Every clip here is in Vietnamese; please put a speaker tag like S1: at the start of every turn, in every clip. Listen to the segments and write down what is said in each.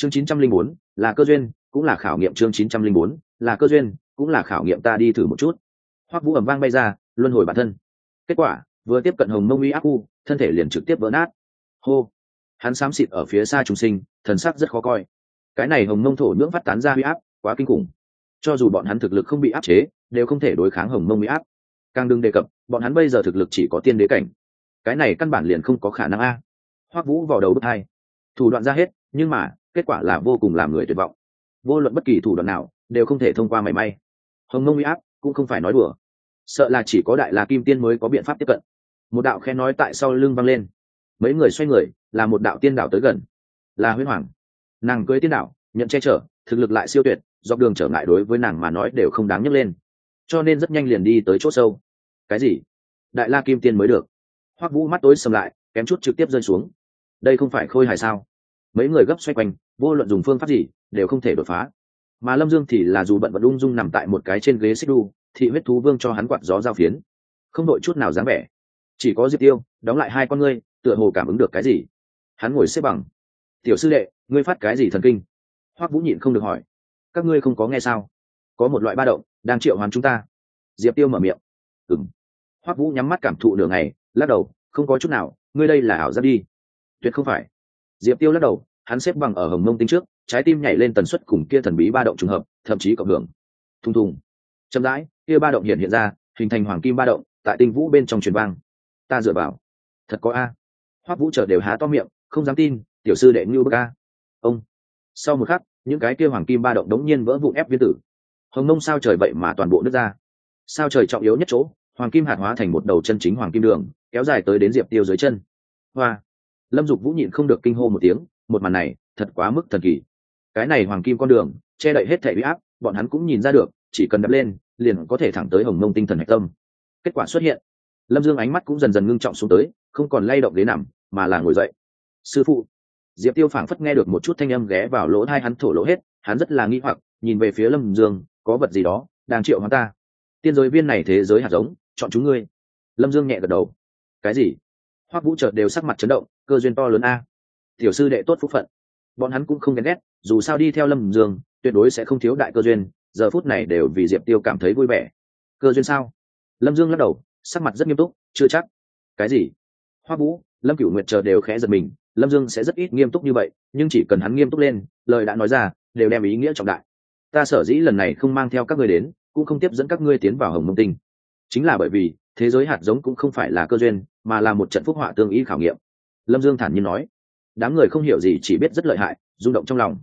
S1: chương chín trăm linh bốn, là cơ duyên, cũng là khảo nghiệm chương chín trăm linh bốn, là cơ duyên, cũng là khảo nghiệm ta đi thử một chút. Hoắc vũ ẩm vang bay ra, luân hồi bản thân. Kết quả, vừa tiếp cận hồng mông uy áp u thân thể liền trực tiếp vỡ nát. Hô! Hắn xám xịt ở phía xa trùng sinh, thần sắc rất khó coi. Cái này hồng mông thổ nhưỡng phát tán ra huy áp, quá kinh khủng. Cho dù bọn hắn thực lực không bị áp chế, đều không thể đối kháng hồng mông huy áp càng đừng đề cập, bọn hắn bây giờ thực lực chỉ có tiên đế cảnh. Cái này căn bản liền không có khả năng a. Hoắc vũ vào đầu bước hai. Thủ đoạn ra hết, nhưng mà kết quả là vô cùng làm người tuyệt vọng. Vô luận bất kỳ thủ đoạn nào, đều không thể thông qua mảy may. Hồng mông huy áp cũng không phải nói đùa. Sợ là chỉ có đại la kim tiên mới có biện pháp tiếp cận. Một đạo khe nói tại sau lưng văng lên. Mấy người xoay người, là một đạo tiên đạo tới gần. Là huyết hoàng. Nàng cưới tiên đạo, nhận che chở, thực lực lại siêu tuyệt, dọc đường trở ngại đối với nàng mà nói đều không đáng nhấc lên. Cho nên rất nhanh liền đi tới chỗ sâu. Cái gì? Đại la kim tiên mới được. Hoắc vũ mắt tối sầm lại, kém chút trực tiếp rơi xuống. Đây không phải khôi hài sao? Mấy người gấp xoay quanh, vô luận dùng phương pháp gì, đều không thể đột phá. Mà lâm dương thì là dù bận vẫn ung dung nằm tại một cái trên ghế xích đu, thị huyết thú vương cho hắn quạt gió giao phiến. Không đội chút nào dáng vẻ. Chỉ có diệp tiêu, đóng lại hai con ngươi, tựa hồ cảm ứng được cái gì. Hắn ngồi xếp bằng. Tiểu sư đệ, ngươi phát cái gì thần kinh? Hoắc vũ nhịn không được hỏi. Các ngươi không có nghe sao? Có một loại ba động đang triệu hoán chúng ta. Diệp tiêu mở miệng. Ừng hoắc vũ nhắm mắt cảm thụ nửa ngày, lắc đầu, không có chút nào, ngươi đây là ảo giác đi. Tuyệt không phải. Diệp tiêu lắc đầu hắn xếp bằng ở hồng mông tinh trước, trái tim nhảy lên tần suất cùng kia thần bí ba động trùng hợp, thậm chí cộng hưởng. Thùng thùng. Chậm rãi, kia ba động hiện hiện ra, hình thành hoàng kim ba động, tại tinh vũ bên trong truyền vang. Ta dựa vào. Thật có a. Hoắc vũ trợ đều há to miệng, không dám tin, tiểu sư đệ ngưu bức a. Ông. Sau một khắc, những cái kia hoàng kim ba động đống nhiên vỡ vụn ép viên tử. Hồng nông sao trời vậy mà toàn bộ nước ra? Sao trời trọng yếu nhất chỗ, hoàng kim hạt hóa thành một đầu chân chính hoàng kim đường, kéo dài tới đến diệp tiêu dưới chân. Hoa. Lâm dục vũ nhịn không được kinh hô một tiếng một màn này thật quá mức thần kỳ. Cái này hoàng kim con đường, che đậy hết thể huy áp, bọn hắn cũng nhìn ra được, chỉ cần đập lên, liền có thể thẳng tới hồng mông tinh thần hạch tâm. Kết quả xuất hiện. Lâm dương ánh mắt cũng dần dần ngưng trọng xuống tới, không còn lay động ghế nằm, mà là ngồi dậy. Sư phụ. Diệp tiêu phảng phất nghe được một chút thanh âm ghé vào lỗ thai hắn thổ lỗ hết, hắn rất là nghi hoặc, nhìn về phía lâm dương, có vật gì đó, đang triệu hắn ta? Tiên giới viên này thế giới hạt giống, chọn chúng ngươi. Lâm dương nhẹ gật đầu. Cái gì? Hoắc vũ chợt đều sắc mặt chấn động, cơ duyên to lớn a tiểu sư đệ tốt phúc phận. Bọn hắn cũng không ghen ghét, dù sao đi theo lâm dương, tuyệt đối sẽ không thiếu đại cơ duyên, giờ phút này đều vì diệp tiêu cảm thấy vui vẻ. Cơ duyên sao? Lâm dương lắc đầu, sắc mặt rất nghiêm túc, chưa chắc. Cái gì? Hoa vũ, lâm cửu nguyệt chờ đều khẽ giật mình, lâm dương sẽ rất ít nghiêm túc như vậy, nhưng chỉ cần hắn nghiêm túc lên, lời đã nói ra, đều đem ý nghĩa trọng đại. Ta sở dĩ lần này không mang theo các ngươi đến, cũng không tiếp dẫn các ngươi tiến vào hồng mông tinh. Chính là bởi vì, thế giới hạt giống cũng không phải là cơ duyên, mà là một trận phúc họa tương ý khảo nghiệm. Lâm dương thản nhiên nói đám người không hiểu gì, chỉ biết rất lợi hại, rung động trong lòng.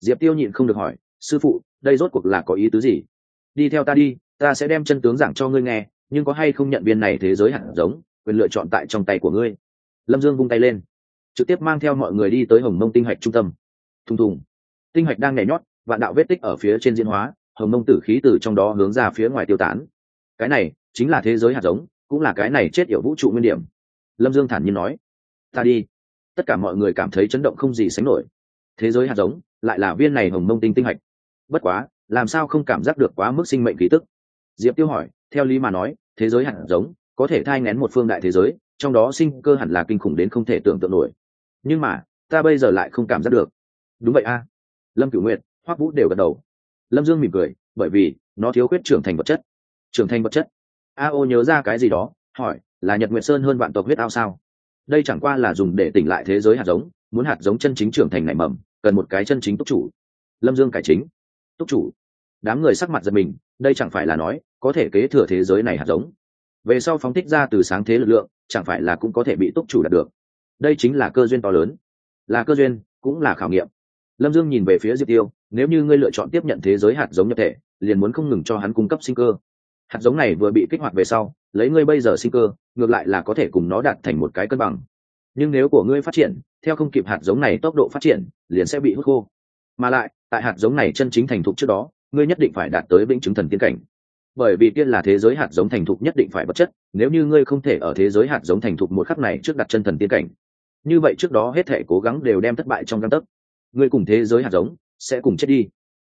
S1: Diệp tiêu nhịn không được hỏi, sư phụ, đây rốt cuộc là có ý tứ gì? Đi theo ta đi, ta sẽ đem chân tướng giảng cho ngươi nghe, nhưng có hay không nhận viên này thế giới hạt giống, quyền lựa chọn tại trong tay của ngươi. Lâm dương vung tay lên, trực tiếp mang theo mọi người đi tới hồng mông tinh hạch trung tâm. Thùng thùng. Tinh hạch đang nhảy nhót, vạn đạo vết tích ở phía trên diễn hóa, hồng mông tử khí từ trong đó hướng ra phía ngoài tiêu tán. Cái này chính là thế giới hạt giống, cũng là cái này chết yểu vũ trụ nguyên điểm. Lâm dương thản nhiên nói. Ta đi tất cả mọi người cảm thấy chấn động không gì sánh nổi. Thế giới hạt giống, lại là viên này hồng mông tinh tinh hạch. Bất quá, làm sao không cảm giác được quá mức sinh mệnh khí tức? Diệp tiêu hỏi, theo lý mà nói, thế giới hạt giống có thể thai ngén một phương đại thế giới, trong đó sinh cơ hẳn là kinh khủng đến không thể tưởng tượng nổi. Nhưng mà, ta bây giờ lại không cảm giác được. Đúng vậy a. Lâm cửu nguyện hoắc vũ đều gật đầu. Lâm dương mỉm cười, bởi vì nó thiếu khuyết trưởng thành vật chất. Trưởng thành vật chất? A, ô nhớ ra cái gì đó, hỏi, là nhật nguyệt sơn hơn vạn tộc huyết ao sao? Đây chẳng qua là dùng để tỉnh lại thế giới hạt giống, muốn hạt giống chân chính trưởng thành nảy mầm, cần một cái chân chính túc chủ. Lâm dương cải chính. Túc chủ. Đám người sắc mặt giật mình, đây chẳng phải là nói, có thể kế thừa thế giới này hạt giống. Về sau phóng thích ra từ sáng thế lực lượng, chẳng phải là cũng có thể bị túc chủ đạt được. Đây chính là cơ duyên to lớn. Là cơ duyên, cũng là khảo nghiệm. Lâm dương nhìn về phía diệp tiêu, nếu như ngươi lựa chọn tiếp nhận thế giới hạt giống nhập thể, liền muốn không ngừng cho hắn cung cấp sinh cơ. Hạt giống này vừa bị kích hoạt về sau lấy ngươi bây giờ sinh cơ, ngược lại là có thể cùng nó đạt thành một cái cân bằng. Nhưng nếu của ngươi phát triển, theo không kịp hạt giống này tốc độ phát triển, liền sẽ bị hút khô. Mà lại, tại hạt giống này chân chính thành thục trước đó, ngươi nhất định phải đạt tới vĩnh chứng thần tiên cảnh. Bởi vì tiên là thế giới hạt giống thành thục nhất định phải bất chất, nếu như ngươi không thể ở thế giới hạt giống thành thục một khắc này trước đặt chân thần tiên cảnh. Như vậy trước đó hết thể cố gắng đều đem thất bại trong găng tấc. Ngươi cùng thế giới hạt giống sẽ cùng chết đi.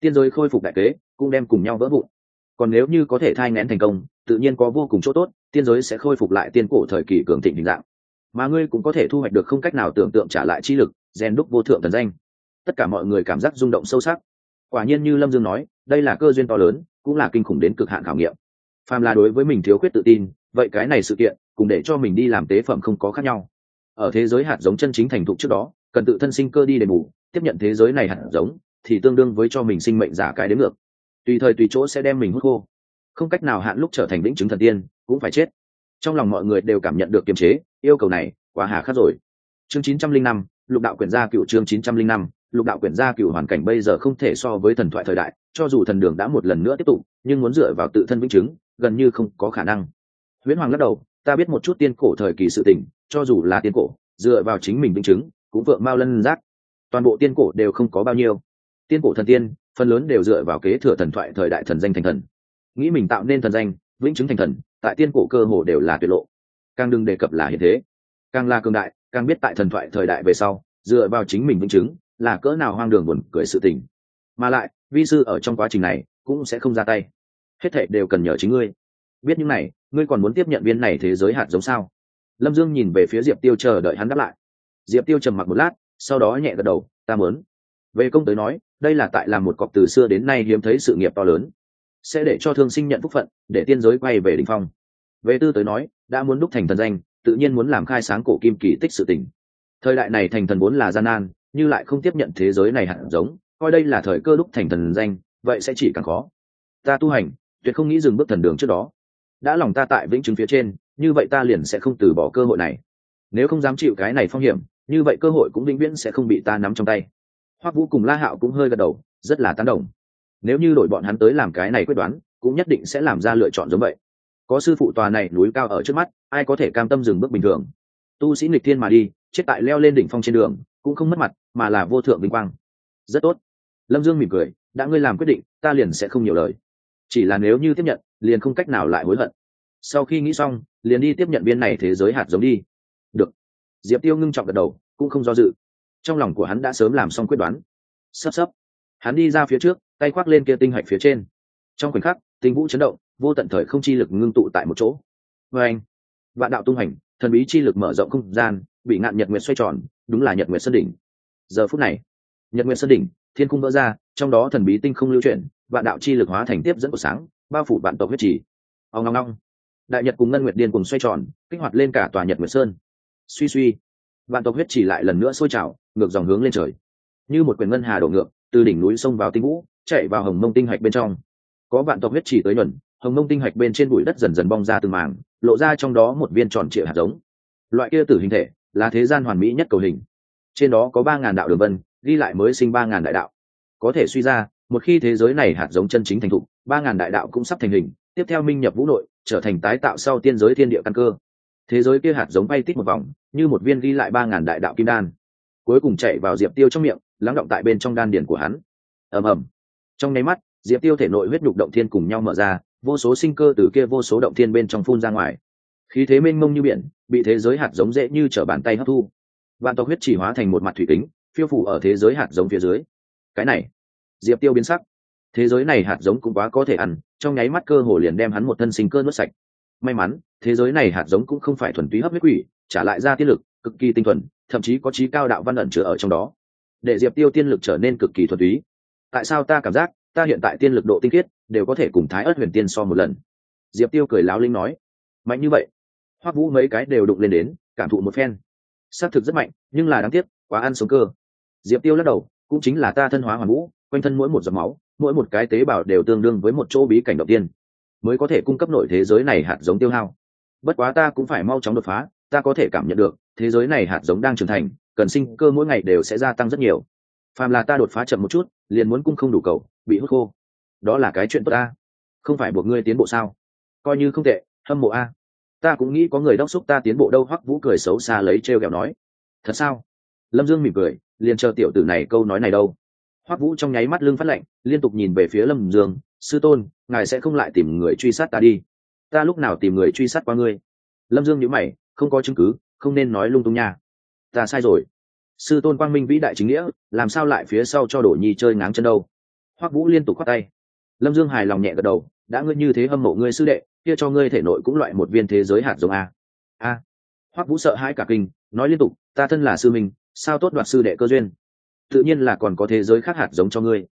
S1: Tiên giới khôi phục đại kế, cũng đem cùng nhau vỡ vụn còn nếu như có thể thai ngén thành công, tự nhiên có vô cùng chỗ tốt, tiên giới sẽ khôi phục lại tiên cổ thời kỳ cường thịnh hình dạng. Mà ngươi cũng có thể thu hoạch được không cách nào tưởng tượng trả lại chi lực, rèn đúc vô thượng thần danh. Tất cả mọi người cảm giác rung động sâu sắc. Quả nhiên như lâm dương nói, đây là cơ duyên to lớn, cũng là kinh khủng đến cực hạn khảo nghiệm. Phàm là đối với mình thiếu khuyết tự tin, vậy cái này sự kiện, cùng để cho mình đi làm tế phẩm không có khác nhau. Ở thế giới hạt giống chân chính thành thục trước đó, cần tự thân sinh cơ đi đền bù, tiếp nhận thế giới này hạt giống, thì tương đương với cho mình sinh mệnh giả cái đến ngược tùy thời tùy chỗ sẽ đem mình hút khô. Không cách nào hạn lúc trở thành lĩnh chứng thần tiên cũng phải chết. Trong lòng mọi người đều cảm nhận được kiềm chế yêu cầu này quá hà khắc rồi. Chương 905, lục đạo quyển gia cựu chương 905, lục đạo quyển gia cựu hoàn cảnh bây giờ không thể so với thần thoại thời đại cho dù thần đường đã một lần nữa tiếp tục nhưng muốn dựa vào tự thân vĩnh chứng gần như không có khả năng. Huyễn hoàng lắc đầu ta biết một chút tiên cổ thời kỳ sự tình cho dù là tiên cổ dựa vào chính mình vĩnh chứng cũng vượng mao lân giác. Toàn bộ tiên cổ đều không có bao nhiêu. Tiên cổ thần tiên phần lớn đều dựa vào kế thừa thần thoại thời đại thần danh thành thần. Nghĩ mình tạo nên thần danh, vĩnh chứng thành thần, tại tiên cổ cơ hồ đều là tuyệt lộ. Càng đừng đề cập là hiện thế. Càng là cường đại, càng biết tại thần thoại thời đại về sau, dựa vào chính mình vĩnh chứng, là cỡ nào hoang đường buồn cười sự tình. Mà lại, vi sư ở trong quá trình này, cũng sẽ không ra tay. Hết thệ đều cần nhờ chính ngươi. Biết những này, ngươi còn muốn tiếp nhận viên này thế giới hạt giống sao? Lâm dương nhìn về phía diệp tiêu chờ đợi hắn đáp lại. Diệp tiêu trầm mặc một lát, sau đó nhẹ gật đầu, ta mớn về công tới nói, đây là tại làm một cọc từ xưa đến nay hiếm thấy sự nghiệp to lớn. Sẽ để cho thương sinh nhận phúc phận, để tiên giới quay về đình phong. Về tư tới nói, đã muốn đúc thành thần danh, tự nhiên muốn làm khai sáng cổ kim kỳ tích sự tình. Thời đại này thành thần vốn là gian nan, như lại không tiếp nhận thế giới này hẳn giống, coi đây là thời cơ đúc thành thần danh, vậy sẽ chỉ càng khó. Ta tu hành, tuyệt không nghĩ dừng bước thần đường trước đó. Đã lòng ta tại vĩnh chứng phía trên, như vậy ta liền sẽ không từ bỏ cơ hội này. Nếu không dám chịu cái này phong hiểm, như vậy cơ hội cũng vĩnh viễn sẽ không bị ta nắm trong tay hoắc vũ cùng la hạo cũng hơi gật đầu, rất là tán đồng. Nếu như đổi bọn hắn tới làm cái này quyết đoán, cũng nhất định sẽ làm ra lựa chọn giống vậy. Có sư phụ tòa này núi cao ở trước mắt, ai có thể cam tâm dừng bước bình thường? Tu sĩ nghịch thiên mà đi, chết tại leo lên đỉnh phong trên đường, cũng không mất mặt, mà là vô thượng vinh quang. Rất tốt. Lâm dương mỉm cười, đã ngươi làm quyết định, ta liền sẽ không nhiều lời. Chỉ là nếu như tiếp nhận, liền không cách nào lại hối hận. Sau khi nghĩ xong, liền đi tiếp nhận viên này thế giới hạt giống đi. Được. Diệp tiêu ngưng trọng gật đầu, cũng không do dự trong lòng của hắn đã sớm làm xong quyết đoán. Sắp sắp. Hắn đi ra phía trước, tay khoác lên kia tinh hạch phía trên. Trong khoảnh khắc, tinh vũ chấn động, vô tận thời không chi lực ngưng tụ tại một chỗ. Vê anh, vạn đạo tung hành, thần bí chi lực mở rộng không gian, bị ngạn nhật nguyệt xoay tròn, đúng là nhật nguyệt sơn đỉnh. Giờ phút này, nhật nguyệt sơn đỉnh, thiên cung vỡ ra, trong đó thần bí tinh không lưu chuyển, vạn đạo chi lực hóa thành tiếp dẫn của sáng, bao phủ vạn tộc huyết trì. Ông ngong ngong đại nhật cùng ngân nguyệt điên cùng xoay tròn, kích hoạt lên cả tòa nhật nguyệt sơn. Suy suy, vạn tộc huyết trì lại lần nữa sôi trào ngược dòng hướng lên trời. Như một quyền ngân hà đổ ngược, từ đỉnh núi sông vào tinh vũ, chạy vào hồng mông tinh hạch bên trong. Có vạn tộc huyết chỉ tới nhuần hồng mông tinh hạch bên trên bụi đất dần dần bong ra từng màng lộ ra trong đó một viên tròn trịa hạt giống. Loại kia tử hình thể, là thế gian hoàn mỹ nhất cầu hình. Trên đó có ba ngàn đạo đường vân, ghi lại mới sinh ba ngàn đại đạo. Có thể suy ra, một khi thế giới này hạt giống chân chính thành thục, ba ngàn đại đạo cũng sắp thành hình, tiếp theo minh nhập vũ nội, trở thành tái tạo sau tiên giới thiên địa căn cơ. Thế giới kia hạt giống bay tít một vòng, như một viên ghi lại ba ngàn đại đạo kim đan cuối cùng chạy vào diệp tiêu trong miệng, lắng động tại bên trong đan điển của hắn. Ầm ầm. Trong nháy mắt, diệp tiêu thể nội huyết nhục động thiên cùng nhau mở ra, vô số sinh cơ từ kia vô số động thiên bên trong phun ra ngoài. Khí thế mênh mông như biển, bị thế giới hạt giống dễ như trở bàn tay hấp thu. Vạn tộc huyết chỉ hóa thành một mặt thủy kính, phiêu phủ ở thế giới hạt giống phía dưới. Cái này, diệp tiêu biến sắc. Thế giới này hạt giống cũng quá có thể ăn, trong nháy mắt cơ hồ liền đem hắn một thân sinh cơ nuốt sạch. May mắn, thế giới này hạt giống cũng không phải thuần túy hấp huyết quỷ, trả lại ra tiết lực cực kỳ tinh thuần, thậm chí có trí cao đạo văn ẩn chứa ở trong đó. Để diệp tiêu tiên lực trở nên cực kỳ thuần túy. Tại sao ta cảm giác, ta hiện tại tiên lực độ tinh khiết, đều có thể cùng thái ớt huyền tiên so một lần? Diệp tiêu cười láo linh nói. Mạnh như vậy. Hoắc vũ mấy cái đều đụng lên đến, cảm thụ một phen. Xác thực rất mạnh, nhưng là đáng tiếc, quá ăn sống cơ. Diệp tiêu lắc đầu, cũng chính là ta thân hóa hoàn vũ, quanh thân mỗi một giọt máu, mỗi một cái tế bào đều tương đương với một chỗ bí cảnh đầu tiên. Mới có thể cung cấp nội thế giới này hạt giống tiêu hao. Bất quá ta cũng phải mau chóng đột phá ta có thể cảm nhận được, thế giới này hạt giống đang trưởng thành, cần sinh cơ mỗi ngày đều sẽ gia tăng rất nhiều. Phàm là ta đột phá chậm một chút, liền muốn cung không đủ cầu, bị hút khô. Đó là cái chuyện tốt ta. Không phải buộc ngươi tiến bộ sao? Coi như không tệ, hâm mộ a. Ta cũng nghĩ có người đốc xúc ta tiến bộ đâu, hoắc vũ cười xấu xa lấy t r e o kẹo nói. Thật sao? Lâm dương mỉm cười, liền chờ tiểu tử này câu nói này đâu. Hoắc vũ trong nháy mắt lưng phát lạnh, liên tục nhìn về phía lâm dương. Sư tôn, ngài sẽ không lại tìm người truy sát ta đi. Ta lúc nào tìm người truy sát qua ngươi? Lâm dương nhữ mày không có chứng cứ, không nên nói lung tung nha. Ta sai rồi. Sư tôn quang minh vĩ đại chính nghĩa, làm sao lại phía sau cho đổ nhi chơi ngáng chân đâu? Hoắc vũ liên tục khoác tay. Lâm dương hài lòng nhẹ gật đầu, đã ngươi như thế hâm mộ ngươi sư đệ, kia cho ngươi thể nội cũng loại một viên thế giới hạt giống a. A. Hoắc vũ sợ hãi cả kinh, nói liên tục, ta thân là sư minh, sao tốt đoạt sư đệ cơ duyên? Tự nhiên là còn có thế giới khác hạt giống cho ngươi.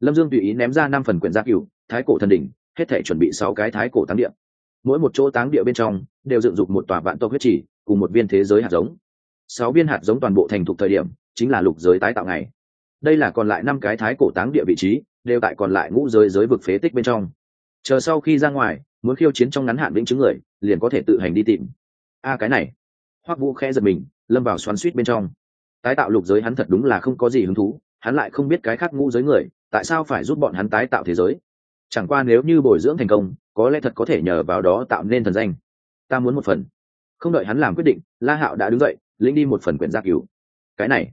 S1: Lâm dương tùy ý ném ra năm phần quyển gia cựu thái cổ thần đỉnh, hết thể chuẩn bị sáu cái thái cổ táng địa mỗi một chỗ táng địa bên trong đều dựng dục một tòa vạn tộc huyết chỉ cùng một viên thế giới hạt giống. Sáu viên hạt giống toàn bộ thành thục thời điểm, chính là lục giới tái tạo ngày. Đây là còn lại năm cái thái cổ táng địa vị trí, đều tại còn lại ngũ giới giới vực phế tích bên trong. Chờ sau khi ra ngoài, muốn khiêu chiến trong ngắn hạn vĩnh chứng người, liền có thể tự hành đi tìm. A, cái này. Hoắc vũ khẽ giật mình, lâm vào xoắn suýt bên trong. Tái tạo lục giới hắn thật đúng là không có gì hứng thú, hắn lại không biết cái khác ngũ giới người, tại sao phải giúp bọn hắn tái tạo thế giới? Chẳng qua nếu như bồi dưỡng thành công có lẽ thật có thể nhờ vào đó tạo nên thần danh. Ta muốn một phần. Không đợi hắn làm quyết định, la hạo đã đứng dậy, lĩnh đi một phần quyển gia cứu. Cái này.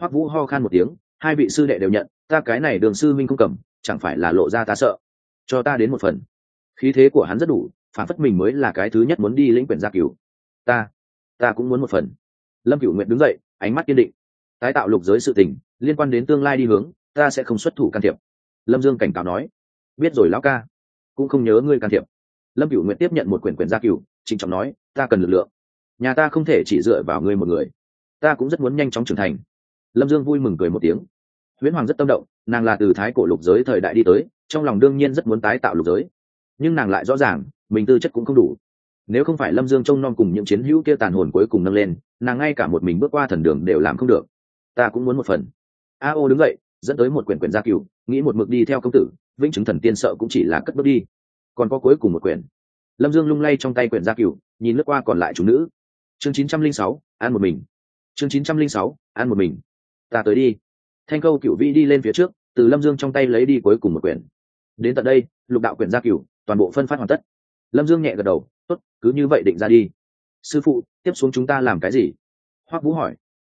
S1: Hoắc vũ ho khan một tiếng, hai vị sư đệ đều nhận, ta cái này đường sư minh không cầm, chẳng phải là lộ ra ta sợ. Cho ta đến một phần. Khí thế của hắn rất đủ, phản phất mình mới là cái thứ nhất muốn đi lĩnh quyển gia cứu. Ta ta cũng muốn một phần. Lâm cửu nguyện đứng dậy, ánh mắt kiên định. Tái tạo lục giới sự tình, liên quan đến tương lai đi hướng, ta sẽ không xuất thủ can thiệp. Lâm dương cảnh cáo nói. Biết rồi lão ca cũng không nhớ ngươi can thiệp. Lâm cửu nguyện tiếp nhận một quyển quyển gia cửu trịnh trọng nói ta cần lực lượng. Nhà ta không thể chỉ dựa vào ngươi một người. Ta cũng rất muốn nhanh chóng trưởng thành. Lâm dương vui mừng cười một tiếng. Huyễn hoàng rất tâm động nàng là từ thái cổ lục giới thời đại đi tới trong lòng đương nhiên rất muốn tái tạo lục giới. Nhưng nàng lại rõ ràng mình tư chất cũng không đủ. Nếu không phải lâm dương trông nom cùng những chiến hữu kia tàn hồn cuối cùng nâng lên nàng ngay cả một mình bước qua thần đường đều làm không được. Ta cũng muốn một phần. A ô đứng dậy dẫn tới một quyển quyển gia cựu, nghĩ một mực đi theo công tử vĩnh chứng thần tiên sợ cũng chỉ là cất bước đi. Còn có cuối cùng một quyển. Lâm dương lung lay trong tay quyển gia cựu nhìn lướt qua còn lại chúng nữ. Chương chín trăm linh sáu, ăn một mình. Chương chín trăm linh sáu, ăn một mình. Ta tới đi. Thanh câu cựu vi đi lên phía trước, từ lâm dương trong tay lấy đi cuối cùng một quyển. Đến tận đây, lục đạo quyển gia cựu toàn bộ phân phát hoàn tất. Lâm dương nhẹ gật đầu, tốt, cứ như vậy định ra đi. Sư phụ, tiếp xuống chúng ta làm cái gì? Hoắc vũ hỏi.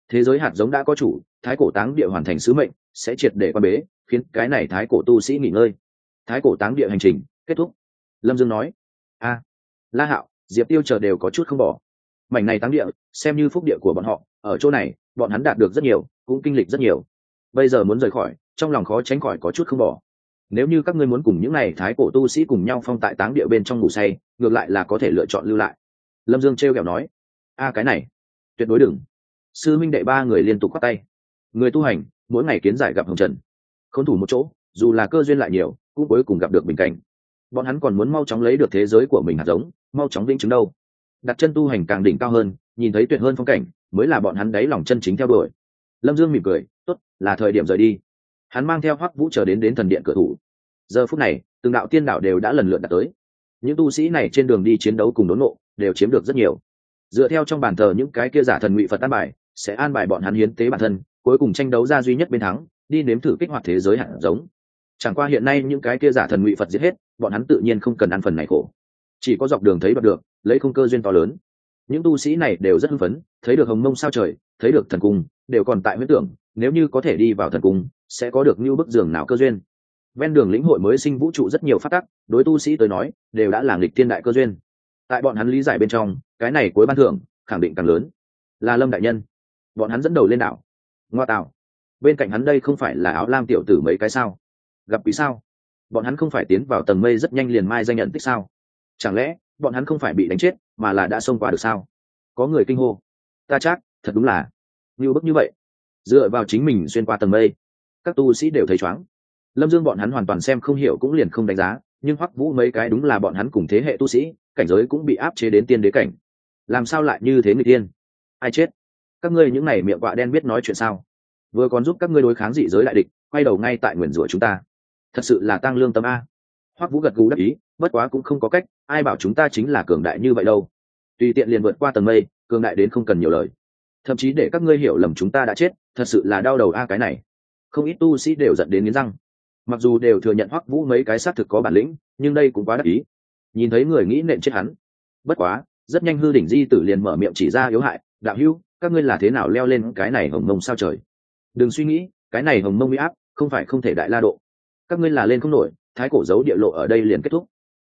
S1: Thế giới hạt giống đã có chủ, thái cổ táng địa hoàn thành sứ mệnh, sẽ triệt để quan bế khiến cái này thái cổ tu sĩ nghỉ ngơi. Thái cổ táng địa hành trình, kết thúc. Lâm dương nói, a, la hạo, diệp tiêu chờ đều có chút không bỏ. Mảnh này táng địa, xem như phúc địa của bọn họ, ở chỗ này, bọn hắn đạt được rất nhiều, cũng kinh lịch rất nhiều. Bây giờ muốn rời khỏi, trong lòng khó tránh khỏi có chút không bỏ. Nếu như các ngươi muốn cùng những n à y thái cổ tu sĩ cùng nhau phong tại táng địa bên trong ngủ say, ngược lại là có thể lựa chọn lưu lại. Lâm dương t r e o kẹo nói, a, cái này, tuyệt đối đừng. Sư minh đệ ba người liên tục khoác tay. Người tu hành, mỗi ngày kiến giải gặp hồng trần khốn thủ một chỗ, dù là cơ duyên lại nhiều, cũng cuối cùng gặp được bình cảnh. Bọn hắn còn muốn mau chóng lấy được thế giới của mình hạt giống, mau chóng vĩnh chứng đâu. Đặt chân tu hành càng đỉnh cao hơn, nhìn thấy tuyệt hơn phong cảnh, mới là bọn hắn đáy lòng chân chính theo đuổi. Lâm dương mỉm cười t ố t là thời điểm rời đi. Hắn mang theo hoắc vũ chờ đến đến thần điện cửa thủ. Giờ phút này, từng đạo tiên đạo đều đã lần lượt đạt tới. Những tu sĩ này trên đường đi chiến đấu cùng đốn nộ đều chiếm được rất nhiều. Dựa theo trong bàn thờ những cái kia giả thần ngụy phật an bài, sẽ an bài bọn hắn hiến tế bản thân, cuối cùng tranh đấu ra duy nhất bên thắng đi nếm thử kích hoạt thế giới hạt giống. Chẳng qua hiện nay những cái kia giả thần ngụy phật giết hết, bọn hắn tự nhiên không cần ăn phần này khổ. Chỉ có dọc đường thấy đoạt được, lấy không cơ duyên to lớn. Những tu sĩ này đều rất hưng phấn, thấy được hồng mông sao trời, thấy được thần cung, đều còn tại huyết tưởng, nếu như có thể đi vào thần cung, sẽ có được như bức giường nào cơ duyên. Ven đường lĩnh hội mới sinh vũ trụ rất nhiều phát tắc, đối tu sĩ tới nói, đều đã là nghịch thiên đại cơ duyên. Tại bọn hắn lý giải bên trong, cái này cuối ban thưởng, khẳng định càng lớn. Là lâm đại nhân. Bọn hắn dẫn đầu lên đảo. Ngoa tạo bên cạnh hắn đây không phải là áo lam tiểu tử mấy cái sao? Gặp vì sao? Bọn hắn không phải tiến vào tầng mây rất nhanh liền mai danh nhận tích sao? Chẳng lẽ, bọn hắn không phải bị đánh chết, mà là đã xông qua được sao? Có người kinh hô. Ta chắc, thật đúng là. Như bức như vậy. Dựa vào chính mình xuyên qua tầng mây, các tu sĩ đều thấy chóng lâm dương bọn hắn hoàn toàn xem không hiểu cũng liền không đánh giá, nhưng hoắc vũ mấy cái đúng là bọn hắn cùng thế hệ tu sĩ, cảnh giới cũng bị áp chế đến tiên đế cảnh. Làm sao lại như thế người tiên? Ai chết? Các ngươi những này miệng quạ đen biết nói chuyện sao? Vừa còn giúp các ngươi đối kháng dị giới đại địch, quay đầu ngay tại nguyền rủa chúng ta. Thật sự là tăng lương tâm a. Hoắc vũ gật gù đắc ý, bất quá cũng không có cách, ai bảo chúng ta chính là cường đại như vậy đâu. Tùy tiện liền vượt qua tầng mây, cường đại đến không cần nhiều lời. Thậm chí để các ngươi hiểu lầm chúng ta đã chết, thật sự là đau đầu a cái này. Không ít tu sĩ đều giận đến nghiến răng. Mặc dù đều thừa nhận hoắc vũ mấy cái xác thực có bản lĩnh, nhưng đây cũng quá đắc ý. Nhìn thấy người nghĩ nện chết hắn. Bất quá, rất nhanh hư đỉnh di tử liền mở miệng chỉ ra yếu hại, đạo hữu, các ngươi là thế nào leo lên cái này hồng mông sao trời? Đừng suy nghĩ, cái này hồng mông bị áp, không phải không thể đại la độ. Các ngươi là lên không nổi, thái cổ giấu địa lộ ở đây liền kết thúc.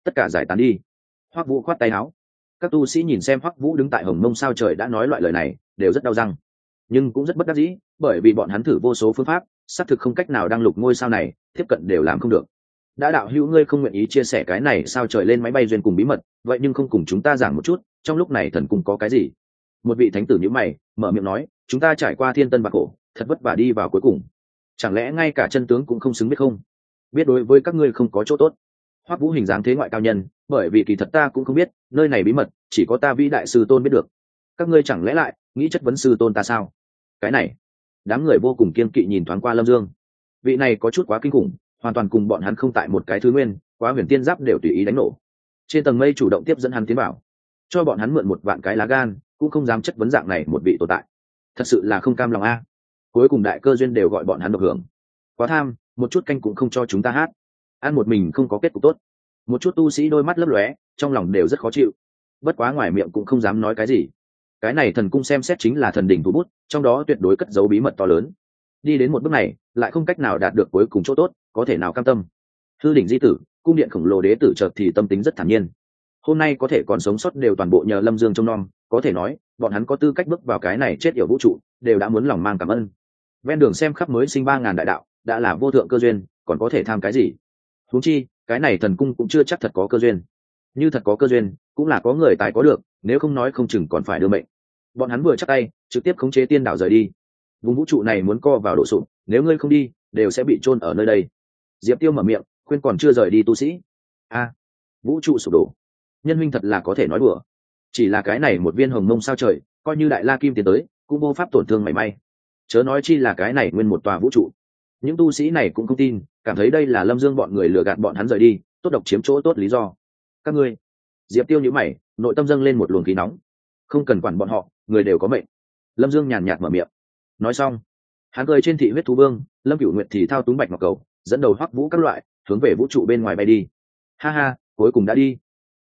S1: Tất cả giải tán đi. Hoắc vũ khoát tay áo. Các tu sĩ nhìn xem hoắc vũ đứng tại hồng mông sao trời đã nói loại lời này, đều rất đau răng. Nhưng cũng rất bất đắc dĩ, bởi vì bọn hắn thử vô số phương pháp, xác thực không cách nào đăng lục ngôi sao này, tiếp cận đều làm không được. Đã đạo hữu ngươi không nguyện ý chia sẻ cái này sao trời lên máy bay duyên cùng bí mật, vậy nhưng không cùng chúng ta giảng một chút, trong lúc này thần cùng có cái gì? Một vị thánh tử nhữ mày, mở miệng nói, chúng ta trải qua thiên tân bạc cổ thật vất vả đi vào cuối cùng. Chẳng lẽ ngay cả chân tướng cũng không xứng biết không? Biết đối với các ngươi không có chỗ tốt. Hoắc vũ hình dáng thế ngoại cao nhân, bởi vì kỳ thật ta cũng không biết, nơi này bí mật, chỉ có ta vĩ đại sư tôn biết được. Các ngươi chẳng lẽ lại nghĩ chất vấn sư tôn ta sao? Cái này, đám người vô cùng kiên kỵ nhìn thoáng qua lâm dương. Vị này có chút quá kinh khủng, hoàn toàn cùng bọn hắn không tại một cái thứ nguyên, quá huyền tiên giáp đều tùy ý đánh nổ. Trên tầng mây chủ động tiếp dẫn hắn tiến bảo cho bọn hắn mượn một vạn cái lá gan, cũng không dám chất vấn dạng này một vị tồn tại. Thật sự là không cam lòng a cuối cùng đại cơ duyên đều gọi bọn hắn độc hưởng. Quá tham, một chút canh cũng không cho chúng ta hát. Ăn một mình không có kết cục tốt. Một chút tu sĩ đôi mắt lấp lóe, trong lòng đều rất khó chịu. Bất quá ngoài miệng cũng không dám nói cái gì. Cái này thần cung xem xét chính là thần đỉnh thủ bút, trong đó tuyệt đối cất giấu bí mật to lớn. Đi đến một bước này, lại không cách nào đạt được cuối cùng chỗ tốt, có thể nào cam tâm. Thư đỉnh di tử, cung điện khổng lồ đế tử chợt thì tâm tính rất thản nhiên. Hôm nay có thể còn sống sót đều toàn bộ nhờ lâm dương trông nom, có thể nói, bọn hắn có tư cách bước vào cái này chết yểu vũ trụ, đều đã muốn lòng mang cảm ơn ven đường xem khắp mới sinh ba ngàn đại đạo, đã là vô thượng cơ duyên, còn có thể tham cái gì? Huống chi, cái này thần cung cũng chưa chắc thật có cơ duyên. Như thật có cơ duyên, cũng là có người tài có được, nếu không nói không chừng còn phải đưa mệnh. Bọn hắn vừa chắc tay, trực tiếp khống chế tiên đảo rời đi. Vùng vũ trụ này muốn co vào độ sụp, nếu ngươi không đi, đều sẽ bị chôn ở nơi đây. Diệp tiêu mở miệng, khuyên còn chưa rời đi tu sĩ. A, vũ trụ sụp đổ. Nhân huynh thật là có thể nói đùa. Chỉ là cái này một viên hồng mông sao trời, coi như đại la kim tiến tới, cũng vô pháp tổn thương mảy may chớ nói chi là cái này nguyên một tòa vũ trụ. Những tu sĩ này cũng không tin, cảm thấy đây là lâm dương bọn người lừa gạt bọn hắn rời đi, tốt độc chiếm chỗ tốt lý do. Các ngươi, diệp tiêu nhữ mày, nội tâm dâng lên một luồng khí nóng. Không cần quản bọn họ, người đều có mệnh. Lâm dương nhàn nhạt mở miệng. Nói xong, hắn cười trên thị huyết thú vương, lâm cửu nguyệt thì thao túng bạch ngọc cầu, dẫn đầu hoắc vũ các loại, hướng về vũ trụ bên ngoài bay đi. Ha ha, cuối cùng đã đi.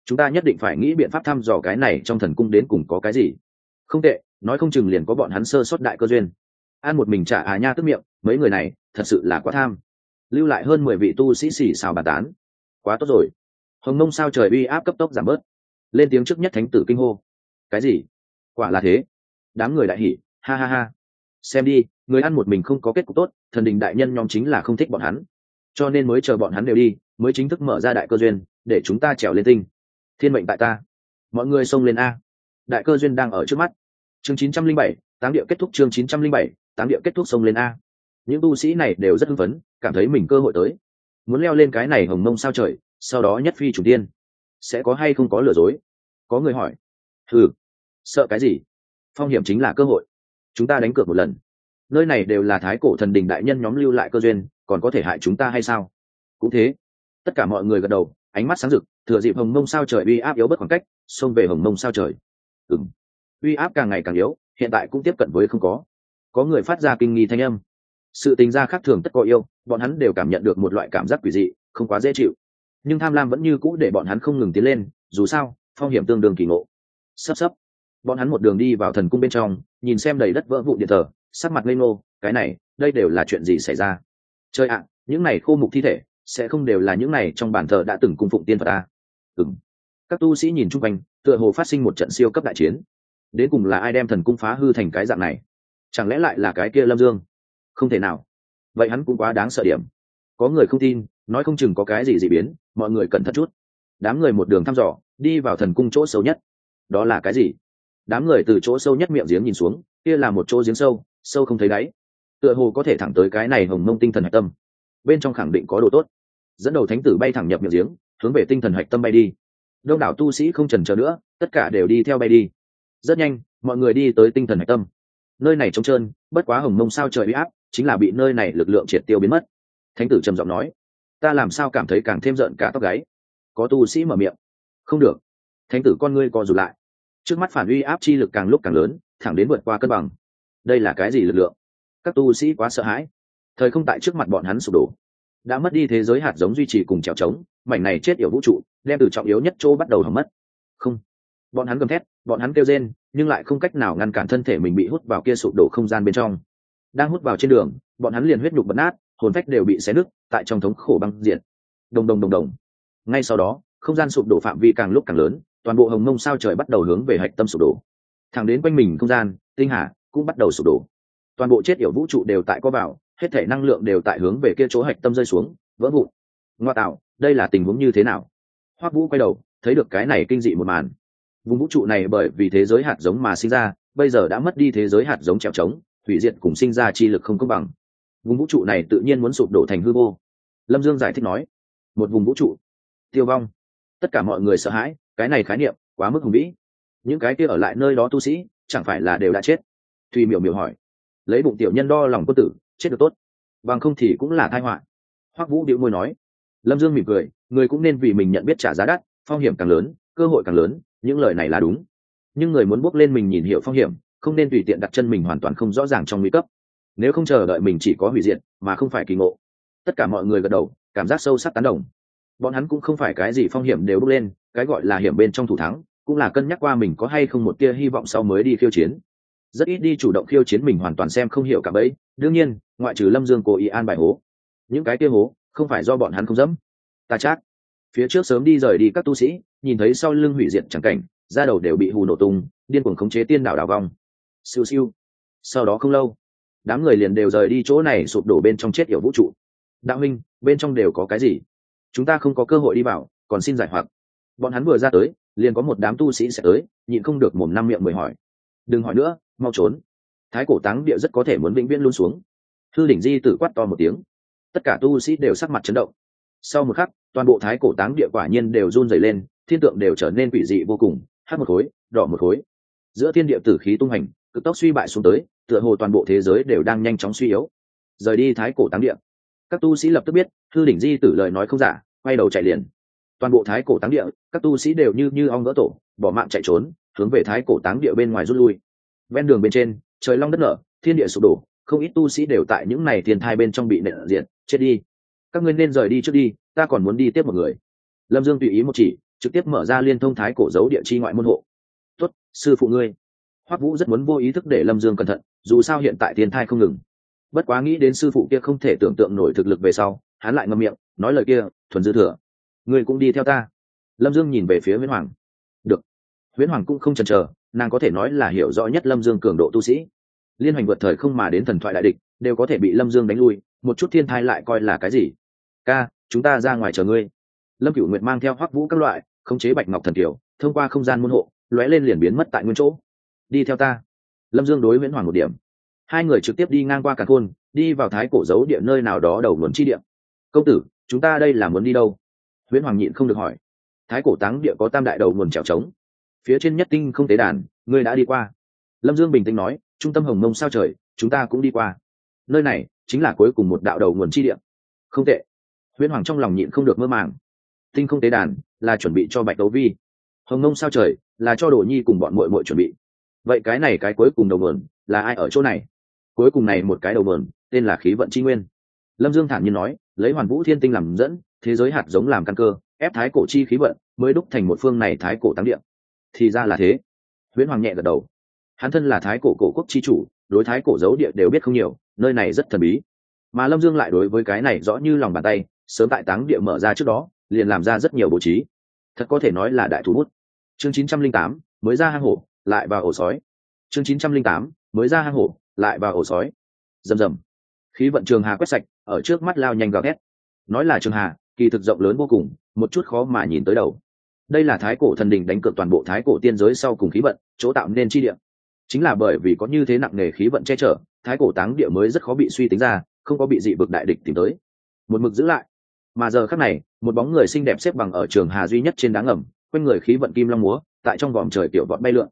S1: Chúng ta nhất định phải nghĩ biện pháp thăm dò cái này trong thần cung đến cùng có cái gì. Không tệ, nói không chừng liền có bọn hắn sơ sót đại cơ duyên ăn một mình trả à nha tức miệng, mấy người này, thật sự là quá tham. Lưu lại hơn mười vị tu sĩ xì xào bàn tán. Quá tốt rồi. Hồng nông sao trời uy áp cấp tốc giảm bớt. Lên tiếng trước nhất thánh tử kinh hô. Cái gì? Quả là thế. Đám người đại hỉ. Ha ha ha. Xem đi, người ăn một mình không có kết cục tốt, thần đình đại nhân nhóm chính là không thích bọn hắn. Cho nên mới chờ bọn hắn đều đi, mới chính thức mở ra đại cơ duyên, để chúng ta trèo lên tinh. Thiên mệnh tại ta. Mọi người xông lên a. Đại cơ duyên đang ở trước mắt. Chương chín trăm linh bảy tám địa kết thúc chương chín trăm linh bảy tám địa kết thúc sông lên a. Những tu sĩ này đều rất hưng phấn, cảm thấy mình cơ hội tới. Muốn leo lên cái này hồng mông sao trời, sau đó nhất phi chủ tiên. Sẽ có hay không có lừa dối? Có người hỏi. Ừ sợ cái gì? Phong hiểm chính là cơ hội. Chúng ta đánh cược một lần. Nơi này đều là thái cổ thần đình đại nhân nhóm lưu lại cơ duyên, còn có thể hại chúng ta hay sao? Cũng thế. Tất cả mọi người gật đầu, ánh mắt sáng rực, thừa dịp hồng mông sao trời uy áp yếu bất khoảng cách, xông về hồng mông sao trời. Ừng uy áp càng ngày càng yếu, hiện tại cũng tiếp cận với không có có người phát ra kinh nghi thanh âm. Sự tình gia khác thường tất có yêu, bọn hắn đều cảm nhận được một loại cảm giác quỷ dị, không quá dễ chịu. Nhưng tham lam vẫn như cũ để bọn hắn không ngừng tiến lên, dù sao, phong hiểm tương đương kỳ ngộ. Sắp sắp, bọn hắn một đường đi vào thần cung bên trong, nhìn xem đầy đất vỡ vụ điện thờ, sắc mặt ngây ngô, cái này, đây đều là chuyện gì xảy ra? Chơi ạ, những này khô mục thi thể, sẽ không đều là những này trong bản thờ đã từng cung phụng tiên phật ta. Ừng các tu sĩ nhìn chung quanh, tựa hồ phát sinh một trận siêu cấp đại chiến. Đến cùng là ai đem thần cung phá hư thành cái dạng này? Chẳng lẽ lại là cái kia lâm dương? Không thể nào. Vậy hắn cũng quá đáng sợ điểm. Có người không tin, nói không chừng có cái gì dị biến, mọi người cẩn thận chút. Đám người một đường thăm dò, đi vào thần cung chỗ sâu nhất. Đó là cái gì? Đám người từ chỗ sâu nhất miệng giếng nhìn xuống, kia là một chỗ giếng sâu sâu không thấy đáy. Tựa hồ có thể thẳng tới cái này hồng mông tinh thần hạch tâm. Bên trong khẳng định có đồ tốt. Dẫn đầu thánh tử bay thẳng nhập miệng giếng, hướng về tinh thần hạch tâm bay đi. Đông đảo tu sĩ không trần chờ nữa, tất cả đều đi theo bay đi. Rất nhanh, mọi người đi tới tinh thần hạch tâm nơi này trống trơn, bất quá hồng mông sao trời uy áp, chính là bị nơi này lực lượng triệt tiêu biến mất. Thánh tử trầm giọng nói, ta làm sao cảm thấy càng thêm rợn cả tóc gáy? Có tu sĩ mở miệng, không được. Thánh tử con ngươi co rụt lại. Trước mắt phản uy áp chi lực càng lúc càng lớn, thẳng đến vượt qua cân bằng. Đây là cái gì lực lượng? Các tu sĩ quá sợ hãi. Thời không tại trước mặt bọn hắn sụp đổ. Đã mất đi thế giới hạt giống duy trì cùng trèo trống, mảnh này chết yểu vũ trụ, đem từ trọng yếu nhất chỗ bắt đầu hầm mất. Không bọn hắn gầm thét, bọn hắn kêu rên, nhưng lại không cách nào ngăn cản thân thể mình bị hút vào kia sụp đổ không gian bên trong. Đang hút vào trên đường, bọn hắn liền huyết nhục bật nát, hồn phách đều bị xé nứt, tại trong thống khổ băng diện đồng đồng đồng đồng. Ngay sau đó, không gian sụp đổ phạm vi càng lúc càng lớn, toàn bộ hồng mông sao trời bắt đầu hướng về hạch tâm sụp đổ. Thẳng đến quanh mình không gian, tinh hà cũng bắt đầu sụp đổ. Toàn bộ chết yểu vũ trụ đều tại có vào, hết thể năng lượng đều tại hướng về kia chỗ hạch tâm rơi xuống, vỡ vụn. Ngoa tạo, đây là tình huống như thế nào? Hoắc vũ quay đầu, thấy được cái này kinh dị một màn vùng vũ trụ này bởi vì thế giới hạt giống mà sinh ra, bây giờ đã mất đi thế giới hạt giống trèo trống, hủy diệt cùng sinh ra chi lực không công bằng. Vùng vũ trụ này tự nhiên muốn sụp đổ thành hư vô. Lâm dương giải thích nói, một vùng vũ trụ, tiêu vong. Tất cả mọi người sợ hãi, cái này khái niệm quá mức hùng vĩ. Những cái kia ở lại nơi đó tu sĩ, chẳng phải là đều đã chết? Thùy miểu miểu hỏi. Lấy bụng tiểu nhân đo lòng quân tử, chết được tốt. Bằng không thì cũng là thai họa. Hoắc vũ điệu môi nói. Lâm dương mỉm cười, người cũng nên vì mình nhận biết trả giá đắt, phong hiểm càng lớn, cơ hội càng lớn những lời này là đúng. Nhưng người muốn bước lên mình nhìn hiểu phong hiểm, không nên tùy tiện đặt chân mình hoàn toàn không rõ ràng trong nguy cấp. Nếu không chờ đợi mình chỉ có hủy diệt, mà không phải kỳ ngộ. Tất cả mọi người gật đầu, cảm giác sâu sắc tán đồng. Bọn hắn cũng không phải cái gì phong hiểm đều bước lên, cái gọi là hiểm bên trong thủ thắng, cũng là cân nhắc qua mình có hay không một tia hy vọng sau mới đi khiêu chiến. Rất ít đi chủ động khiêu chiến mình hoàn toàn xem không hiểu cả bấy đương nhiên, ngoại trừ lâm dương cố ý an bài hố. Những cái kia hố, không phải do bọn hắn không dẫm. Ta chắc phía trước sớm đi rời đi các tu sĩ, nhìn thấy sau lưng hủy diệt chẳng cảnh, da đầu đều bị hù nổ tung, điên cuồng khống chế tiên đảo đào vong. Siêu siêu. Sau đó không lâu, đám người liền đều rời đi chỗ này sụp đổ bên trong chết yểu vũ trụ. Đạo huynh, bên trong đều có cái gì? Chúng ta không có cơ hội đi vào, còn xin giải hoặc. Bọn hắn vừa ra tới, liền có một đám tu sĩ sẽ tới, nhịn không được mồm năm miệng mười hỏi. Đừng hỏi nữa, mau trốn. Thái cổ táng địa rất có thể muốn vĩnh viễn luôn xuống. Thư đỉnh di tử quát to một tiếng. Tất cả tu sĩ đều sắc mặt chấn động. Sau một khắc toàn bộ thái cổ táng địa quả nhiên đều run rẩy lên, thiên tượng đều trở nên quỷ dị vô cùng, hát một khối, đỏ một khối. Giữa thiên địa tử khí tung hành, cực tốc suy bại xuống tới, tựa hồ toàn bộ thế giới đều đang nhanh chóng suy yếu. Rời đi thái cổ táng địa. Các tu sĩ lập tức biết, thư đỉnh di tử lời nói không giả, quay đầu chạy liền. Toàn bộ thái cổ táng địa, các tu sĩ đều như như ong vỡ tổ, bỏ mạng chạy trốn, hướng về thái cổ táng địa bên ngoài rút lui. Ven đường bên trên, trời long đất nở, thiên địa sụp đổ, không ít tu sĩ đều tại những này tiền thai bên trong bị nện diện chết đi các ngươi nên rời đi trước đi, ta còn muốn đi tiếp một người. Lâm dương tùy ý một chỉ, trực tiếp mở ra liên thông thái cổ dấu địa chi ngoại môn hộ. Tuất sư phụ ngươi. Hoắc vũ rất muốn vô ý thức để lâm dương cẩn thận, dù sao hiện tại thiên thai không ngừng. Bất quá nghĩ đến sư phụ kia không thể tưởng tượng nổi thực lực về sau, hắn lại ngậm miệng, nói lời kia, thuần dư thừa, ngươi cũng đi theo ta. Lâm dương nhìn về phía nguyễn hoàng. Được. Nguyễn hoàng cũng không chần chờ, nàng có thể nói là hiểu rõ nhất lâm dương cường độ tu sĩ. Liên hoành vượt thời không mà đến thần thoại đại địch, đều có thể bị lâm dương đánh lui, một chút thiên thai lại coi là cái gì? Ca, chúng ta ra ngoài chờ ngươi. Lâm cửu nguyệt mang theo hoắc vũ các loại, khống chế bạch ngọc thần kiều, thông qua không gian môn hộ, lóe lên liền biến mất tại nguyên chỗ. Đi theo ta. Lâm dương đối nguyễn hoàng một điểm. Hai người trực tiếp đi ngang qua cả khôn, đi vào thái cổ dấu địa nơi nào đó đầu nguồn chi địa. Công tử, chúng ta đây là muốn đi đâu? Nguyễn hoàng nhịn không được hỏi. Thái cổ táng địa có tam đại đầu nguồn trèo trống phía trên nhất tinh không tế đàn, ngươi đã đi qua. Lâm dương bình tĩnh nói, trung tâm hồng mông sao trời, chúng ta cũng đi qua. Nơi này chính là cuối cùng một đạo đầu nguồn chi địa. Không tệ huyễn hoàng trong lòng nhịn không được mơ màng. Tinh không tế đàn là chuẩn bị cho bạch đấu vi. Hồng nông sao trời là cho đồ nhi cùng bọn muội muội chuẩn bị. Vậy cái này cái cuối cùng đầu mườn là ai ở chỗ này? Cuối cùng này một cái đầu mườn tên là khí vận chi nguyên. Lâm dương thản nhiên nói, lấy hoàn vũ thiên tinh làm dẫn, thế giới hạt giống làm căn cơ, ép thái cổ chi khí vận, mới đúc thành một phương này thái cổ tăng điện thì ra là thế. Huyễn hoàng nhẹ gật đầu. Hắn thân là thái cổ cổ quốc chi chủ, đối thái cổ dấu địa đều biết không nhiều, nơi này rất thần bí. Mà lâm dương lại đối với cái này rõ như lòng bàn tay sớm tại táng địa mở ra trước đó, liền làm ra rất nhiều bố trí. Thật có thể nói là đại thú bút. Chương chín trăm linh tám, mới ra hang hổ, lại vào ổ sói. Chương chín trăm linh tám, mới ra hang hổ, lại vào ổ sói. Rầm rầm. Khí vận trường hà quét sạch, ở trước mắt lao nhanh gào ghét nói là trường hà, kỳ thực rộng lớn vô cùng, một chút khó mà nhìn tới đầu. Đây là thái cổ thần đình đánh cược toàn bộ thái cổ tiên giới sau cùng khí vận, chỗ tạo nên chi địa. Chính là bởi vì có như thế nặng nề khí vận che chở, thái cổ táng địa mới rất khó bị suy tính ra, không có bị dị vực đại địch tìm tới. Một mực giữ lại mà giờ khác này, một bóng người xinh đẹp xếp bằng ở trường hà duy nhất trên đá ngầm, quanh người khí vận kim long múa, tại trong vòm trời tiểu vọt bay lượn.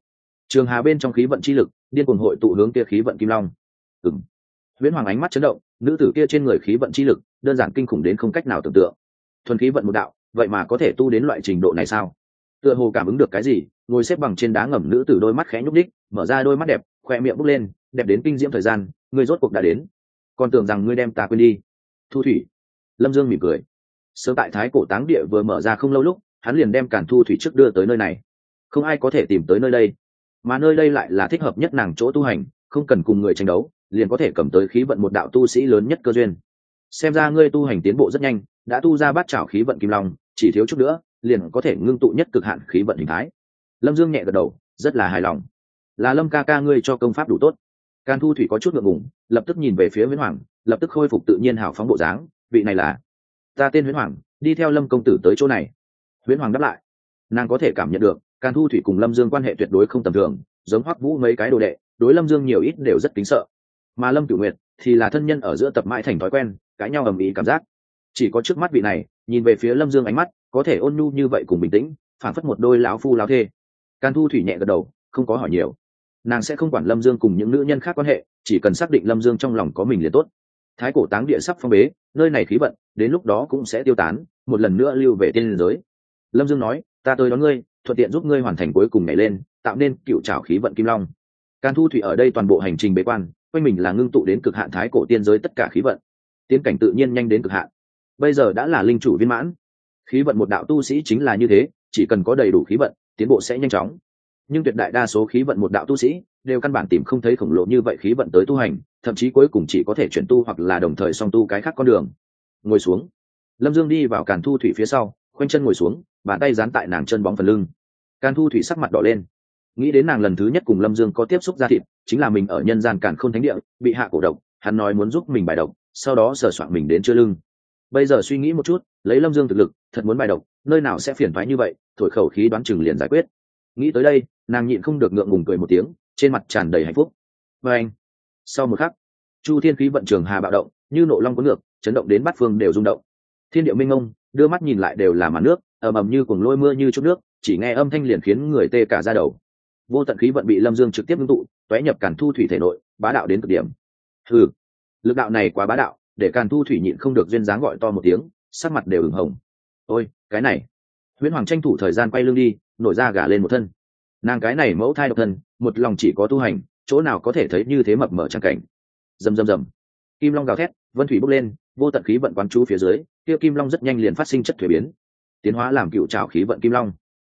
S1: Trường hà bên trong khí vận chi lực, điên cuồng hội tụ hướng kia khí vận kim long. Ừng huyễn hoàng ánh mắt chấn động, nữ tử kia trên người khí vận chi lực, đơn giản kinh khủng đến không cách nào tưởng tượng. Thuần khí vận một đạo, vậy mà có thể tu đến loại trình độ này sao? Tựa hồ cảm ứng được cái gì, ngồi xếp bằng trên đá ngầm nữ tử đôi mắt khẽ nhúc đích mở ra đôi mắt đẹp, khoe miệng bốc lên, đẹp đến kinh diễm thời gian, ngươi rốt cuộc đã đến. Còn tưởng rằng ngươi đem ta quên đi. Thu thủy. Lâm dương mỉm cười sớm tại thái cổ táng địa vừa mở ra không lâu lúc, hắn liền đem cản thu thủy trước đưa tới nơi này. Không ai có thể tìm tới nơi đây. Mà nơi đây lại là thích hợp nhất nàng chỗ tu hành, không cần cùng người tranh đấu, liền có thể cầm tới khí vận một đạo tu sĩ lớn nhất cơ duyên. Xem ra ngươi tu hành tiến bộ rất nhanh, đã tu ra bát trảo khí vận kim long, chỉ thiếu chút nữa, liền có thể ngưng tụ nhất cực hạn khí vận hình thái. Lâm dương nhẹ gật đầu, rất là hài lòng. Là lâm ca ca ngươi cho công pháp đủ tốt. Can thu thủy có chút ngượng ngùng, lập tức nhìn về phía nguyễn hoàng, lập tức khôi phục tự nhiên hào phóng bộ dáng, vị này là ta tên huyễn hoàng, đi theo lâm công tử tới chỗ này. Huyễn hoàng đáp lại, nàng có thể cảm nhận được can thu thủy cùng lâm dương quan hệ tuyệt đối không tầm thường, giống hoắc vũ mấy cái đồ đệ, đối lâm dương nhiều ít đều rất kính sợ. Mà lâm cửu nguyệt thì là thân nhân ở giữa tập mãi thành thói quen, cãi nhau ầm ĩ cảm giác. Chỉ có trước mắt vị này, nhìn về phía lâm dương ánh mắt, có thể ôn nhu như vậy cùng bình tĩnh phản phất một đôi lão phu lão thê. Can thu thủy nhẹ gật đầu, không có hỏi nhiều. Nàng sẽ không quản lâm dương cùng những nữ nhân khác quan hệ, chỉ cần xác định lâm dương trong lòng có mình liền tốt thái cổ táng địa sắp phong bế, nơi này khí vận, đến lúc đó cũng sẽ tiêu tán, một lần nữa lưu về tiên giới. Lâm dương nói, ta tới đón ngươi, thuận tiện giúp ngươi hoàn thành cuối cùng nhảy lên, tạo nên cựu trào khí vận kim long. Can thu thủy ở đây toàn bộ hành trình bế quan, quanh mình là ngưng tụ đến cực hạn thái cổ tiên giới tất cả khí vận. Tiến cảnh tự nhiên nhanh đến cực hạn. Bây giờ đã là linh chủ viên mãn. Khí vận một đạo tu sĩ chính là như thế, chỉ cần có đầy đủ khí vận, tiến bộ sẽ nhanh chóng. Nhưng tuyệt đại đa số khí vận một đạo tu sĩ, đều căn bản tìm không thấy khổng lồ như vậy khí vận tới tu hành thậm chí cuối cùng chỉ có thể chuyển tu hoặc là đồng thời song tu cái khác con đường. Ngồi xuống. Lâm dương đi vào càn thu thủy phía sau, khoanh chân ngồi xuống, bàn tay dán tại nàng chân bóng phần lưng. Càn thu thủy sắc mặt đỏ lên. Nghĩ đến nàng lần thứ nhất cùng lâm dương có tiếp xúc ra thịt, chính là mình ở nhân gian càn khôn thánh địa, bị hạ cổ độc, hắn nói muốn giúp mình bài độc, sau đó sờ soạn mình đến chưa lưng. Bây giờ suy nghĩ một chút, lấy lâm dương thực lực, thật muốn bài độc, nơi nào sẽ phiền thoái như vậy, thổi khẩu khí đoán chừng liền giải quyết. Nghĩ tới đây, nàng nhịn không được ngượng ngùng cười một tiếng, trên mặt tràn đầy hạnh phúc. Và anh sau một khắc, chu thiên khí vận trường hà bạo động, như nộ long có ngược, chấn động đến bát phương đều rung động. Thiên điệu minh ông, đưa mắt nhìn lại đều là màn nước, ầm ầm như cuồng lôi mưa như chút nước, chỉ nghe âm thanh liền khiến người tê cả ra đầu. Vô tận khí vận bị lâm dương trực tiếp ngưng tụ toé nhập cản thu thủy thể nội, bá đạo đến cực điểm. Ừ lực đạo này quá bá đạo, để càn thu thủy nhịn không được duyên dáng gọi to một tiếng, sắc mặt đều ửng hồng. Ôi, cái này. Huyễn hoàng tranh thủ thời gian quay lưng đi, nổi ra gả lên một thân. Nàng cái này mẫu thai độc thân, một lòng chỉ có tu hành chỗ nào có thể thấy như thế mập mở trang cảnh. Rầm rầm rầm. Kim long gào thét, vân thủy bốc lên, vô tận khí vận quán chú phía dưới, kia kim long rất nhanh liền phát sinh chất thuế biến. Tiến hóa làm cựu trào khí vận kim long.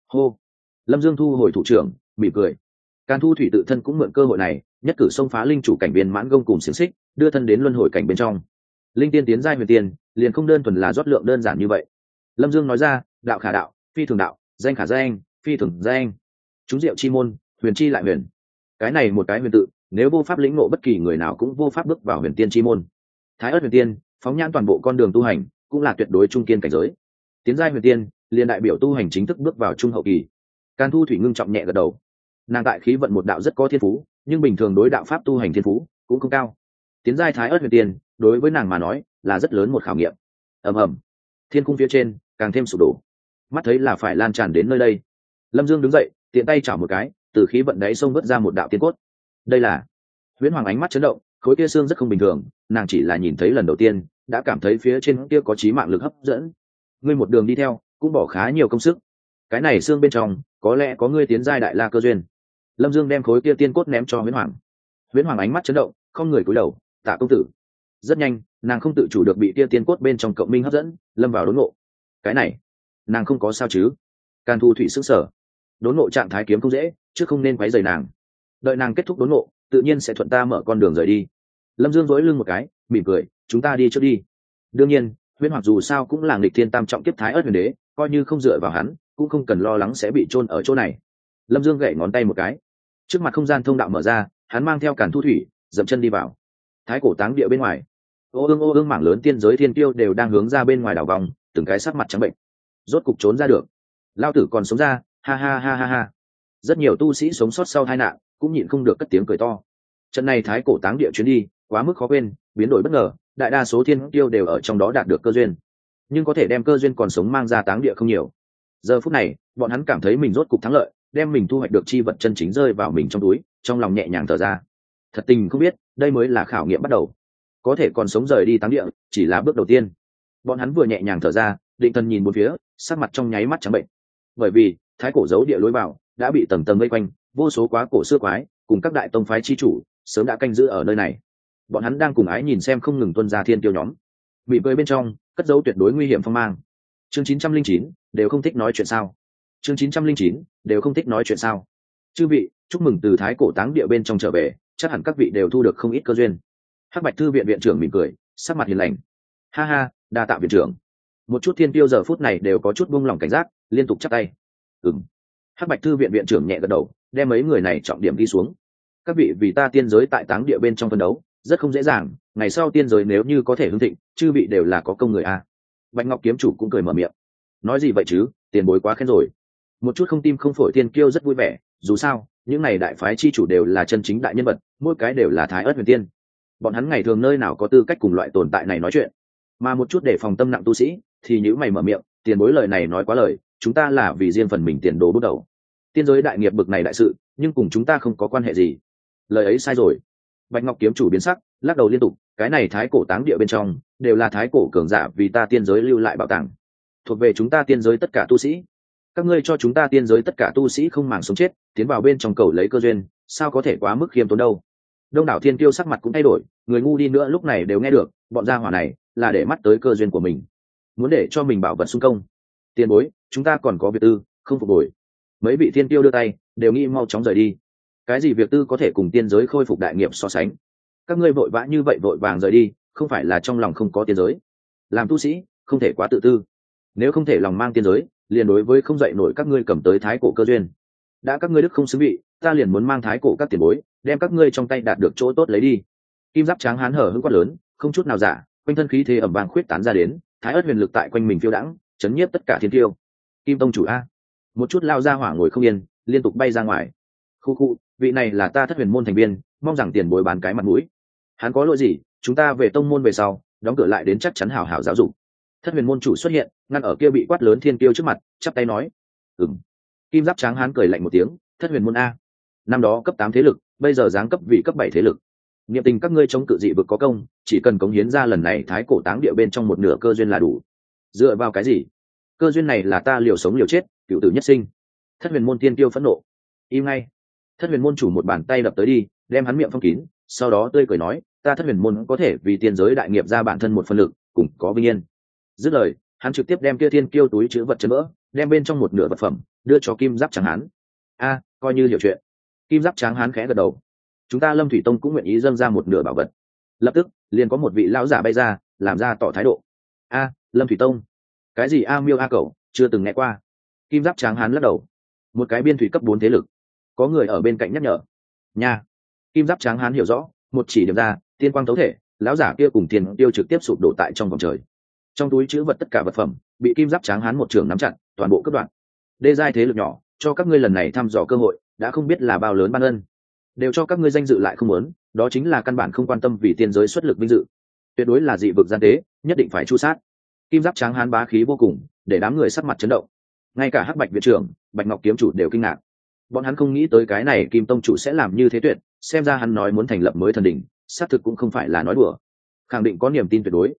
S1: Hô. Lâm dương thu hồi thủ trưởng, mỉm cười. Càn thu thủy tự thân cũng mượn cơ hội này, nhất cử xông phá linh chủ cảnh viên mãn gông cùng xiềng xích, đưa thân đến luân hồi cảnh bên trong. Linh tiên tiến giai huyền tiên, liền không đơn thuần là rót lượng đơn giản như vậy. Lâm dương nói ra, đạo khả đạo, phi thường đạo, danh khả danh, phi thường danh. Chúng diệu chi môn, huyền chi lại huyền cái này một cái huyền tự, nếu vô pháp lĩnh ngộ bất kỳ người nào cũng vô pháp bước vào huyền tiên chi môn. Thái ớt huyền tiên, phóng nhãn toàn bộ con đường tu hành, cũng là tuyệt đối trung kiên cảnh giới. Tiến giai huyền tiên, liền đại biểu tu hành chính thức bước vào trung hậu kỳ. Can thu thủy ngưng trọng nhẹ gật đầu. Nàng tại khí vận một đạo rất có thiên phú, nhưng bình thường đối đạo pháp tu hành thiên phú cũng không cao. Tiến giai thái ớt huyền tiên, đối với nàng mà nói, là rất lớn một khảo nghiệm. Ầm ầm. Thiên cung phía trên, càng thêm sụp đổ. Mắt thấy là phải lan tràn đến nơi đây. Lâm dương đứng dậy, tiện tay chảo một cái từ khí vận đáy sông vớt ra một đạo tiên cốt. Đây là huyễn hoàng ánh mắt chấn động, khối kia xương rất không bình thường, nàng chỉ là nhìn thấy lần đầu tiên, đã cảm thấy phía trên kia có trí mạng lực hấp dẫn. Ngươi một đường đi theo, cũng bỏ khá nhiều công sức. Cái này xương bên trong, có lẽ có ngươi tiến giai đại la cơ duyên. Lâm dương đem khối kia tiên cốt ném cho huyễn hoàng. Huyễn hoàng ánh mắt chấn động, không người cúi đầu, tạ công tử. Rất nhanh, nàng không tự chủ được bị tia tiên cốt bên trong cộng minh hấp dẫn, lâm vào đốn ngộ. Cái này, nàng không có sao chứ? Can thu thủy sức sở. Đốn ngộ trạng thái kiếm không dễ chứ không nên quấy rầy nàng. Đợi nàng kết thúc đốn ngộ, tự nhiên sẽ thuận ta mở con đường rời đi. Lâm dương dối lưng một cái, mỉm cười, chúng ta đi trước đi. Đương nhiên, huyễn hoặc dù sao cũng là nghịch thiên tam trọng kiếp thái ớt huyền đế, coi như không dựa vào hắn, cũng không cần lo lắng sẽ bị chôn ở chỗ này. Lâm dương gậy ngón tay một cái. Trước mặt không gian thông đạo mở ra, hắn mang theo cản thu thủy, dậm chân đi vào. Thái cổ táng địa bên ngoài. Ô ương ô ương mảng lớn tiên giới thiên tiêu đều đang hướng ra bên ngoài đảo vòng, từng cái sắc mặt trắng bệnh. Rốt cục trốn ra được. Lao tử còn sống ra, ha ha ha ha ha rất nhiều tu sĩ sống sót sau tai nạn cũng nhịn không được cất tiếng cười to. Trận này thái cổ táng địa chuyến đi, quá mức khó quên, biến đổi bất ngờ, đại đa số thiên tiêu đều ở trong đó đạt được cơ duyên. Nhưng có thể đem cơ duyên còn sống mang ra táng địa không nhiều. Giờ phút này, bọn hắn cảm thấy mình rốt cục thắng lợi, đem mình thu hoạch được chi vật chân chính rơi vào mình trong túi, trong lòng nhẹ nhàng thở ra. Thật tình không biết, đây mới là khảo nghiệm bắt đầu. Có thể còn sống rời đi táng địa, chỉ là bước đầu tiên. Bọn hắn vừa nhẹ nhàng thở ra, định thần nhìn một phía, sắc mặt trong nháy mắt trắng bệnh. Bởi vì, thái cổ giấu địa lối vào đã bị tầng tầng vây quanh, vô số quá cổ xưa quái, cùng các đại tông phái chi chủ, sớm đã canh giữ ở nơi này. Bọn hắn đang cùng ái nhìn xem không ngừng tuân ra thiên tiêu nhóm. Bị bơi bên trong, cất dấu tuyệt đối nguy hiểm phong mang. Chương chín trăm linh chín, đều không thích nói chuyện sao? Chương chín trăm linh chín, đều không thích nói chuyện sao? Chư vị, chúc mừng từ thái cổ táng địa bên trong trở về, chắc hẳn các vị đều thu được không ít cơ duyên. Hắc bạch thư viện viện trưởng mỉm cười, sắc mặt hiền lành. Ha ha, đa tạ viện trưởng. Một chút thiên tiêu giờ phút này đều có chút buông lỏng cảnh giác, liên tục chắc tay. Ừng hắc bạch thư viện viện trưởng nhẹ gật đầu, đem mấy người này trọng điểm đi xuống. Các vị vì ta tiên giới tại táng địa bên trong phân đấu, rất không dễ dàng, ngày sau tiên giới nếu như có thể hưng thịnh, chư vị đều là có công người a. Bạch ngọc kiếm chủ cũng cười mở miệng. Nói gì vậy chứ, tiền bối quá khen rồi. Một chút không tim không phổi tiên kiêu rất vui vẻ, dù sao, những n à y đại phái chi chủ đều là chân chính đại nhân vật, mỗi cái đều là thái ớt huyền tiên. Bọn hắn ngày thường nơi nào có tư cách cùng loại tồn tại này nói chuyện. Mà một chút để phòng tâm nặng tu sĩ, thì những mày mở miệng, tiền bối lời này nói quá lời chúng ta là vì riêng phần mình tiền đồ bước đầu. Tiên giới đại nghiệp bực này đại sự, nhưng cùng chúng ta không có quan hệ gì. Lời ấy sai rồi. Bạch ngọc kiếm chủ biến sắc, lắc đầu liên tục, cái này thái cổ táng địa bên trong, đều là thái cổ cường giả vì ta tiên giới lưu lại bảo tàng. Thuộc về chúng ta tiên giới tất cả tu sĩ. Các ngươi cho chúng ta tiên giới tất cả tu sĩ không màng sống chết, tiến vào bên trong cầu lấy cơ duyên, sao có thể quá mức khiêm tốn đâu? Đông đảo thiên tiêu sắc mặt cũng thay đổi, người ngu đi nữa lúc này đều nghe được, bọn gia hỏa này là để mắt tới cơ duyên của mình. Muốn để cho mình bảo vật xung công tiền bối, chúng ta còn có việc tư, không phục hồi. Mấy vị thiên tiêu đưa tay, đều nghĩ mau chóng rời đi. Cái gì việc tư có thể cùng tiên giới khôi phục đại nghiệp so sánh? Các ngươi vội vã như vậy vội vàng rời đi, không phải là trong lòng không có tiên giới. Làm tu sĩ, không thể quá tự tư. Nếu không thể lòng mang tiên giới, liền đối với không dạy nổi các ngươi cầm tới thái cổ cơ duyên. Đã các ngươi đức không xứng vị, ta liền muốn mang thái cổ các tiền bối, đem các ngươi trong tay đạt được chỗ tốt lấy đi. Kim giáp tráng hán hở hữu quát lớn, không chút nào giả, quanh thân khí thế ẩm vàng khuyết tán ra đến, thái ớt huyền lực tại quanh mình phiêu đãng chấn nhiếp tất cả thiên tiêu kim tông chủ a. Một chút lao ra hỏa ngồi không yên, liên tục bay ra ngoài. Khu khu, vị này là ta thất huyền môn thành viên, mong rằng tiền bối bán cái mặt mũi. Hắn có lỗi gì, chúng ta về tông môn về sau, đóng cửa lại đến chắc chắn hảo hảo giáo dục. Thất huyền môn chủ xuất hiện, ngăn ở kia bị quát lớn thiên tiêu trước mặt, chắp tay nói. Ừng kim giáp tráng hán cười lạnh một tiếng, thất huyền môn a. Năm đó cấp tám thế lực, bây giờ giáng cấp vị cấp bảy thế lực. Niệm tình các ngươi chống cự dị vực có công, chỉ cần cống hiến ra lần này thái cổ táng địa bên trong một nửa cơ duyên là đủ. Dựa vào cái gì? Cơ duyên này là ta liều sống liều chết, cựu tử nhất sinh. Thất huyền môn tiên tiêu phẫn nộ. Im ngay. Thất huyền môn chủ một bàn tay đập tới đi, đem hắn miệng phong kín, sau đó tươi cười nói, ta thất huyền môn có thể vì tiên giới đại nghiệp ra bản thân một phân lực, cùng có vinh yên. Dứt lời, hắn trực tiếp đem kia thiên kiêu túi chứa vật chấn vỡ, đem bên trong một nửa vật phẩm đưa cho kim giáp tráng hán. A, coi như hiểu chuyện. Kim giáp tráng hán khẽ gật đầu. Chúng ta lâm thủy tông cũng nguyện ý dâng ra một nửa bảo vật. Lập tức, liền có một vị lão giả bay ra, làm ra tỏ thái độ. A, lâm thủy tông cái gì a miêu a cầu chưa từng nghe qua. Kim giáp tráng hán lắc đầu. Một cái biên thủy cấp bốn thế lực. Có người ở bên cạnh nhắc nhở. Nhà kim giáp tráng hán hiểu rõ, một chỉ điểm ra, tiên quang thấu thể, lão giả kia cùng tiền tiêu trực tiếp sụp đổ tại trong vòng trời. Trong túi chữ vật tất cả vật phẩm, bị kim giáp tráng hán một trường nắm chặt, toàn bộ cất đoạn đê giai thế lực nhỏ, cho các ngươi lần này thăm dò cơ hội, đã không biết là bao lớn ban ân. Đều cho các ngươi danh dự lại không muốn, đó chính là căn bản không quan tâm vì tiên giới xuất lực vinh dự. Tuyệt đối là dị vực gian tế, nhất định phải chu sát kim giáp tráng hán bá khí vô cùng, để đám người sắc mặt chấn động. Ngay cả hắc bạch viện trưởng, bạch ngọc kiếm chủ đều kinh ngạc. Bọn hắn không nghĩ tới cái này kim tông chủ sẽ làm như thế tuyệt, xem ra hắn nói muốn thành lập mới thần đỉnh, xác thực cũng không phải là nói đùa. Khẳng định có niềm tin tuyệt đối.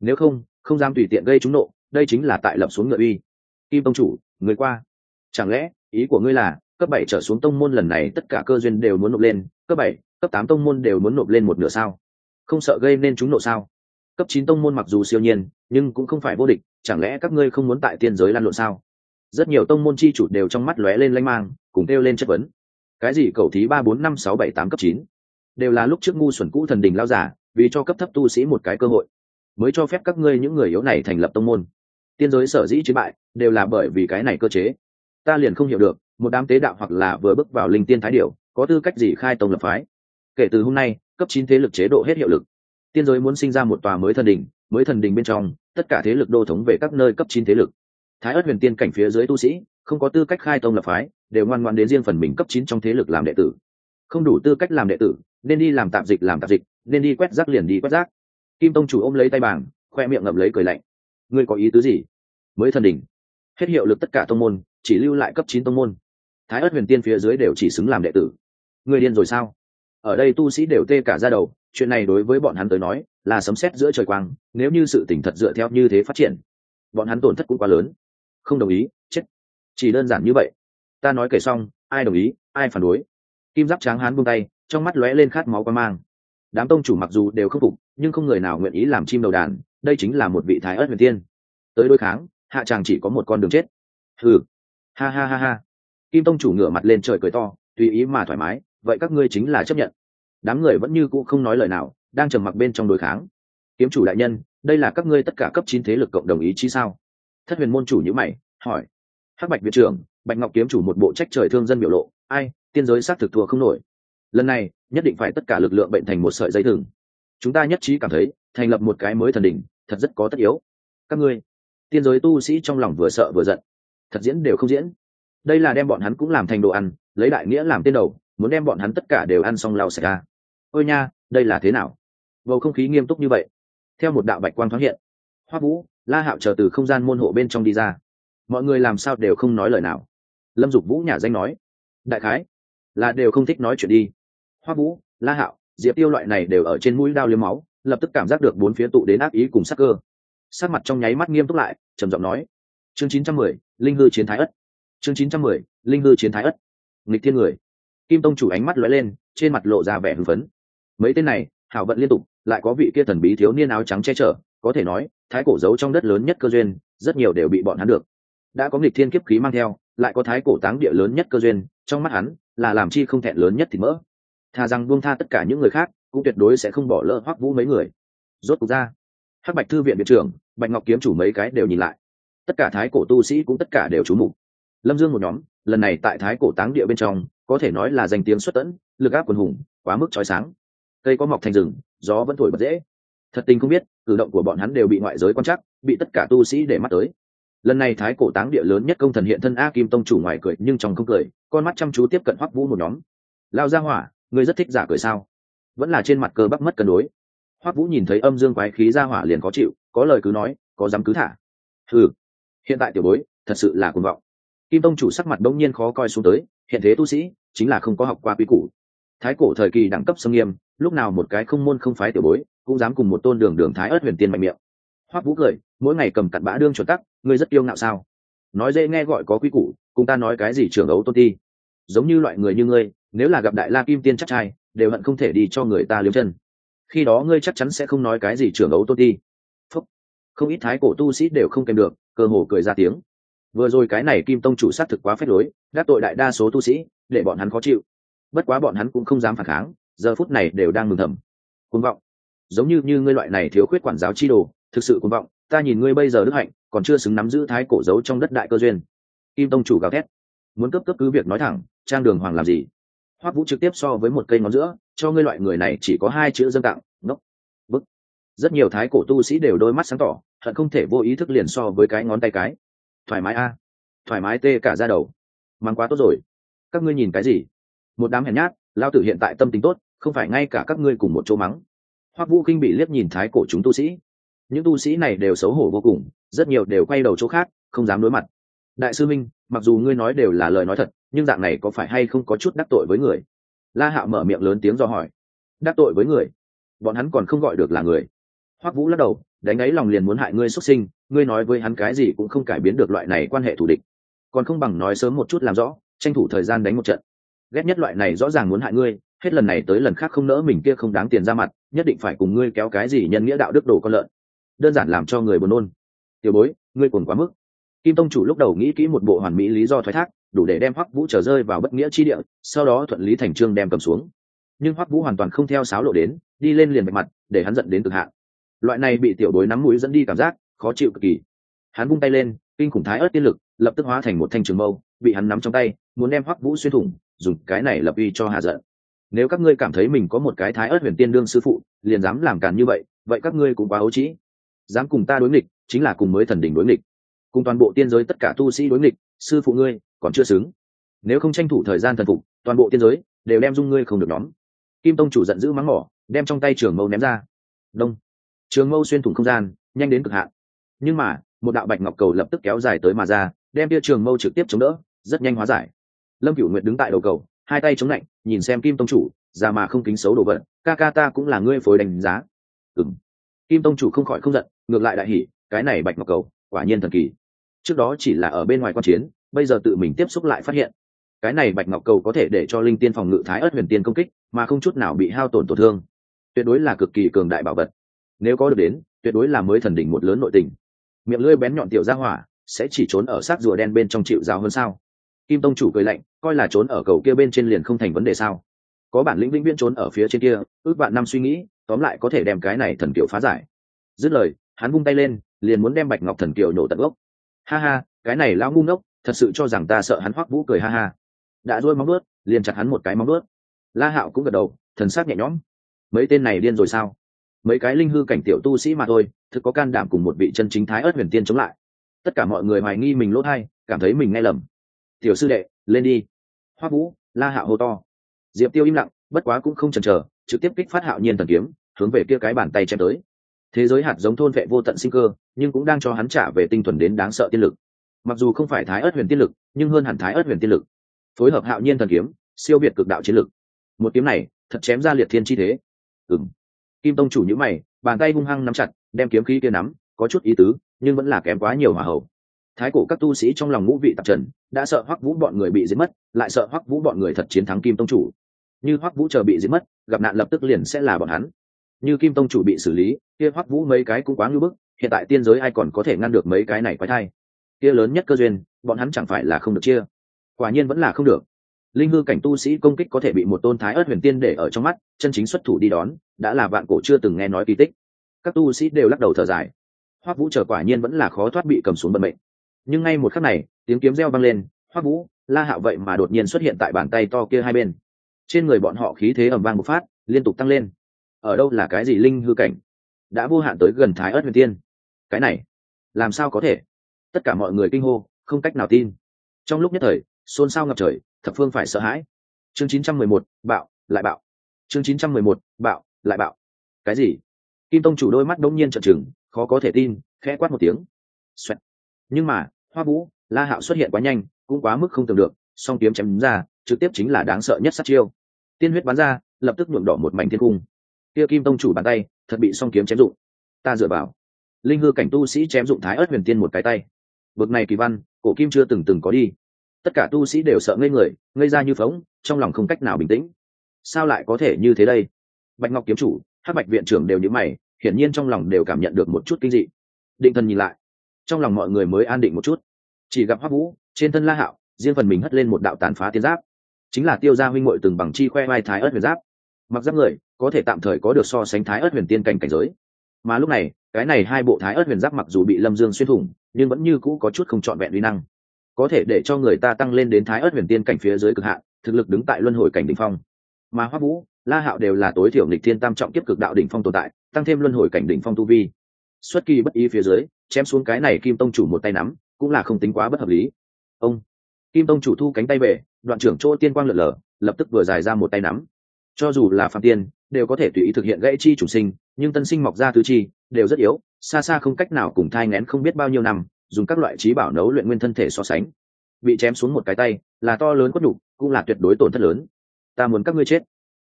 S1: Nếu không không dám tùy tiện gây trúng nộ, đây chính là tại lập xuống ngựa uy. Kim tông chủ, người qua. Chẳng lẽ, ý của ngươi là, cấp bảy trở xuống tông môn lần này tất cả cơ duyên đều muốn nộp lên, cấp bảy, cấp tám tông môn đều muốn nộp lên một nửa sao? Không sợ gây nên chúng nộ sao? Cấp chín tông môn mặc dù siêu nhiên, nhưng cũng không phải vô địch, chẳng lẽ các ngươi không muốn tại tiên giới lan lộn sao? Rất nhiều tông môn chi chủ đều trong mắt lóe lên lanh mang, cùng kêu lên chất vấn. Cái gì cầu thí ba bốn năm sáu bảy tám cấp chín? Đều là lúc trước ngu xuẩn cũ thần đình lao giả, vì cho cấp thấp tu sĩ một cái cơ hội. Mới cho phép các ngươi những người yếu này thành lập tông môn. Tiên giới sở dĩ chiến bại, đều là bởi vì cái này cơ chế. Ta liền không hiểu được, một đám tế đạo hoặc là vừa bước vào linh tiên thái điểu, có tư cách gì khai tông lập phái? Kể từ hôm nay, cấp chín thế lực chế độ hết hiệu lực tiên giới muốn sinh ra một tòa mới thần đình mới thần đình bên trong tất cả thế lực đô thống về các nơi cấp chín thế lực. Thái ất huyền tiên cảnh phía dưới tu sĩ không có tư cách khai tông lập phái đều ngoan ngoan đến riêng phần mình cấp chín trong thế lực làm đệ tử. Không đủ tư cách làm đệ tử nên đi làm tạp dịch làm tạp dịch nên đi quét rác liền đi quét rác. Kim tông chủ ôm lấy tay bảng khoe miệng ngậm lấy cười lạnh. Ngươi có ý tứ gì? Mới thần đình, hết hiệu lực tất cả tông môn chỉ lưu lại cấp chín tông môn. Thái ất huyền tiên phía dưới đều chỉ xứng làm đệ tử. Người điên rồi sao? Ở đây tu sĩ đều tê cả ra đầu, chuyện này đối với bọn hắn tới nói là sấm sét giữa trời quang, nếu như sự tỉnh thật dựa theo như thế phát triển, bọn hắn tổn thất cũng quá lớn. Không đồng ý, chết. Chỉ đơn giản như vậy. Ta nói kể xong, ai đồng ý, ai phản đối. Kim giáp tráng hán buông tay, trong mắt lóe lên khát máu quan mang. Đám tông chủ mặc dù đều khâm phục, nhưng không người nào nguyện ý làm chim đầu đàn, đây chính là một vị thái ớt huyền tiên. Tới đối kháng, hạ chàng chỉ có một con đường chết. Hừ. Ha ha ha ha. Kim tông chủ ngửa mặt lên trời cười to, tùy ý mà thoải mái, vậy các ngươi chính là chấp nhận đám người vẫn như cũ không nói lời nào, đang trầm mặc bên trong đối kháng. Kiếm chủ đại nhân, đây là các ngươi tất cả cấp chín thế lực cộng đồng ý chí sao? Thất huyền môn chủ nhữ mày, hỏi. Hắc bạch viện trưởng, bạch ngọc kiếm chủ một bộ trách trời thương dân biểu lộ, ai, tiên giới xác thực thua không nổi. Lần này, nhất định phải tất cả lực lượng bệnh thành một sợi dây thừng. Chúng ta nhất trí cảm thấy, thành lập một cái mới thần đỉnh, thật rất có tất yếu. Các ngươi, tiên giới tu sĩ trong lòng vừa sợ vừa giận. Thật diễn đều không diễn. Đây là đem bọn hắn cũng làm thành đồ ăn, lấy đại nghĩa làm tên đầu muốn đem bọn hắn tất cả đều ăn xong lau sạch ra. Ôi nha, đây là thế nào? Bầu không khí nghiêm túc như vậy. Theo một đạo bạch quang thoáng hiện hoa vũ, la hạo chờ từ không gian môn hộ bên trong đi ra. Mọi người làm sao đều không nói lời nào. Lâm dục vũ nhà danh nói, đại khái là đều không thích nói chuyện đi. Hoa vũ, la hạo, diệp tiêu loại này đều ở trên mũi đao liếm máu, lập tức cảm giác được bốn phía tụ đến ác ý cùng sắc cơ. Sắc mặt trong nháy mắt nghiêm túc lại, trầm giọng nói, chương chín trăm mười, linh hư chiến thái ất. Chương chín trăm mười, linh hư chiến thái ất. Nghịch thiên người kim tông chủ ánh mắt lóe lên, trên mặt lộ ra vẻ hưng phấn. Mấy tên này, hảo vận liên tục, lại có vị kia thần bí thiếu niên áo trắng che chở, có thể nói, thái cổ giấu trong đất lớn nhất cơ duyên, rất nhiều đều bị bọn hắn được. Đã có nghịch thiên kiếp khí mang theo, lại có thái cổ táng địa lớn nhất cơ duyên, trong mắt hắn, là làm chi không thẹn lớn nhất thì mỡ. Thà rằng buông tha tất cả những người khác, cũng tuyệt đối sẽ không bỏ lỡ hoắc vũ mấy người. Rốt cuộc ra, hắc bạch thư viện viện trưởng, bạch ngọc kiếm chủ mấy cái đều nhìn lại. Tất cả thái cổ tu sĩ cũng tất cả đều trú mục. Lâm dương một nhóm, lần này tại thái cổ táng địa bên trong có thể nói là danh tiếng xuất tẫn, lực áp quần hùng, quá mức trói sáng. Cây có mọc thành rừng, gió vẫn thổi bật dễ. Thật tình không biết, cử động của bọn hắn đều bị ngoại giới quan trắc, bị tất cả tu sĩ để mắt tới. Lần này thái cổ táng địa lớn nhất công thần hiện thân a kim tông chủ ngoài cười, nhưng trong không cười, con mắt chăm chú tiếp cận hoắc vũ một nhóm. Lao ra hỏa, ngươi rất thích giả cười sao? Vẫn là trên mặt cơ bắp mất cân đối. Hoắc vũ nhìn thấy âm dương quái khí ra hỏa liền có chịu, có lời cứ nói, có dám cứ thả. Ừ hiện tại tiểu bối, thật sự là cuồng vọng. Kim tông chủ sắc mặt đông nhiên khó coi xuống tới, hiện thế tu sĩ chính là không có học qua quy củ. Thái cổ thời kỳ đẳng cấp sâm nghiêm, lúc nào một cái không môn không phái tiểu bối, cũng dám cùng một tôn đường đường thái ớt huyền tiên mạnh miệng. Hoắc vũ cười, mỗi ngày cầm cặn bã đương chuẩn tắc, ngươi rất yêu ngạo sao? Nói dễ nghe gọi có quy củ, cùng ta nói cái gì trưởng ấu tôn ti? Giống như loại người như ngươi, nếu là gặp đại la kim tiên chắc trai, đều hận không thể đi cho người ta liếm chân. Khi đó ngươi chắc chắn sẽ không nói cái gì trưởng ấu tôn ti. Phúc. không ít thái cổ tu sĩ đều không kèm được, cơ hồ cười ra tiếng vừa rồi cái này kim tông chủ sát thực quá phép lối đắc tội đại đa số tu sĩ, để bọn hắn khó chịu. Bất quá bọn hắn cũng không dám phản kháng, giờ phút này đều đang mừng thầm. Côn vọng. Giống như như ngươi loại này thiếu khuyết quản giáo chi đồ, thực sự côn vọng, ta nhìn ngươi bây giờ đức hạnh, còn chưa xứng nắm giữ thái cổ giấu trong đất đại cơ duyên. Kim tông chủ gào thét. Muốn cấp cấp cứ việc nói thẳng, trang đường hoàng làm gì? Hoắc vũ trực tiếp so với một cây ngón giữa, cho ngươi loại người này chỉ có hai chữ dân tặng, ngốc. Bức. Rất nhiều thái cổ tu sĩ đều đôi mắt sáng tỏ, hận không thể vô ý thức liền so với cái ngón tay cái thoải mái a, thoải mái tê cả ra đầu. Mang quá tốt rồi. Các ngươi nhìn cái gì? Một đám hèn nhát, lao tử hiện tại tâm tính tốt, không phải ngay cả các ngươi cùng một chỗ mắng. Hoắc vũ kinh bị liếc nhìn thái cổ chúng tu sĩ. Những tu sĩ này đều xấu hổ vô cùng, rất nhiều đều quay đầu chỗ khác, không dám đối mặt. Đại sư minh, mặc dù ngươi nói đều là lời nói thật, nhưng dạng này có phải hay không có chút đắc tội với người? La hạo mở miệng lớn tiếng do hỏi. Đắc tội với người? Bọn hắn còn không gọi được là người. Hoắc vũ lắc đầu đánh ấy lòng liền muốn hại ngươi xuất sinh, ngươi nói với hắn cái gì cũng không cải biến được loại này quan hệ thù địch. Còn không bằng nói sớm một chút làm rõ, tranh thủ thời gian đánh một trận. Ghét nhất loại này rõ ràng muốn hại ngươi, hết lần này tới lần khác không nỡ mình kia không đáng tiền ra mặt, nhất định phải cùng ngươi kéo cái gì nhân nghĩa đạo đức đồ con lợn. Đơn giản làm cho người buồn nôn. Tiểu bối, ngươi cuồng quá mức. Kim tông chủ lúc đầu nghĩ kỹ một bộ hoàn mỹ lý do thoái thác, đủ để đem hoắc vũ trở rơi vào bất nghĩa chi địa, sau đó thuận lý thành trương đem cầm xuống. Nhưng hoắc vũ hoàn toàn không theo sáo lộ đến, đi lên liền bạch mặt, để hắn giận đến cực hạn loại này bị tiểu bối nắm mũi dẫn đi cảm giác, khó chịu cực kỳ. Hắn vung tay lên, kinh khủng thái ớt tiên lực, lập tức hóa thành một thanh trường mâu, bị hắn nắm trong tay, muốn đem hoắc vũ xuyên thủng, dùng cái này lập uy cho hạ giận. Nếu các ngươi cảm thấy mình có một cái thái ớt huyền tiên đương sư phụ, liền dám làm càn như vậy vậy các ngươi cũng quá ấu trĩ. Dám cùng ta đối nghịch, chính là cùng mới thần đỉnh đối nghịch. Cùng toàn bộ tiên giới tất cả tu sĩ đối nghịch, sư phụ ngươi còn chưa xứng. Nếu không tranh thủ thời gian thần phục, toàn bộ tiên giới đều đem dung ngươi không được nhóm. Kim tông chủ giận dữ mắng mỏ, đem trong tay trường mâu ném ra. Đông trường mâu xuyên thủng không gian, nhanh đến cực hạn. Nhưng mà, một đạo bạch ngọc cầu lập tức kéo dài tới mà ra, đem tia trường mâu trực tiếp chống đỡ, rất nhanh hóa giải. Lâm cửu nguyệt đứng tại đầu cầu, hai tay chống lạnh, nhìn xem kim tông chủ, già mà không kính xấu đồ vật, ca ca ta cũng là ngươi phối đánh giá. Ừng kim tông chủ không khỏi không giận, ngược lại đại hỉ, cái này bạch ngọc cầu, quả nhiên thần kỳ. Trước đó chỉ là ở bên ngoài quan chiến, bây giờ tự mình tiếp xúc lại phát hiện. Cái này bạch ngọc cầu có thể để cho linh tiên phòng ngự thái ớt huyền tiên công kích, mà không chút nào bị hao tổn tổn thương. Tuyệt đối là cực kỳ cường đại bảo vật nếu có được đến, tuyệt đối là mới thần đỉnh một lớn nội tình. Miệng lưỡi bén nhọn tiểu ra hỏa, sẽ chỉ trốn ở sát rùa đen bên trong chịu rào hơn sao? Kim tông chủ cười lạnh, coi là trốn ở cầu kia bên trên liền không thành vấn đề sao? Có bản lĩnh vĩnh viễn trốn ở phía trên kia, ước bạn năm suy nghĩ, tóm lại có thể đem cái này thần kiều phá giải. Dứt lời, hắn vung tay lên, liền muốn đem bạch ngọc thần kiều nổ tận gốc. Ha ha, cái này lão ngu ngốc, thật sự cho rằng ta sợ hắn hoắc vũ cười ha ha. Đã rôi móng đuốt liền chặt hắn một cái móng đuốt la hạo cũng gật đầu, thần sắc nhẹ nhõm. Mấy tên này điên rồi sao? Mấy cái linh hư cảnh tiểu tu sĩ mà thôi, thực có can đảm cùng một vị chân chính thái ớt huyền tiên chống lại. Tất cả mọi người hoài nghi mình lỗ thai, cảm thấy mình nghe lầm. Tiểu sư đệ, lên đi. Hoa vũ, la hạo hô to. Diệp tiêu im lặng, bất quá cũng không chần chờ, trực tiếp kích phát hạo nhiên thần kiếm, hướng về kia cái bàn tay chém tới. Thế giới hạt giống thôn vệ vô tận sinh cơ, nhưng cũng đang cho hắn trả về tinh thuần đến đáng sợ tiên lực. Mặc dù không phải thái ớt huyền tiên lực, nhưng hơn hẳn thái ớt huyền tiên lực. Phối hợp hạo nhiên thần kiếm, siêu việt cực đạo chiến lực. Một kiếm này, thật chém ra liệt thiên chi thế. Ừng kim tông chủ nhữ mày, bàn tay hung hăng nắm chặt, đem kiếm khí kia nắm, có chút ý tứ, nhưng vẫn là kém quá nhiều hỏa hậu thái cổ các tu sĩ trong lòng ngũ vị tạp trần, đã sợ hoắc vũ bọn người bị giết mất, lại sợ hoắc vũ bọn người thật chiến thắng kim tông chủ. Như hoắc vũ chờ bị giết mất, gặp nạn lập tức liền sẽ là bọn hắn. Như kim tông chủ bị xử lý, kia hoắc vũ mấy cái cũng quá ngưỡng bức, hiện tại tiên giới ai còn có thể ngăn được mấy cái này quái thai? Kia lớn nhất cơ duyên, bọn hắn chẳng phải là không được chia. Quả nhiên vẫn là không được. Linh hư cảnh tu sĩ công kích có thể bị một tôn thái ớt huyền tiên để ở trong mắt, chân chính xuất thủ đi đón đã là vạn cổ chưa từng nghe nói kỳ tích. Các tu sĩ đều lắc đầu thở dài. Hoắc vũ chờ quả nhiên vẫn là khó thoát bị cầm xuống bận mệnh. Nhưng ngay một khắc này tiếng kiếm reo vang lên hoắc vũ la hạo vậy mà đột nhiên xuất hiện tại bàn tay to kia hai bên. Trên người bọn họ khí thế ầm vang một phát liên tục tăng lên. Ở đâu là cái gì linh hư cảnh? Đã vô hạn tới gần thái ớt huyền tiên. Cái này làm sao có thể? Tất cả mọi người kinh hô không cách nào tin. Trong lúc nhất thời xôn xao ngập trời thập phương phải sợ hãi. Chương 911, bạo lại bạo. Chương 911, bạo lại bạo. Cái gì? Kim tông chủ đôi mắt đông nhiên trợn trừng, khó có thể tin, khẽ quát một tiếng. Xoẹt. nhưng mà, hoa vũ, la hạo xuất hiện quá nhanh, cũng quá mức không tưởng được, song kiếm chém ra, trực tiếp chính là đáng sợ nhất sát chiêu. Tiên huyết bắn ra, lập tức nhuộm đỏ một mảnh thiên cung. Kia kim tông chủ bàn tay, thật bị song kiếm chém dụng. Ta dựa vào. Linh hư cảnh tu sĩ chém dụng thái ớt huyền tiên một cái tay. Bực này kỳ văn, cổ kim chưa từng từng có đi. Tất cả tu sĩ đều sợ ngây người, ngây ra như phóng, trong lòng không cách nào bình tĩnh. Sao lại có thể như thế đây? Bạch ngọc kiếm chủ hát bạch viện trưởng đều nhữ mày, hiển nhiên trong lòng đều cảm nhận được một chút kinh dị. Định thần nhìn lại, trong lòng mọi người mới an định một chút. Chỉ gặp hoắc vũ, trên thân la hạo, riêng phần mình hất lên một đạo tàn phá tiến giáp. Chính là tiêu gia huynh ngội từng bằng chi khoe vai thái ớt huyền giáp. Mặc giáp người, có thể tạm thời có được so sánh thái ớt huyền tiên cảnh cảnh giới. Mà lúc này, cái này hai bộ thái ớt huyền giáp mặc dù bị lâm dương xuyên thủng, nhưng vẫn như cũ có chút không trọn vẹn uy năng. Có thể để cho người ta tăng lên đến thái ớt huyền tiên cảnh phía dưới cực hạn, thực lực đứng tại luân hồi cảnh đ ỉ n h phong. Mà hoa vũ la hạo đều là tối thiểu nịch thiên tam trọng kiếp cực đạo đ ỉ n h phong tồn tại, tăng thêm luân hồi cảnh đ ỉ n h phong tu vi. Xuất kỳ bất ý phía dưới, chém xuống cái này kim tông chủ một tay nắm, cũng là không tính quá bất hợp lý. Ông, kim tông chủ thu cánh tay về, đoạn trưởng chỗ tiên quang lượn lờ, lập tức vừa dài ra một tay nắm. Cho dù là phạm tiên, đều có thể tùy ý thực hiện gãy chi chủ sinh, nhưng tân sinh mọc ra tứ chi, đều rất yếu, xa xa không cách nào cùng thai ngén không biết bao nhiêu năm, dùng các loại trí bảo nấu luyện nguyên thân thể so sánh. Bị chém xuống một cái tay, là to lớn có đủ cũng là tuyệt đối tổn thất lớn. Ta muốn các ngươi chết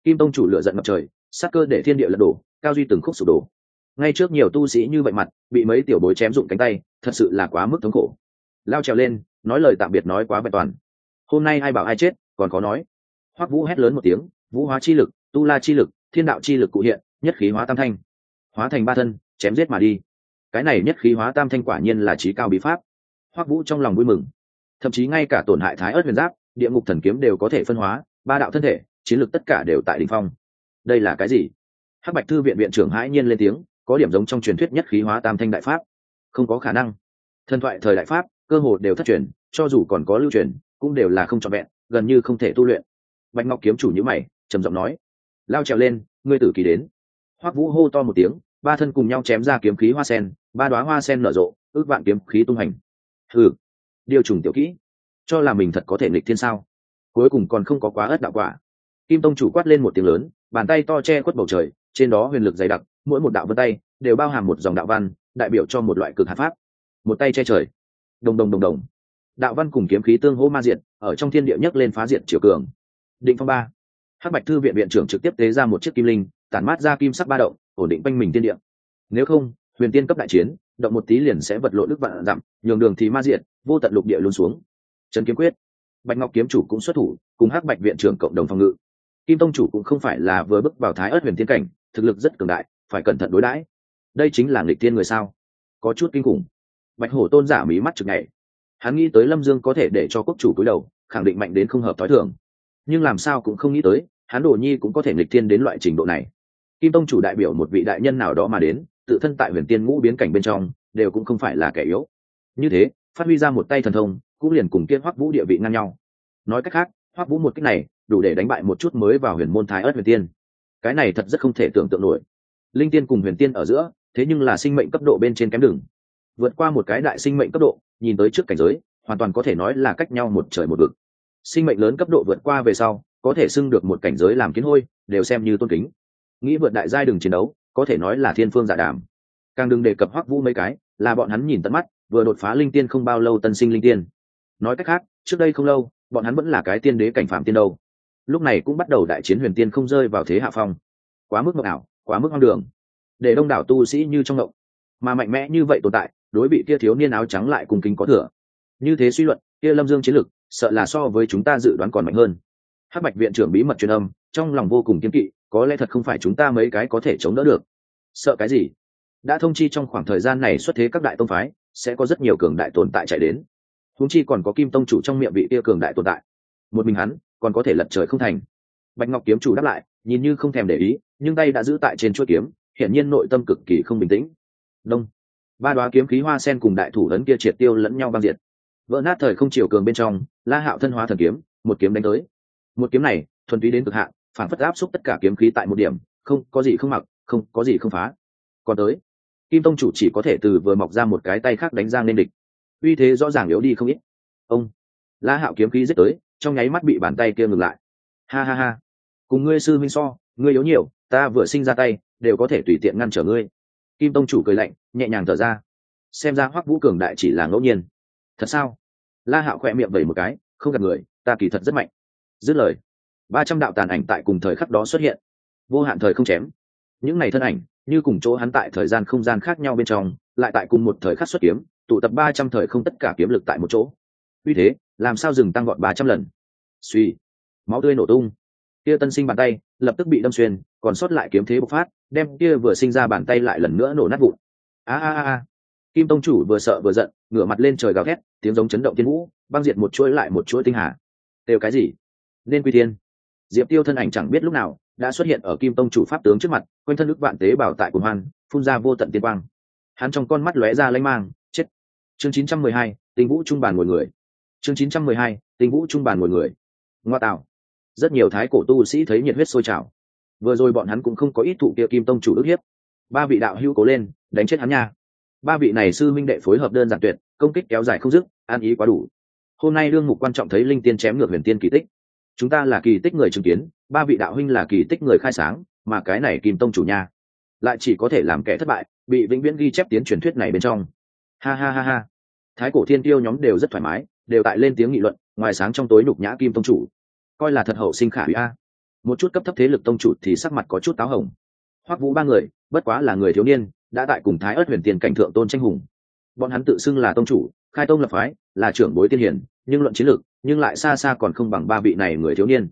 S1: kim tông chủ lựa giận ngập trời, sát cơ để thiên địa lật đổ, cao duy từng khúc sụp đổ. Ngay trước nhiều tu sĩ như vậy mặt, bị mấy tiểu bối chém dụng cánh tay, thật sự là quá mức thống khổ. Lao trèo lên, nói lời tạm biệt nói quá vẹn toàn. Hôm nay ai bảo ai chết, còn có nói. Hoắc vũ hét lớn một tiếng, vũ hóa chi lực, tu la chi lực, thiên đạo chi lực cụ hiện, nhất khí hóa tam thanh. Hóa thành ba thân, chém giết mà đi. Cái này nhất khí hóa tam thanh quả nhiên là trí cao bí pháp. Hoắc vũ trong lòng vui mừng. Thậm chí ngay cả tổn hại thái ớt huyền giáp, địa ngục thần kiếm đều có thể phân hóa, ba đạo thân thể chiến lược tất cả đều tại đỉnh phong. Đây là cái gì? Hắc bạch thư viện viện trưởng hãi nhiên lên tiếng, có điểm giống trong truyền thuyết nhất khí hóa tam thanh đại pháp. Không có khả năng. Thần thoại thời đại pháp, cơ hồ đều thất truyền, cho dù còn có lưu truyền, cũng đều là không trọn vẹn, gần như không thể tu luyện. Bạch ngọc kiếm chủ nhữ mày, trầm giọng nói, lao trèo lên, ngươi tử kỳ đến. Hoắc vũ hô to một tiếng, ba thân cùng nhau chém ra kiếm khí hoa sen, ba đoá hoa sen nở rộ, ước vạn kiếm khí tung hành. Hừ, điều trùng tiểu kỹ, cho là mình thật có thể nghịch thiên sao? Cuối cùng còn không có quá ớt đạo quả kim tông chủ quát lên một tiếng lớn, bàn tay to che khuất bầu trời, trên đó huyền lực dày đặc, mỗi một đạo vân tay đều bao hàm một dòng đạo văn, đại biểu cho một loại cực hạt pháp. Một tay che trời. Đồng đồng đồng đồng. Đạo văn cùng kiếm khí tương hô ma diện ở trong thiên địa nhất lên phá diện triều cường. Định phong ba. Hắc bạch thư viện viện trưởng trực tiếp tế ra một chiếc kim linh, tản mát ra kim sắc ba động, ổn định quanh mình thiên địa. Nếu không, huyền tiên cấp đại chiến, động một tí liền sẽ vật lộn đức vạn dặm, nhường đường thì ma diện vô tận lục địa luôn xuống. Trần kiếm quyết. Bạch ngọc kiếm chủ cũng xuất thủ, cùng hắc bạch viện trưởng cộng đồng phòng ngự kim tông chủ cũng không phải là vừa bước vào thái ớt huyền thiên cảnh, thực lực rất cường đại, phải cẩn thận đối đãi. Đây chính là nghịch tiên người sao? Có chút kinh khủng. Bạch hổ tôn giả mí mắt chực nhảy. Hắn nghĩ tới lâm dương có thể để cho quốc chủ cúi đầu, khẳng định mạnh đến không hợp t h ó i thường. Nhưng làm sao cũng không nghĩ tới, hắn đồ nhi cũng có thể nghịch tiên đến loại trình độ này. Kim tông chủ đại biểu một vị đại nhân nào đó mà đến, tự thân tại huyền tiên ngũ biến cảnh bên trong, đều cũng không phải là kẻ yếu. Như thế, phát huy ra một tay thần thông, cũng liền cùng kia hoắc vũ địa vị ngang nhau. Nói cách khác, hoắc vũ một cách này đủ để đánh bại một chút mới vào huyền môn thái ớt huyền tiên. Cái này thật rất không thể tưởng tượng nổi. Linh tiên cùng huyền tiên ở giữa, thế nhưng là sinh mệnh cấp độ bên trên kém đường. Vượt qua một cái đại sinh mệnh cấp độ, nhìn tới trước cảnh giới, hoàn toàn có thể nói là cách nhau một trời một vực. Sinh mệnh lớn cấp độ vượt qua về sau, có thể xưng được một cảnh giới làm kiến hôi, đều xem như tôn kính. Nghĩ vượt đại giai đường chiến đấu, có thể nói là thiên phương giả đàm. Càng đừng đề cập hoắc vũ mấy cái, là bọn hắn nhìn tận mắt, vừa đột phá linh tiên không bao lâu tân sinh linh tiên. Nói cách khác, trước đây không lâu, bọn hắn vẫn là cái tiên đế cảnh phạm tiên đâu lúc này cũng bắt đầu đại chiến huyền tiên không rơi vào thế hạ phong. Quá mức mộng ảo, quá mức hoang đường. Để đông đảo tu sĩ như trong mộng. Mà mạnh mẽ như vậy tồn tại, đối bị kia thiếu niên áo trắng lại cùng kính có thừa. Như thế suy luận, kia lâm dương chiến lực, sợ là so với chúng ta dự đoán còn mạnh hơn. Hắc bạch viện trưởng bí mật truyền âm, trong lòng vô cùng kiên kỵ, có lẽ thật không phải chúng ta mấy cái có thể chống đỡ được. Sợ cái gì? Đã thông chi trong khoảng thời gian này xuất thế các đại tông phái, sẽ có rất nhiều cường đại tồn tại chạy đến. Húng chi còn có kim tông chủ trong miệng vị kia cường đại tồn tại. Một mình hắn còn có thể lật trời không thành. Bạch ngọc kiếm chủ đáp lại, nhìn như không thèm để ý, nhưng tay đã giữ tại trên chuỗi kiếm, hiển nhiên nội tâm cực kỳ không bình tĩnh. Đông. Ba đoá kiếm khí hoa sen cùng đại thủ lớn kia triệt tiêu lẫn nhau băng diệt. Vỡ nát thời không chiều cường bên trong, la hạo thân hóa thần kiếm, một kiếm đánh tới. Một kiếm này, thuần túy đến cực hạn, phản phất áp xúc tất cả kiếm khí tại một điểm, không, có gì không mặc, không, có gì không phá. Còn tới, kim tông chủ chỉ có thể từ vừa mọc ra một cái tay khác đánh ra nên địch. Uy thế rõ ràng yếu đi không ít. Ông. La hạo kiếm khí giết tới trong nháy mắt bị bàn tay kia ngừng lại. Ha ha ha. Cùng ngươi sư minh so, ngươi yếu nhiều, ta vừa sinh ra tay, đều có thể tùy tiện ngăn trở ngươi. Kim tông chủ cười lạnh, nhẹ nhàng thở ra. Xem ra hoắc vũ cường đại chỉ là ngẫu nhiên. Thật sao? La hạo khỏe miệng vẩy một cái, không gặp người, ta kỳ thật rất mạnh. Dứt lời, ba trăm đạo tàn ảnh tại cùng thời khắc đó xuất hiện. Vô hạn thời không chém. Những này thân ảnh, như cùng chỗ hắn tại thời gian không gian khác nhau bên trong, lại tại cùng một thời khắc xuất kiếm, tụ tập ba trăm thời không tất cả kiếm lực tại một chỗ. Vì thế làm sao dừng tăng gọn ba trăm lần? Suy máu tươi nổ tung. Kia tân sinh bàn tay lập tức bị đâm xuyên còn sót lại kiếm thế bộc phát đem kia vừa sinh ra bàn tay lại lần nữa nổ nát vụn. A a a kim tông chủ vừa sợ vừa giận ngửa mặt lên trời gào thét tiếng giống chấn động thiên vũ băng diệt một chuỗi lại một chuỗi tinh hà. Đều cái gì? Nên quy tiên. diệp tiêu thân ảnh chẳng biết lúc nào đã xuất hiện ở kim tông chủ pháp tướng trước mặt quanh thân ức vạn tế bảo tại cùng hoan phun ra vô tận tiên quang. Hắn trong con mắt lóe ra lanh mang chết. Chương 912, tinh vũ trung bàn ngồi người chương 912, tình vũ trung bàn ngồi người. Ngoa tạo. Rất nhiều thái cổ tu sĩ thấy nhiệt huyết sôi trào. Vừa rồi bọn hắn cũng không có ít thụ kia kim tông chủ ức hiếp. Ba vị đạo hữu cố lên đánh chết hắn nha. Ba vị này sư minh đệ phối hợp đơn giản tuyệt công kích kéo dài không dứt an ý quá đủ. Hôm nay đương mục quan trọng thấy linh tiên chém ngược huyền tiên kỳ tích. Chúng ta là kỳ tích người chứng kiến ba vị đạo huynh là kỳ tích người khai sáng mà cái này kim tông chủ nha. Lại chỉ có thể làm kẻ thất bại bị vĩnh viễn ghi chép tiến truyền thuyết này bên trong. Ha ha ha ha. Thái cổ thiên tiêu nhóm đều rất thoải mái đều tại lên tiếng nghị luận, ngoài sáng trong tối nhục nhã kim tông chủ. Coi là thật hậu sinh khả hủy a. Một chút cấp thấp thế lực tông chủ thì sắc mặt có chút táo hồng. Hoắc vũ ba người, bất quá là người thiếu niên, đã tại cùng thái ớt huyền tiền cảnh thượng tôn tranh hùng. Bọn hắn tự xưng là tông chủ, khai tông lập phái, là trưởng bối tiên hiển nhưng luận chiến lược, nhưng lại xa xa còn không bằng ba vị này người thiếu niên.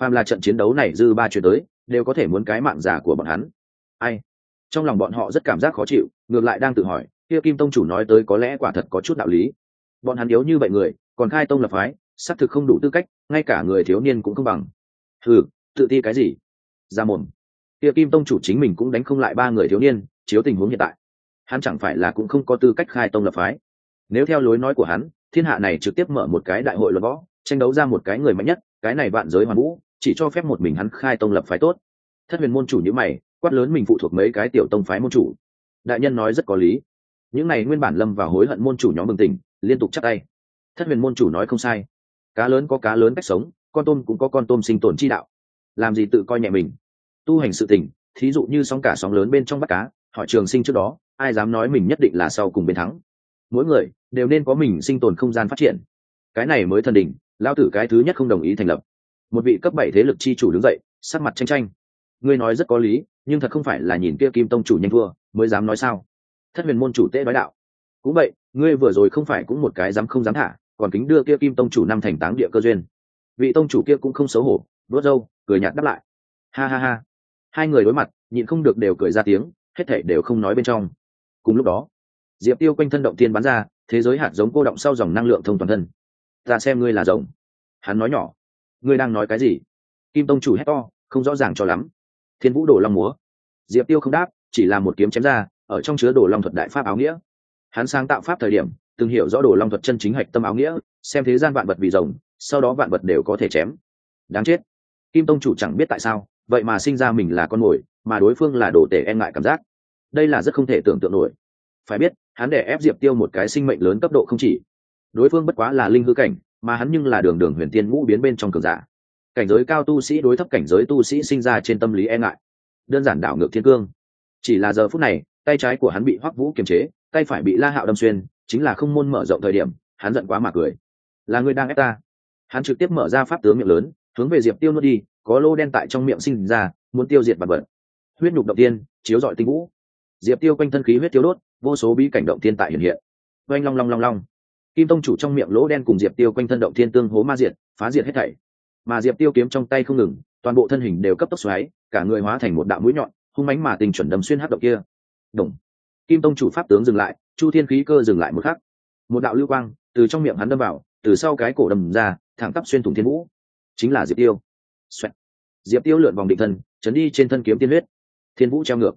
S1: Phàm là trận chiến đấu này dư ba chuyển tới, đều có thể muốn cái mạng giả của bọn hắn. Ai? Trong lòng bọn họ rất cảm giác khó chịu, ngược lại đang tự hỏi, kia kim tông chủ nói tới có lẽ quả thật có chút đạo lý bọn hắn yếu như vậy người, còn khai tông lập phái, xác thực không đủ tư cách, ngay cả người thiếu niên cũng không bằng. Thử tự ti cái gì? Ra mồm. Kia kim tông chủ chính mình cũng đánh không lại ba người thiếu niên, chiếu tình huống hiện tại. Hắn chẳng phải là cũng không có tư cách khai tông lập phái. Nếu theo lối nói của hắn, thiên hạ này trực tiếp mở một cái đại hội luật võ, tranh đấu ra một cái người mạnh nhất, cái này vạn giới hoàn vũ, chỉ cho phép một mình hắn khai tông lập phái tốt. Thất huyền môn chủ như mày, quát lớn mình phụ thuộc mấy cái tiểu tông phái môn chủ. Đại nhân nói rất có lý. Những này nguyên bản lâm vào hối hận môn chủ nhóm bừng tỉnh liên tục chắc tay. Thất huyền môn chủ nói không sai. Cá lớn có cá lớn cách sống, con tôm cũng có con tôm sinh tồn chi đạo. Làm gì tự coi nhẹ mình? Tu hành sự tình, thí dụ như sóng cả sóng lớn bên trong bắt cá, hỏi trường sinh trước đó, ai dám nói mình nhất định là sau cùng bên thắng? Mỗi người đều nên có mình sinh tồn không gian phát triển. Cái này mới thần đình lao tử cái thứ nhất không đồng ý thành lập. Một vị cấp bảy thế lực chi chủ đứng dậy, sắc mặt tranh tranh ngươi nói rất có lý, nhưng thật không phải là nhìn kia kim tông chủ nhanh thua, mới dám nói sao? Thất huyền môn chủ tế nói đạo cũng vậy, ngươi vừa rồi không phải cũng một cái dám không dám thả, còn kính đưa kia kim tông chủ năm thành táng địa cơ duyên. Vị tông chủ kia cũng không xấu hổ vớt râu cười nhạt đáp lại. Ha ha ha. Hai người đối mặt, nhịn không được đều cười ra tiếng, hết thể đều không nói bên trong. Cùng lúc đó, diệp tiêu quanh thân động tiên bắn ra, thế giới hạt giống cô động sau dòng năng lượng thông toàn thân. Ta xem ngươi là rồng. Hắn nói nhỏ. Ngươi đang nói cái gì? Kim tông chủ hét to, không rõ ràng cho lắm. Thiên vũ đổ long múa. Diệp tiêu không đáp, chỉ là một kiếm chém ra, ở trong chứa đổ long thuật đại pháp áo nghĩa hắn sáng tạo pháp thời điểm, từng hiểu rõ đồ long thuật chân chính hạch tâm áo nghĩa, xem thế gian vạn vật vì rồng, sau đó vạn vật đều có thể chém. Đáng chết. Kim tông chủ chẳng biết tại sao, vậy mà sinh ra mình là con mồi, mà đối phương là đồ tể e ngại cảm giác. Đây là rất không thể tưởng tượng nổi. Phải biết, hắn để ép diệp tiêu một cái sinh mệnh lớn cấp độ không chỉ. Đối phương bất quá là linh hư cảnh, mà hắn nhưng là đường đường huyền tiên ngũ biến bên trong cường giả. Cảnh giới cao tu sĩ đối thấp cảnh giới tu sĩ sinh ra trên tâm lý e ngại. Đơn giản đảo ngược thiên cương. Chỉ là giờ phút này, tay trái của hắn bị hoắc vũ kiềm chế tay phải bị la hạo đâm xuyên, chính là không môn mở rộng thời điểm, hắn giận quá mà cười. Là người đang ép ta. Hắn trực tiếp mở ra pháp tướng miệng lớn, hướng về diệp tiêu nuốt đi, có lô đen tại trong miệng sinh ra, muốn tiêu diệt vật vật. Huyết nhục động tiên, chiếu dọi tinh vũ. Diệp tiêu quanh thân khí huyết tiêu đốt, vô số bí cảnh động tiên tại hiện hiện. Oanh long long long long. Kim tông chủ trong miệng lỗ đen cùng diệp tiêu quanh thân động thiên tương hố ma diệt, phá diệt hết thảy. Mà diệp tiêu kiếm trong tay không ngừng, toàn bộ thân hình đều cấp tốc xoáy, cả người hóa thành một đạo mũi nhọn, hung mánh mà tình chuẩn đầm xuyên hát động kia. Đồng kim tông chủ pháp tướng dừng lại, chu thiên khí cơ dừng lại một khắc. Một đạo lưu quang từ trong miệng hắn đâm vào, từ sau cái cổ đầm ra, thẳng tắp xuyên thủng thiên vũ. Chính là diệp tiêu. Xoẹt. diệp tiêu lượn vòng định thân chấn đi trên thân kiếm tiên huyết. Thiên vũ treo ngược.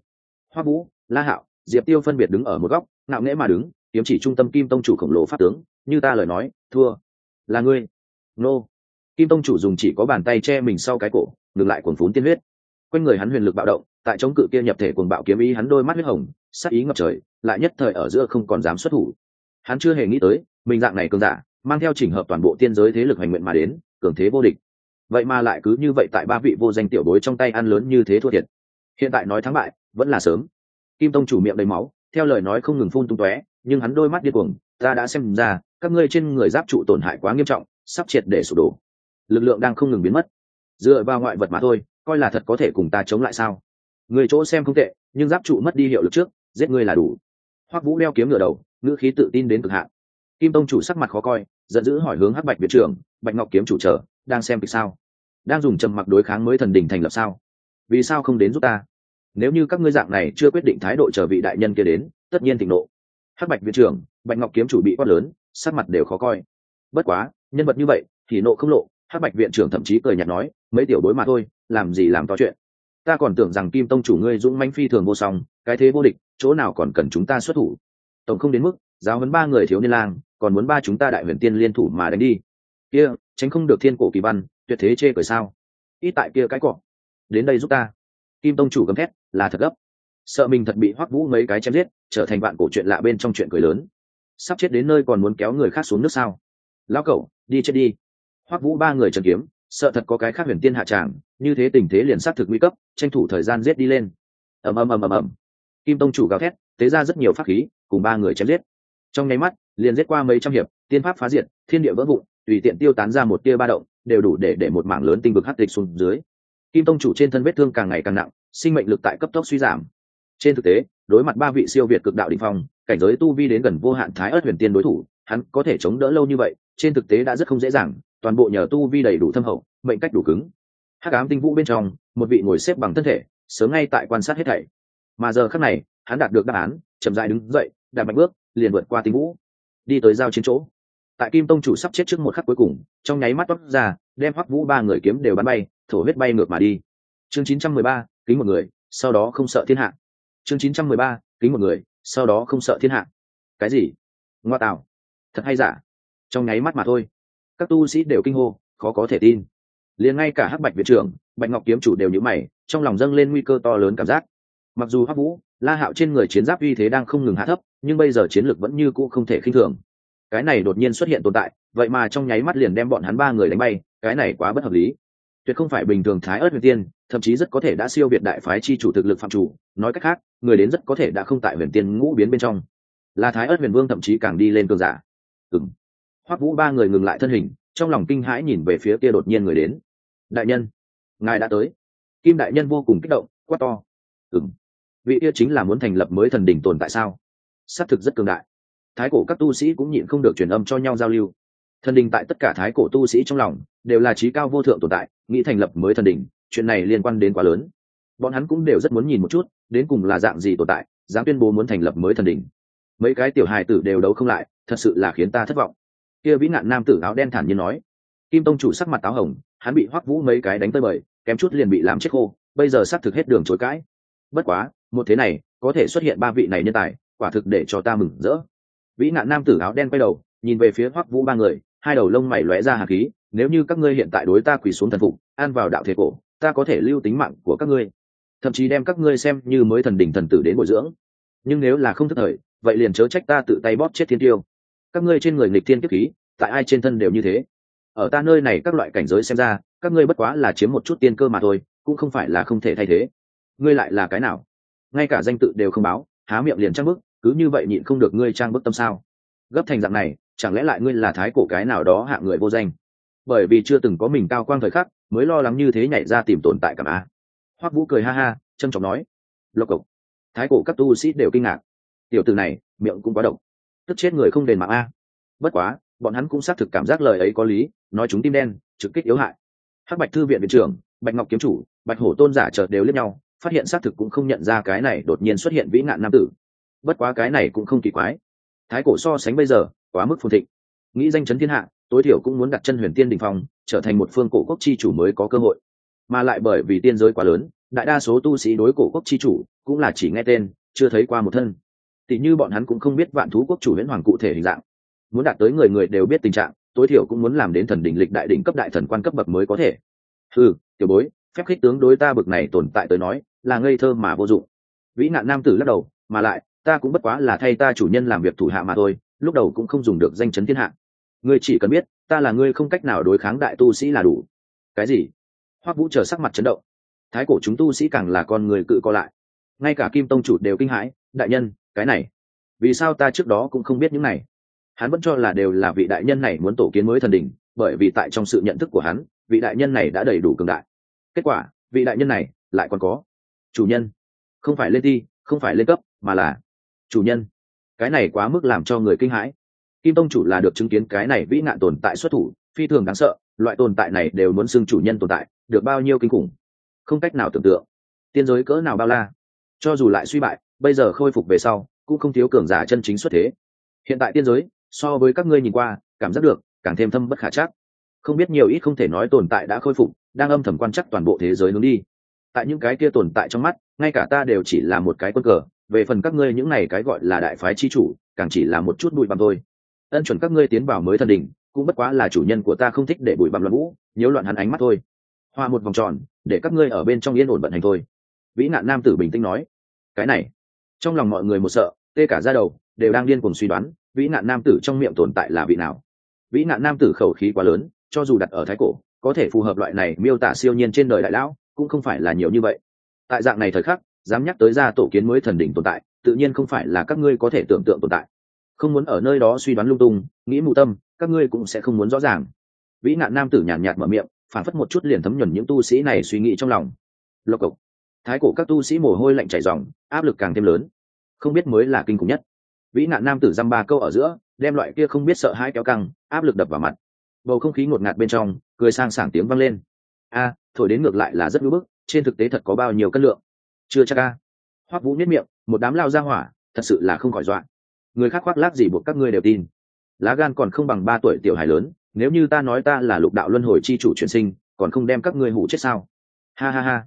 S1: Hoa vũ, la hạo, diệp tiêu phân biệt đứng ở một góc, ngạo nghễ mà đứng, kiếm chỉ trung tâm kim tông chủ khổng lồ pháp tướng, như ta lời nói, thua. Là ngươi. Nô. Kim tông chủ dùng chỉ có bàn tay che mình sau cái cổ, ngừng lại cuồng phún tiên huyết. Quanh người hắn huyền lực bạo động tại chống cự kia nhập thể cuồng bạo kiếm ý hắn đôi mắt huyết hồng sắc ý ngập trời, lại nhất thời ở giữa không còn dám xuất thủ. Hắn chưa hề nghĩ tới, mình dạng này cường giả, mang theo chỉnh hợp toàn bộ tiên giới thế lực hành nguyện mà đến, cường thế vô địch. Vậy mà lại cứ như vậy tại ba vị vô danh tiểu bối trong tay ăn lớn như thế thua thiệt. Hiện tại nói thắng bại, vẫn là sớm. Kim tông chủ miệng đầy máu, theo lời nói không ngừng phun tung tóe, nhưng hắn đôi mắt điên cuồng, ta đã xem ra, các ngươi trên người giáp trụ tổn hại quá nghiêm trọng, sắp triệt để sụp đổ. Lực lượng đang không ngừng biến mất. Dựa vào ngoại vật mà thôi, coi là thật có thể cùng ta chống lại sao? Người chỗ xem không tệ, nhưng giáp trụ mất đi hiệu lực trước, giết ngươi là đủ. Hoắc vũ đeo kiếm ngửa đầu, ngữ khí tự tin đến cực hạn. Kim tông chủ sắc mặt khó coi, giận dữ hỏi hướng hắc bạch viện trưởng, bạch ngọc kiếm chủ trở đang xem kịch sao? Đang dùng trầm mặc đối kháng mới thần đình thành lập sao? Vì sao không đến giúp ta? Nếu như các ngươi dạng này chưa quyết định thái độ chờ vị đại nhân kia đến, tất nhiên thịnh nộ. Hắc bạch viện trưởng, bạch ngọc kiếm chủ bị quát lớn, sắc mặt đều khó coi. Bất quá, nhân vật như vậy, thì nộ không lộ. Hắc bạch viện trưởng thậm chí cười nhạt nói, mấy tiểu bối mà thôi, làm gì làm to chuyện? Ta còn tưởng rằng kim tông chủ ngươi dũng mãnh phi thường vô song, cái thế vô địch, chỗ nào còn cần chúng ta xuất thủ? Tổng không đến mức, giáo huấn ba người thiếu niên lang, còn muốn ba chúng ta đại huyền tiên liên thủ mà đánh đi. Kia, tránh không được thiên cổ kỳ văn, tuyệt thế chê cười sao? Ít tại kia cái cọ đến đây giúp ta. Kim tông chủ gầm thét, là thật gấp. Sợ mình thật bị hoắc vũ mấy cái chém giết, trở thành bạn cổ chuyện lạ bên trong chuyện cười lớn. Sắp chết đến nơi còn muốn kéo người khác xuống nước sao? Lão cẩu, đi chết đi. Hoắc vũ ba người trần kiếm sợ thật có cái khác huyền tiên hạ tràng, như thế tình thế liền sát thực nguy cấp, tranh thủ thời gian giết đi lên. Ầm ầm ầm ầm ầm. Kim tông chủ gào thét, tế ra rất nhiều pháp khí, cùng ba người chém giết. Trong nháy mắt, liền giết qua mấy trăm hiệp, tiên pháp phá diệt, thiên địa vỡ vụn, tùy tiện tiêu tán ra một tia ba động, đều đủ để để một mảng lớn tinh vực hắc tịch xuống dưới. Kim tông chủ trên thân vết thương càng ngày càng nặng, sinh mệnh lực tại cấp tốc suy giảm. Trên thực tế, đối mặt ba vị siêu việt cực đạo đỉnh phong, cảnh giới tu vi đến gần vô hạn thái ớt huyền tiên đối thủ, hắn có thể chống đỡ lâu như vậy, trên thực tế đã rất không dễ dàng toàn bộ nhờ tu vi đầy đủ thâm hậu mệnh cách đủ cứng. Hắc ám tinh vũ bên trong một vị ngồi xếp bằng thân thể sớm ngay tại quan sát hết thảy. Mà giờ khắc này hắn đạt được đáp án chậm dại đứng dậy đạp mạnh bước liền vượt qua tinh vũ. Đi tới giao chiến chỗ. Tại kim tông chủ sắp chết trước một khắc cuối cùng trong nháy mắt toát ra đem hoắc vũ ba người kiếm đều bắn bay thổ huyết bay ngược mà đi. Chương 913, kính một người sau đó không sợ thiên hạ. Chương 913, kính một người sau đó không sợ thiên hạ. Cái gì? Ngoa tạo. Thật hay giả? Trong nháy mắt mà thôi các tu sĩ đều kinh hô, khó có thể tin. Liền ngay cả hắc bạch viện trưởng, bạch ngọc kiếm chủ đều nhữ mày, trong lòng dâng lên nguy cơ to lớn cảm giác. Mặc dù hắc vũ, la hạo trên người chiến giáp uy thế đang không ngừng hạ thấp, nhưng bây giờ chiến lược vẫn như cũ không thể khinh thường. Cái này đột nhiên xuất hiện tồn tại, vậy mà trong nháy mắt liền đem bọn hắn ba người đánh bay, cái này quá bất hợp lý. Tuyệt không phải bình thường thái ớt huyền tiên, thậm chí rất có thể đã siêu việt đại phái chi chủ thực lực phạm chủ, nói cách khác, người đến rất có thể đã không tại huyền tiên ngũ biến bên trong. Là thái ớt huyền vương thậm chí càng đi lên cường giả. Ừng hoắc vũ ba người ngừng lại thân hình, trong lòng kinh hãi nhìn về phía kia đột nhiên người đến. Đại nhân, ngài đã tới. Kim đại nhân vô cùng kích động, quát to. Ừng vị kia chính là muốn thành lập mới thần đỉnh tồn tại sao? Xác thực rất cường đại. Thái cổ các tu sĩ cũng nhịn không được truyền âm cho nhau giao lưu. Thần đình tại tất cả thái cổ tu sĩ trong lòng đều là trí cao vô thượng tồn tại, nghĩ thành lập mới thần đình chuyện này liên quan đến quá lớn. Bọn hắn cũng đều rất muốn nhìn một chút, đến cùng là dạng gì tồn tại, dám tuyên bố muốn thành lập mới thần đình mấy cái tiểu hài tử đều đấu không lại, thật sự là khiến ta thất vọng kia vĩ nạn nam tử áo đen thản nhiên nói. Kim tông chủ sắc mặt áo hồng, hắn bị hoắc vũ mấy cái đánh tơi bời, kém chút liền bị làm chết khô, bây giờ xác thực hết đường chối cãi. Bất quá, một thế này, có thể xuất hiện ba vị này nhân tài, quả thực để cho ta mừng rỡ. Vĩ nạn nam tử áo đen quay đầu, nhìn về phía hoắc vũ ba người, hai đầu lông mày lóe ra hạt khí, nếu như các ngươi hiện tại đối ta quỳ xuống thần phục, an vào đạo thế cổ, ta có thể lưu tính mạng của các ngươi. Thậm chí đem các ngươi xem như mới thần đỉnh thần tử đến bồi dưỡng. Nhưng nếu là không thức thời, vậy liền chớ trách ta tự tay bóp chết thiên tiêu các ngươi trên người nghịch thiên kiếp khí, tại ai trên thân đều như thế. Ở ta nơi này các loại cảnh giới xem ra, các ngươi bất quá là chiếm một chút tiên cơ mà thôi, cũng không phải là không thể thay thế. Ngươi lại là cái nào? Ngay cả danh tự đều không báo, há miệng liền trang bức, cứ như vậy nhịn không được ngươi trang bức tâm sao? Gấp thành dạng này, chẳng lẽ lại ngươi là thái cổ cái nào đó hạ người vô danh? Bởi vì chưa từng có mình cao quang thời khắc, mới lo lắng như thế nhảy ra tìm tồn tại cảm á. hoắc vũ cười ha ha trân trọng nói. Lộc cộc. Thái cổ các tu sĩ đều kinh ngạc. Tiểu từ này, miệng cũng quá độc tức chết người không đền mạng a. Bất quá, bọn hắn cũng xác thực cảm giác lời ấy có lý, nói chúng tim đen, trực kích yếu hại. Hắc bạch thư viện viện trưởng, bạch ngọc kiếm chủ, bạch hổ tôn giả chợt đều lẫn nhau, phát hiện xác thực cũng không nhận ra cái này đột nhiên xuất hiện vĩ nạn nam tử. Bất quá cái này cũng không kỳ quái. Thái cổ so sánh bây giờ, quá mức phồn thịnh. Nghĩ danh chấn thiên hạ, tối thiểu cũng muốn đặt chân huyền tiên đình phong, trở thành một phương cổ quốc chi chủ mới có cơ hội. Mà lại bởi vì tiên giới quá lớn, đại đa số tu sĩ đối cổ quốc chi chủ cũng là chỉ nghe tên, chưa thấy qua một thân tỉ như bọn hắn cũng không biết vạn thú quốc chủ huyễn hoàng cụ thể hình dạng. Muốn đạt tới người người đều biết tình trạng, tối thiểu cũng muốn làm đến thần đỉnh lịch đại đỉnh cấp đại thần quan cấp bậc mới có thể. Ừ tiểu bối, phép khích tướng đối ta bực này tồn tại tới nói, là ngây thơ mà vô dụng. Vĩ nạn nam tử lắc đầu, mà lại, ta cũng bất quá là thay ta chủ nhân làm việc thủ hạ mà thôi, lúc đầu cũng không dùng được danh chấn thiên hạ. Ngươi chỉ cần biết, ta là ngươi không cách nào đối kháng đại tu sĩ là đủ. Cái gì? Hoắc vũ chờ sắc mặt chấn động. Thái cổ chúng tu sĩ càng là con người cự co lại. Ngay cả kim tông chủ đều kinh hãi, đại nhân cái này. Vì sao ta trước đó cũng không biết những này? Hắn vẫn cho là đều là vị đại nhân này muốn tổ kiến mới thần đình, bởi vì tại trong sự nhận thức của hắn, vị đại nhân này đã đầy đủ cường đại. Kết quả, vị đại nhân này lại còn có. Chủ nhân, không phải lên thi, không phải lên cấp, mà là chủ nhân. Cái này quá mức làm cho người kinh hãi. Kim tông chủ là được chứng kiến cái này vĩ nạn tồn tại xuất thủ, phi thường đáng sợ, loại tồn tại này đều muốn xưng chủ nhân tồn tại, được bao nhiêu kinh khủng. Không cách nào tưởng tượng. Tiên giới cỡ nào bao la. Cho dù lại suy bại bây giờ khôi phục về sau, cũng không thiếu cường giả chân chính xuất thế. Hiện tại tiên giới, so với các ngươi nhìn qua, cảm giác được, càng thêm thâm bất khả chắc. Không biết nhiều ít không thể nói tồn tại đã khôi phục, đang âm thầm quan chắc toàn bộ thế giới hướng đi. Tại những cái kia tồn tại trong mắt, ngay cả ta đều chỉ là một cái quân cờ, về phần các ngươi những này cái gọi là đại phái chi chủ, càng chỉ là một chút bụi bặm thôi. Ân chuẩn các ngươi tiến vào mới thần đình cũng bất quá là chủ nhân của ta không thích để bụi bặm loạn vũ, nhiễu loạn hắn ánh mắt thôi. Hoa một vòng tròn, để các ngươi ở bên trong yên ổn vận hành thôi. Vĩ nạn nam tử bình tĩnh nói. Cái này trong lòng mọi người một sợ, tê cả ra đầu, đều đang điên cuồng suy đoán, vĩ nạn nam tử trong miệng tồn tại là vị nào. Vĩ nạn nam tử khẩu khí quá lớn, cho dù đặt ở thái cổ, có thể phù hợp loại này miêu tả siêu nhiên trên đời đại lão, cũng không phải là nhiều như vậy. Tại dạng này thời khắc, dám nhắc tới ra tổ kiến mới thần đỉnh tồn tại, tự nhiên không phải là các ngươi có thể tưởng tượng tồn tại. Không muốn ở nơi đó suy đoán lung tung, nghĩ mù tâm, các ngươi cũng sẽ không muốn rõ ràng. Vĩ nạn nam tử nhàn nhạt mở miệng, phản phất một chút liền thấm nhuần những tu sĩ này suy nghĩ trong lòng. Lộc cộc thái cổ các tu sĩ mồ hôi lạnh chảy dòng, áp lực càng thêm lớn. Không biết mới là kinh khủng nhất. Vĩ nạn nam tử dăm ba câu ở giữa, đem loại kia không biết sợ hãi kéo căng, áp lực đập vào mặt. Bầu không khí ngột ngạt bên trong, cười sang sảng tiếng vang lên. A, thổi đến ngược lại là rất ngưỡng bức, trên thực tế thật có bao nhiêu cân lượng? Chưa chắc a. Hoắc vũ nhất miệng, một đám lao ra hỏa, thật sự là không khỏi dọa. Người khác khoác lác gì buộc các ngươi đều tin. Lá gan còn không bằng ba tuổi tiểu hài lớn, nếu như ta nói ta là lục đạo luân hồi chi chủ chuyển sinh, còn không đem các ngươi hủ chết sao? Ha ha ha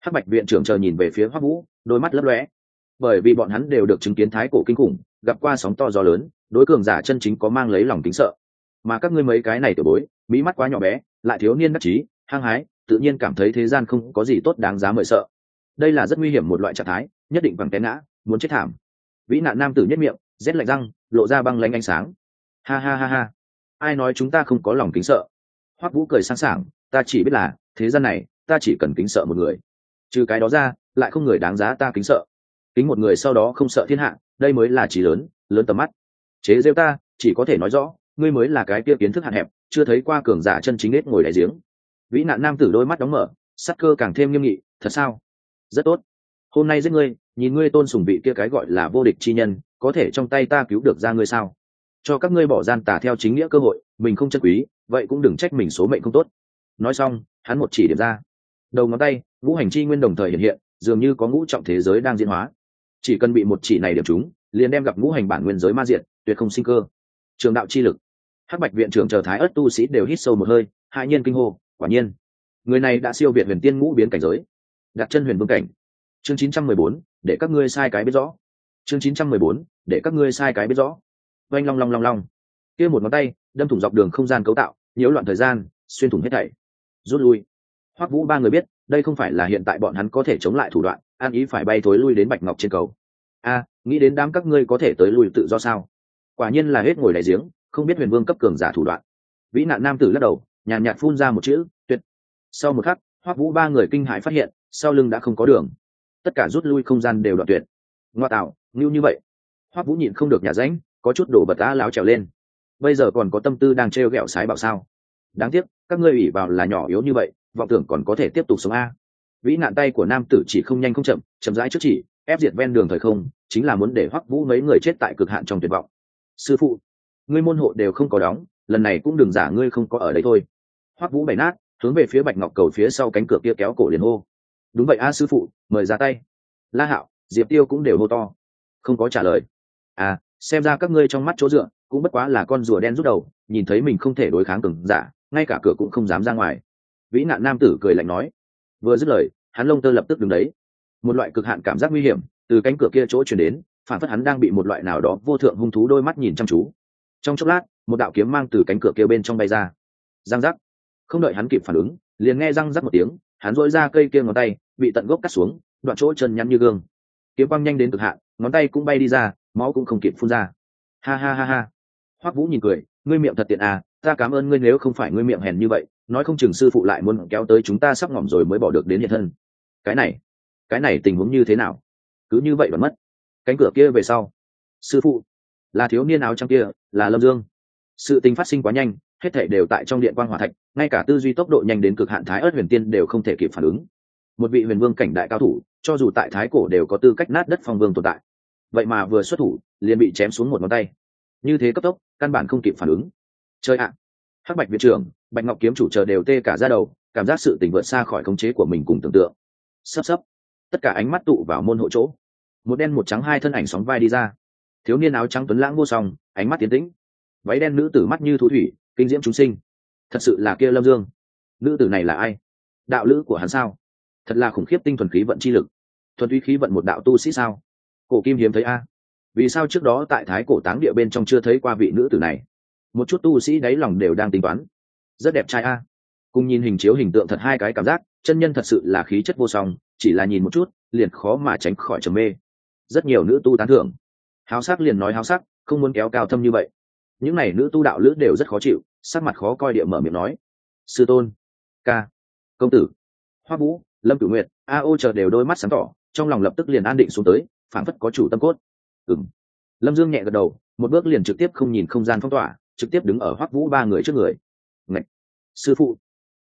S1: hắc bạch viện trưởng chờ nhìn về phía hoắc vũ, đôi mắt lấp lóe. Bởi vì bọn hắn đều được chứng kiến thái cổ kinh khủng, gặp qua sóng to gió lớn, đối cường giả chân chính có mang lấy lòng kính sợ. Mà các ngươi mấy cái này tiểu bối, mỹ mắt quá nhỏ bé, lại thiếu niên đắc chí, hăng hái, tự nhiên cảm thấy thế gian không có gì tốt đáng giá mời sợ. Đây là rất nguy hiểm một loại trạng thái, nhất định bằng té ngã, muốn chết thảm. Vĩ nạn nam tử nhất miệng, rét lạnh răng, lộ ra băng lanh ánh sáng. Ha ha ha ha. Ai nói chúng ta không có lòng kính sợ? Hoắc vũ cười sáng sảng, ta chỉ biết là, thế gian này, ta chỉ cần kính sợ một người trừ cái đó ra, lại không người đáng giá ta kính sợ. Kính một người sau đó không sợ thiên hạ, đây mới là trí lớn lớn tầm mắt. Chế rêu ta, chỉ có thể nói rõ, ngươi mới là cái kia kiến thức hạn hẹp, chưa thấy qua cường giả chân chính nết ngồi đại giếng. Vĩ nạn nam tử đôi mắt đóng mở, sắc cơ càng thêm nghiêm nghị, thật sao? Rất tốt. Hôm nay giết ngươi, nhìn ngươi tôn sùng vị kia cái gọi là vô địch chi nhân, có thể trong tay ta cứu được ra ngươi sao? Cho các ngươi bỏ gian tà theo chính nghĩa cơ hội, mình không chân quý, vậy cũng đừng trách mình số mệnh không tốt. Nói xong, hắn một chỉ điểm ra đầu ngón tay ngũ hành chi nguyên đồng thời hiện hiện dường như có ngũ trọng thế giới đang diễn hóa. Chỉ cần bị một chỉ này điểm chúng liền đem gặp ngũ hành bản nguyên giới ma diệt, tuyệt không sinh cơ. Trường đạo chi lực. Hắc bạch viện trưởng chờ thái ất tu sĩ đều hít sâu một hơi hai nhiên kinh hô quả nhiên. Người này đã siêu việt huyền tiên ngũ biến cảnh giới. Đặt chân huyền vương cảnh. Chương 914, để các ngươi sai cái biết rõ. Chương 914, để các ngươi sai cái biết rõ. Oanh long long long long. Kia một ngón tay đâm thủng dọc đường không gian cấu tạo nhiễu loạn thời gian xuyên thủng hết thảy. Rút lui hoắc vũ ba người biết, đây không phải là hiện tại bọn hắn có thể chống lại thủ đoạn an ý phải bay thối lui đến bạch ngọc trên cầu. A, nghĩ đến đám các ngươi có thể tới lui tự do sao? Quả nhiên là hết ngồi đại giếng, không biết huyền vương cấp cường giả thủ đoạn. Vĩ nạn nam tử lắc đầu, nhàn nhạt phun ra một chữ, tuyệt. Sau một khắc, hoắc vũ ba người kinh hãi phát hiện, sau lưng đã không có đường. Tất cả rút lui không gian đều đoạn tuyệt. Ngoa tạo, ngưu như vậy. Hoắc vũ nhịn không được nhà ránh, có chút đổ bật tá láo trèo lên. Bây giờ còn có tâm tư đang trêu ghẹo sái bảo sao? Đáng tiếc, các ngươi ủy vào là nhỏ yếu như vậy vọng tưởng còn có thể tiếp tục sống a. Vĩ nạn tay của nam tử chỉ không nhanh không chậm chậm rãi trước chỉ, ép diệt ven đường thời không, chính là muốn để hoắc vũ mấy người chết tại cực hạn trong tuyệt vọng. Sư phụ, ngươi môn hộ đều không có đóng, lần này cũng đừng giả ngươi không có ở đây thôi. Hoắc vũ bày nát, hướng về phía bạch ngọc cầu phía sau cánh cửa kia kéo cổ liền hô. Đúng vậy a, sư phụ, mời ra tay. La hạo, diệp tiêu cũng đều hô to. Không có trả lời. À xem ra các ngươi trong mắt chỗ dựa, cũng bất quá là con rùa đen rút đầu, nhìn thấy mình không thể đối kháng cừng giả, ngay cả cửa cũng không dám ra ngoài vĩ nạn nam tử cười lạnh nói. Vừa dứt lời, hắn lông tơ lập tức đứng đấy. Một loại cực hạn cảm giác nguy hiểm từ cánh cửa kia chỗ chuyển đến, phản phất hắn đang bị một loại nào đó vô thượng hung thú đôi mắt nhìn chăm chú. Trong chốc lát, một đạo kiếm mang từ cánh cửa kia bên trong bay ra. Răng rắc không đợi hắn kịp phản ứng, liền nghe răng rắc một tiếng, hắn dội ra cây kia ngón tay, bị tận gốc cắt xuống, đoạn chỗ chân nhăn như gương. Kiếm quang nhanh đến cực hạn, ngón tay cũng bay đi ra, máu cũng không kịp phun ra. Ha ha ha ha. Hoắc vũ nhìn cười, ngươi miệng thật tiện à ta cảm ơn ngươi nếu không phải ngươi miệng hèn như vậy nói không chừng sư phụ lại muốn kéo tới chúng ta sắp ngỏm rồi mới bỏ được đến hiện thân. Cái này cái này tình huống như thế nào? Cứ như vậy vẫn mất. Cánh cửa kia về sau. Sư phụ, là thiếu niên áo trắng kia, là lâm dương. Sự tình phát sinh quá nhanh, hết thể đều tại trong điện quan hòa thạch, ngay cả tư duy tốc độ nhanh đến cực hạn thái ớt huyền tiên đều không thể kịp phản ứng. Một vị huyền vương cảnh đại cao thủ, cho dù tại thái cổ đều có tư cách nát đất phong vương tồn tại. Vậy mà vừa xuất thủ, liền bị chém xuống một ngón tay. Như thế cấp tốc, căn bản không kịp phản ứng. Chơi ạ! Hắc bạch viện trưởng bạch ngọc kiếm chủ chờ đều tê cả ra đầu, cảm giác sự tình vượt xa khỏi khống chế của mình cùng tưởng tượng. Sắp sắp, tất cả ánh mắt tụ vào môn hộ chỗ. Một đen một trắng hai thân ảnh sóng vai đi ra. Thiếu niên áo trắng tuấn lãng vô song, ánh mắt tiến tĩnh. Váy đen nữ tử mắt như thú thủy, kinh diễm chúng sinh. Thật sự là kia lâm dương. Nữ tử này là ai? Đạo lữ của hắn sao? Thật là khủng khiếp tinh thuần khí vận chi lực. Thuần túy khí vận một đạo tu sĩ sao? Cổ kim hiếm thấy a. Vì sao trước đó tại thái cổ táng địa bên trong chưa thấy qua vị nữ tử này? Một chút tu sĩ đáy lòng đều đang tính toán rất đẹp trai a. Cùng nhìn hình chiếu hình tượng thật hai cái cảm giác, chân nhân thật sự là khí chất vô song, chỉ là nhìn một chút, liền khó mà tránh khỏi trầm mê. Rất nhiều nữ tu tán thưởng. Háo sắc liền nói háo sắc, không muốn kéo cao thâm như vậy. Những n à y nữ tu đạo lữ đều rất khó chịu, sắc mặt khó coi địa mở miệng nói. Sư tôn, ca, công tử, hoa vũ, lâm cửu nguyệt, a ô chờ đều đôi mắt sáng tỏ, trong lòng lập tức liền an định xuống tới phản phất có chủ tâm cốt. Ừng lâm dương nhẹ gật đầu, một bước liền trực tiếp không nhìn không gian phong tỏa, trực tiếp đứng ở hoắc vũ ba người trước người. Ngậy! sư phụ.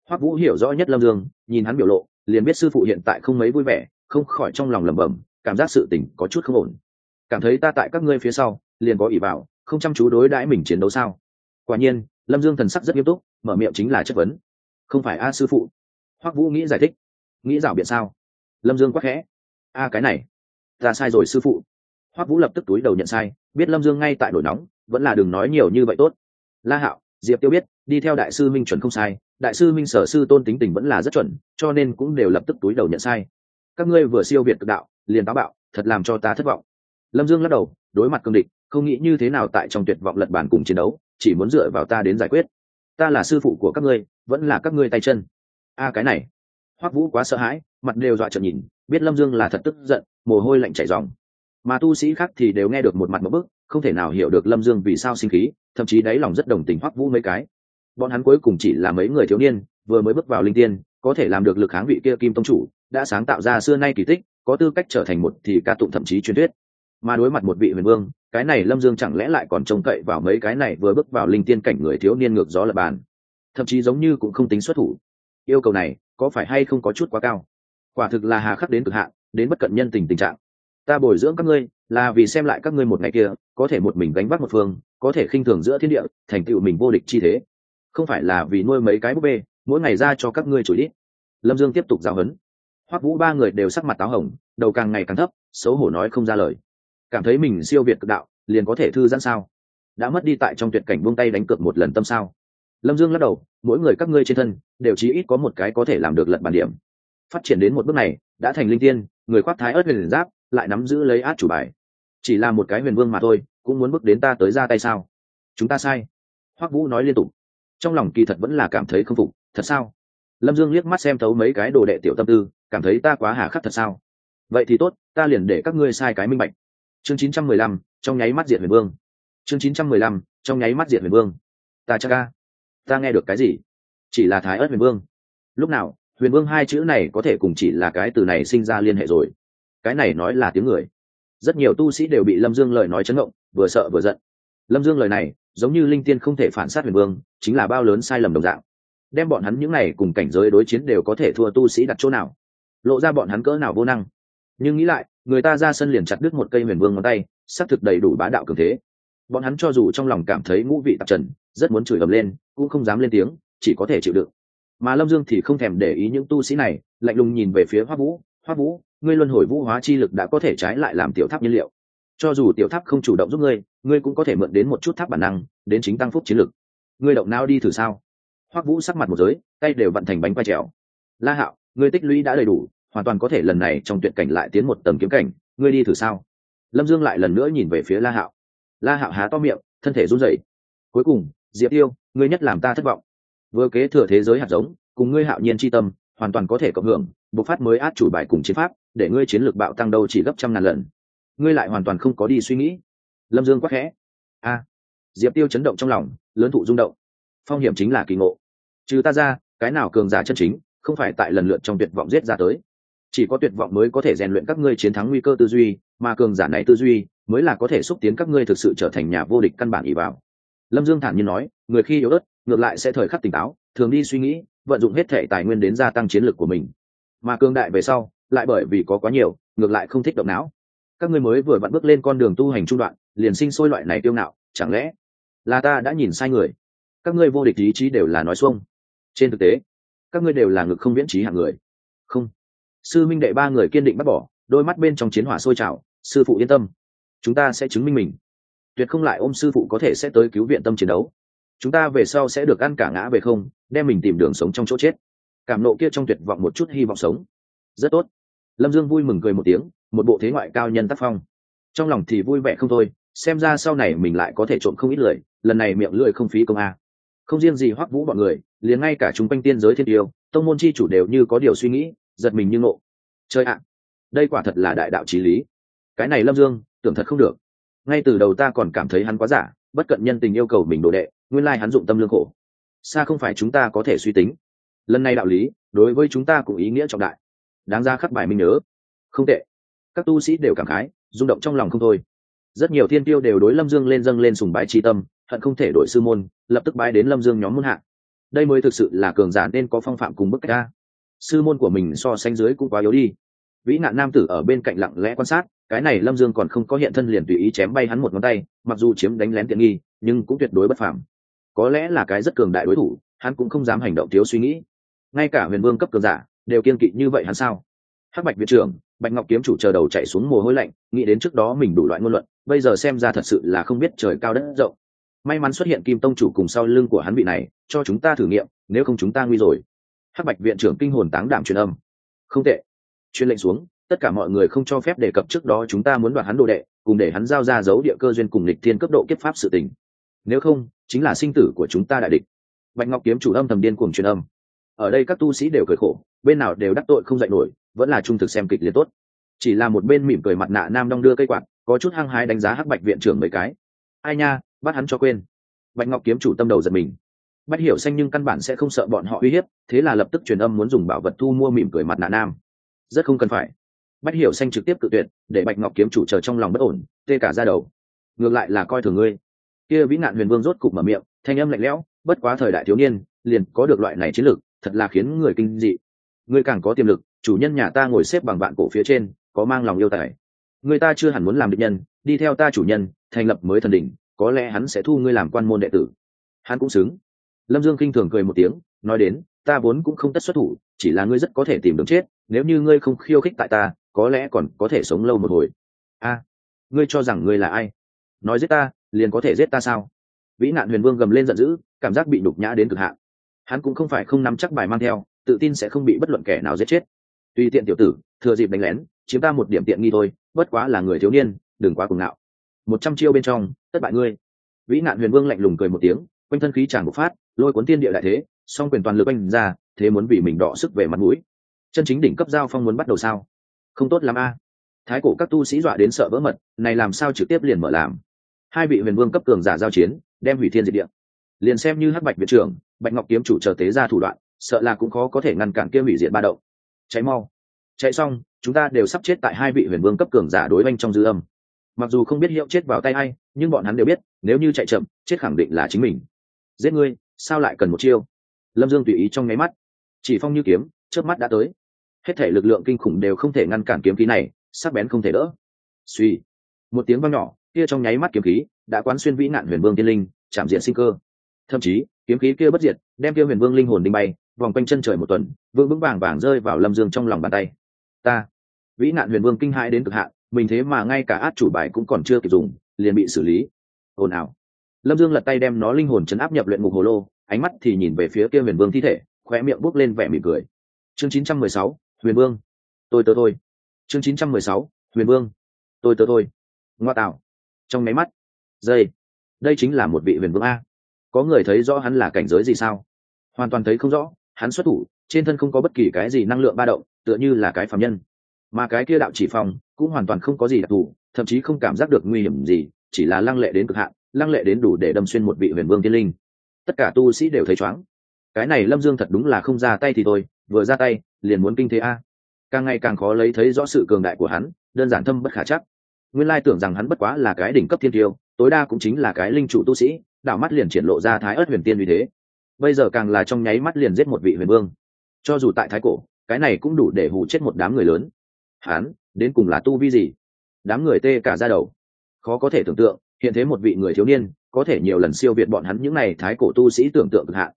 S1: Hoắc vũ hiểu rõ nhất lâm dương, nhìn hắn biểu lộ, liền biết sư phụ hiện tại không mấy vui vẻ, không khỏi trong lòng lẩm bẩm, cảm giác sự tình có chút không ổn. Cảm thấy ta tại các ngươi phía sau, liền có ỷ vào, không chăm chú đối đãi mình chiến đấu sao? Quả nhiên, lâm dương thần sắc rất nghiêm túc, mở miệng chính là chất vấn. Không phải a, sư phụ. Hoắc vũ nghĩ giải thích. Nghĩ rảo biện sao? Lâm dương quắc khẽ. A, cái này. Ta sai rồi sư phụ. Hoắc vũ lập tức túi đầu nhận sai, biết lâm dương ngay tại nổi nóng, vẫn là đừng nói nhiều như vậy tốt. La hạo, diệp tiêu biết đi theo đại sư minh chuẩn không sai, đại sư minh sở sư tôn tính tình vẫn là rất chuẩn, cho nên cũng đều lập tức túi đầu nhận sai. Các ngươi vừa siêu việt cực đạo, liền táo bạo, thật làm cho ta thất vọng. Lâm dương lắc đầu, đối mặt cương địch, không nghĩ như thế nào tại trong tuyệt vọng lật bản cùng chiến đấu, chỉ muốn dựa vào ta đến giải quyết. Ta là sư phụ của các ngươi, vẫn là các ngươi tay chân. A, cái này. Hoắc vũ quá sợ hãi, mặt đều dọa trợn nhìn, biết lâm dương là thật tức giận, mồ hôi lạnh chảy dòng mà tu sĩ khác thì đều nghe được một mặt một bức, không thể nào hiểu được lâm dương vì sao sinh khí, thậm chí đáy lòng rất đồng tình hoắc vũ mấy cái bọn hắn cuối cùng chỉ là mấy người thiếu niên, vừa mới bước vào linh tiên, có thể làm được lực kháng vị kia kim tông chủ, đã sáng tạo ra xưa nay kỳ tích, có tư cách trở thành một thì ca tụng thậm chí truyền thuyết. Mà đối mặt một vị huyền vương, cái này lâm dương chẳng lẽ lại còn trông cậy vào mấy cái này vừa bước vào linh tiên cảnh người thiếu niên ngược gió lập bàn? Thậm chí giống như cũng không tính xuất thủ. Yêu cầu này, có phải hay không có chút quá cao? Quả thực là hà khắc đến cực hạn, đến bất cận nhân tình tình trạng. Ta bồi dưỡng các ngươi, là vì xem lại các ngươi một ngày kia, có thể một mình gánh vác một phương, có thể khinh thường giữa thiên địa, thành tựu mình vô địch chi thế không phải là vì nuôi mấy cái búp bê, mỗi ngày ra cho các ngươi chủ ít lâm dương tiếp tục giáo huấn. Hoắc vũ ba người đều sắc mặt táo hồng, đầu càng ngày càng thấp, xấu hổ nói không ra lời. Cảm thấy mình siêu việt cực đạo, liền có thể thư giãn sao? Đã mất đi tại trong tuyệt cảnh buông tay đánh cược một lần tâm sao? Lâm dương lắc đầu, mỗi người các ngươi trên thân, đều chí ít có một cái có thể làm được lật bản điểm. Phát triển đến một bước này, đã thành linh tiên, người khoác thái ớt huyền giáp, lại nắm giữ lấy át chủ bài. Chỉ là một cái huyền vương mà thôi, cũng muốn bước đến ta tới ra tay sao? Chúng ta sai. Hoắc vũ nói liên tục trong lòng kỳ thật vẫn là cảm thấy không phục, thật sao? Lâm dương liếc mắt xem thấu mấy cái đồ đệ tiểu tâm tư, cảm thấy ta quá hà khắc thật sao? Vậy thì tốt, ta liền để các ngươi sai cái minh bạch. Chương chín trăm mười lăm, trong nháy mắt diệt huyền vương. Chương chín trăm mười lăm, trong nháy mắt diệt huyền vương. Ta chắc ca ta nghe được cái gì? Chỉ là thái ớt huyền vương. Lúc nào, huyền vương hai chữ này có thể cùng chỉ là cái từ này sinh ra liên hệ rồi. Cái này nói là tiếng người. Rất nhiều tu sĩ đều bị lâm dương lời nói chấn động, vừa sợ vừa giận. Lâm dương lời này giống như linh tiên không thể phản sát huyền vương, chính là bao lớn sai lầm đồng dạng. Đem bọn hắn những n à y cùng cảnh giới đối chiến đều có thể thua tu sĩ đặt chỗ nào? Lộ ra bọn hắn cỡ nào vô năng? Nhưng nghĩ lại, người ta ra sân liền chặt đứt một cây huyền vương ngón tay, xác thực đầy đủ bá đạo cường thế. Bọn hắn cho dù trong lòng cảm thấy ngũ vị tạp trần, rất muốn chửi ầm lên, cũng không dám lên tiếng, chỉ có thể chịu đựng. Mà lâm dương thì không thèm để ý những tu sĩ này, lạnh lùng nhìn về phía hoa vũ hoa vũ, ngươi luân hồi vũ hóa chi lực đã có thể trái lại làm tiểu tháp nhiên liệu cho dù tiểu tháp không chủ động giúp ngươi ngươi cũng có thể mượn đến một chút tháp bản năng, đến chính tăng phúc chiến lực. Ngươi động não đi thử sao? Hoắc vũ sắc mặt một giới, tay đều vận thành bánh quay trèo. La hạo, ngươi tích lũy đã đầy đủ, hoàn toàn có thể lần này trong tuyệt cảnh lại tiến một tầm kiếm cảnh, ngươi đi thử sao? Lâm dương lại lần nữa nhìn về phía la hạo. La hạo há to miệng, thân thể run rẩy. Cuối cùng, diệp tiêu, ngươi nhất làm ta thất vọng. Vừa kế thừa thế giới hạt giống, cùng ngươi hạo nhiên tri tâm, hoàn toàn có thể cộng hưởng, bộc phát mới át chủ bài cùng chiến pháp, để ngươi chiến lược bạo tăng đâu chỉ gấp trăm ngàn lần ngươi lại hoàn toàn không có đi suy nghĩ. Lâm dương quắc khẽ. A. Diệp tiêu chấn động trong lòng, lớn thụ rung động. Phong hiểm chính là kỳ ngộ. Trừ ta ra, cái nào cường giả chân chính, không phải tại lần lượt trong tuyệt vọng giết ra tới. Chỉ có tuyệt vọng mới có thể rèn luyện các ngươi chiến thắng nguy cơ tư duy, mà cường giả này tư duy mới là có thể xúc tiến các ngươi thực sự trở thành nhà vô địch căn bản ỷ vào. Lâm dương thản nhiên nói, người khi yếu ớt, ngược lại sẽ thời khắc tỉnh táo, thường đi suy nghĩ, vận dụng hết thể tài nguyên đến gia tăng chiến lược của mình. Mà cường đại về sau, lại bởi vì có quá nhiều, ngược lại không thích động não các ngươi mới vừa vặn bước lên con đường tu hành trung đoạn, liền sinh sôi loại này tiêu ngạo, chẳng lẽ là ta đã nhìn sai người? Các ngươi vô địch ý chí đều là nói xuông. Trên thực tế, các ngươi đều là ngực không viễn trí hạng người. Không. Sư minh đệ ba người kiên định bắt bỏ, đôi mắt bên trong chiến hỏa sôi trào, sư phụ yên tâm, chúng ta sẽ chứng minh mình. Tuyệt không lại ôm sư phụ có thể sẽ tới cứu viện tâm chiến đấu. Chúng ta về sau sẽ được ăn cả ngã về không, đem mình tìm đường sống trong chỗ chết. Cảm nộ kia trong tuyệt vọng một chút hy vọng sống. Rất tốt lâm dương vui mừng cười một tiếng, một bộ thế ngoại cao nhân tác phong. Trong lòng thì vui vẻ không thôi, xem ra sau này mình lại có thể trộm không ít lời lần này miệng lưỡi không phí công a. Không riêng gì hoắc vũ bọn người, liền ngay cả chúng quanh tiên giới thiên tiêu, tông môn chi chủ đều như có điều suy nghĩ, giật mình như ngộ. Chơi ạ, đây quả thật là đại đạo trí lý. Cái này lâm dương, tưởng thật không được. Ngay từ đầu ta còn cảm thấy hắn quá giả, bất cận nhân tình yêu cầu mình đồ đệ, nguyên lai hắn dụng tâm lương khổ. Xa không phải chúng ta có thể suy tính. Lần này đạo lý, đối với chúng ta cũng ý nghĩa trọng đại đáng ra khắc bài minh nhớ. Không tệ. Các tu sĩ đều cảm khái, rung động trong lòng không thôi. Rất nhiều thiên tiêu đều đối lâm dương lên dâng lên sùng bái tri tâm, hận không thể đổi sư môn, lập tức bái đến lâm dương nhóm môn hạ. Đây mới thực sự là cường giả nên có phong phạm cùng bức cách ca sư môn của mình so sánh dưới cũng quá yếu đi. Vĩ nạn nam tử ở bên cạnh lặng lẽ quan sát, cái này lâm dương còn không có hiện thân liền tùy ý chém bay hắn một ngón tay, mặc dù chiếm đánh lén tiện nghi, nhưng cũng tuyệt đối bất phạm có lẽ là cái rất cường đại đối thủ, hắn cũng không dám hành động thiếu suy nghĩ. Ngay cả huyền vương cấp cường giả đều kiên kỵ như vậy hắn sao? Hắc bạch viện trưởng, bạch ngọc kiếm chủ chờ đầu chạy xuống mồ hôi lạnh, nghĩ đến trước đó mình đủ loại ngôn luận, bây giờ xem ra thật sự là không biết trời cao đất rộng. May mắn xuất hiện kim tông chủ cùng sau lưng của hắn vị này, cho chúng ta thử nghiệm, nếu không chúng ta nguy rồi. Hắc bạch viện trưởng kinh hồn táng đảm truyền âm. Không tệ. Chuyên lệnh xuống, tất cả mọi người không cho phép đề cập trước đó chúng ta muốn đoạt hắn đồ đệ, cùng để hắn giao ra dấu địa cơ duyên cùng lịch thiên cấp độ kiếp pháp sự tình. Nếu không, chính là sinh tử của chúng ta đại địch. Bạch ngọc kiếm chủ âm thầm điên cuồng truyền âm ở đây các tu sĩ đều cười khổ, bên nào đều đắc tội không dạy nổi, vẫn là trung thực xem kịch liệt tốt. Chỉ là một bên mỉm cười mặt nạ nam đong đưa cây quạt, có chút hăng hái đánh giá hắc bạch viện trưởng mấy cái. Ai nha, bắt hắn cho quên. Bạch ngọc kiếm chủ tâm đầu giật mình. Bắt hiểu xanh nhưng căn bản sẽ không sợ bọn họ uy hiếp, thế là lập tức truyền âm muốn dùng bảo vật thu mua mỉm cười mặt nạ nam. Rất không cần phải. Bách hiểu xanh trực tiếp cự tuyệt, để bạch ngọc kiếm chủ chờ trong lòng bất ổn, tê cả ra đầu. Ngược lại là coi thường ngươi. Kia vĩ nạn huyền vương rốt cục mở miệng, thanh âm lạnh lẽo, bất quá thời đại thiếu niên, liền có được loại này chiến lược thật là khiến người kinh dị. Ngươi càng có tiềm lực, chủ nhân nhà ta ngồi xếp bằng bạn cổ phía trên, có mang lòng yêu tài. Người ta chưa hẳn muốn làm địch nhân, đi theo ta chủ nhân, thành lập mới thần đỉnh, có lẽ hắn sẽ thu ngươi làm quan môn đệ tử. Hắn cũng xứng. Lâm dương kinh thường cười một tiếng, nói đến, ta vốn cũng không tất xuất thủ, chỉ là ngươi rất có thể tìm đường chết, nếu như ngươi không khiêu khích tại ta, có lẽ còn có thể sống lâu một hồi. A, ngươi cho rằng ngươi là ai? Nói giết ta, liền có thể giết ta sao? Vĩ nạn huyền vương gầm lên giận dữ, cảm giác bị nhục nhã đến cực hạn hắn cũng không phải không nắm chắc bài mang theo, tự tin sẽ không bị bất luận kẻ nào giết chết. Tùy tiện tiểu tử, thừa dịp đánh lén, chiếm ta một điểm tiện nghi thôi, bất quá là người thiếu niên, đừng quá cuồng ngạo. Một trăm chiêu bên trong, tất bại ngươi. Vĩ nạn huyền vương lạnh lùng cười một tiếng, quanh thân khí tràn bộc phát, lôi cuốn tiên địa đại thế, song quyền toàn lực anh ra, thế muốn vì mình đọ sức về mặt mũi. Chân chính đỉnh cấp giao phong muốn bắt đầu sao? Không tốt lắm a. Thái cổ các tu sĩ dọa đến sợ vỡ mật, này làm sao trực tiếp liền mở làm? Hai vị huyền vương cấp cường giả giao chiến, đem hủy thiên diệt địa. Liền xem như hắc bạch viện trưởng bạch ngọc kiếm chủ chờ tế ra thủ đoạn, sợ là cũng khó có thể ngăn cản kia hủy diệt ba động. Cháy mau. Chạy xong, chúng ta đều sắp chết tại hai vị huyền vương cấp cường giả đối banh trong dư âm. Mặc dù không biết hiệu chết vào tay ai, nhưng bọn hắn đều biết, nếu như chạy chậm, chết khẳng định là chính mình. Giết ngươi, sao lại cần một chiêu? Lâm dương tùy ý trong nháy mắt. Chỉ phong như kiếm trước mắt đã tới. Hết thể lực lượng kinh khủng đều không thể ngăn cản kiếm khí này, sắc bén không thể đỡ. Suy một tiếng vang nhỏ, kia trong nháy mắt kiếm khí đã quán xuyên vĩ nạn huyền vương tiên linh, chạm diện sinh cơ. Thậm chí kiếm khí kia bất diệt đem kia huyền vương linh hồn đinh bay vòng quanh chân trời một tuần vương vững vàng vàng rơi vào lâm dương trong lòng bàn tay. Ta vĩ nạn huyền vương kinh hãi đến cực hạn mình thế mà ngay cả át chủ bài cũng còn chưa kịp dùng liền bị xử lý. Ồn ào. Lâm dương lật tay đem nó linh hồn chấn áp nhập luyện ngục hồ lô ánh mắt thì nhìn về phía kia huyền vương thi thể khóe miệng bốc lên vẻ mỉm cười. Chương 916, huyền vương. Tôi tớ thôi chương 916, huyền vương. Tôi tớ thôi ngoa tạo. Trong máy mắt dây đây chính là một vị huyền vương a có người thấy rõ hắn là cảnh giới gì sao? Hoàn toàn thấy không rõ, hắn xuất thủ, trên thân không có bất kỳ cái gì năng lượng ba động, tựa như là cái phạm nhân. Mà cái kia đạo chỉ phòng cũng hoàn toàn không có gì đặc thù, thậm chí không cảm giác được nguy hiểm gì, chỉ là lăng lệ đến cực hạn, lăng lệ đến đủ để đâm xuyên một vị huyền vương tiên linh. Tất cả tu sĩ đều thấy chóng cái này lâm dương thật đúng là không ra tay thì thôi, vừa ra tay, liền muốn kinh thế a. Càng ngày càng khó lấy thấy rõ sự cường đại của hắn, đơn giản thâm bất khả chắc. Nguyên lai tưởng rằng hắn bất quá là cái đỉnh cấp thiên tiêu, tối đa cũng chính là cái linh chủ tu sĩ đảo mắt liền triển lộ ra thái ớt huyền tiên uy thế. Bây giờ càng là trong nháy mắt liền giết một vị huyền vương. Cho dù tại thái cổ cái này cũng đủ để hù chết một đám người lớn. Hán, đến cùng là tu vi gì? Đám người tê cả ra đầu. Khó có thể tưởng tượng hiện thế một vị người thiếu niên có thể nhiều lần siêu việt bọn hắn những n à y thái cổ tu sĩ tưởng tượng cực hạn.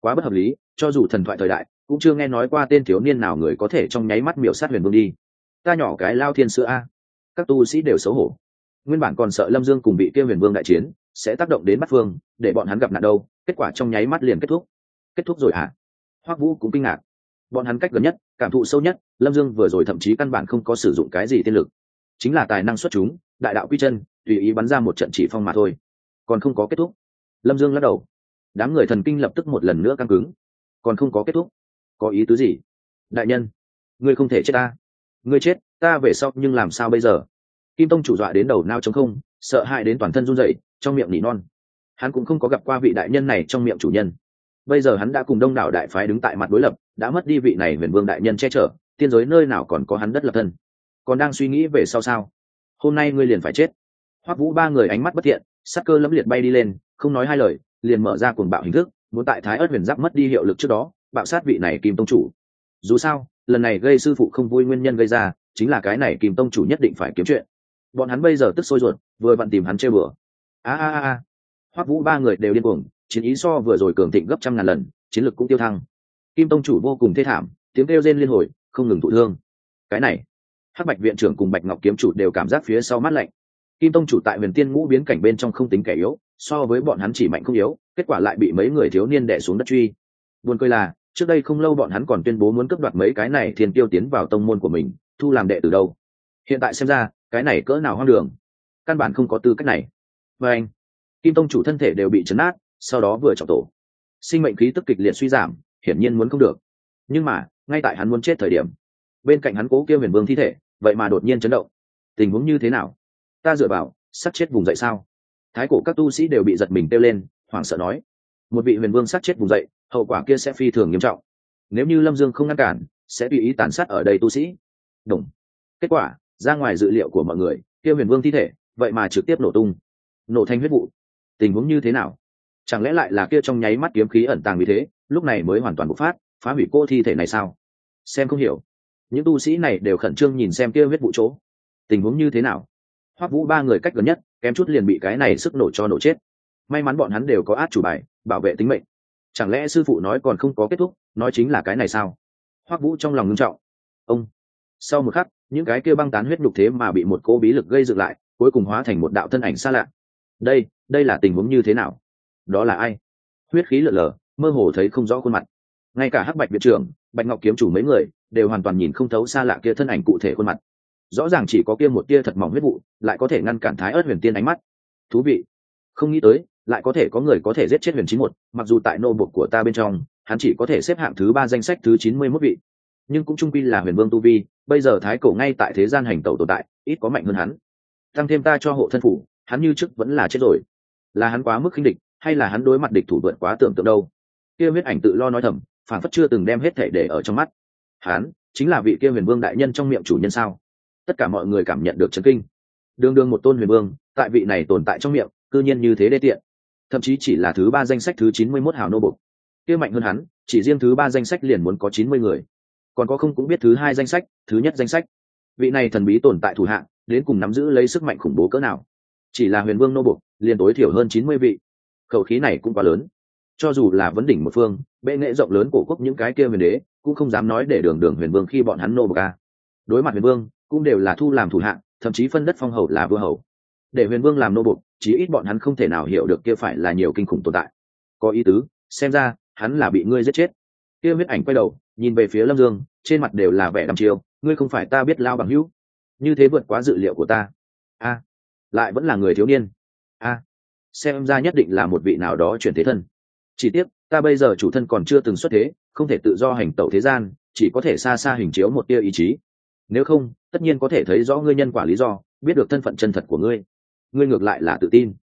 S1: Quá bất hợp lý cho dù thần thoại thời đại cũng chưa nghe nói qua tên thiếu niên nào người có thể trong nháy mắt miểu sát huyền vương đi. Ta nhỏ cái lao thiên sữa a. Các tu sĩ đều xấu hổ. Nguyên bản còn sợ lâm dương cùng bị kia huyền vương đại chiến sẽ tác động đến bắt phương, để bọn hắn gặp nạn đâu, kết quả trong nháy mắt liền kết thúc. Kết thúc rồi hả? À? hoắc vũ cũng kinh ngạc. Bọn hắn cách gần nhất, cảm thụ sâu nhất, lâm dương vừa rồi thậm chí căn bản không có sử dụng cái gì tiên lực. Chính là tài năng xuất chúng, đại đạo quy chân, tùy ý bắn ra một trận chỉ phong mà thôi. Còn không có kết thúc. Lâm dương lắc đầu. Đám người thần kinh lập tức một lần nữa căng cứng. Còn không có kết thúc. Có ý tứ gì? Đại nhân, ngươi không thể chết ta. Ngươi chết, ta về sau nhưng làm sao bây giờ? Kim tông chủ dọa đến đầu nao chống không, sợ hãi đến toàn thân run rẩy trong miệng nỉ non. Hắn cũng không có gặp qua vị đại nhân này trong miệng chủ nhân. Bây giờ hắn đã cùng đông đảo đại phái đứng tại mặt đối lập, đã mất đi vị này huyền vương đại nhân che chở, tiên giới nơi nào còn có hắn đất lập thân. Còn đang suy nghĩ về sau sao? Hôm nay ngươi liền phải chết. Hoắc vũ ba người ánh mắt bất thiện, sắc cơ lẫm liệt bay đi lên, không nói hai lời, liền mở ra cuồng bạo hình thức, muốn tại thái ớt huyền giáp mất đi hiệu lực trước đó, bạo sát vị này kim tông chủ. Dù sao, lần này gây sư phụ không vui nguyên nhân gây ra, chính là cái này kim tông chủ nhất định phải kiếm chuyện. Bọn hắn bây giờ tức sôi ruột, vừa vặn tìm hắn chơi bừa a a a hoắc vũ ba người đều điên cuồng, chiến ý so vừa rồi cường thịnh gấp trăm ngàn lần, chiến lực cũng tiêu thăng. Kim tông chủ vô cùng thê thảm, tiếng kêu rên liên hồi, không ngừng thụ thương. Cái này, hắc bạch viện trưởng cùng bạch ngọc kiếm chủ đều cảm giác phía sau mát lạnh. Kim tông chủ tại huyền tiên ngũ biến cảnh bên trong không tính kẻ yếu, so với bọn hắn chỉ mạnh không yếu, kết quả lại bị mấy người thiếu niên đẻ xuống đất truy. Buồn cười là, trước đây không lâu bọn hắn còn tuyên bố muốn cướp đoạt mấy cái này thiên tiêu tiến vào tông môn của mình, thu làm đệ từ đâu. Hiện tại xem ra, cái này cỡ nào hoang đường. Căn bản không có tư cách này và anh, kim tông chủ thân thể đều bị chấn át sau đó vừa trọng tổ. Sinh mệnh khí tức kịch liệt suy giảm, hiển nhiên muốn không được. Nhưng mà, ngay tại hắn muốn chết thời điểm, bên cạnh hắn cố kêu huyền vương thi thể, vậy mà đột nhiên chấn động. Tình huống như thế nào? Ta dựa vào, sắp chết vùng dậy sao? Thái cổ các tu sĩ đều bị giật mình kêu lên, hoảng sợ nói. Một vị huyền vương sát chết vùng dậy, hậu quả kia sẽ phi thường nghiêm trọng. Nếu như lâm dương không ngăn cản, sẽ tùy ý tàn sát ở đây tu sĩ. Đúng. Kết quả, ra ngoài dự liệu của mọi người, kia huyền vương thi thể, vậy mà trực tiếp nổ tung nổ thanh huyết vụ. Tình huống như thế nào? Chẳng lẽ lại là kia trong nháy mắt kiếm khí ẩn tàng như thế, lúc này mới hoàn toàn bộc phát, phá hủy cô thi thể này sao? Xem không hiểu. Những tu sĩ này đều khẩn trương nhìn xem kia huyết vụ chỗ. Tình huống như thế nào? Hoắc vũ ba người cách gần nhất, kém chút liền bị cái này sức nổ cho nổ chết. May mắn bọn hắn đều có át chủ bài, bảo vệ tính mệnh. Chẳng lẽ sư phụ nói còn không có kết thúc, nói chính là cái này sao? Hoắc vũ trong lòng ngưng trọng. Ông. Sau một khắc, những cái kia băng tán huyết nhục thế mà bị một cô bí lực gây dựng lại, cuối cùng hóa thành một đạo thân ảnh xa lạ đây đây là tình huống như thế nào? Đó là ai? Huyết khí lợn lờ mơ hồ thấy không rõ khuôn mặt. Ngay cả hắc bạch viện trưởng, bạch ngọc kiếm chủ mấy người, đều hoàn toàn nhìn không thấu xa lạ kia thân ảnh cụ thể khuôn mặt. Rõ ràng chỉ có kia một tia thật mỏng huyết vụ, lại có thể ngăn cản thái ớt huyền tiên ánh mắt. Thú vị. Không nghĩ tới, lại có thể có người có thể giết chết huyền chín một, mặc dù tại nô bục của ta bên trong, hắn chỉ có thể xếp hạng thứ ba danh sách thứ chín mươi mốt vị. Nhưng cũng trung quy là huyền vương tu vi, bây giờ thái cổ ngay tại thế gian hành tẩu tồn tại, ít có mạnh hơn hắn. Tăng thêm ta cho hộ thân phủ hắn như trước vẫn là chết rồi. Là hắn quá mức khinh địch, hay là hắn đối mặt địch thủ vượt quá tưởng tượng đâu? Kia huyết ảnh tự lo nói thầm phản phất chưa từng đem hết thể để ở trong mắt. Hắn chính là vị kia huyền vương đại nhân trong miệng chủ nhân sao? Tất cả mọi người cảm nhận được chấn kinh. Đương đương một tôn huyền vương, tại vị này tồn tại trong miệng, cư nhiên như thế đê tiện. Thậm chí chỉ là thứ ba danh sách thứ chín mươi mốt hào nô bục kia mạnh hơn hắn, chỉ riêng thứ ba danh sách liền muốn có chín mươi người. Còn có không cũng biết thứ hai danh sách, thứ nhất danh sách. Vị này thần bí tồn tại thủ hạng đến cùng nắm giữ lấy sức mạnh khủng bố cỡ nào? Chỉ là huyền vương nô bục, liền tối thiểu hơn chín mươi vị. Khẩu khí này cũng quá lớn. Cho dù là vấn đỉnh một phương, bệ nghệ rộng lớn của quốc những cái kia huyền đế, cũng không dám nói để đường đường huyền vương khi bọn hắn nô bục a. Đối mặt huyền vương, cũng đều là thu làm thủ hạng, thậm chí phân đất phong hầu là vua hầu. Để huyền vương làm nô bục, chí ít bọn hắn không thể nào hiểu được kia phải là nhiều kinh khủng tồn tại. Có ý tứ, xem ra, hắn là bị ngươi giết chết. Kia huyết ảnh quay đầu, nhìn về phía lâm dương, trên mặt đều là vẻ đăm chiều ngươi không phải ta biết lao bằng hữu. Như thế vượt quá dự liệu của ta. A lại vẫn là người thiếu niên. A, xem ra nhất định là một vị nào đó chuyển thế thân. Chỉ tiếc, ta bây giờ chủ thân còn chưa từng xuất thế, không thể tự do hành tẩu thế gian, chỉ có thể xa xa hình chiếu một tia ý chí. Nếu không, tất nhiên có thể thấy rõ ngươi nhân quả lý do, biết được thân phận chân thật của ngươi. Ngươi ngược lại là tự tin.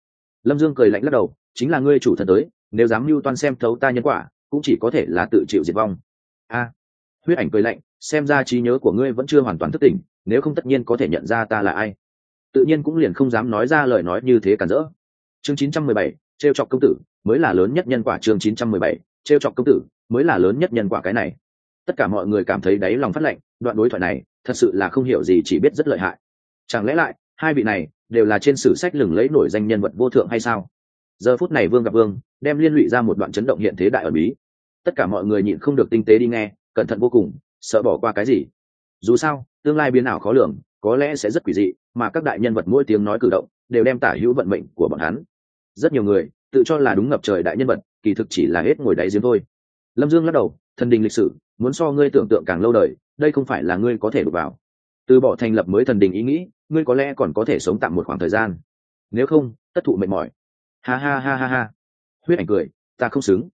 S1: Lâm dương cười lạnh lắc đầu, chính là ngươi chủ thần tới, nếu dám mưu toan xem thấu ta nhân quả, cũng chỉ có thể là tự chịu diệt vong. A, huyết ảnh cười lạnh, xem ra trí nhớ của ngươi vẫn chưa hoàn toàn thức tỉnh, nếu không tất nhiên có thể nhận ra ta là ai tự nhiên cũng liền không dám nói ra lời nói như thế cản rỡ. Chương 917, trêu chọc công tử mới là lớn nhất nhân quả chương 917, trêu chọc công tử mới là lớn nhất nhân quả cái này. Tất cả mọi người cảm thấy đáy lòng phát lệnh đoạn đối thoại này thật sự là không hiểu gì chỉ biết rất lợi hại. Chẳng lẽ lại hai vị này đều là trên sử sách lừng lấy nổi danh nhân vật vô thượng hay sao? Giờ phút này vương gặp vương đem liên lụy ra một đoạn chấn động hiện thế đại ở bí. Tất cả mọi người nhịn không được tinh tế đi nghe cẩn thận vô cùng sợ bỏ qua cái gì? Dù sao tương lai biến ảo khó lường có lẽ sẽ rất quỷ dị, mà các đại nhân vật mỗi tiếng nói cử động đều đem tả hữu vận mệnh của bọn hắn. Rất nhiều người tự cho là đúng ngập trời đại nhân vật, kỳ thực chỉ là hết ngồi đáy giếng thôi. Lâm dương lắc đầu, thần đình lịch sử, muốn so ngươi tưởng tượng càng lâu đời, đây không phải là ngươi có thể đụng vào. Từ bỏ thành lập mới thần đình ý nghĩ, ngươi có lẽ còn có thể sống tạm một khoảng thời gian. Nếu không, tất thụ mệt mỏi. Ha ha ha ha ha. Huyết ảnh cười, ta không xứng.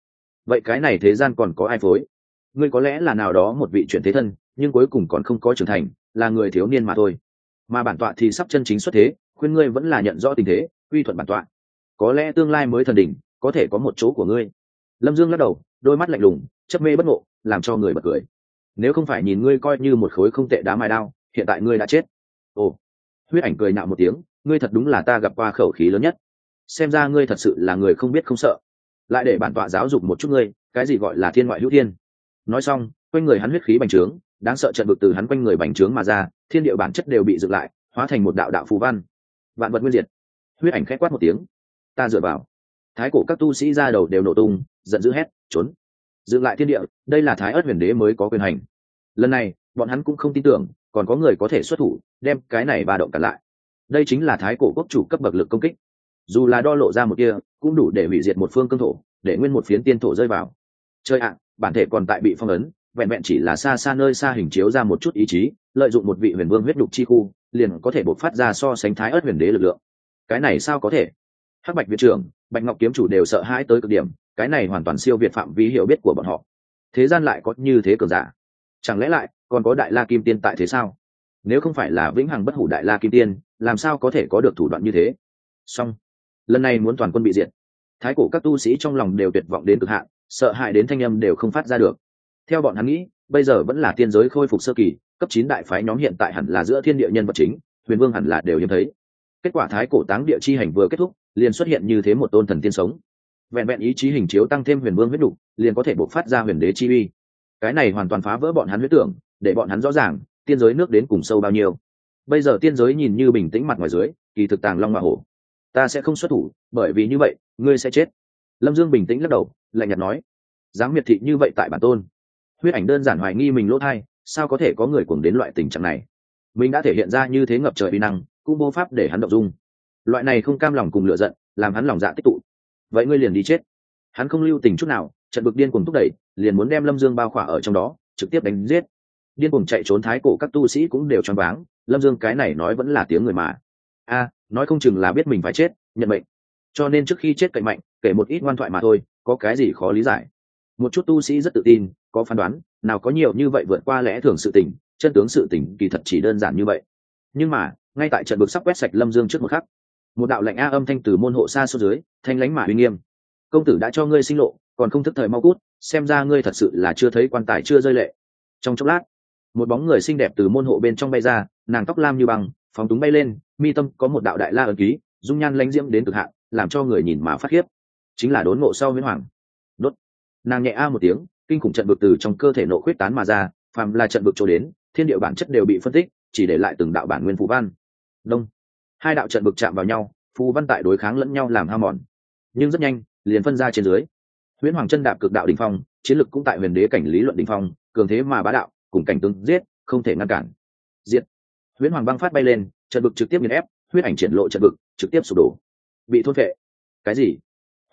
S1: Vậy cái này thế gian còn có ai phối? Ngươi có lẽ là nào đó một vị chuyển thế thân, nhưng cuối cùng còn không có trưởng thành là người thiếu niên mà thôi. Mà bản tọa thì sắp chân chính xuất thế, khuyên ngươi vẫn là nhận rõ tình thế, quy thuận bản tọa. Có lẽ tương lai mới thần đỉnh, có thể có một chỗ của ngươi. Lâm dương lắc đầu, đôi mắt lạnh lùng, chấp mê bất ngộ, làm cho người bật cười. Nếu không phải nhìn ngươi coi như một khối không tệ đá mài đao, hiện tại ngươi đã chết. Ồ. Huyết ảnh cười nạo một tiếng, ngươi thật đúng là ta gặp qua khẩu khí lớn nhất. Xem ra ngươi thật sự là người không biết không sợ. Lại để bản tọa giáo dục một chút ngươi, cái gì gọi là thiên ngoại hữu thiên. Nói xong, quanh người hắn huyết khí bành trướng đáng sợ trận vực từ hắn quanh người bành trướng mà ra, thiên địa bản chất đều bị dựng lại, hóa thành một đạo đạo phù văn. Vạn vật nguyên diệt. Huyết ảnh khét quát một tiếng. Ta dựa vào. Thái cổ các tu sĩ ra đầu đều nổ tung, giận dữ hét, trốn! Dựng lại thiên địa, đây là thái ớt huyền đế mới có quyền hành. Lần này, bọn hắn cũng không tin tưởng, còn có người có thể xuất thủ, đem cái này ba động cản lại. Đây chính là thái cổ quốc chủ cấp bậc lực công kích. Dù là đo lộ ra một kia, cũng đủ để hủy diệt một phương cương thổ, để nguyên một phiến tiên thổ rơi vào. Chơi ạ, bản thể còn tại bị phong ấn vẹn vẹn chỉ là xa xa nơi xa hình chiếu ra một chút ý chí, lợi dụng một vị huyền vương huyết đục chi khu, liền có thể bộc phát ra so sánh thái ớt huyền đế lực lượng. Cái này sao có thể? Hắc bạch viện trưởng, bạch ngọc kiếm chủ đều sợ hãi tới cực điểm, cái này hoàn toàn siêu việt phạm vi hiểu biết của bọn họ. Thế gian lại có như thế cường giả? Chẳng lẽ lại còn có đại la kim tiên tại thế sao? Nếu không phải là vĩnh hằng bất hủ đại la kim tiên, làm sao có thể có được thủ đoạn như thế? Song lần này muốn toàn quân bị diệt. Thái cổ các tu sĩ trong lòng đều tuyệt vọng đến cực hạn, sợ hãi đến thanh âm đều không phát ra được theo bọn hắn nghĩ bây giờ vẫn là tiên giới khôi phục sơ kỳ cấp chín đại phái nhóm hiện tại hẳn là giữa thiên địa nhân vật chính huyền vương hẳn là đều hiếm thấy. Kết quả thái cổ táng địa chi hành vừa kết thúc liền xuất hiện như thế một tôn thần tiên sống. Vẹn vẹn ý chí hình chiếu tăng thêm huyền vương huyết đủ, liền có thể bộc phát ra huyền đế chi uy. Cái này hoàn toàn phá vỡ bọn hắn huyết tưởng để bọn hắn rõ ràng tiên giới nước đến cùng sâu bao nhiêu. Bây giờ tiên giới nhìn như bình tĩnh mặt ngoài dưới kỳ thực tàng long hoa hổ. Ta sẽ không xuất thủ bởi vì như vậy ngươi sẽ chết. Lâm dương bình tĩnh lắc đầu lạnh nhạt nói. Dám miệt thị như vậy tại bản tôn huyết ảnh đơn giản hoài nghi mình lỗ thai, sao có thể có người cuồng đến loại tình trạng này? Mình đã thể hiện ra như thế ngập trời uy năng, cũng vô pháp để hắn động dung. Loại này không cam lòng cùng lựa giận, làm hắn lòng dạ tích tụ. Vậy ngươi liền đi chết. Hắn không lưu tình chút nào, trận bực điên cùng thúc đẩy, liền muốn đem lâm dương bao khỏa ở trong đó, trực tiếp đánh giết. Điên cùng chạy trốn thái cổ các tu sĩ cũng đều choáng váng, lâm dương cái này nói vẫn là tiếng người mà. A, nói không chừng là biết mình phải chết, nhận mệnh. Cho nên trước khi chết cậy mạnh, kể một ít ngoan thoại mà thôi, có cái gì khó lý giải? Một chút tu sĩ rất tự tin, có phán đoán, nào có nhiều như vậy vượt qua lẽ thường sự tình, chân tướng sự tình kỳ thật chỉ đơn giản như vậy. Nhưng mà, ngay tại trận bực sắp quét sạch lâm dương trước một khắc, một đạo lệnh a âm thanh từ môn hộ xa xuống dưới, thanh lánh mà uy nghiêm. Công tử đã cho ngươi sinh lộ, còn không thức thời mau cút, xem ra ngươi thật sự là chưa thấy quan tài chưa rơi lệ. Trong chốc lát, một bóng người xinh đẹp từ môn hộ bên trong bay ra, nàng tóc lam như băng, phóng túng bay lên, mi tâm có một đạo đại la ấn ký, dung nhan lãnh diễm đến cực hạn, làm cho người nhìn mà phát khiếp. Chính là đốn ngộ sau huyễn hoàng. Đốt nàng nhẹ a một tiếng, kinh khủng trận vực từ trong cơ thể nộ khuyết tán mà ra, phàm là trận vực trổ đến, thiên địa bản chất đều bị phân tích, chỉ để lại từng đạo bản nguyên phù văn. Đông. Hai đạo trận vực chạm vào nhau, phù văn tại đối kháng lẫn nhau làm hao mòn. Nhưng rất nhanh, liền phân ra trên dưới. Huyễn hoàng chân đạp cực đạo đình phong, chiến lực cũng tại huyền đế cảnh lý luận đình phong, cường thế mà bá đạo, cùng cảnh tướng giết, không thể ngăn cản. Diệt. Huyễn hoàng băng phát bay lên, trận vực trực tiếp nghiền ép, huyết ảnh triển lộ trận vực, trực tiếp sụp đổ. Bị thôn vệ cái gì?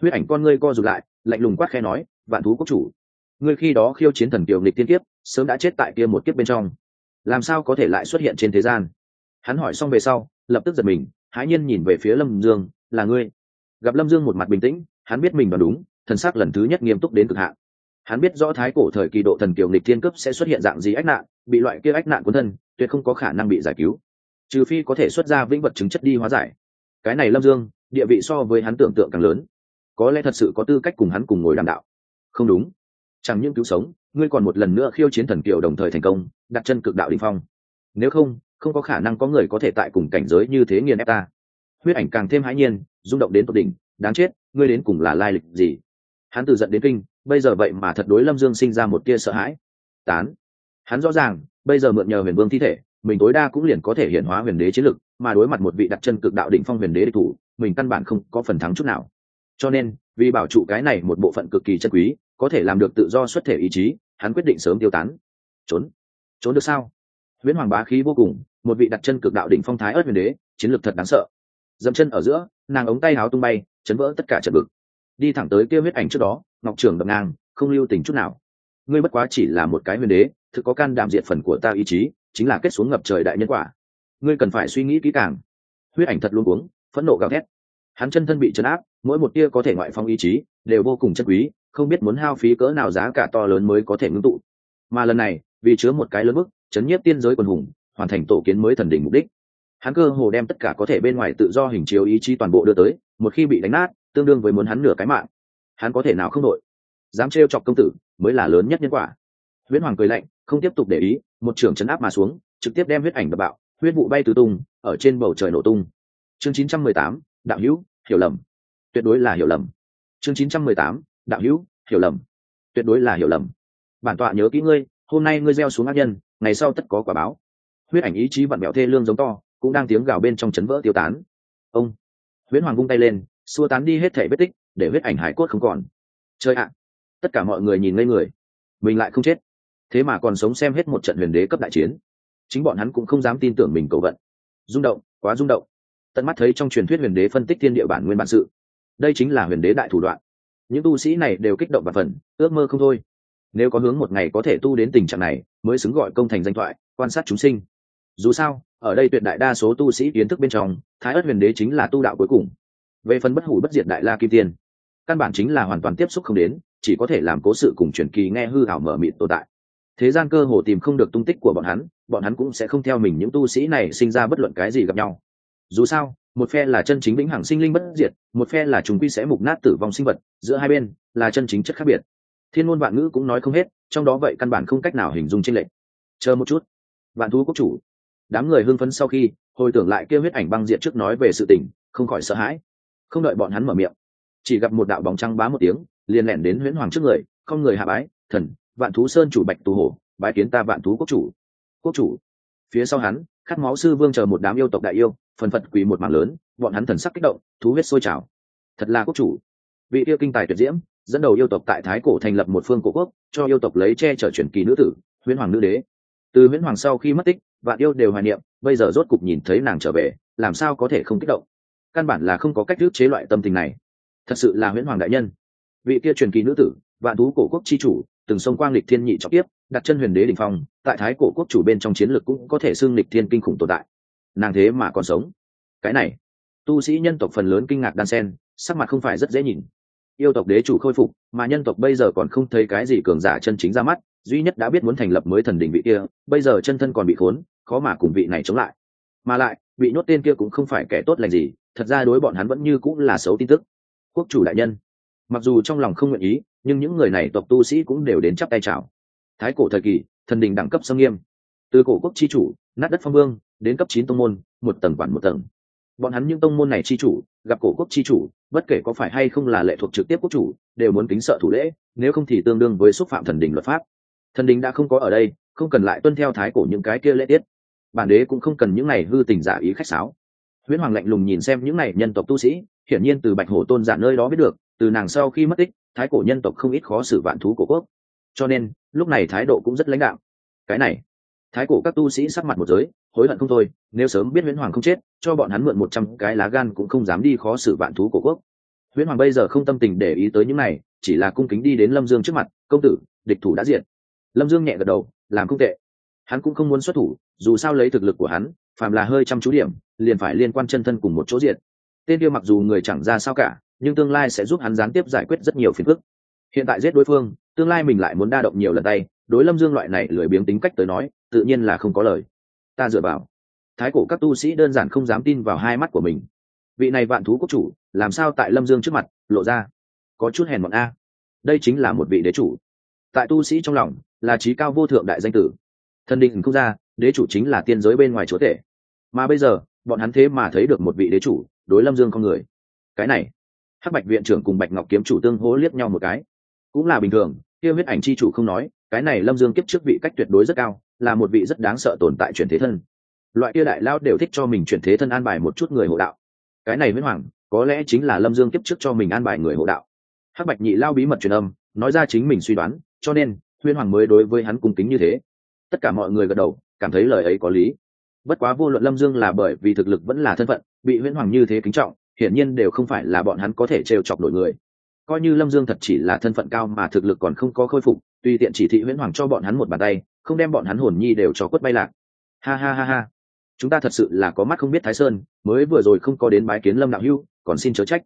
S1: Huyết ảnh con ngươi co rụt lại, lạnh lùng quát khe nói vạn thú quốc chủ. Ngươi khi đó khiêu chiến thần kiều nghịch tiên kiếp, sớm đã chết tại kia một kiếp bên trong. Làm sao có thể lại xuất hiện trên thế gian? Hắn hỏi xong về sau, lập tức giật mình, hãi nhiên nhìn về phía lâm dương, là ngươi? Gặp lâm dương một mặt bình tĩnh, hắn biết mình đoán đúng, thần sắc lần thứ nhất nghiêm túc đến cực hạn. Hắn biết rõ thái cổ thời kỳ độ thần kiều nghịch thiên cấp sẽ xuất hiện dạng gì ách nạn, bị loại kia ách nạn của thân, tuyệt không có khả năng bị giải cứu. Trừ phi có thể xuất ra vĩnh vật chứng chất đi hóa giải. Cái này lâm dương, địa vị so với hắn tưởng tượng càng lớn. Có lẽ thật sự có tư cách cùng hắn cùng ngồi đàm đạo không đúng. Chẳng những cứu sống, ngươi còn một lần nữa khiêu chiến thần kiều đồng thời thành công, đặt chân cực đạo đình phong. Nếu không không có khả năng có người có thể tại cùng cảnh giới như thế nghiền ép ta. Huyết ảnh càng thêm hãi nhiên, rung động đến tột đỉnh. Đáng chết, ngươi đến cùng là lai lịch gì? Hắn từ giận đến kinh, bây giờ vậy mà thật đối lâm dương sinh ra một tia sợ hãi. Tán. Hắn rõ ràng, bây giờ mượn nhờ huyền vương thi thể, mình tối đa cũng liền có thể hiện hóa huyền đế chiến lực, mà đối mặt một vị đặt chân cực đạo đỉnh phong huyền đế địch thủ, mình căn bản không có phần thắng chút nào. Cho nên vì bảo trụ cái này một bộ phận cực kỳ chân quý, có thể làm được tự do xuất thể ý chí, hắn quyết định sớm tiêu tán. Trốn. Trốn được sao? Nguyễn hoàng bá khí vô cùng, một vị đặt chân cực đạo đỉnh phong thái ớt huyền đế, chiến lược thật đáng sợ. Dẫm chân ở giữa, nàng ống tay háo tung bay, chấn vỡ tất cả trận vực. Đi thẳng tới kia huyết ảnh trước đó, ngọc trường đập ngang, không lưu tình chút nào. Ngươi bất quá chỉ là một cái huyền đế, thực có can đảm diệt phần của ta ý chí, chính là kết xuống ngập trời đại nhân quả. Ngươi cần phải suy nghĩ kỹ càng. Huyết ảnh thật luôn uống phẫn nộ gào thét hắn chân thân bị chấn áp mỗi một tia có thể ngoại phong ý chí đều vô cùng chất quý không biết muốn hao phí cỡ nào giá cả to lớn mới có thể ngưng tụ. Mà lần này vì chứa một cái lớn bức chấn nhiếp tiên giới quần hùng hoàn thành tổ kiến mới thần đỉnh mục đích. Hắn cơ hồ đem tất cả có thể bên ngoài tự do hình chiếu ý chí toàn bộ đưa tới một khi bị đánh nát tương đương với muốn hắn nửa cái mạng. Hắn có thể nào không đội dám trêu chọc công tử mới là lớn nhất nhân quả. Huyễn hoàng cười lạnh không tiếp tục để ý một trưởng chấn áp mà xuống trực tiếp đem huyết ảnh đập bạo huyết vụ bay tứ tung ở trên bầu trời nổ tung. Chương 918, đạo hữu hiểu lầm. Tuyệt đối là hiểu lầm. Chương 918, đạo hữu hiểu lầm. Tuyệt đối là hiểu lầm. Bản tọa nhớ kỹ ngươi hôm nay ngươi gieo xuống ác nhân ngày sau tất có quả báo. Huyết ảnh ý chí vặn mẹo thê lương giống to cũng đang tiếng gào bên trong chấn vỡ tiêu tán. Ông. Huyễn hoàng vung tay lên xua tán đi hết thể vết tích để huyết ảnh hải cốt không còn. Chơi ạ. Tất cả mọi người nhìn ngây người. Mình lại không chết. Thế mà còn sống xem hết một trận huyền đế cấp đại chiến. Chính bọn hắn cũng không dám tin tưởng mình cầu vận. Rung động quá rung động tận mắt thấy trong truyền thuyết huyền đế phân tích thiên địa bản nguyên bản sự. Đây chính là huyền đế đại thủ đoạn. Những tu sĩ này đều kích động và phần ước mơ không thôi. Nếu có hướng một ngày có thể tu đến tình trạng này, mới xứng gọi công thành danh thoại, quan sát chúng sinh. Dù sao, ở đây tuyệt đại đa số tu sĩ kiến thức bên trong, thái ất huyền đế chính là tu đạo cuối cùng. Về phần bất hủ bất diệt đại la kim tiên, căn bản chính là hoàn toàn tiếp xúc không đến, chỉ có thể làm cố sự cùng truyền kỳ nghe hư ảo mở mịt tồn tại. Thế gian cơ hồ tìm không được tung tích của bọn hắn bọn hắn cũng sẽ không theo mình những tu sĩ này sinh ra bất luận cái gì gặp nhau dù sao, một phe là chân chính vĩnh hằng sinh linh bất diệt, một phe là chúng quy sẽ mục nát tử vong sinh vật, giữa hai bên là chân chính chất khác biệt. Thiên ngôn vạn ngữ cũng nói không hết, trong đó vậy căn bản không cách nào hình dung tranh lệch. Chờ một chút. Vạn thú quốc chủ. Đám người hưng phấn sau khi, hồi tưởng lại kêu huyết ảnh băng diện trước nói về sự tình, không khỏi sợ hãi. Không đợi bọn hắn mở miệng, chỉ gặp một đạo bóng trăng bá một tiếng, liền lẻn đến huyễn hoàng trước người, không người hạ bái, thần, vạn thú sơn chủ bạch tù hổ, bái kiến ta vạn thú quốc chủ. Quốc chủ? Phía sau hắn khát máu sư vương chờ một đám yêu tộc đại yêu, phần phật quỳ một mảng lớn, bọn hắn thần sắc kích động, thú huyết sôi trào. Thật là quốc chủ. Vị yêu kinh tài tuyệt diễm, dẫn đầu yêu tộc tại thái cổ thành lập một phương cổ quốc, cho yêu tộc lấy che chở truyền kỳ nữ tử, huyễn hoàng nữ đế. Từ huyễn hoàng sau khi mất tích, vạn yêu đều hoài niệm, bây giờ rốt cục nhìn thấy nàng trở về, làm sao có thể không kích động? Căn bản là không có cách thức chế loại tâm tình này. Thật sự là huyễn hoàng đại nhân. Vị kia truyền kỳ nữ tử, vạn thú cổ quốc chi chủ, từng sông quang lịch thiên nhị trọng tiếp đặt chân huyền đế đình phong tại thái cổ quốc chủ bên trong chiến lược cũng có thể xưng lịch thiên kinh khủng tồn tại. Nàng thế mà còn sống. Cái này, tu sĩ nhân tộc phần lớn kinh ngạc đan sen, sắc mặt không phải rất dễ nhìn. Yêu tộc đế chủ khôi phục, mà nhân tộc bây giờ còn không thấy cái gì cường giả chân chính ra mắt, duy nhất đã biết muốn thành lập mới thần đỉnh vị kia, bây giờ chân thân còn bị khốn, khó mà cùng vị này chống lại. Mà lại bị nhốt tên kia cũng không phải kẻ tốt lành gì, thật ra đối bọn hắn vẫn như cũng là xấu tin tức. Quốc chủ đại nhân, mặc dù trong lòng không nguyện ý, nhưng những người này tộc tu sĩ cũng đều đến chắp tay chào. Thái cổ thời kỳ thần đình đẳng cấp sông nghiêm. Từ cổ quốc chi chủ, nát đất phong vương, đến cấp chín tông môn, một tầng quản một tầng. Bọn hắn những tông môn này chi chủ, gặp cổ quốc chi chủ, bất kể có phải hay không là lệ thuộc trực tiếp quốc chủ, đều muốn kính sợ thủ lễ, nếu không thì tương đương với xúc phạm thần đình luật pháp. Thần đình đã không có ở đây, không cần lại tuân theo thái cổ những cái kia lễ tiết. Bản đế cũng không cần những này hư tình giả ý khách sáo. Huyễn hoàng lạnh lùng nhìn xem những này nhân tộc tu sĩ, hiển nhiên từ bạch hổ tôn giả nơi đó biết được, từ nàng sau khi mất tích, thái cổ nhân tộc không ít khó xử vạn thú cổ quốc cho nên, lúc này thái độ cũng rất lãnh đạo cái này, thái cổ các tu sĩ sắc mặt một giới, hối hận không thôi, nếu sớm biết huyễn hoàng không chết, cho bọn hắn mượn một trăm cái lá gan cũng không dám đi khó xử vạn thú cổ quốc. Huyễn hoàng bây giờ không tâm tình để ý tới những này, chỉ là cung kính đi đến lâm dương trước mặt, công tử, địch thủ đã diện lâm dương nhẹ gật đầu, làm không tệ. Hắn cũng không muốn xuất thủ, dù sao lấy thực lực của hắn, phàm là hơi chăm chú điểm, liền phải liên quan chân thân cùng một chỗ diện tên kia mặc dù người chẳng ra sao cả, nhưng tương lai sẽ giúp hắn gián tiếp giải quyết rất nhiều phiền phức. Hiện tại giết đối phương tương lai mình lại muốn đa động nhiều lần tay, đối lâm dương loại này lười biếng tính cách tới nói, tự nhiên là không có lời. Ta dựa vào. Thái cổ các tu sĩ đơn giản không dám tin vào hai mắt của mình. Vị này vạn thú quốc chủ, làm sao tại lâm dương trước mặt, lộ ra có chút hèn mọn a? Đây chính là một vị đế chủ. Tại tu sĩ trong lòng, là trí cao vô thượng đại danh tử. Thần định không ra, đế chủ chính là tiên giới bên ngoài chúa tể. Mà bây giờ, bọn hắn thế mà thấy được một vị đế chủ, đối lâm dương con người. Cái này, hắc bạch viện trưởng cùng bạch ngọc kiếm chủ tương hỗ liếc nhau một cái cũng là bình thường, kia huyết ảnh c h i chủ không nói, cái này lâm dương kiếp trước vị cách tuyệt đối rất cao, là một vị rất đáng sợ tồn tại chuyển thế thân. Loại kia đại lao đều thích cho mình chuyển thế thân an bài một chút người hộ đạo. Cái này huyết hoàng, có lẽ chính là lâm dương kiếp trước cho mình an bài người hộ đạo. Hắc bạch nhị lao bí mật truyền âm, nói ra chính mình suy đoán, cho nên huyên hoàng mới đối với hắn cung kính như thế. Tất cả mọi người gật đầu, cảm thấy lời ấy có lý. Bất quá vô luận lâm dương là bởi vì thực lực vẫn là thân phận, bị huyễn hoàng như thế kính trọng, hiển nhiên đều không phải là bọn hắn có thể trêu chọc nổi người coi như lâm dương thật chỉ là thân phận cao mà thực lực còn không có khôi phục tùy tiện chỉ thị huyễn hoàng cho bọn hắn một bàn tay, không đem bọn hắn hồn nhi đều cho quất bay lạc. Ha ha ha ha. Chúng ta thật sự là có mắt không biết thái sơn, mới vừa rồi không có đến bái kiến lâm đạo hưu còn xin chớ trách.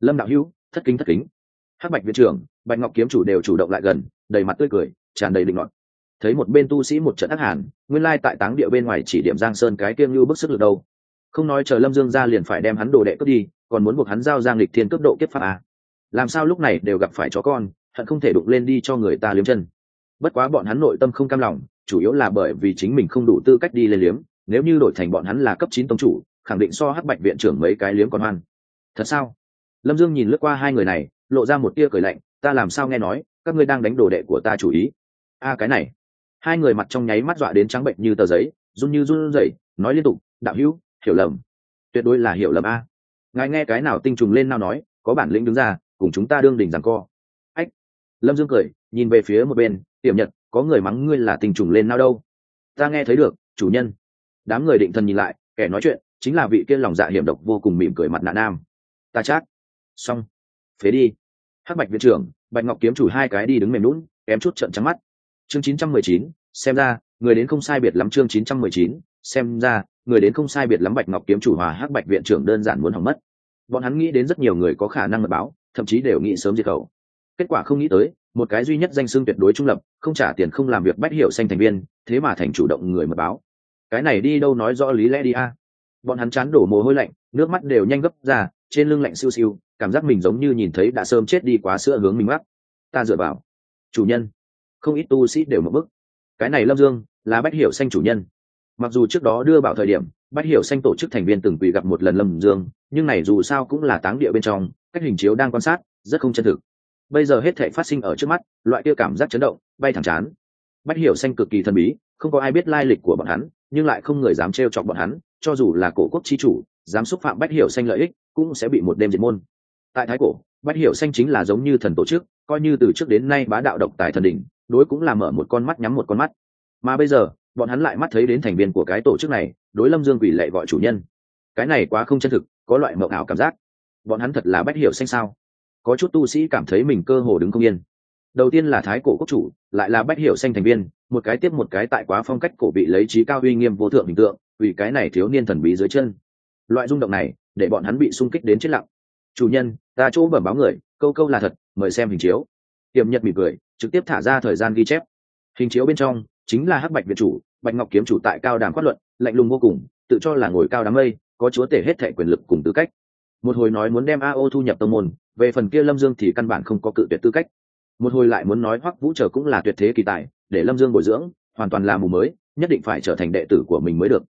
S1: Lâm đạo hưu thất kính thất kính. Hắc bạch viện trưởng, bạch ngọc kiếm chủ đều chủ động lại gần, đầy mặt tươi cười, tràn đầy định luận thấy một bên tu sĩ một trận ác hàn, nguyên lai tại táng địa bên ngoài chỉ điểm giang sơn cái kiêng như bức sức lực đâu. Không nói chờ lâm dương ra liền phải đem hắn đồ đệ cướp đi, còn muốn buộc hắn giao giang lịch thiên cấp độ kiếp phạt à làm sao lúc này đều gặp phải chó con, hận không thể đụng lên đi cho người ta liếm chân. Bất quá bọn hắn nội tâm không cam lòng, chủ yếu là bởi vì chính mình không đủ tư cách đi lên liếm, nếu như đổi thành bọn hắn là cấp chín tông chủ, khẳng định so hắc bạch viện trưởng mấy cái liếm còn hoan. Thật sao? Lâm dương nhìn lướt qua hai người này, lộ ra một tia cười lạnh, ta làm sao nghe nói, các ngươi đang đánh đồ đệ của ta chủ ý? A, cái này. Hai người mặt trong nháy mắt dọa đến trắng bệnh như tờ giấy, run như run rẩy, nói liên tục, đạo hữu, hiểu lầm. Tuyệt đối là hiểu lầm a. Ngài nghe cái nào tinh trùng lên nào nói, có bản lĩnh đứng ra cùng chúng ta đương đỉnh rằng co. Ách! Lâm dương cười nhìn về phía một bên tiệm nhật có người mắng ngươi là tình trùng lên nào đâu. Ta nghe thấy được chủ nhân. Đám người định thần nhìn lại kẻ nói chuyện chính là vị kia lòng dạ hiểm độc vô cùng mỉm cười mặt nạ nam. Ta chắc. Xong phế đi. Hắc bạch viện trưởng bạch ngọc kiếm chủ hai cái đi đứng mềm lún kém chút trận trắng mắt. Chương 919, xem ra người đến không sai biệt lắm chương 919, xem ra người đến không sai biệt lắm bạch ngọc kiếm chủ hòa hắc bạch viện trưởng đơn giản muốn hỏng mất. Bọn hắn nghĩ đến rất nhiều người có khả năng mật báo thậm chí đều nghĩ sớm diệt khẩu. Kết quả không nghĩ tới, một cái duy nhất danh xưng tuyệt đối trung lập, không trả tiền không làm việc bách hiệu xanh thành viên, thế mà thành chủ động người mật báo. Cái này đi đâu nói rõ lý lẽ đi a? Bọn hắn chán đổ mồ hôi lạnh, nước mắt đều nhanh gấp ra, trên lưng lạnh siêu siêu, cảm giác mình giống như nhìn thấy đã sớm chết đi quá sữa hướng mình mắt ta dựa vào. Chủ nhân. Không ít tu sĩ đều một bức. Cái này lâm dương, là bách hiểu xanh chủ nhân. Mặc dù trước đó đưa bảo thời điểm, bách hiểu xanh tổ chức thành viên từng quỳ gặp một lần lâm dương, nhưng này dù sao cũng là táng địa bên trong cách hình chiếu đang quan sát, rất không chân thực. Bây giờ hết thể phát sinh ở trước mắt, loại kia cảm giác chấn động, bay thẳng chán. Bách hiểu xanh cực kỳ thần bí, không có ai biết lai lịch của bọn hắn, nhưng lại không người dám trêu chọc bọn hắn, cho dù là cổ quốc chi chủ, dám xúc phạm bách hiểu xanh lợi ích, cũng sẽ bị một đêm diệt môn. Tại thái cổ, bách hiểu xanh chính là giống như thần tổ chức, coi như từ trước đến nay bá đạo độc tài thần đỉnh, đối cũng là mở một con mắt nhắm một con mắt. Mà bây giờ, bọn hắn lại mắt thấy đến thành viên của cái tổ chức này, đối lâm dương quỷ lệ gọi chủ nhân. Cái này quá không chân thực, có loại mậu ảo cảm giác bọn hắn thật là bách hiểu xanh sao? Có chút tu sĩ cảm thấy mình cơ hồ đứng không yên. Đầu tiên là thái cổ quốc chủ, lại là bách hiểu xanh thành viên, một cái tiếp một cái tại quá phong cách cổ bị lấy trí cao uy nghiêm vô thượng hình tượng, vì cái này thiếu niên thần bí dưới chân. Loại rung động này, để bọn hắn bị sung kích đến chết lặng. Chủ nhân, ta chỗ bẩm báo người, câu câu là thật, mời xem hình chiếu. Tiềm nhật mỉm cười, trực tiếp thả ra thời gian ghi chép. Hình chiếu bên trong, chính là hắc bạch việt chủ, bạch ngọc kiếm chủ tại cao đàm phát luận, lạnh lùng vô cùng, tự cho là ngồi cao đám mây, có chúa tể hết thệ quyền lực cùng tư cách một hồi nói muốn đem ao thu nhập tông môn, về phần kia lâm dương thì căn bản không có cự tuyệt tư cách. Một hồi lại muốn nói hoắc vũ trở cũng là tuyệt thế kỳ tài, để lâm dương bồi dưỡng, hoàn toàn là mù mới, nhất định phải trở thành đệ tử của mình mới được.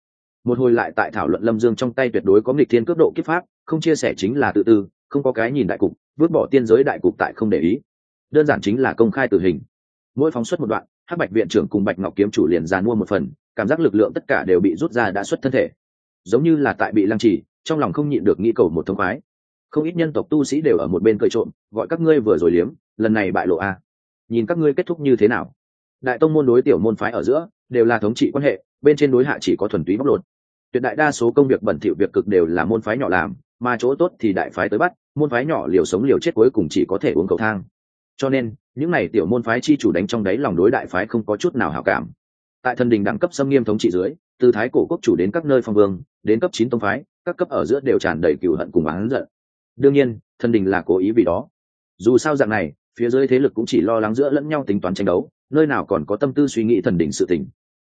S1: Một hồi lại tại thảo luận lâm dương trong tay tuyệt đối có nghịch thiên cướp độ kiếp pháp, không chia sẻ chính là tự tư, không có cái nhìn đại cục, vứt bỏ tiên giới đại cục tại không để ý. Đơn giản chính là công khai tử hình. Mỗi phóng xuất một đoạn, hắc bạch viện trưởng cùng bạch ngọc kiếm chủ liền dàn mua một phần, cảm giác lực lượng tất cả đều bị rút ra đã xuất thân thể. Giống như là tại bị lăng trì trong lòng không nhịn được nghĩ cầu một thông khoái. Không ít nhân tộc tu sĩ đều ở một bên cười trộm, gọi các ngươi vừa rồi liếm, lần này bại lộ a. Nhìn các ngươi kết thúc như thế nào. Đại tông môn đối tiểu môn phái ở giữa, đều là thống trị quan hệ, bên trên đối hạ chỉ có thuần túy bóc lột. Tuyệt đại đa số công việc bẩn thỉu việc cực đều là môn phái nhỏ làm, mà chỗ tốt thì đại phái tới bắt, môn phái nhỏ liều sống liều chết cuối cùng chỉ có thể uống cầu thang. Cho nên, những n à y tiểu môn phái chi chủ đánh trong đáy lòng đối đại phái không có chút nào hảo cảm. Tại thần đình đẳng cấp xâm nghiêm thống trị dưới, từ thái cổ quốc chủ đến các nơi phong vương đến cấp chín tông phái, các cấp ở giữa đều tràn đầy cừu hận cùng oán giận. Đương nhiên thần đình là cố ý vì đó. Dù sao dạng này, phía dưới thế lực cũng chỉ lo lắng giữa lẫn nhau tính toán tranh đấu, nơi nào còn có tâm tư suy nghĩ thần đình sự tình.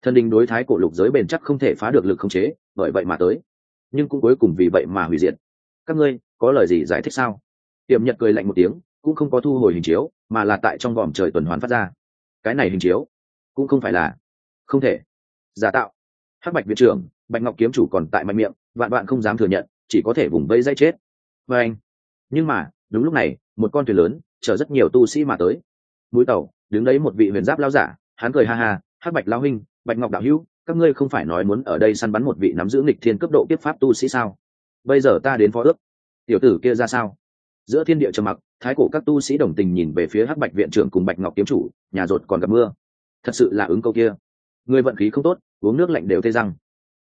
S1: Thần đình đối thái cổ lục giới bền chắc không thể phá được lực không chế, bởi vậy mà tới. Nhưng cũng cuối cùng vì vậy mà hủy diệt. Các ngươi, có lời gì giải thích sao? Tiệm nhật cười lạnh một tiếng, cũng không có thu hồi hình chiếu, mà là tại trong vòm trời tuần hoàn phát ra. Cái này hình chiếu, cũng không phải là không thể giả tạo hắc bạch viện trưởng, bạch ngọc kiếm chủ còn tại mạnh miệng, vạn bạn không dám thừa nhận, chỉ có thể vùng vây dây chết. Và anh. Nhưng mà, đúng lúc này, một con thuyền lớn, chở rất nhiều tu sĩ mà tới. Mũi tàu, đứng đấy một vị huyền giáp lao giả, hắn cười ha ha, hắc bạch lao huynh, bạch ngọc đạo hữu, các ngươi không phải nói muốn ở đây săn bắn một vị nắm giữ nghịch thiên cấp độ kiếp pháp tu sĩ sao? Bây giờ ta đến phó ước. Tiểu tử kia ra sao? Giữa thiên địa trầm mặc, thái cổ các tu sĩ đồng tình nhìn về phía hắc bạch viện trưởng cùng bạch ngọc kiếm chủ, nhà rột còn gặp mưa. Thật sự là ứng câu kia người vận khí không tốt, uống nước lạnh đều tê răng.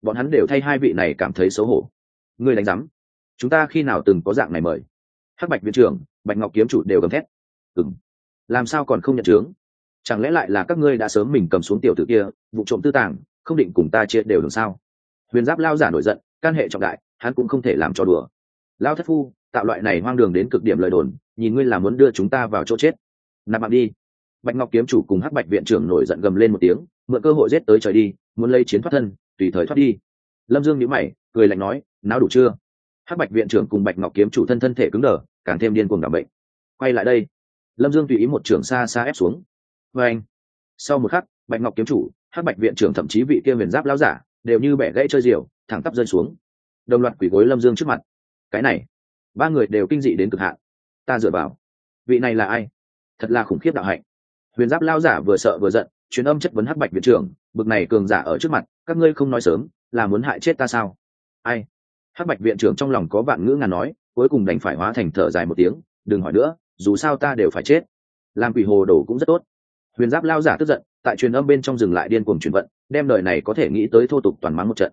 S1: Bọn hắn đều thay hai vị này cảm thấy xấu hổ. Ngươi đánh giám, chúng ta khi nào từng có dạng này mời? Hắc bạch viện trưởng, bạch ngọc kiếm chủ đều gầm thét. Ừng làm sao còn không nhận chứng chẳng lẽ lại là các ngươi đã sớm mình cầm xuống tiểu tử kia, vụ trộm tư tàng, không định cùng ta chia đều đường sao? Huyền giáp lao giả nổi giận, can hệ trọng đại, hắn cũng không thể làm cho đùa. Lao thất phu, tạo loại này hoang đường đến cực điểm lời đồn, nhìn ngươi là muốn đưa chúng ta vào chỗ chết. Nạp mạng đi. Bạch ngọc kiếm chủ cùng hắc bạch viện trưởng nổi giận gầm lên một tiếng mượn cơ hội giết tới trời đi, muốn lấy chiến thoát thân, tùy thời thoát đi. Lâm dương nhíu mày, cười lạnh nói, não đủ chưa? Hắc bạch viện trưởng cùng bạch ngọc kiếm chủ thân thân thể cứng đờ, càng thêm điên cuồng đảm bệnh. Quay lại đây. Lâm dương tùy ý một trưởng xa xa ép xuống. Vê anh. Sau một khắc, bạch ngọc kiếm chủ, hắc bạch viện trưởng thậm chí vị kia huyền giáp lão giả, đều như bẻ gãy chơi diều, thẳng tắp rơi xuống. Đồng loạt quỷ gối lâm dương trước mặt. Cái này, ba người đều kinh dị đến cực hạn. Ta dựa vào. Vị này là ai? Thật là khủng khiếp đạo hạnh. Huyền giáp lao giả vừa sợ vừa giận truyền âm chất vấn hắc bạch viện trưởng, bực này cường giả ở trước mặt, các ngươi không nói sớm, là muốn hại chết ta sao? Ai? Hắc bạch viện trưởng trong lòng có vạn ngữ ngàn nói, cuối cùng đành phải hóa thành thở dài một tiếng, đừng hỏi nữa, dù sao ta đều phải chết. Làm quỷ hồ đồ cũng rất tốt. Huyền giáp lao giả tức giận, tại truyền âm bên trong dừng lại điên cuồng truyền vận, đem đời này có thể nghĩ tới thô tục toàn mắng một trận.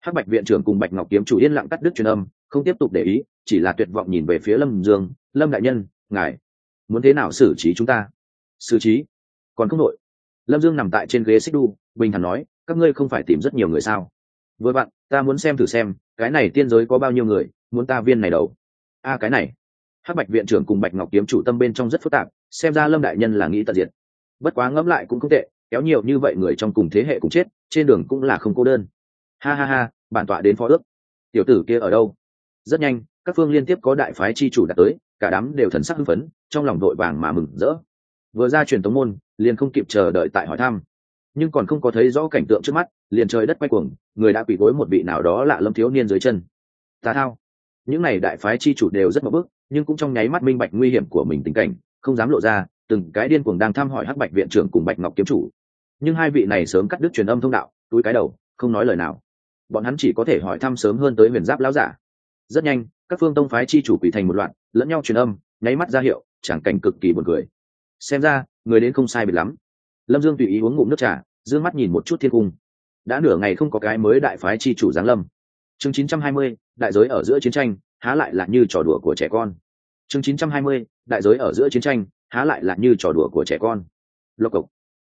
S1: Hắc bạch viện trưởng cùng bạch ngọc kiếm chủ yên lặng cắt đứt truyền âm, không tiếp tục để ý, chỉ là tuyệt vọng nhìn về phía lâm dương, lâm đại nhân, ngài muốn thế nào xử trí chúng ta? Xử trí? Còn không nội lâm dương nằm tại trên ghế xích đu, bình thản nói, các ngươi không phải tìm rất nhiều người sao? Vừa bạn, ta muốn xem thử xem, cái này tiên giới có bao nhiêu người, muốn ta viên này đầu. A, cái này. Hắc bạch viện trưởng cùng bạch ngọc kiếm chủ tâm bên trong rất phức tạp, xem ra lâm đại nhân là nghĩ tận diệt. Bất quá ngẫm lại cũng không tệ, kéo nhiều như vậy người trong cùng thế hệ cũng chết, trên đường cũng là không cô đơn. Ha ha ha, bản tọa đến phó ước. Tiểu tử kia ở đâu? Rất nhanh, các phương liên tiếp có đại phái chi chủ đã tới, cả đám đều thần sắc hưng phấn, trong lòng đội vàng mà mừng rỡ. Vừa ra truyền tống môn liền không kịp chờ đợi tại hỏi thăm. Nhưng còn không có thấy rõ cảnh tượng trước mắt, liền trời đất quay cuồng, người đã quỳ gối một vị nào đó lạ lâm thiếu niên dưới chân. Ta thao. Những n à y đại phái chi chủ đều rất mập bức, nhưng cũng trong nháy mắt minh bạch nguy hiểm của mình tình cảnh, không dám lộ ra, từng cái điên cuồng đang thăm hỏi hắc bạch viện trưởng cùng bạch ngọc kiếm chủ. Nhưng hai vị này sớm cắt đứt truyền âm thông đạo, túi cái đầu, không nói lời nào. Bọn hắn chỉ có thể hỏi thăm sớm hơn tới huyền giáp lão giả. Rất nhanh, các phương tông phái chi chủ quỷ thành một loạt lẫn nhau truyền âm, nháy mắt ra hiệu, chẳng cảnh cực kỳ buồn cười xem ra người đến không sai biệt lắm. Lâm dương tùy ý uống ngụm nước trà d mắt nhìn một chút thiên cung. Đã nửa ngày không có cái mới đại phái chi chủ giáng lâm. Chương 920, đại giới ở giữa chiến tranh há lại là như trò đùa của trẻ con. Chương 920, đại giới ở giữa chiến tranh há lại là như trò đùa của trẻ con. Lộc cộc.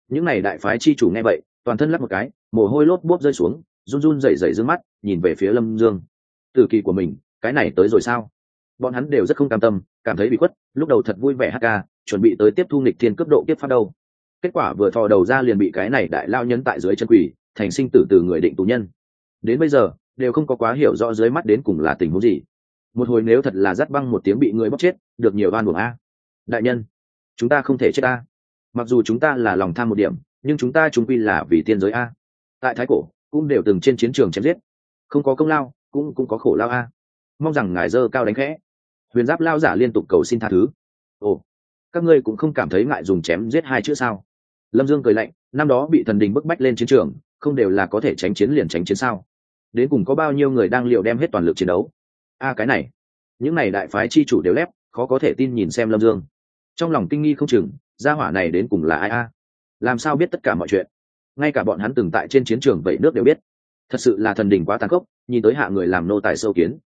S1: Những n à y đại phái chi chủ nghe vậy toàn thân lắp một cái mồ hôi lốp bốp rơi xuống run run rẩy rẩy d mắt nhìn về phía lâm dương. Từ kỳ của mình cái này tới rồi sao? Bọn hắn đều rất không cam tâm cảm thấy bị khuất lúc đầu thật vui vẻ hát ca chuẩn bị tới tiếp thu nghịch thiên cấp độ tiếp phát đâu. Kết quả vừa thò đầu ra liền bị cái này đại lao nhân tại dưới chân quỷ thành sinh tử từ người định tù nhân. Đến bây giờ, đều không có quá hiểu rõ dưới mắt đến cùng là tình huống gì. Một hồi nếu thật là dắt băng một tiếng bị người bóc chết, được nhiều oan buồng a. Đại nhân, chúng ta không thể chết a. Mặc dù chúng ta là lòng tham một điểm, nhưng chúng ta chúng quy là vì tiên giới a. Tại thái cổ, cũng đều từng trên chiến trường chém giết. Không có công lao, cũng cũng có khổ lao a. Mong rằng ngài dơ cao đánh khẽ. Huyền giáp lao giả liên tục cầu xin tha thứ. Ồ các ngươi cũng không cảm thấy ngại dùng chém giết hai chữ sao? Lâm dương cười lạnh, năm đó bị thần đình bức bách lên chiến trường, không đều là có thể tránh chiến liền tránh chiến sao? Đến cùng có bao nhiêu người đang liệu đem hết toàn lực chiến đấu? A, cái này, những này đại phái chi chủ đều lép, khó có thể tin nhìn xem lâm dương. Trong lòng kinh nghi không chừng, gia hỏa này đến cùng là ai a? Làm sao biết tất cả mọi chuyện? Ngay cả bọn hắn từng tại trên chiến trường vậy nước đều biết. Thật sự là thần đình quá tàn khốc, nhìn tới hạ người làm nô tài sâu kiến.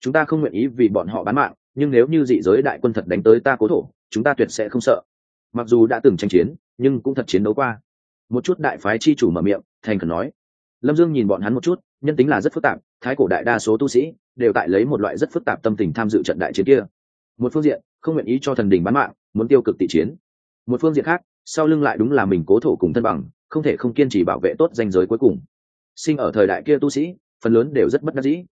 S1: Chúng ta không nguyện ý vì bọn họ bán mạng, nhưng nếu như dị giới đại quân thật đánh tới ta cố thổ chúng ta tuyệt sẽ không sợ. Mặc dù đã từng tranh chiến, nhưng cũng thật chiến đấu qua. Một chút đại phái chi chủ mở miệng, thành khẩn nói. Lâm dương nhìn bọn hắn một chút, nhân tính là rất phức tạp, thái cổ đại đa số tu sĩ đều tại lấy một loại rất phức tạp tâm tình tham dự trận đại chiến kia. Một phương diện, không nguyện ý cho thần đình bán mạng, muốn tiêu cực tị chiến. Một phương diện khác, sau lưng lại đúng là mình cố thủ cùng thân bằng, không thể không kiên trì bảo vệ tốt danh giới cuối cùng. Sinh ở thời đại kia tu sĩ, phần lớn đều rất bất đắc dĩ.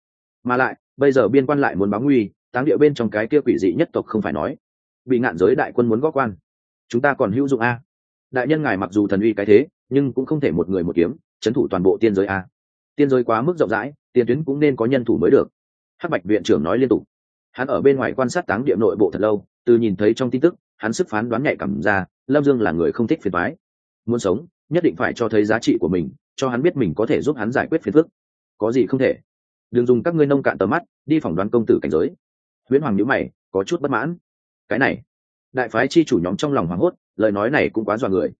S1: Mà lại, bây giờ biên quan lại muốn báo nguy, táng địa bên trong cái kia quỷ dị nhất tộc không phải nói bị ngạn giới đại quân muốn góp quan. Chúng ta còn hữu dụng a. Đại nhân ngài mặc dù thần uy cái thế, nhưng cũng không thể một người một kiếm, chấn thủ toàn bộ tiên giới a. Tiên giới quá mức rộng rãi tiền tuyến cũng nên có nhân thủ mới được. Hắc bạch viện trưởng nói liên tục. Hắn ở bên ngoài quan sát táng địa nội bộ thật lâu, từ nhìn thấy trong tin tức, hắn sức phán đoán nhạy cảm ra, lâm dương là người không thích phiền thoái muốn sống, nhất định phải cho thấy giá trị của mình, cho hắn biết mình có thể giúp hắn giải quyết phiền phức. Có gì không thể. Đừng dùng các ngươi nông cạn tầm mắt, đi phỏng đoán công tử cảnh giới. Nguyễn hoàng nhữ mày, có chút bất mãn cái này, đại phái chi chủ nhóm trong lòng hoảng hốt, lời nói này cũng quá dọa người.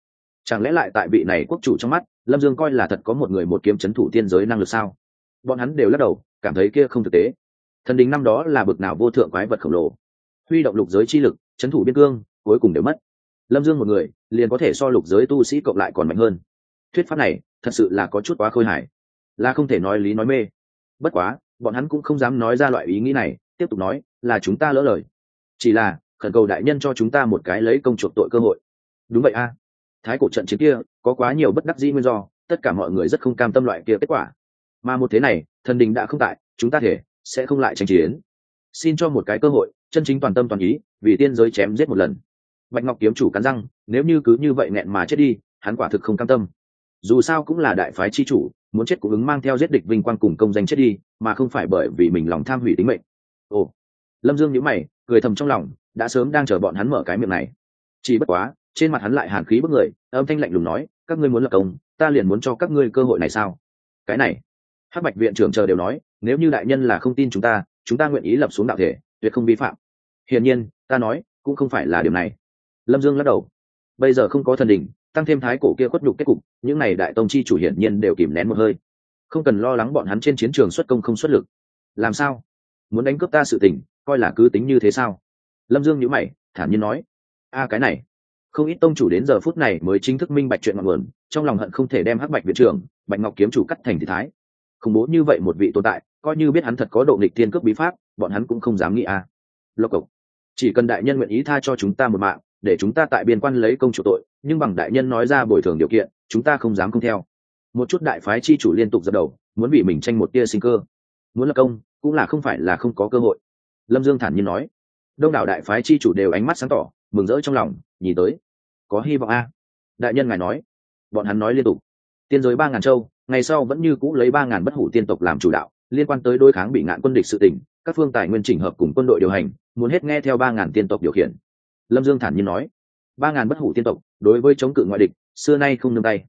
S1: Chẳng lẽ lại tại vị này quốc chủ trong mắt, lâm dương coi là thật có một người một kiếm c h ấ n thủ tiên giới năng lực sao? Bọn hắn đều lắc đầu, cảm thấy kia không thực tế. Thần đình năm đó là bực nào vô thượng quái vật khổng lồ. Huy động lục giới chi lực c h ấ n thủ biên cương, cuối cùng đều mất. Lâm dương một người, liền có thể so lục giới tu sĩ cộng lại còn mạnh hơn. Thuyết pháp này, thật sự là có chút quá khôi hài. Là không thể nói lý nói mê. Bất quá, bọn hắn cũng không dám nói ra loại ý nghĩ này, tiếp tục nói, là chúng ta lỡ lời. Chỉ là khẩn cầu đại nhân cho chúng ta một cái lấy công chuộc tội cơ hội. Đúng vậy a. Thái cổ trận chiến kia, có quá nhiều bất đắc dĩ nguyên do, tất cả mọi người rất không cam tâm loại kia kết quả. Mà một thế này, thần đình đã không tại, chúng ta thể sẽ không lại tranh chiến. Xin cho một cái cơ hội, chân chính toàn tâm toàn ý, vì tiên giới chém giết một lần. Bạch ngọc kiếm chủ cắn răng, nếu như cứ như vậy nghẹn mà chết đi, hắn quả thực không cam tâm. Dù sao cũng là đại phái chi chủ, muốn chết cũng ứng mang theo giết địch vinh quang cùng công danh chết đi, mà không phải bởi vì mình lòng tham hủy tính mệnh. Ồ. Lâm dương nhữ mày, cười thầm trong lòng đã sớm đang chờ bọn hắn mở cái miệng này. Chỉ bất quá, trên mặt hắn lại hàn khí bức người, âm thanh lạnh lùng nói, các ngươi muốn lập công, ta liền muốn cho các ngươi cơ hội này sao? Cái này, hắc bạch viện trưởng chờ đều nói, nếu như đại nhân là không tin chúng ta chúng ta nguyện ý lập xuống đạo thể, tuyệt không vi phạm. Hiển nhiên, ta nói, cũng không phải là điều này. Lâm dương lắc đầu. Bây giờ không có thần đình tăng thêm thái cổ kia khuất nhục kết cục, những này đại tông chi chủ hiển nhiên đều kìm nén một hơi. Không cần lo lắng bọn hắn trên chiến trường xuất công không xuất lực. Làm sao? Muốn đánh cướp ta sự tình, coi là cứ tính như thế sao? Lâm dương nhữ mày, thản nhiên nói, a, cái này, không ít tông chủ đến giờ phút này mới chính thức minh bạch chuyện ngọn nguồn, trong lòng hận không thể đem hắc bạch viện trưởng, bạch ngọc kiếm chủ cắt thành thị thái. Khủng bố như vậy một vị tồn tại, coi như biết hắn thật có độ nghịch thiên cướp bí pháp, bọn hắn cũng không dám nghĩ a. Lộc cộc, chỉ cần đại nhân nguyện ý tha cho chúng ta một mạng, để chúng ta tại biên quan lấy công chủ tội, nhưng bằng đại nhân nói ra bồi thường điều kiện, chúng ta không dám không theo. Một chút đại phái chi chủ liên tục dập đầu, muốn bị mình tranh một tia sinh cơ. Muốn lập công, cũng là không phải là không có cơ hội. Lâm dương thản nhiên nói đông đảo đại phái chi chủ đều ánh mắt sáng tỏ, mừng rỡ trong lòng, nhìn tới. Có hy vọng a. Đại nhân ngài nói. Bọn hắn nói liên tục. Tiên giới ba ngàn châu, ngày sau vẫn như cũ lấy ba ngàn bất hủ tiên tộc làm chủ đạo, liên quan tới đối kháng bị ngạn quân địch sự tỉnh các phương tài nguyên chỉnh hợp cùng quân đội điều hành, muốn hết nghe theo ba ngàn tiên tộc điều khiển. Lâm dương thản nhiên nói. Ba ngàn bất hủ tiên tộc, đối với chống cự ngoại địch, xưa nay không nương tay.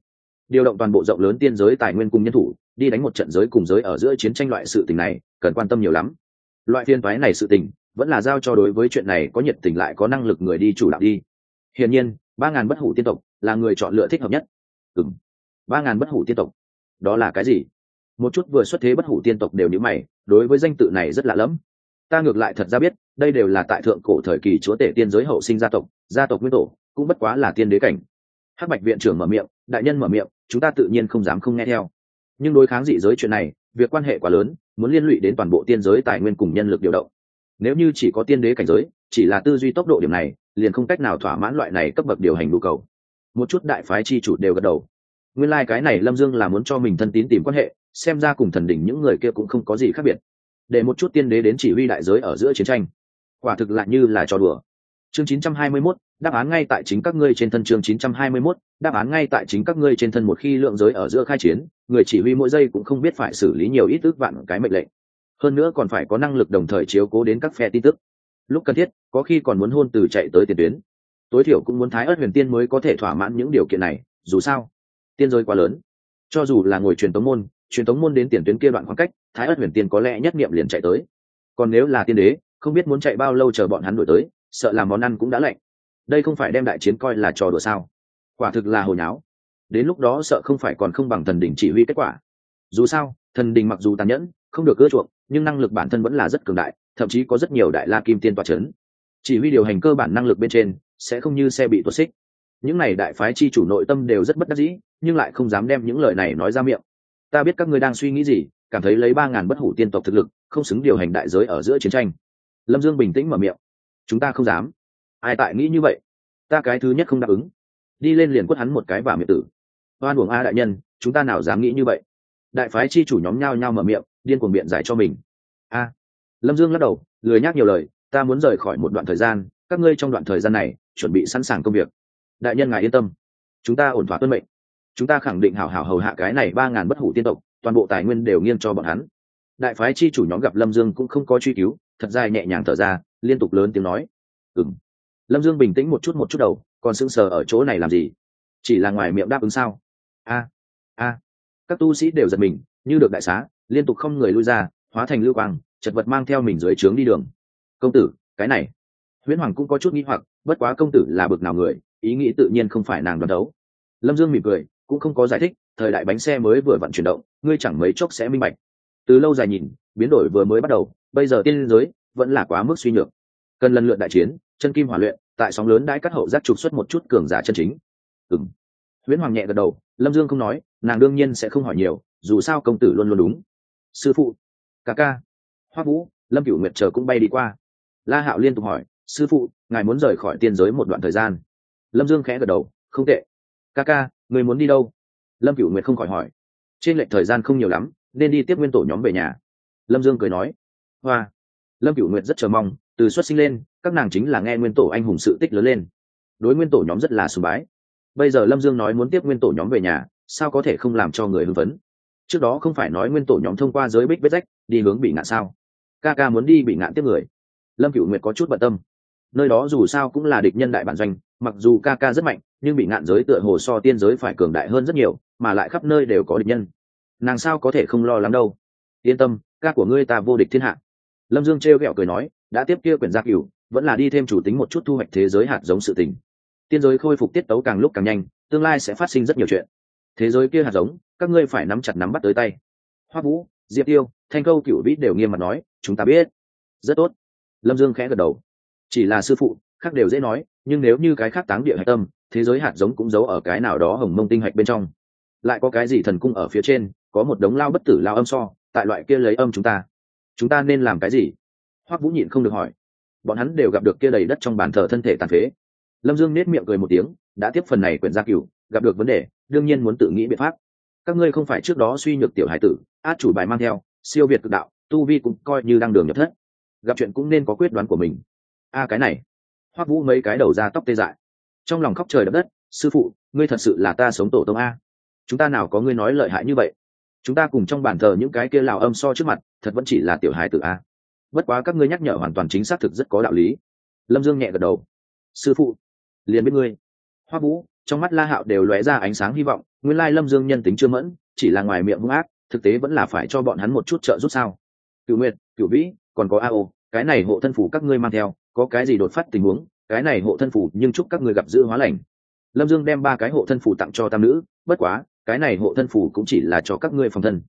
S1: Điều động toàn bộ rộng lớn tiên giới tài nguyên cùng nhân thủ, đi đánh một trận giới cùng giới ở giữa chiến tranh loại sự tình này, cần quan tâm nhiều lắm. Loại phiên toái này sự tình vẫn là giao cho đối với chuyện này có nhiệt tình lại có năng lực người đi chủ đạo đi. Hiển nhiên, ba ngàn bất hủ tiên tộc là người chọn lựa thích hợp nhất. Ừng ba ngàn bất hủ tiên tộc. Đó là cái gì? Một chút vừa xuất thế bất hủ tiên tộc đều như mày, đối với danh tự này rất lạ lẫm. Ta ngược lại thật ra biết, đây đều là tại thượng cổ thời kỳ chúa tể tiên giới hậu sinh gia tộc gia tộc nguyên tổ, cũng bất quá là tiên đế cảnh. Hắc bạch viện trưởng mở miệng, đại nhân mở miệng, chúng ta tự nhiên không dám không nghe theo. Nhưng đối kháng dị giới chuyện này, việc quan hệ quá lớn, muốn liên lụy đến toàn bộ tiên giới tài nguyên cùng nhân lực điều động nếu như chỉ có tiên đế cảnh giới chỉ là tư duy tốc độ điểm này liền không cách nào thỏa mãn loại này cấp bậc điều hành nhu cầu. Một chút đại phái chi chủ đều gật đầu. Nguyên lai、like、cái này lâm dương là muốn cho mình thân tín tìm quan hệ xem ra cùng thần đỉnh những người kia cũng không có gì khác biệt. Để một chút tiên đế đến chỉ huy đại giới ở giữa chiến tranh. Quả thực lại như là trò đùa. Chương 921, đáp án ngay tại chính các ngươi trên thân chương 921, đáp án ngay tại chính các ngươi trên thân một khi lượng giới ở giữa khai chiến người chỉ huy mỗi giây cũng không biết phải xử lý nhiều ít ước vạn cái mệnh lệnh hơn nữa còn phải có năng lực đồng thời chiếu cố đến các phe tin tức. Lúc cần thiết, có khi còn muốn hôn từ chạy tới tiền tuyến. Tối thiểu cũng muốn thái ớt huyền tiên mới có thể thỏa mãn những điều kiện này, dù sao, tiên rơi quá lớn. Cho dù là ngồi truyền tống môn, truyền tống môn đến tiền tuyến kia đoạn khoảng cách, thái ớt huyền tiên có lẽ nhất nghiệm liền chạy tới. Còn nếu là tiên đế, không biết muốn chạy bao lâu chờ bọn hắn đổi tới, sợ làm món ăn cũng đã lạnh. Đây không phải đem đại chiến coi là trò đùa sao? Quả thực là hồi nháo. Đến lúc đó sợ không phải còn không bằng thần đình chỉ huy kết quả. Dù sao, thần đình mặc dù tàn nhẫn, không được ưa chuộng nhưng năng lực bản thân vẫn là rất cường đại, thậm chí có rất nhiều đại la kim tiên tòa c h ấ n chỉ huy điều hành cơ bản năng lực bên trên, sẽ không như xe bị tuột xích. Những này đại phái chi chủ nội tâm đều rất bất đắc dĩ, nhưng lại không dám đem những lời này nói ra miệng. Ta biết các ngươi đang suy nghĩ gì, cảm thấy lấy ba ngàn bất hủ tiên tộc thực lực, không xứng điều hành đại giới ở giữa chiến tranh. Lâm dương bình tĩnh mở miệng. Chúng ta không dám. Ai tại nghĩ như vậy? Ta cái thứ nhất không đáp ứng. Đi lên liền quất hắn một cái vào miệng tử. Oan uổng a đại nhân, chúng ta nào dám nghĩ như vậy? Đại phái chi chủ nhóm nhao nhao mở miệng điên cuồng biện giải cho mình. A, lâm dương lắc đầu, lười nhác nhiều lời, ta muốn rời khỏi một đoạn thời gian, các ngươi trong đoạn thời gian này, chuẩn bị sẵn sàng công việc. Đại nhân ngài yên tâm, chúng ta ổn thỏa tuân mệnh. Chúng ta khẳng định hảo hảo hầu hạ cái này ba ngàn bất hủ tiên tộc, toàn bộ tài nguyên đều nghiêng cho bọn hắn. Đại phái chi chủ nhóm gặp lâm dương cũng không có truy cứu, thật dài nhẹ nhàng thở ra, liên tục lớn tiếng nói. Ừng lâm dương bình tĩnh một chút một chút đầu, còn sững sờ ở chỗ này làm gì? Chỉ là ngoài miệng đáp ứng sao? A a. Các tu sĩ đều giật mình, như được đại xá liên tục không người lui ra, hóa thành lưu quang, chật vật mang theo mình dưới trướng đi đường. Công tử, cái này. Huyễn hoàng cũng có chút nghĩ hoặc, bất quá công tử là bực nào người, ý nghĩ tự nhiên không phải nàng đoán đấu. Lâm dương mỉm cười, cũng không có giải thích, thời đại bánh xe mới vừa vặn chuyển động, ngươi chẳng mấy chốc sẽ minh bạch. Từ lâu dài nhìn, biến đổi vừa mới bắt đầu, bây giờ tiên giới vẫn là quá mức suy nhược. Cần lần lượt đại chiến, chân kim hỏa luyện, tại sóng lớn đãi cắt hậu giác trục xuất một chút cường giả chân chính. Ừng huyễn hoàng nhẹ gật đầu, lâm dương không nói, nàng đương nhiên sẽ không hỏi nhiều, dù sao công tử luôn luôn đúng sư phụ, ca ca hoa vũ, lâm cửu nguyệt chờ cũng bay đi qua. La hạo liên tục hỏi, sư phụ, ngài muốn rời khỏi tiên giới một đoạn thời gian? Lâm dương khẽ gật đầu, không tệ. Ca ca, người muốn đi đâu? Lâm cửu nguyệt không khỏi hỏi. Trên lệch thời gian không nhiều lắm, nên đi tiếp nguyên tổ nhóm về nhà. Lâm dương cười nói. Hoa. Lâm cửu nguyệt rất chờ mong, từ xuất sinh lên, các nàng chính là nghe nguyên tổ anh hùng sự tích lớn lên. Đối nguyên tổ nhóm rất là sùng bái. Bây giờ lâm dương nói muốn tiếp nguyên tổ nhóm về nhà, sao có thể không làm cho người hưng phấn? Trước đó không phải nói nguyên tổ nhóm thông qua giới bích vết rách đi hướng bị ngạn sao? Ca ca muốn đi bị ngạn tiếp người. Lâm cựu nguyệt có chút bận tâm. Nơi đó dù sao cũng là địch nhân đại bản doanh, mặc dù ca ca rất mạnh, nhưng bị ngạn giới tựa hồ so tiên giới phải cường đại hơn rất nhiều, mà lại khắp nơi đều có địch nhân. Nàng sao có thể không lo lắng đâu? Yên tâm, ca của ngươi ta vô địch thiên hạ. Lâm dương trêu ghẹo cười nói, đã tiếp kia quyển gia cửu, vẫn là đi thêm chủ tính một chút thu hoạch thế giới hạt giống sự tình. Tiên giới khôi phục tiết tấu càng lúc càng nhanh, tương lai sẽ phát sinh rất nhiều chuyện thế giới kia hạt giống, các ngươi phải nắm chặt nắm bắt tới tay. Hoa vũ, diệp tiêu, thanh câu cựu vĩ đều nghiêm mặt nói, chúng ta biết. Rất tốt. Lâm dương khẽ gật đầu. Chỉ là sư phụ, khác đều dễ nói, nhưng nếu như cái khác táng địa hạch tâm, thế giới hạt giống cũng giấu ở cái nào đó hồng mông tinh hạch bên trong. Lại có cái gì thần cung ở phía trên, có một đống lao bất tử lao âm so, tại loại kia lấy âm chúng ta. Chúng ta nên làm cái gì? Hoắc vũ nhịn không được hỏi. Bọn hắn đều gặp được kia đầy đất trong bàn thờ thân thể tàn phế. Lâm dương nết miệng cười một tiếng, đã tiếp phần này quyển gia cửu, gặp được vấn đề đương nhiên muốn tự nghĩ biện pháp. Các ngươi không phải trước đó suy nhược tiểu hải tử, át chủ bài mang theo, siêu việt cực đạo, tu vi cũng coi như đang đường nhập thất. Gặp chuyện cũng nên có quyết đoán của mình. A, cái này. Hoắc vũ mấy cái đầu ra tóc tê dại. Trong lòng khóc trời đập đất, sư phụ, ngươi thật sự là ta sống tổ tông a. Chúng ta nào có ngươi nói lợi hại như vậy? Chúng ta cùng trong bàn thờ những cái kia lào âm so trước mặt, thật vẫn chỉ là tiểu hài tử a. Bất quá các ngươi nhắc nhở hoàn toàn chính xác thực rất có đạo lý. Lâm dương nhẹ gật đầu. Sư phụ, liền biết ngươi. Hoa vũ trong mắt la hạo đều lóe ra ánh sáng hy vọng, nguyên lai lâm dương nhân tính chưa mẫn, chỉ là ngoài miệng hung ác, thực tế vẫn là phải cho bọn hắn một chút trợ giúp sao? Cựu nguyệt cựu vĩ, còn có a ô, cái này hộ thân phủ các ngươi mang theo, có cái gì đột phát tình huống, cái này hộ thân phủ nhưng chúc các ngươi gặp giữ hóa lành. Lâm dương đem ba cái hộ thân phủ tặng cho tam nữ, bất quá, cái này hộ thân phủ cũng chỉ là cho các ngươi phòng thân.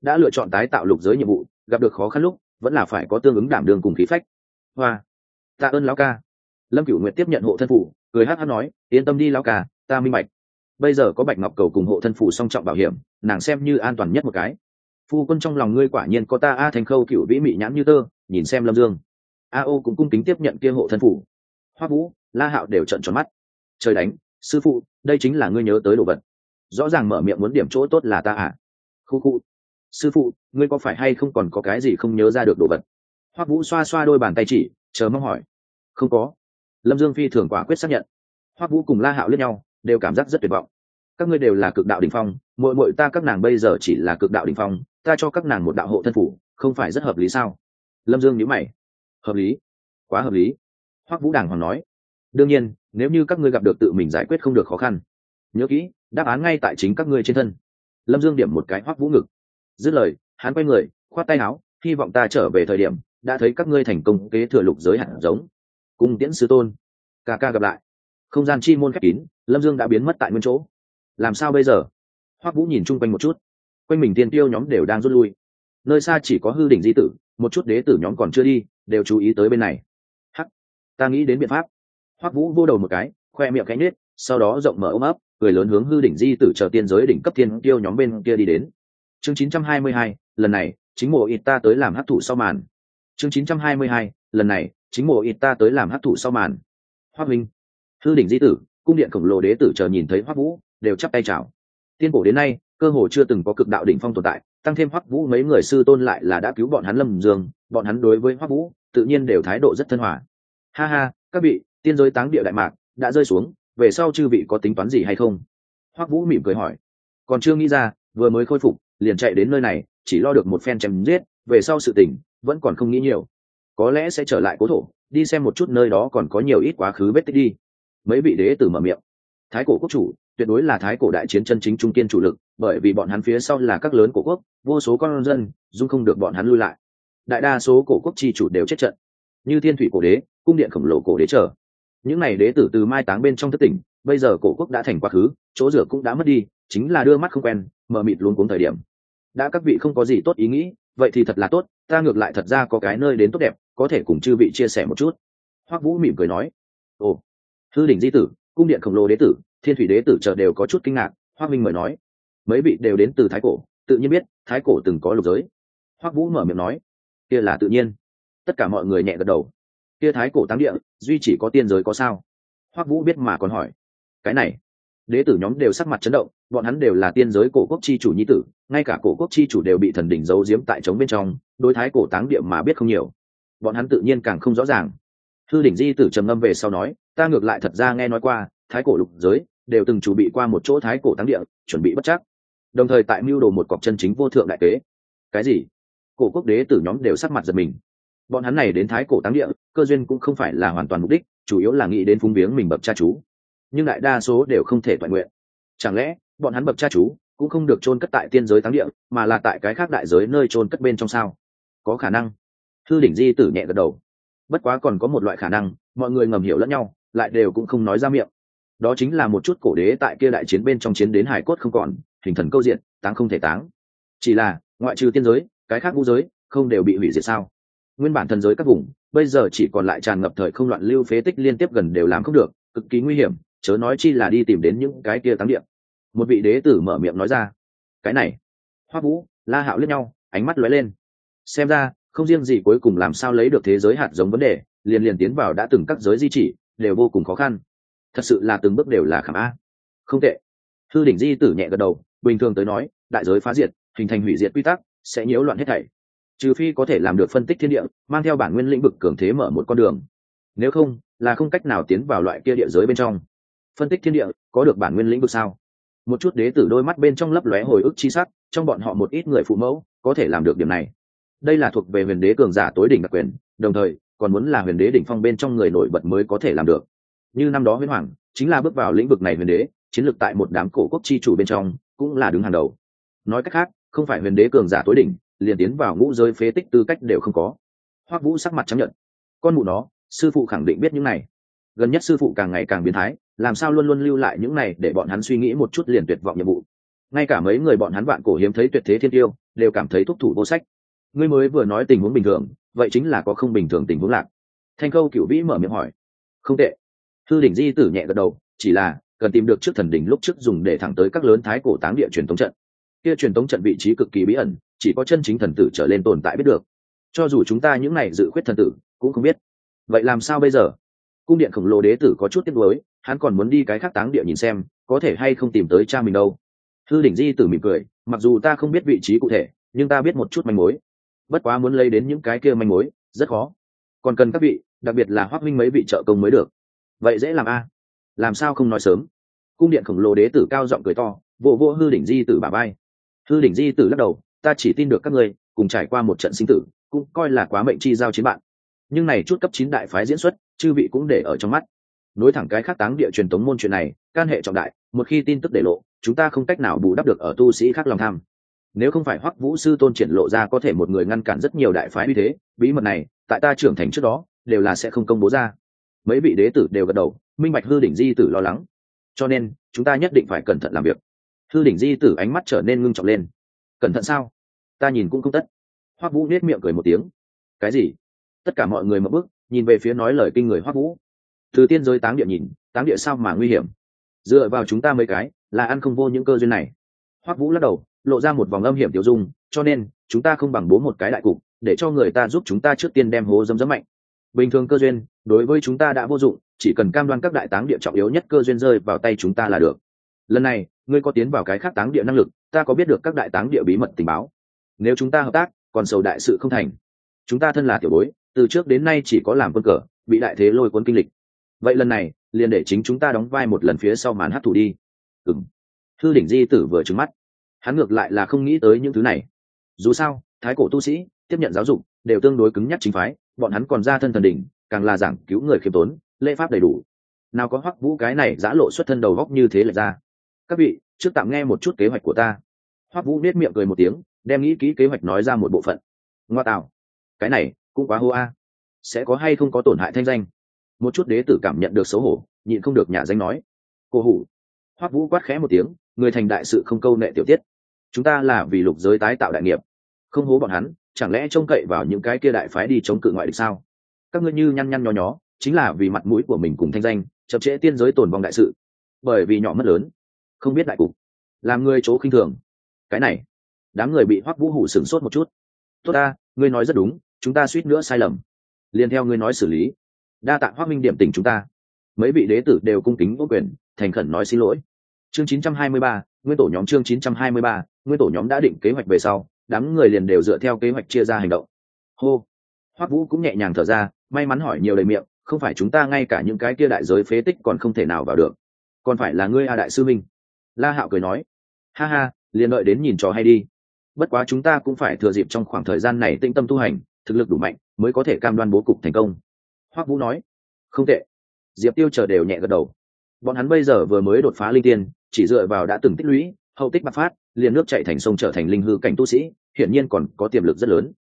S1: Đã lựa chọn tái tạo lục giới nhiệm vụ, gặp được khó khăn lúc, vẫn là phải có tương ứng đảm đường cùng khí phách. Hoa, tạ ơn lão ca. Lâm cửu nguyệt tiếp nhận hộ thân phủ, cười hát hát nói, yên tâm đi lão ca ta minh bạch. Bây giờ có bạch ngọc cầu cùng hộ thân phủ song trọng bảo hiểm, nàng xem như an toàn nhất một cái. Phu quân trong lòng ngươi quả nhiên có ta a thành khâu cựu vĩ mị nhãn như tơ, nhìn xem lâm dương. A ô cũng cung kính tiếp nhận kia hộ thân phủ hoa vũ, la hạo đều trận tròn mắt. Trời đánh, sư phụ, đây chính là ngươi nhớ tới đồ vật. Rõ ràng mở miệng muốn điểm chỗ tốt là ta à? Khu khu. Sư phụ, ngươi có phải hay không còn có cái gì không nhớ ra được đồ vật? Hoắc vũ xoa xoa đôi bàn tay chỉ, chờ mong hỏi. Không có. Lâm dương phi thường quả quyết xác nhận. Hoắc vũ cùng la hạo lướt nhau đều cảm giác rất tuyệt vọng. Các ngươi đều là cực đạo đ ỉ n h phong, muội muội ta các nàng bây giờ chỉ là cực đạo đ ỉ n h phong, ta cho các nàng một đạo hộ thân phủ, không phải rất hợp lý sao? Lâm dương nhữ mày. Hợp lý. Quá hợp lý. Hoắc vũ đàng hoàng nói. Đương nhiên, nếu như các ngươi gặp được tự mình giải quyết không được khó khăn, nhớ kỹ, đáp án ngay tại chính các ngươi trên thân. Lâm dương điểm một cái hoắc vũ ngực. Dứt lời, hắn quay người, khoát tay áo, hy vọng ta trở về thời điểm, đã thấy các ngươi thành công kế thừa lục giới hạt giống. Cung tiễn sư tôn, ca ca gặp lại không gian chi môn khép kín lâm dương đã biến mất tại nguyên chỗ. Làm sao bây giờ? Hoắc vũ nhìn chung quanh một chút. Quanh mình tiên tiêu nhóm đều đang rút lui. Nơi xa chỉ có hư đỉnh di tử một chút đế tử nhóm còn chưa đi đều chú ý tới bên này. Hắc ta nghĩ đến biện pháp. Hoắc vũ vô đầu một cái khoe miệng cánh nết sau đó rộng mở ôm ấp cười lớn hướng hư đỉnh di tử chờ tiên giới đỉnh cấp tiên tiêu nhóm bên kia đi đến. Chương 922, lần này chính mộ ít ta tới làm hấp thụ sau màn. Chương 922, lần này chính mộ ít ta tới làm hấp thụ sau màn. Hoắc minh hư đỉnh di tử, cung điện khổng lồ đế tử chờ nhìn thấy hoắc vũ, đều chắp tay chào. Tiên cổ đến nay, cơ hồ chưa từng có cực đạo đỉnh phong tồn tại, tăng thêm hoắc vũ mấy người sư tôn lại là đã cứu bọn hắn lâm dương, bọn hắn đối với hoắc vũ, tự nhiên đều thái độ rất thân hòa. Ha ha, các vị, tiên giới táng địa đại mạc, đã rơi xuống, về sau chư vị có tính toán gì hay không? Hoắc vũ mỉm cười hỏi. Còn chưa nghĩ ra, vừa mới khôi phục, liền chạy đến nơi này, chỉ lo được một phen chém giết, về sau sự tình, vẫn còn không nghĩ nhiều. Có lẽ sẽ trở lại cố thổ, đi xem một chút nơi đó còn có nhiều ít quá khứ vết tích đi mấy vị đế tử mở miệng. Thái cổ quốc chủ, tuyệt đối là thái cổ đại chiến chân chính trung kiên chủ lực, bởi vì bọn hắn phía sau là các lớn cổ quốc, vô số con dân, dung không được bọn hắn lui lại. Đại đa số cổ quốc chi chủ đều chết trận. Như thiên thủy cổ đế, cung điện khổng lồ cổ đế trở những n à y đế tử từ mai táng bên trong thất tỉnh, bây giờ cổ quốc đã thành quá khứ, chỗ rửa cũng đã mất đi, chính là đưa mắt không quen, mờ mịt luôn cuống thời điểm. Đã các vị không có gì tốt ý nghĩ, vậy thì thật là tốt, ta ngược lại thật ra có cái nơi đến tốt đẹp, có thể cùng chư vị chia sẻ một chút. Hoắc vũ mỉm cười nói, ồ hư đỉnh di tử, cung điện khổng lồ đế tử, thiên thủy đế tử chờ đều có chút kinh ngạc hoác minh mời nói. Mấy vị đều đến từ thái cổ, tự nhiên biết, thái cổ từng có lục giới. Hoác vũ mở miệng nói. Kia là tự nhiên. Tất cả mọi người nhẹ gật đầu. Kia thái cổ táng địa, duy chỉ có tiên giới có sao? Hoác vũ biết mà còn hỏi. Cái này, đế tử nhóm đều sắc mặt chấn động, bọn hắn đều là tiên giới cổ quốc chi chủ nhi tử, ngay cả cổ quốc chi chủ đều bị thần đỉnh giấu giếm tại trống bên trong, đối thái cổ táng địa mà biết không nhiều. Bọn hắn tự nhiên càng không rõ ràng. Thư đỉnh di tử trầm ngâm về sau nói ta ngược lại thật ra nghe nói qua, thái cổ lục giới đều từng chuẩn bị qua một chỗ thái cổ thắng địa, chuẩn bị bất chắc. Đồng thời tại mưu đồ một cọc chân chính vô thượng đại kế. Cái gì? Cổ quốc đế tử nhóm đều sắc mặt giật mình. Bọn hắn này đến thái cổ táng địa, cơ duyên cũng không phải là hoàn toàn mục đích, chủ yếu là nghĩ đến phúng viếng mình bậc cha chú. Nhưng đại đa số đều không thể toàn nguyện. Chẳng lẽ, bọn hắn bậc cha chú cũng không được chôn cất tại tiên giới táng địa, mà là tại cái khác đại giới nơi chôn cất bên trong sao? Có khả năng. Thư đỉnh di tử nhẹ gật đầu. Bất quá còn có một loại khả năng, mọi người ngầm hiểu lẫn nhau lại đều cũng không nói ra miệng. Đó chính là một chút cổ đế tại kia đại chiến bên trong chiến đến hải cốt không còn, hình thần câu diện, táng không thể táng. Chỉ là, ngoại trừ tiên giới, cái khác vũ giới, không đều bị hủy diệt sao? Nguyên bản thần giới các vùng, bây giờ chỉ còn lại tràn ngập thời không loạn lưu phế tích liên tiếp gần đều làm không được, cực kỳ nguy hiểm, chớ nói chi là đi tìm đến những cái kia táng điện một vị đế tử mở miệng nói ra, cái này hoa vũ, la hạo lướt nhau, ánh mắt lóe lên. Xem ra, không riêng gì cuối cùng làm sao lấy được thế giới hạt giống vấn đề, liền liền tiến vào đã từng các giới di chỉ đều vô cùng khó khăn. Thật sự là từng bước đều là khảm a không tệ. Thư đỉnh di tử nhẹ gật đầu, bình thường tới nói, đại giới phá diệt, hình thành hủy diệt quy tắc, sẽ nhiễu loạn hết thảy. Trừ phi có thể làm được phân tích thiên địa, mang theo bản nguyên lĩnh vực cường thế mở một con đường. Nếu không, là không cách nào tiến vào loại kia địa giới bên trong. Phân tích thiên địa, có được bản nguyên lĩnh vực sao? Một chút đế tử đôi mắt bên trong lấp lóe hồi ức chi sắc, trong bọn họ một ít người phụ mẫu, có thể làm được điểm này. Đây là thuộc về huyền đế cường giả tối đỉnh đặc quyền, đồng thời còn muốn là huyền đế đỉnh phong bên trong người nổi bật mới có thể làm được. Như năm đó huyền hoàng, chính là bước vào lĩnh vực này huyền đế, chiến lược tại một đám cổ quốc chi chủ bên trong, cũng là đứng hàng đầu. Nói cách khác, không phải huyền đế cường giả tối đỉnh, liền tiến vào ngũ giới phế tích tư cách đều không có. Hoắc vũ sắc mặt chấp nhận con mụ nó, sư phụ khẳng định biết những này. Gần nhất sư phụ càng ngày càng biến thái, làm sao luôn luôn lưu lại những này để bọn hắn suy nghĩ một chút liền tuyệt vọng nhiệm vụ. Ngay cả mấy người bọn hắn bạn cổ hiếm thấy tuyệt thế thiên tiêu, đều cảm thấy thúc thủ vô sách. Ngươi mới vừa nói tình huống bình thường vậy chính là có không bình thường tình huống lạc. Thanh câu cựu vĩ mở miệng hỏi. Không tệ. Thư đỉnh di tử nhẹ gật đầu, chỉ là, cần tìm được trước thần đỉnh lúc trước dùng để thẳng tới các lớn thái cổ táng địa truyền thống trận. Kia truyền thống trận vị trí cực kỳ bí ẩn, chỉ có chân chính thần tử trở lên tồn tại biết được. Cho dù chúng ta những này dự khuyết thần tử, cũng không biết. Vậy làm sao bây giờ? Cung điện khổng lồ đế tử có chút tiếc nuối, hắn còn muốn đi cái khác táng địa nhìn xem, có thể hay không tìm tới cha mình đâu. Thư đỉnh di tử mỉm cười, mặc dù ta không biết vị trí cụ thể, nhưng ta biết một chút manh mối bất quá muốn lấy đến những cái kia manh mối, rất khó. Còn cần các vị, đặc biệt là hoác minh mấy vị trợ công mới được. Vậy dễ làm a? Làm sao không nói sớm? Cung điện khổng lồ đế tử cao giọng cười to, vô vô hư đỉnh di tử bà bay hư đỉnh di tử lắc đầu, ta chỉ tin được các ngươi, cùng trải qua một trận sinh tử, cũng coi là quá mệnh chi giao chiến bạn. Nhưng này chút cấp chín đại phái diễn xuất, chư vị cũng để ở trong mắt. Nối thẳng cái khác táng địa truyền tống môn chuyện này, can hệ trọng đại, một khi tin tức để lộ, chúng ta không cách nào bù đắp được ở tu sĩ khác lòng tham nếu không phải hoắc vũ sư tôn triển lộ ra có thể một người ngăn cản rất nhiều đại phái như thế, bí mật này, tại ta trưởng thành trước đó, đều là sẽ không công bố ra. Mấy vị đế tử đều gật đầu, minh bạch hư đỉnh di tử lo lắng. Cho nên, chúng ta nhất định phải cẩn thận làm việc. Hư đỉnh di tử ánh mắt trở nên ngưng trọng lên. Cẩn thận sao? Ta nhìn cũng không tất. Hoắc vũ nết miệng cười một tiếng. Cái gì? Tất cả mọi người mở bước, nhìn về phía nói lời kinh người hoắc vũ. Từ tiên giới táng địa nhìn, táng địa sao mà nguy hiểm? Dựa vào chúng ta mấy cái, là ăn không vô những cơ duyên này. Hoắc vũ lắc đầu lộ ra một vòng âm hiểm tiêu dung, cho nên, chúng ta không bằng bố một cái đại cục, để cho người ta giúp chúng ta trước tiên đem hố dấm dấm mạnh. Bình thường cơ duyên, đối với chúng ta đã vô dụng, chỉ cần cam đoan các đại táng địa trọng yếu nhất cơ duyên rơi vào tay chúng ta là được. Lần này, ngươi có tiến vào cái khác táng địa năng lực, ta có biết được các đại táng địa bí mật tình báo. Nếu chúng ta hợp tác, còn sầu đại sự không thành. Chúng ta thân là tiểu bối, từ trước đến nay chỉ có làm quân cờ, bị đại thế lôi cuốn kinh lịch. Vậy lần này, liền để chính chúng ta đóng vai một lần phía sau màn hát thủ đi. Ừng thư đỉnh di tử vừa trứng mắt hắn ngược lại là không nghĩ tới những thứ này. Dù sao, thái cổ tu sĩ, tiếp nhận giáo dục, đều tương đối cứng nhắc chính phái, bọn hắn còn ra thân thần đỉnh, càng là giảng cứu người khiêm tốn, lễ pháp đầy đủ. Nào có hoắc vũ cái này giã lộ xuất thân đầu góc như thế lệch ra. Các vị, trước tạm nghe một chút kế hoạch của ta. Hoắc vũ biết miệng cười một tiếng, đem nghĩ kỹ kế hoạch nói ra một bộ phận. Ngoa tạo. Cái này, cũng quá hô a. Sẽ có hay không có tổn hại thanh danh? Một chút đế tử cảm nhận được xấu hổ, nhịn không được nhà danh nói. Cô hủ. Hoắc vũ quát khẽ một tiếng, người thành đại sự không câu nệ tiểu tiết chúng ta là vì lục giới tái tạo đại nghiệp. Không hố bọn hắn chẳng lẽ trông cậy vào những cái kia đại phái đi chống cự ngoại địch sao? Các ngươi như nhăn nhăn nho nhó chính là vì mặt mũi của mình cùng thanh danh chậm trễ tiên giới tồn vong đại sự. Bởi vì nhỏ mất lớn không biết đại cục. Làm người chỗ khinh thường. Cái này đám người bị hoắc vũ hủ sửng sốt một chút. Tốt ta ngươi nói rất đúng chúng ta suýt nữa sai lầm. Liền theo ngươi nói xử lý. Đa tạ hoắc minh điểm tình chúng ta. Mấy vị đế tử đều cung kính vô quyền thành khẩn nói xin lỗi. Chương 923, nguyên tổ nhóm chương 923, nguyên tổ nhóm đã định kế hoạch về sau, đám người liền đều dựa theo kế hoạch chia ra hành động. Hô. Hoắc vũ cũng nhẹ nhàng thở ra, may mắn hỏi nhiều lời miệng, không phải chúng ta ngay cả những cái kia đại giới phế tích còn không thể nào vào được. Còn phải là ngươi a đại sư minh. La hạo cười nói. Ha ha, liền đợi đến nhìn trò hay đi. Bất quá chúng ta cũng phải thừa dịp trong khoảng thời gian này tĩnh tâm tu hành, thực lực đủ mạnh, mới có thể cam đoan bố cục thành công. Hoắc vũ nói. Không tệ. Diệp tiêu chờ đều nhẹ gật đầu. Bọn hắn bây giờ vừa mới đột phá linh tiên, chỉ dựa vào đã từng tích lũy, hậu tích bạc phát liền nước chạy thành sông trở thành linh hư cảnh tu sĩ, hiển nhiên còn có tiềm lực rất lớn.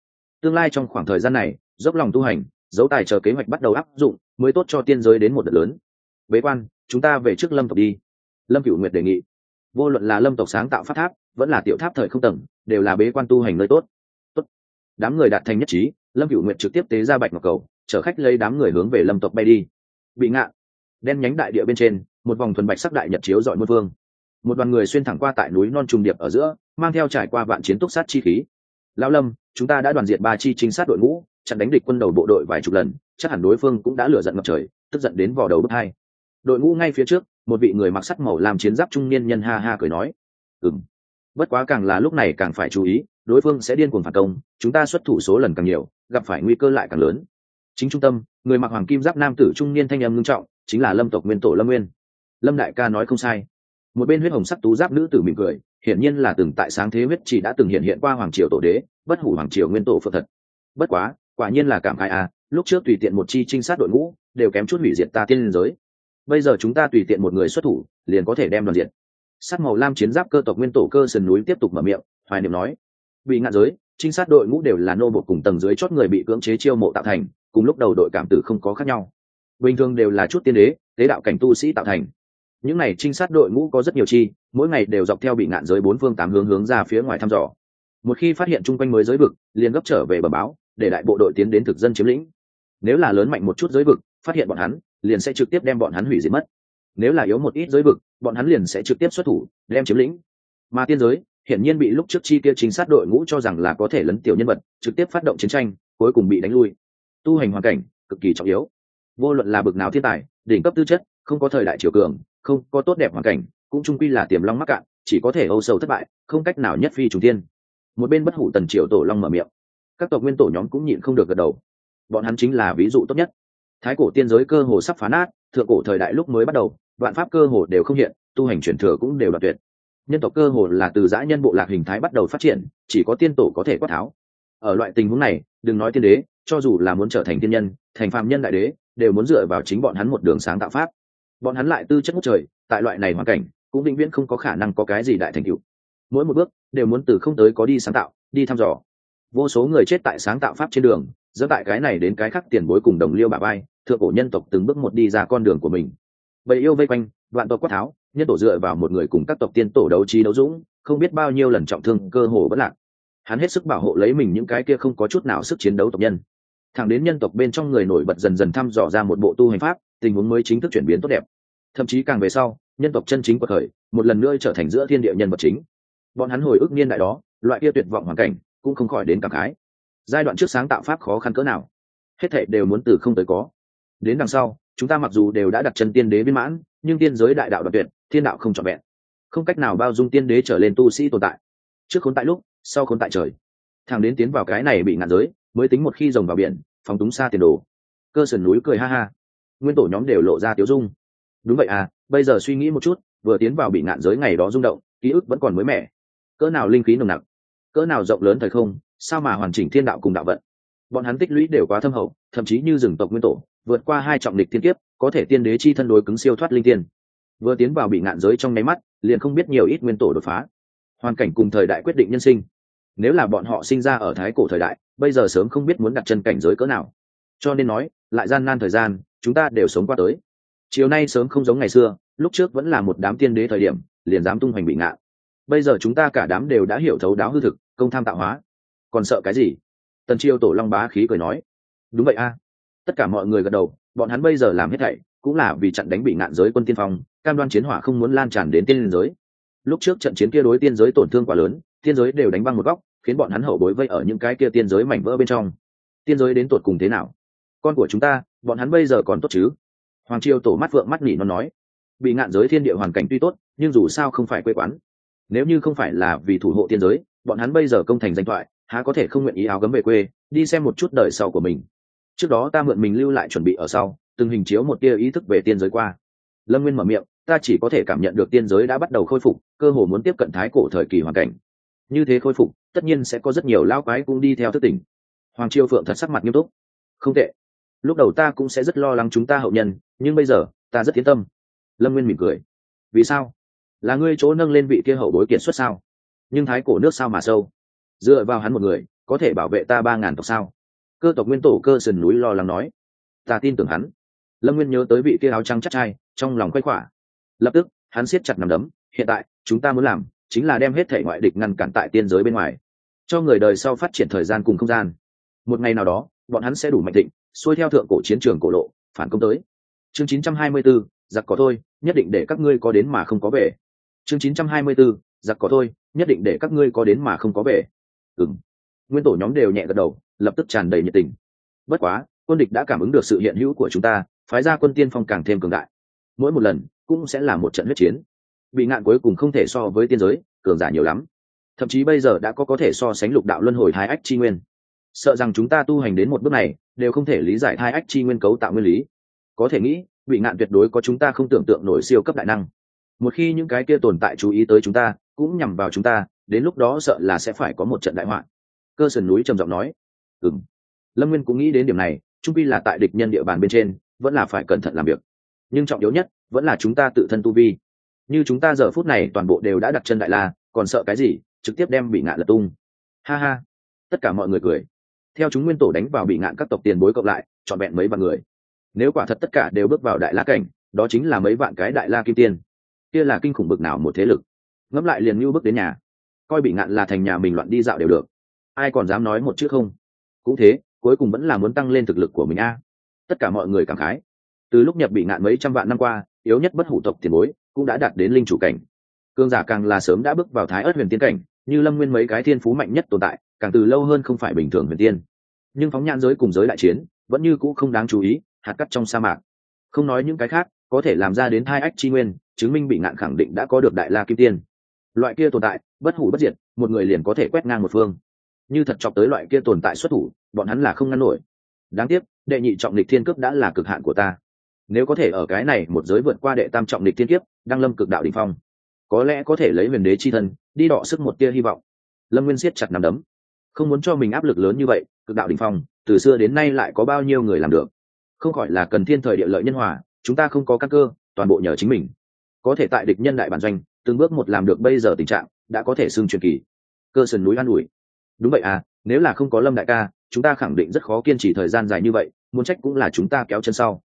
S1: Tương lai trong khoảng thời gian này, dốc lòng tu hành dấu tài chờ kế hoạch bắt đầu áp dụng, mới tốt cho tiên giới đến một đợt lớn. Bế quan, chúng ta về trước lâm tộc đi. Lâm cửu nguyệt đề nghị. Vô luận là lâm tộc sáng tạo pháp tháp, vẫn là tiểu tháp thời không tầng, đều là bế quan tu hành nơi tốt. Tốt. Đám người đạt thành nhất trí, lâm cửu nguyệt trực tiếp tế ra bạch ngọc cầu, chở khách lấy đám người hướng về lâm tộc bay đi. Bị ngạn đen nhánh đại địa bên trên, một vòng thuần bạch sắc đại nhật chiếu dọi muôn phương một đoàn người xuyên thẳng qua tại núi non trùng điệp ở giữa, mang theo trải qua vạn chiến túc sát chi khí. Lao lâm, chúng ta đã đoàn diệt ba chi trinh sát đội ngũ, chặn đánh địch quân đầu bộ đội vài chục lần, chắc hẳn đối phương cũng đã lửa giận ngập trời, tức giận đến vò đầu bước hai. Đội ngũ ngay phía trước, một vị người mặc sắt màu làm chiến giáp trung niên nhân ha ha cười nói, Ừm. bất quá càng là lúc này càng phải chú ý, đối phương sẽ điên cuồng phản công, chúng ta xuất thủ số lần càng nhiều, gặp phải nguy cơ lại càng lớn. Chính trung tâm, người mặc hoàng kim giáp nam tử trung niên thanh âm ngưng trọng, chính là lâm tộc nguyên tổ lâm nguyên. Lâm đại ca nói không sai một bên huyết hồng sắc tú giáp nữ tử mỉm cười, hiển nhiên là từng tại sáng thế huyết chỉ đã từng hiện hiện qua hoàng triều tổ đế, bất hủ hoàng triều nguyên tổ phật thật. Bất quá, quả nhiên là cảm khai à lúc trước tùy tiện một chi trinh sát đội ngũ, đều kém chút hủy diệt ta tiên liên giới. Bây giờ chúng ta tùy tiện một người xuất thủ, liền có thể đem đoàn diện. Sắc màu lam chiến giáp cơ tộc nguyên tổ cơ sườn núi tiếp tục mở miệng, hoài niệm nói, bị ngạn giới, trinh sát đội ngũ đều là nô bột cùng tầng dưới chót người bị cưỡng chế chiêu mộ tạo thành, cùng lúc đầu đội cảm tử không có khác nhau. Bình thường đều là chút tiên đế, tế đạo cảnh tu sĩ tạo thành những này trinh sát đội ngũ có rất nhiều chi, mỗi ngày đều dọc theo bị ngạn giới bốn phương tám hướng hướng ra phía ngoài thăm dò. Một khi phát hiện chung quanh mới giới vực, liền gấp trở về bờ báo, để đại bộ đội tiến đến thực dân chiếm lĩnh. Nếu là lớn mạnh một chút giới vực, phát hiện bọn hắn, liền sẽ trực tiếp đem bọn hắn hủy diệt mất. Nếu là yếu một ít giới vực, bọn hắn liền sẽ trực tiếp xuất thủ, đem chiếm lĩnh. Mà tiên giới, hiển nhiên bị lúc trước chi kia chính sát đội ngũ cho rằng là có thể lấn tiểu nhân vật, trực tiếp phát động chiến tranh, cuối cùng bị đánh lui. Tu hành hoàn cảnh, cực kỳ trọng yếu. Vô luận là bực nào thiên tài, đỉnh cấp tư chất, không có thời đại triều cường không, có tốt đẹp hoàn cảnh, cũng trung quy là tiềm long mắc cạn, chỉ có thể âu sầu thất bại, không cách nào nhất phi trùng tiên một bên bất hủ tần triều tổ long mở miệng. Các tộc nguyên tổ nhóm cũng nhịn không được gật đầu. Bọn hắn chính là ví dụ tốt nhất. Thái cổ tiên giới cơ hồ sắp phá nát, thượng cổ thời đại lúc mới bắt đầu đoạn pháp cơ hồ đều không hiện, tu hành truyền thừa cũng đều đoạt tuyệt. Nhân tộc cơ hồ là từ giã nhân bộ lạc hình thái bắt đầu phát triển, chỉ có tiên tổ có thể quát tháo. Ở loại tình huống này, đừng nói tiên đế, cho dù là muốn trở thành tiên nhân, thành phàm nhân đại đế, đều muốn dựa vào chính bọn hắn một đường sáng tạo pháp bọn hắn lại tư chất ngút trời, tại loại này hoàn cảnh, cũng định viễn không có khả năng có cái gì đại thành tựu. Mỗi một bước, đều muốn từ không tới có đi sáng tạo, đi thăm dò. Vô số người chết tại sáng tạo pháp trên đường dẫn tại cái này đến cái khác tiền bối cùng đồng liêu bà vai, thượng cổ nhân tộc từng bước một đi ra con đường của mình. Bầy yêu vây quanh, vạn tộc quát tháo, nhân tổ dựa vào một người cùng các tộc tiên tổ đấu trí đấu dũng, không biết bao nhiêu lần trọng thương, cơ hồ bất lạc. Hắn hết sức bảo hộ lấy mình những cái kia không có chút nào sức chiến đấu tộc nhân. Thẳng đến nhân tộc bên trong người nổi bật dần dần thăm dò ra một bộ tu hành pháp tình huống mới chính thức chuyển biến tốt đẹp. Thậm chí càng về sau, nhân tộc chân chính của thời, một lần nữa trở thành giữa thiên địa nhân vật chính. Bọn hắn hồi ức niên đại đó, loại kia tuyệt vọng hoàn cảnh, cũng không khỏi đến cảm khái. Giai đoạn trước sáng tạo pháp khó khăn cỡ nào? Hết thệ đều muốn từ không tới có. Đến đằng sau, chúng ta mặc dù đều đã đặt chân tiên đế viên mãn, nhưng tiên giới đại đạo đặc tuyệt, thiên đạo không trọn vẹn. Không cách nào bao dung tiên đế trở lên tu sĩ tồn tại. Trước khốn tại lúc, sau khốn tại trời. Thằng đến tiến vào cái này bị ngạn giới, mới tính một khi rồng vào biển, phóng túng xa tiền đồ. Cơ sườn núi cười ha ha nguyên tổ nhóm đều lộ ra tiếu dung. Đúng vậy à bây giờ suy nghĩ một chút, vừa tiến vào bị ngạn giới ngày đó rung động, ký ức vẫn còn mới mẻ. Cỡ nào linh khí nồng nặc, cỡ nào rộng lớn thời không, sao mà hoàn chỉnh thiên đạo cùng đạo vận? Bọn hắn tích lũy đều quá thâm hậu, thậm chí như rừng tộc nguyên tổ, vượt qua hai trọng địch thiên kiếp, có thể tiên đế chi thân đối cứng siêu thoát linh tiên. Vừa tiến vào bị ngạn giới trong nháy mắt, liền không biết nhiều ít nguyên tổ đột phá. Hoàn cảnh cùng thời đại quyết định nhân sinh. Nếu là bọn họ sinh ra ở thái cổ thời đại, bây giờ sớm không biết muốn đặt chân cảnh giới cỡ nào. Cho nên nói, lại gian nan thời gian chúng ta đều sống qua tới. Chiều nay sớm không giống ngày xưa, lúc trước vẫn là một đám tiên đế thời điểm, liền dám tung hoành bị ngạn bây giờ chúng ta cả đám đều đã hiểu thấu đáo hư thực, công tham tạo hóa. Còn sợ cái gì? Tần chiêu tổ long bá khí cười nói. Đúng vậy a. Tất cả mọi người gật đầu, bọn hắn bây giờ làm hết thảy, cũng là vì chặn đánh bị ngạn giới quân tiên phong, cam đoan chiến hỏa không muốn lan tràn đến tiên giới. Lúc trước trận chiến kia đối tiên giới tổn thương quá lớn, tiên giới đều đánh băng một góc, khiến bọn hắn hậu bối vây ở những cái kia tiên giới mảnh vỡ bên trong. Tiên giới đến tột cùng thế nào? Con của chúng ta bọn hắn bây giờ còn tốt chứ? Hoàng triều tổ mắt vượng mắt nỉ nó nói. Bị ngạn giới thiên địa hoàn cảnh tuy tốt, nhưng dù sao không phải quê quán. Nếu như không phải là vì thủ hộ tiên giới, bọn hắn bây giờ công thành danh thoại, há có thể không nguyện ý áo gấm về quê, đi xem một chút đời sau của mình. Trước đó ta mượn mình lưu lại chuẩn bị ở sau, từng hình chiếu một tia ý thức về tiên giới qua. Lâm nguyên mở miệng, ta chỉ có thể cảm nhận được tiên giới đã bắt đầu khôi phục, cơ hồ muốn tiếp cận thái cổ thời kỳ hoàn cảnh. Như thế khôi phục, tất nhiên sẽ có rất nhiều lao quái cũng đi theo thức tỉnh. Hoàng triều phượng thật sắc mặt nghiêm túc. Không tệ lúc đầu ta cũng sẽ rất lo lắng chúng ta hậu nhân, nhưng bây giờ, ta rất yên tâm. Lâm nguyên mỉm cười. Vì sao? Là ngươi chỗ nâng lên vị kia hậu bối kiệt xuất sao? Nhưng thái cổ nước sao mà sâu? Dựa vào hắn một người, có thể bảo vệ ta ba ngàn tộc sao? Cơ tộc nguyên tổ cơ sườn núi lo lắng nói. Ta tin tưởng hắn. Lâm nguyên nhớ tới vị kia áo trắng chắc trai, trong lòng quay khỏa. Lập tức, hắn siết chặt nằm đấm. Hiện tại, chúng ta muốn làm chính là đem hết thể ngoại địch ngăn cản tại tiên giới bên ngoài, cho người đời sau phát triển thời gian cùng không gian. Một ngày nào đó, bọn hắn sẽ đủ mạnh định xuôi theo thượng cổ chiến trường cổ lộ phản công tới. Chương 924, giặc có thôi nhất định để các ngươi có đến mà không có về. Chương 924, giặc có thôi nhất định để các ngươi có đến mà không có về. Ừng nguyên tổ nhóm đều nhẹ gật đầu lập tức tràn đầy nhiệt tình. Bất quá quân địch đã cảm ứng được sự hiện hữu của chúng ta phái ra quân tiên phong càng thêm cường đại. Mỗi một lần cũng sẽ là một trận huyết chiến. Bị ngạn cuối cùng không thể so với tiên giới cường giả nhiều lắm. Thậm chí bây giờ đã có có thể so sánh lục đạo luân hồi hai ách chi nguyên sợ rằng chúng ta tu hành đến một bước này, đều không thể lý giải hai ách chi nguyên cấu tạo nguyên lý. Có thể nghĩ, bị ngạn tuyệt đối có chúng ta không tưởng tượng nổi siêu cấp đại năng. Một khi những cái kia tồn tại chú ý tới chúng ta, cũng nhằm vào chúng ta, đến lúc đó sợ là sẽ phải có một trận đại hoạn. cơ sườn núi trầm giọng nói. Ừng lâm nguyên cũng nghĩ đến điểm này, trung vi là tại địch nhân địa bàn bên trên, vẫn là phải cẩn thận làm việc. Nhưng trọng yếu nhất, vẫn là chúng ta tự thân tu vi. Như chúng ta giờ phút này toàn bộ đều đã đặt chân đại la, còn sợ cái gì, trực tiếp đem bị ngạn lật tung. Ha ha. Tất cả mọi người cười theo chúng nguyên tổ đánh vào bị ngạn các tộc tiền bối cộng lại, trọn vẹn mấy vạn người. Nếu quả thật tất cả đều bước vào đại la cảnh, đó chính là mấy vạn cái đại la kim tiên. Kia là kinh khủng bực nào một thế lực. Ngẫm lại liền như bước đến nhà. Coi bị ngạn là thành nhà mình loạn đi dạo đều được. Ai còn dám nói một chữ không? Cũng thế, cuối cùng vẫn là muốn tăng lên thực lực của mình a. Tất cả mọi người cảm khái. Từ lúc nhập bị ngạn mấy trăm vạn năm qua, yếu nhất bất hủ tộc tiền bối cũng đã đạt đến linh chủ cảnh. Cương giả càng là sớm đã bước vào thái ớt huyền tiên cảnh, như lâm nguyên mấy cái thiên phú mạnh nhất tồn tại càng từ lâu hơn không phải bình thường huyền tiên. Nhưng phóng nhãn giới cùng giới đại chiến vẫn như cũ không đáng chú ý, hạt cắt trong sa mạc. Không nói những cái khác, có thể làm ra đến thai ách chi nguyên, chứng minh bị ngạn khẳng định đã có được đại la kim tiên. Loại kia tồn tại, bất hủ bất diệt, một người liền có thể quét ngang một phương. Như thật chọc tới loại kia tồn tại xuất thủ, bọn hắn là không ngăn nổi. Đáng tiếc, đệ nhị trọng lịch thiên cước đã là cực hạn của ta. Nếu có thể ở cái này một giới vượt qua đệ tam trọng lịch thiên kiếp, đang lâm cực đạo đ ỉ n h phong, có lẽ có thể lấy huyền đế chi thân, đi đọ sức một tia hy vọng. Lâm nguyên siết chặt nằm đấm không muốn cho mình áp lực lớn như vậy, cực đạo đ ỉ n h phong, từ xưa đến nay lại có bao nhiêu người làm được? Không khỏi là cần thiên thời địa lợi nhân hòa, chúng ta không có căn cơ, toàn bộ nhờ chính mình. Có thể tại địch nhân đại bản doanh, từng bước một làm được bây giờ tình trạng, đã có thể xưng truyền kỳ. Cơ sườn núi an ủi. Đúng vậy à nếu là không có lâm đại ca, chúng ta khẳng định rất khó kiên trì thời gian dài như vậy, muốn trách cũng là chúng ta kéo chân sau.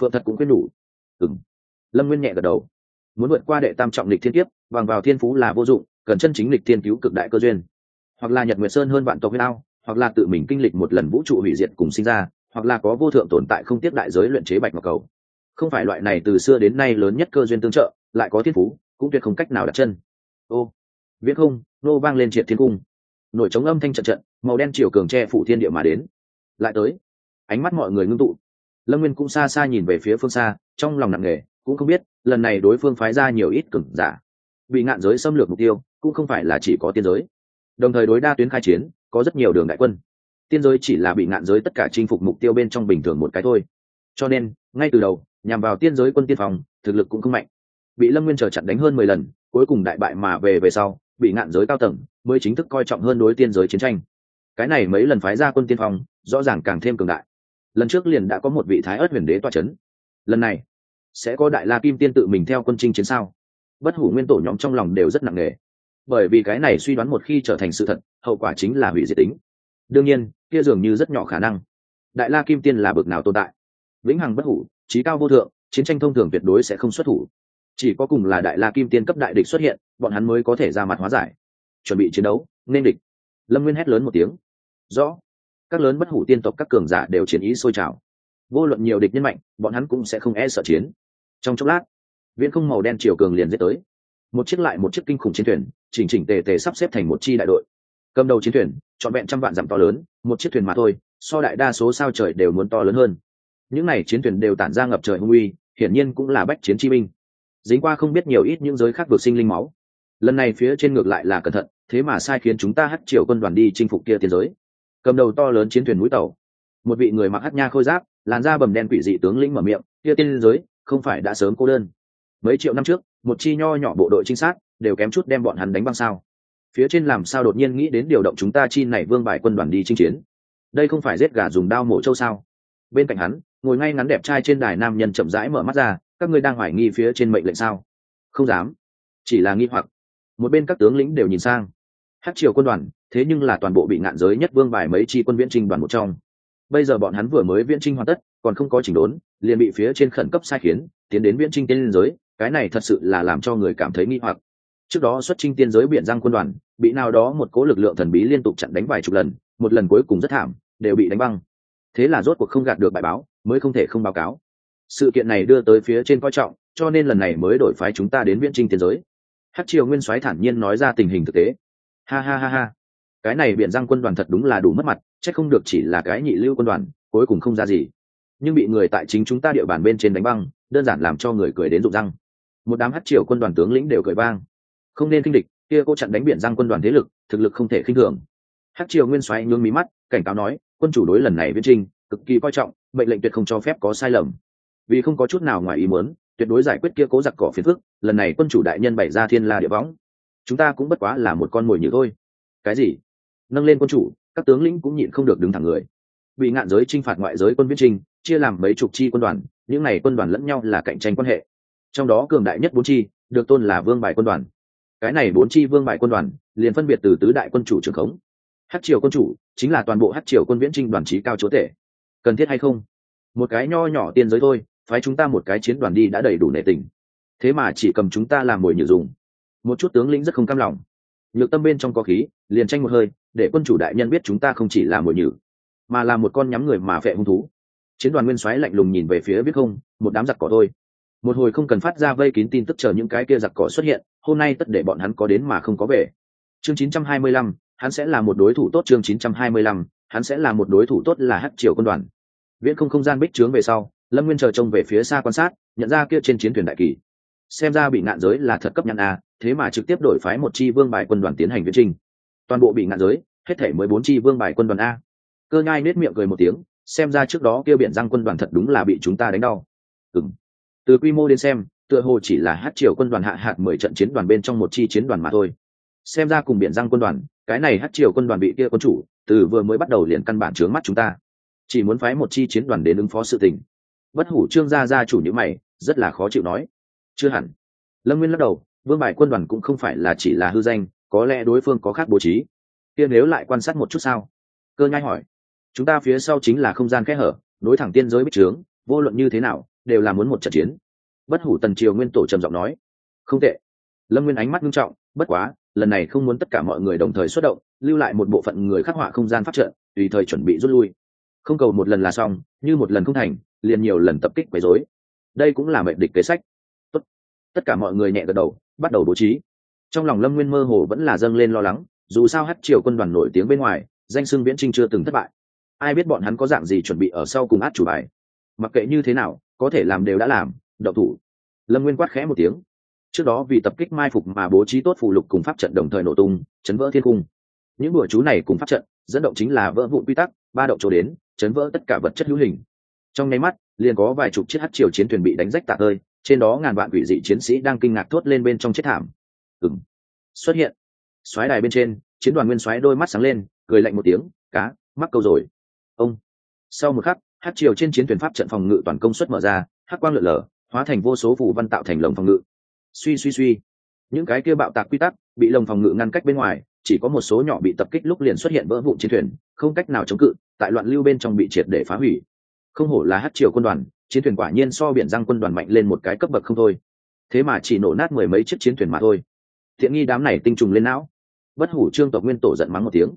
S1: Phượng thật cũng quyết đủ. ừng lâm nguyên nhẹ gật đầu. Muốn vượt qua đệ tam trọng lịch thiên kiếp, bằng vào thiên phú là vô dụng, cần chân chính lịch thiên cứu cực đại cơ duyên hoặc là nhật nguyệt sơn hơn vạn tộc huyết ao, hoặc là tự mình kinh lịch một lần vũ trụ hủy diệt cùng sinh ra, hoặc là có vô thượng tồn tại không tiếp đại giới luyện chế bạch ngọc cầu. Không phải loại này từ xưa đến nay lớn nhất cơ duyên tương trợ, lại có thiên phú, cũng tuyệt không cách nào đặt chân. Ô, viễn không, nô vang lên triệt thiên cung. Nổi trống âm thanh trận trận, màu đen chiều cường tre phủ thiên địa mà đến. Lại tới, ánh mắt mọi người ngưng tụ. Lâm nguyên cũng xa xa nhìn về phía phương xa, trong lòng nặng nề, cũng không biết, lần này đối phương phái ra nhiều ít cừng giả. Bị ngạn giới xâm lược mục tiêu, cũng không phải là chỉ có tiên giới đồng thời đối đa tuyến khai chiến, có rất nhiều đường đại quân. Tiên giới chỉ là bị ngạn giới tất cả chinh phục mục tiêu bên trong bình thường một cái thôi. Cho nên, ngay từ đầu, nhằm vào tiên giới quân tiên phòng, thực lực cũng không mạnh. Bị lâm nguyên chờ chặn đánh hơn mười lần, cuối cùng đại bại mà về về sau, bị ngạn giới cao tầng, mới chính thức coi trọng hơn đối tiên giới chiến tranh. Cái này mấy lần phái ra quân tiên phong rõ ràng càng thêm cường đại. Lần trước liền đã có một vị thái ớt huyền đế toa c h ấ n lần này, sẽ có đại la kim tiên tự mình theo quân trinh chiến sao? Bất hủ nguyên tổ nhóm trong lòng đều rất nặng nề bởi vì cái này suy đoán một khi trở thành sự thật, hậu quả chính là hủy diệt tính. Đương nhiên, kia dường như rất nhỏ khả năng. Đại la kim tiên là bực nào tồn tại? Vĩnh hằng bất hủ trí cao vô thượng, chiến tranh thông thường tuyệt đối sẽ không xuất thủ. Chỉ có cùng là đại la kim tiên cấp đại địch xuất hiện, bọn hắn mới có thể ra mặt hóa giải. Chuẩn bị chiến đấu, nên địch. Lâm nguyên hét lớn một tiếng. Rõ. Các lớn bất hủ tiên tộc các cường giả đều chiến ý sôi trào. Vô luận nhiều địch nhân mạnh, bọn hắn cũng sẽ không e sợ chiến. Trong chốc lát, viễn không màu đen chiều cường liền dễ tới. Một chiếc lại một chiếc kinh khủng chiến thuyền chỉnh chỉnh tề tề sắp xếp thành một chi đại đội. Cầm đầu chiến thuyền, trọn vẹn trăm vạn dặm to lớn, một chiếc thuyền mà thôi, so đại đa số sao trời đều muốn to lớn hơn. Những n à y chiến thuyền đều tản ra ngập trời hung uy, hiển nhiên cũng là bách chiến chi minh dính qua không biết nhiều ít những giới khác vượt sinh linh máu. Lần này phía trên ngược lại là cẩn thận, thế mà sai khiến chúng ta hắt triều quân đoàn đi chinh phục kia tiến giới. Cầm đầu to lớn chiến thuyền mũi tàu. Một vị người mặc hắt nha khôi giáp, làn da bầm đen quỷ dị tướng lĩnh mở miệng, kia tiên giới, không phải đã sớm cô đơn. Mấy triệu năm trước, một chi nho nhỏ bộ đội trinh sát đều kém chút đem bọn hắn đánh băng sao. Phía trên làm sao đột nhiên nghĩ đến điều động chúng ta chi này vương bài quân đoàn đi chinh chiến? Đây không phải giết gà dùng đao mổ trâu sao? Bên cạnh hắn, ngồi ngay ngắn đẹp trai trên đài nam nhân chậm rãi mở mắt ra, các ngươi đang hoài nghi phía trên mệnh lệnh sao? Không dám. Chỉ là nghi hoặc. Một bên các tướng lĩnh đều nhìn sang. Hát triều quân đoàn, thế nhưng là toàn bộ bị ngạn giới nhất vương bài mấy chi quân viễn trinh đoàn một trong. Bây giờ bọn hắn vừa mới viễn trinh hoàn tất, còn không có chỉnh đốn, liền bị phía trên khẩn cấp sai khiến, tiến đến viễn trinh tên liên giới, cái này thật sự là làm cho người cảm thấy nghi hoặc trước đó xuất trinh tiên giới biển giang quân đoàn, bị nào đó một cố lực lượng thần bí liên tục chặn đánh vài chục lần, một lần cuối cùng rất thảm, đều bị đánh băng. Thế là rốt cuộc không gạt được bài báo, mới không thể không báo cáo. Sự kiện này đưa tới phía trên coi trọng, cho nên lần này mới đổi phái chúng ta đến viễn trinh tiên giới. Hát triều nguyên soái thản nhiên nói ra tình hình thực tế. Ha ha ha ha. Cái này biện giang quân đoàn thật đúng là đủ mất mặt c h ắ c không được chỉ là cái nhị lưu quân đoàn, cuối cùng không ra gì. Nhưng bị người tại chính chúng ta địa bàn bên trên đánh băng, đơn giản làm cho người cười đến rụng răng. Một đám hát triều quân đoàn tướng lĩnh đều cười vang không nên kinh địch, kia cô chặn đánh biển giang quân đoàn thế lực, thực lực không thể khinh thường. Hát triều nguyên xoáy nhướng mí mắt, cảnh cáo nói, quân chủ đối lần này viễn trinh cực kỳ coi trọng, mệnh lệnh tuyệt không cho phép có sai lầm. Vì không có chút nào ngoài ý muốn, tuyệt đối giải quyết kia cố giặc cỏ phiền phức, lần này quân chủ đại nhân bày ra thiên la địa võng. Chúng ta cũng bất quá là một con mồi nhử thôi. Cái gì? Nâng lên quân chủ, các tướng lĩnh cũng nhịn không được đứng thẳng người. Bị ngạn giới chinh phạt ngoại giới quân viễn trinh chia làm mấy chục chi quân đoàn, những này quân đoàn lẫn nhau là cạnh tranh quan hệ. Trong đó cường đại nhất bốn chi, được tôn là vương bài quân đoàn cái này bốn chi vương bại quân đoàn, liền phân biệt từ tứ đại quân chủ trưởng khống. Hát triều quân chủ chính là toàn bộ hát triều quân viễn trinh đoàn trí cao chúa tể. Cần thiết hay không? Một cái nho nhỏ tiên giới thôi, phái chúng ta một cái chiến đoàn đi đã đầy đủ nệ tình. Thế mà chỉ cầm chúng ta làm mồi nhử dùng. Một chút tướng lĩnh rất không cam lòng. Nhược tâm bên trong có khí, liền tranh một hơi, để quân chủ đại nhân biết chúng ta không chỉ là mồi nhử, mà là một con nhắm người mà phệ hung thú. Chiến đoàn nguyên soái lạnh lùng nhìn về phía biết không, một đám giặc cỏ thôi một hồi không cần phát ra vây kín tin tức chờ những cái kia giặc cỏ xuất hiện hôm nay tất để bọn hắn có đến mà không có về. Chương 925, hắn sẽ là một đối thủ tốt. Chương 925, hắn sẽ là một đối thủ tốt là hắc triều quân đoàn. Viễn không không gian bích trướng về sau lâm nguyên chờ trông về phía xa quan sát nhận ra kia trên chiến thuyền đại kỳ. Xem ra bị ngạn giới là thật cấp nhãn a thế mà trực tiếp đổi phái một chi vương bài quân đoàn tiến hành viễn trình. Toàn bộ bị ngạn giới hết thể mới bốn chi vương bài quân đoàn a. Cơ ngai nết miệng cười một tiếng xem ra trước đó kia biển răng quân đoàn thật đúng là bị chúng ta đánh đau. Ừng từ quy mô đến xem, tựa hồ chỉ là hát triều quân đoàn hạ hạt mười trận chiến đoàn bên trong một chi chiến đoàn mà thôi. Xem ra cùng biển giang quân đoàn, cái này hát triều quân đoàn bị kia quân chủ, từ vừa mới bắt đầu liền căn bản trướng mắt chúng ta. Chỉ muốn phái một chi chiến đoàn đến ứng phó sự tình. Bất hủ trương gia gia chủ như mày, rất là khó chịu nói. Chưa hẳn. Lâm nguyên lắc đầu, vương bài quân đoàn cũng không phải là chỉ là hư danh, có lẽ đối phương có khác bố trí. Kia nếu lại quan sát một chút sao? Cơ nhai hỏi. Chúng ta phía sau chính là không gian kẽ hở, nối thẳng tiên giới bích trướng, vô luận như thế nào đều là muốn một trận chiến. Bất hủ tần triều nguyên tổ trầm giọng nói không tệ. Lâm nguyên ánh mắt nghiêm trọng bất quá lần này không muốn tất cả mọi người đồng thời xuất động lưu lại một bộ phận người khắc họa không gian phát trợ, tùy thời chuẩn bị rút lui. Không cầu một lần là xong như một lần không thành liền nhiều lần tập kích quấy rối. Đây cũng là mệnh địch kế sách. Tốt. tất cả mọi người nhẹ gật đầu bắt đầu bố trí. Trong lòng lâm nguyên mơ hồ vẫn là dâng lên lo lắng dù sao hát triều quân đoàn nổi tiếng bên ngoài danh xưng viễn trinh chưa từng thất bại. Ai biết bọn hắn có dạng gì chuẩn bị ở sau cùng át chủ bài. Mặc kệ như thế nào có thể làm đều đã làm đậu thủ. Lâm nguyên quát khẽ một tiếng. Trước đó vì tập kích mai phục mà bố trí tốt phụ lục cùng pháp trận đồng thời nổ tung, chấn vỡ thiên cung. Những bữa chú này cùng pháp trận, dẫn động chính là vỡ vụ quy tắc, ba động chỗ đến, chấn vỡ tất cả vật chất hữu hình. Trong nháy mắt, liền có vài chục chiếc hát triều chiến thuyền bị đánh rách tạc ơi trên đó ngàn vạn quỷ dị chiến sĩ đang kinh ngạc thốt lên bên trong chết thảm. Ừng xuất hiện. Xoáy đài bên trên, chiến đoàn nguyên xoáy đôi mắt sáng lên, cười lạnh một tiếng, cá, mắc câu rồi. Ông. Sau một khắc hát triều trên chiến thuyền pháp trận phòng ngự toàn công suất mở ra, hát quang lượn lờ, hóa thành vô số phủ văn tạo thành lồng phòng ngự. Suy suy suy. Những cái kia bạo tạc quy tắc bị lồng phòng ngự ngăn cách bên ngoài, chỉ có một số nhỏ bị tập kích lúc liền xuất hiện vỡ vụn chiến thuyền, không cách nào chống cự, tại loạn lưu bên trong bị triệt để phá hủy. Không hổ là hát triều quân đoàn, chiến thuyền quả nhiên so biển răng quân đoàn mạnh lên một cái cấp bậc không thôi. Thế mà chỉ nổ nát mười mấy chiếc chiến thuyền mà thôi. Thiện nghi đám này tinh trùng lên não. Bất hủ trương tộc nguyên tổ giận mắng một tiếng.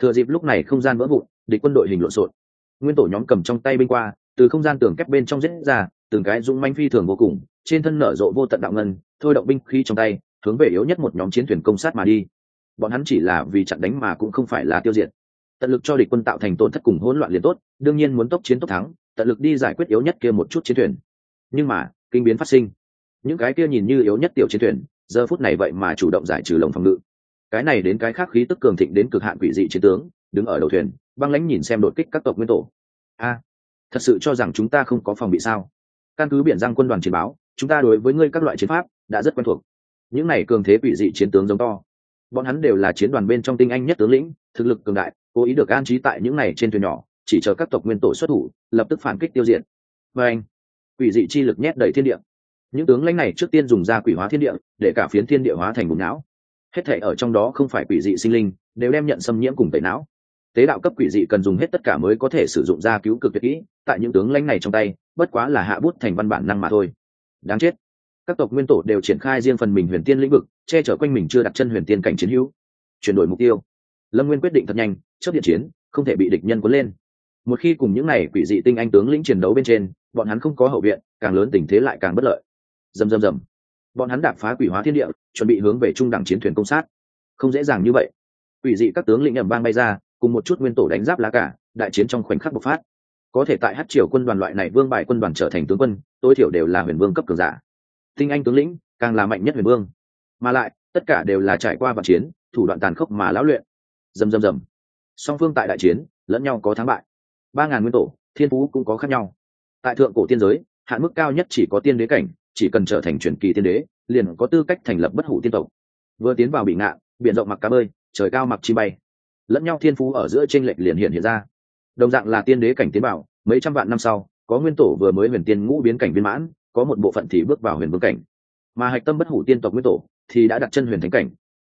S1: Thừa dịp lúc này không gian vỡ vụn, địch quân đội hình lộn xộn nguyên tổ nhóm cầm trong tay binh qua, từ không gian tường kép bên trong rết ra, từng cái dũng manh phi thường vô cùng, trên thân nở rộ vô tận đạo ngân, thôi động binh khi trong tay, hướng về yếu nhất một nhóm chiến thuyền công sát mà đi. Bọn hắn chỉ là vì chặn đánh mà cũng không phải là tiêu diệt. Tận lực cho địch quân tạo thành tổn thất cùng hỗn loạn liền tốt, đương nhiên muốn tốc chiến tốc thắng, tận lực đi giải quyết yếu nhất kia một chút chiến thuyền. Nhưng mà, kinh biến phát sinh. Những cái kia nhìn như yếu nhất tiểu chiến thuyền, giờ phút này vậy mà chủ động giải trừ lồng phòng ngự. Cái này đến cái khác khí tức cường thịnh đến cực hạn quỷ dị chiến tướng, đứng ở đầu thuyền băng lãnh nhìn xem đột kích các tộc nguyên tổ. A, thật sự cho rằng chúng ta không có phòng bị sao? Căn cứ biển giang quân đoàn chiến báo, chúng ta đối với ngươi các loại chiến pháp đã rất quen thuộc. Những này cường thế quỷ dị chiến tướng giống to. Bọn hắn đều là chiến đoàn bên trong tinh anh nhất tướng lĩnh, thực lực cường đại, cố ý được an trí tại những này trên thuyền nhỏ, chỉ chờ các tộc nguyên tổ xuất thủ, lập tức phản kích tiêu diệt. Và anh, quỷ dị chi lực nhét đầy thiên địa. Những tướng lãnh này trước tiên dùng ra quỷ hóa thiên địa, để cả phiến thiên địa hóa thành bùn não. Hết thể ở trong đó không phải quỷ dị sinh linh, đều đem nhận xâm nhiễm cùng tẩy não tế đạo cấp quỷ dị cần dùng hết tất cả mới có thể sử dụng ra cứu cực tuyệt kỹ, tại những tướng lãnh này trong tay, bất quá là hạ bút thành văn bản năng mà thôi. Đáng chết. Các tộc nguyên tổ đều triển khai riêng phần mình huyền tiên lĩnh vực, che chở quanh mình chưa đặt chân huyền tiên cảnh chiến hữu. Chuyển đổi mục tiêu. Lâm nguyên quyết định thật nhanh trước điện chiến, không thể bị địch nhân cuốn lên. Một khi cùng những này quỷ dị tinh anh tướng lĩnh chiến đấu bên trên, bọn hắn không có hậu viện, càng lớn tình thế lại càng bất lợi. Dầm dầm dầm bọn hắn đạp phá quỷ hóa thiên địa, chuẩn bị hướng về trung đẳng chiến thuyền công sát. Không dễ dàng như vậy. Quỷ dị các tướng lĩnh ẩm bang bay ra cùng một chút nguyên tổ đánh giáp lá cả, đại chiến trong khoảnh khắc bộc phát. Có thể tại hát triều quân đoàn loại này vương bài quân đoàn trở thành tướng quân, tối thiểu đều là huyền vương cấp cường giả. Tinh anh tướng lĩnh, càng là mạnh nhất huyền vương. Mà lại, tất cả đều là trải qua vạn chiến, thủ đoạn tàn khốc mà lão luyện. Dầm dầm dầm song phương tại đại chiến, lẫn nhau có thắng bại. Ba ngàn nguyên tổ, thiên phú cũng có khác nhau. Tại thượng cổ tiên giới, hạn mức cao nhất chỉ có tiên đế cảnh, chỉ cần trở thành truyền kỳ tiên đế, liền có tư cách thành lập bất hủ tiên tộc. Vừa tiến vào bị ngạn, biển rộng mặc cá bơi, trời cao mặc chi bay lẫn nhau thiên phú ở giữa t r ê n lệch liền hiện hiện ra. Đồng dạng là tiên đế cảnh tiến bảo, mấy trăm vạn năm sau, có nguyên tổ vừa mới huyền tiên ngũ biến cảnh viên mãn, có một bộ phận thì bước vào huyền vương cảnh. Mà hạch tâm bất hủ tiên tộc nguyên tổ thì đã đặt chân huyền thánh cảnh.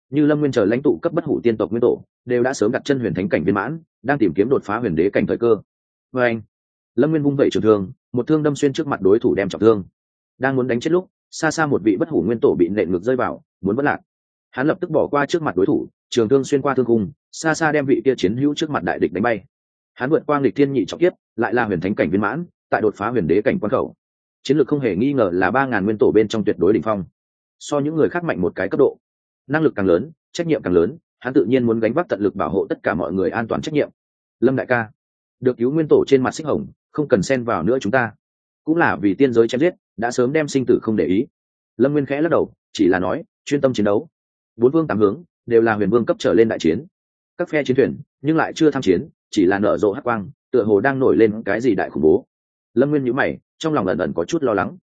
S1: Như lâm nguyên chờ lãnh tụ cấp bất hủ tiên tộc nguyên tổ, đều đã sớm đặt chân huyền thánh cảnh viên mãn, đang tìm kiếm đột phá huyền đế cảnh thời cơ. Vê anh, lâm nguyên vung vẩy trường thương, một thương đâm xuyên trước mặt đối thủ đem trọng thương. Đang muốn đánh chết lúc, xa xa một vị bất hủ nguyên tổ bị nện ngược rơi vào, muốn vất lạc. Hắn lập tức bỏ qua trước mặt đối thủ, trường thương xuyên qua thương cung xa xa đem vị kia chiến hữu trước mặt đại địch đánh bay. Hắn vượt qua nghịch thiên nhị trọng tiếp lại là huyền thánh cảnh viên mãn, tại đột phá huyền đế cảnh quan khẩu. Chiến lược không hề nghi ngờ là ba ngàn nguyên tổ bên trong tuyệt đối đỉnh phong. So những người khác mạnh một cái cấp độ. Năng lực càng lớn, trách nhiệm càng lớn, hắn tự nhiên muốn gánh vác tận lực bảo hộ tất cả mọi người an toàn trách nhiệm. Lâm đại ca, được cứu nguyên tổ trên mặt xích hồng, không cần xen vào nữa chúng ta. Cũng là vì tiên giới chém giết, đã sớm đem sinh tử không để ý. Lâm nguyên khẽ lắc đầu, chỉ là nói, chuyên tâm chiến đấu. Bốn vương tám hướng, đều là huyền vương cấp trở lên đại chiến các phe chiến thuyền, nhưng lại chưa tham chiến, chỉ là nở rộ hắc quang, tựa hồ đang nổi lên cái gì đại khủng bố. Lâm nguyên nhữ mày, trong lòng ẩn ẩn có chút lo lắng.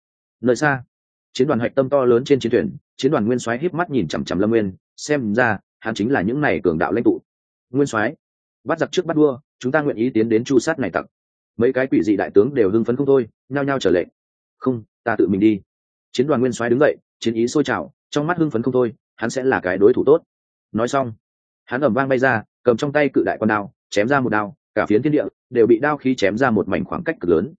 S1: Nơi xa, chiến đoàn hạch tâm to lớn trên chiến thuyền, chiến đoàn nguyên soái híp mắt nhìn chằm chằm lâm nguyên, xem ra, hắn chính là những này cường đạo lãnh tụ. Nguyên soái, bắt giặc trước bắt đua chúng ta nguyện ý tiến đến chu sát này tặc. Mấy cái quỷ dị đại tướng đều hưng phấn không thôi, nhao nhao trở lệ. Không, ta tự mình đi. Chiến đoàn nguyên soái đứng dậy, chiến ý sôi trào, trong mắt hưng phấn không thôi, hắn sẽ là cái đối thủ tốt. Nói xong hắn ẩm vang bay ra cầm trong tay cự đại con đao chém ra một đao cả phiến thiên địa đều bị đao khí chém ra một mảnh khoảng cách cực lớn.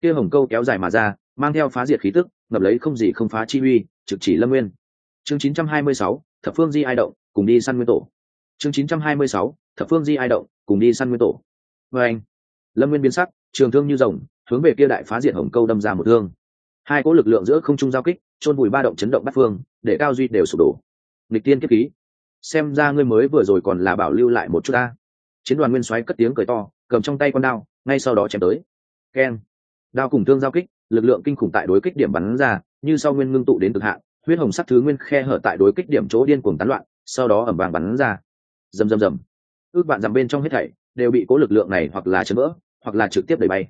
S1: Kia hồng câu kéo dài mà ra mang theo phá diệt khí tức ngập lấy không gì không phá chi uy trực chỉ lâm nguyên. Chương 926, thập phương di ai động cùng đi săn nguyên tổ. Chương 926, thập phương di ai động cùng đi săn nguyên tổ. Vê anh lâm nguyên biến sắc trường thương như rồng hướng về kia đại phá diệt hồng câu đâm ra một thương. Hai cỗ lực lượng giữa không trung giao kích chôn bùi ba động chấn động bắt phương để cao duy đều sụp đổ. Lịch tiên kiếp khí xem ra ngươi mới vừa rồi còn là bảo lưu lại một chút ta. Chiến đoàn nguyên soái cất tiếng cười to, cầm trong tay con đao, ngay sau đó chém tới. Keng. Đao cùng thương giao kích, lực lượng kinh khủng tại đối kích điểm bắn ra, như sau nguyên ngưng tụ đến cực hạn, huyết hồng sắc thứ nguyên khe hở tại đối kích điểm chỗ điên cuồng tán loạn, sau đó ẩm vàng bắn ra. Rầm rầm rầm. Ước bạn dằm bên trong hết thảy đều bị cố lực lượng này hoặc là chấn vỡ, hoặc là trực tiếp đẩy bay.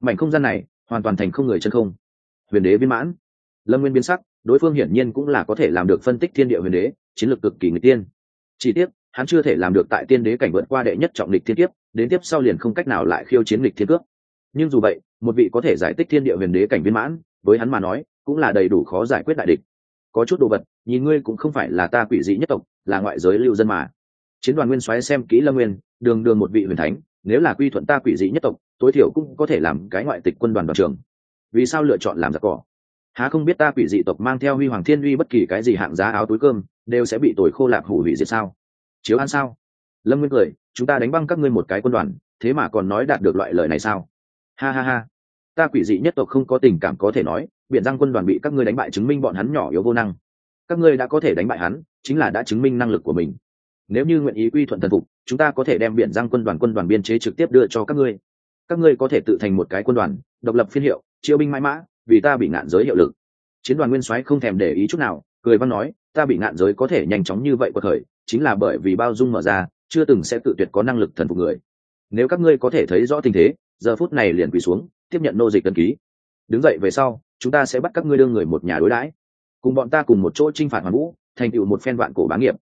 S1: Mảnh không gian này hoàn toàn thành không người chân không. Huyền đế viên mãn. Lâm nguyên biến sắc, đối phương hiển nhiên cũng là có thể làm được phân tích thiên địa huyền đế chiến lược cực kỳ người tiên. Chỉ tiếc, hắn chưa thể làm được tại tiên đế cảnh vượt qua đệ nhất trọng lịch thiên kiếp, đến tiếp sau liền không cách nào lại khiêu chiến lịch thiên cước. Nhưng dù vậy, một vị có thể giải tích thiên địa huyền đế cảnh viên mãn, với hắn mà nói, cũng là đầy đủ khó giải quyết đại địch. Có chút đồ vật, nhìn ngươi cũng không phải là ta quỷ dị nhất tộc, là ngoại giới lưu dân mà. Chiến đoàn nguyên soái xem kỹ lâm nguyên, đường đường một vị huyền thánh, nếu là quy thuận ta quỷ dị nhất tộc, tối thiểu cũng có thể làm cái ngoại tịch quân đoàn đoàn trường vì sao lựa chọn làm giặc cỏ? Há không biết ta quỷ dị tộc mang theo huy hoàng thiên uy bất kỳ cái gì hạng giá áo túi cơm, đều sẽ bị tội khô lạc hủ hủy diệt sao? Chiếu ăn sao? Lâm nguyên cười, chúng ta đánh băng các ngươi một cái quân đoàn, thế mà còn nói đạt được loại lời này sao? Ha ha ha. Ta quỷ dị nhất tộc không có tình cảm có thể nói biện răng quân đoàn bị các ngươi đánh bại chứng minh bọn hắn nhỏ yếu vô năng. Các ngươi đã có thể đánh bại hắn, chính là đã chứng minh năng lực của mình. Nếu như nguyện ý quy thuận thần phục, chúng ta có thể đem biện răng quân đoàn quân đoàn biên chế trực tiếp đưa cho các ngươi. Các ngươi có thể tự thành một cái quân đoàn, độc lập phiên hiệu, chiêu binh mãi mã vì ta bị ngạn giới hiệu lực. Chiến đoàn nguyên soái không thèm để ý chút nào, cười văn nói, ta bị ngạn giới có thể nhanh chóng như vậy của thời, chính là bởi vì bao dung mở ra, chưa từng sẽ tự tuyệt có năng lực thần phục người. Nếu các ngươi có thể thấy rõ tình thế, giờ phút này liền quỳ xuống, tiếp nhận nô dịch tân ký. Đứng dậy về sau, chúng ta sẽ bắt các ngươi đương người một nhà đối đãi. Cùng bọn ta cùng một chỗ chinh phạt hoàn vũ, thành tựu một phen vạn cổ bá nghiệp.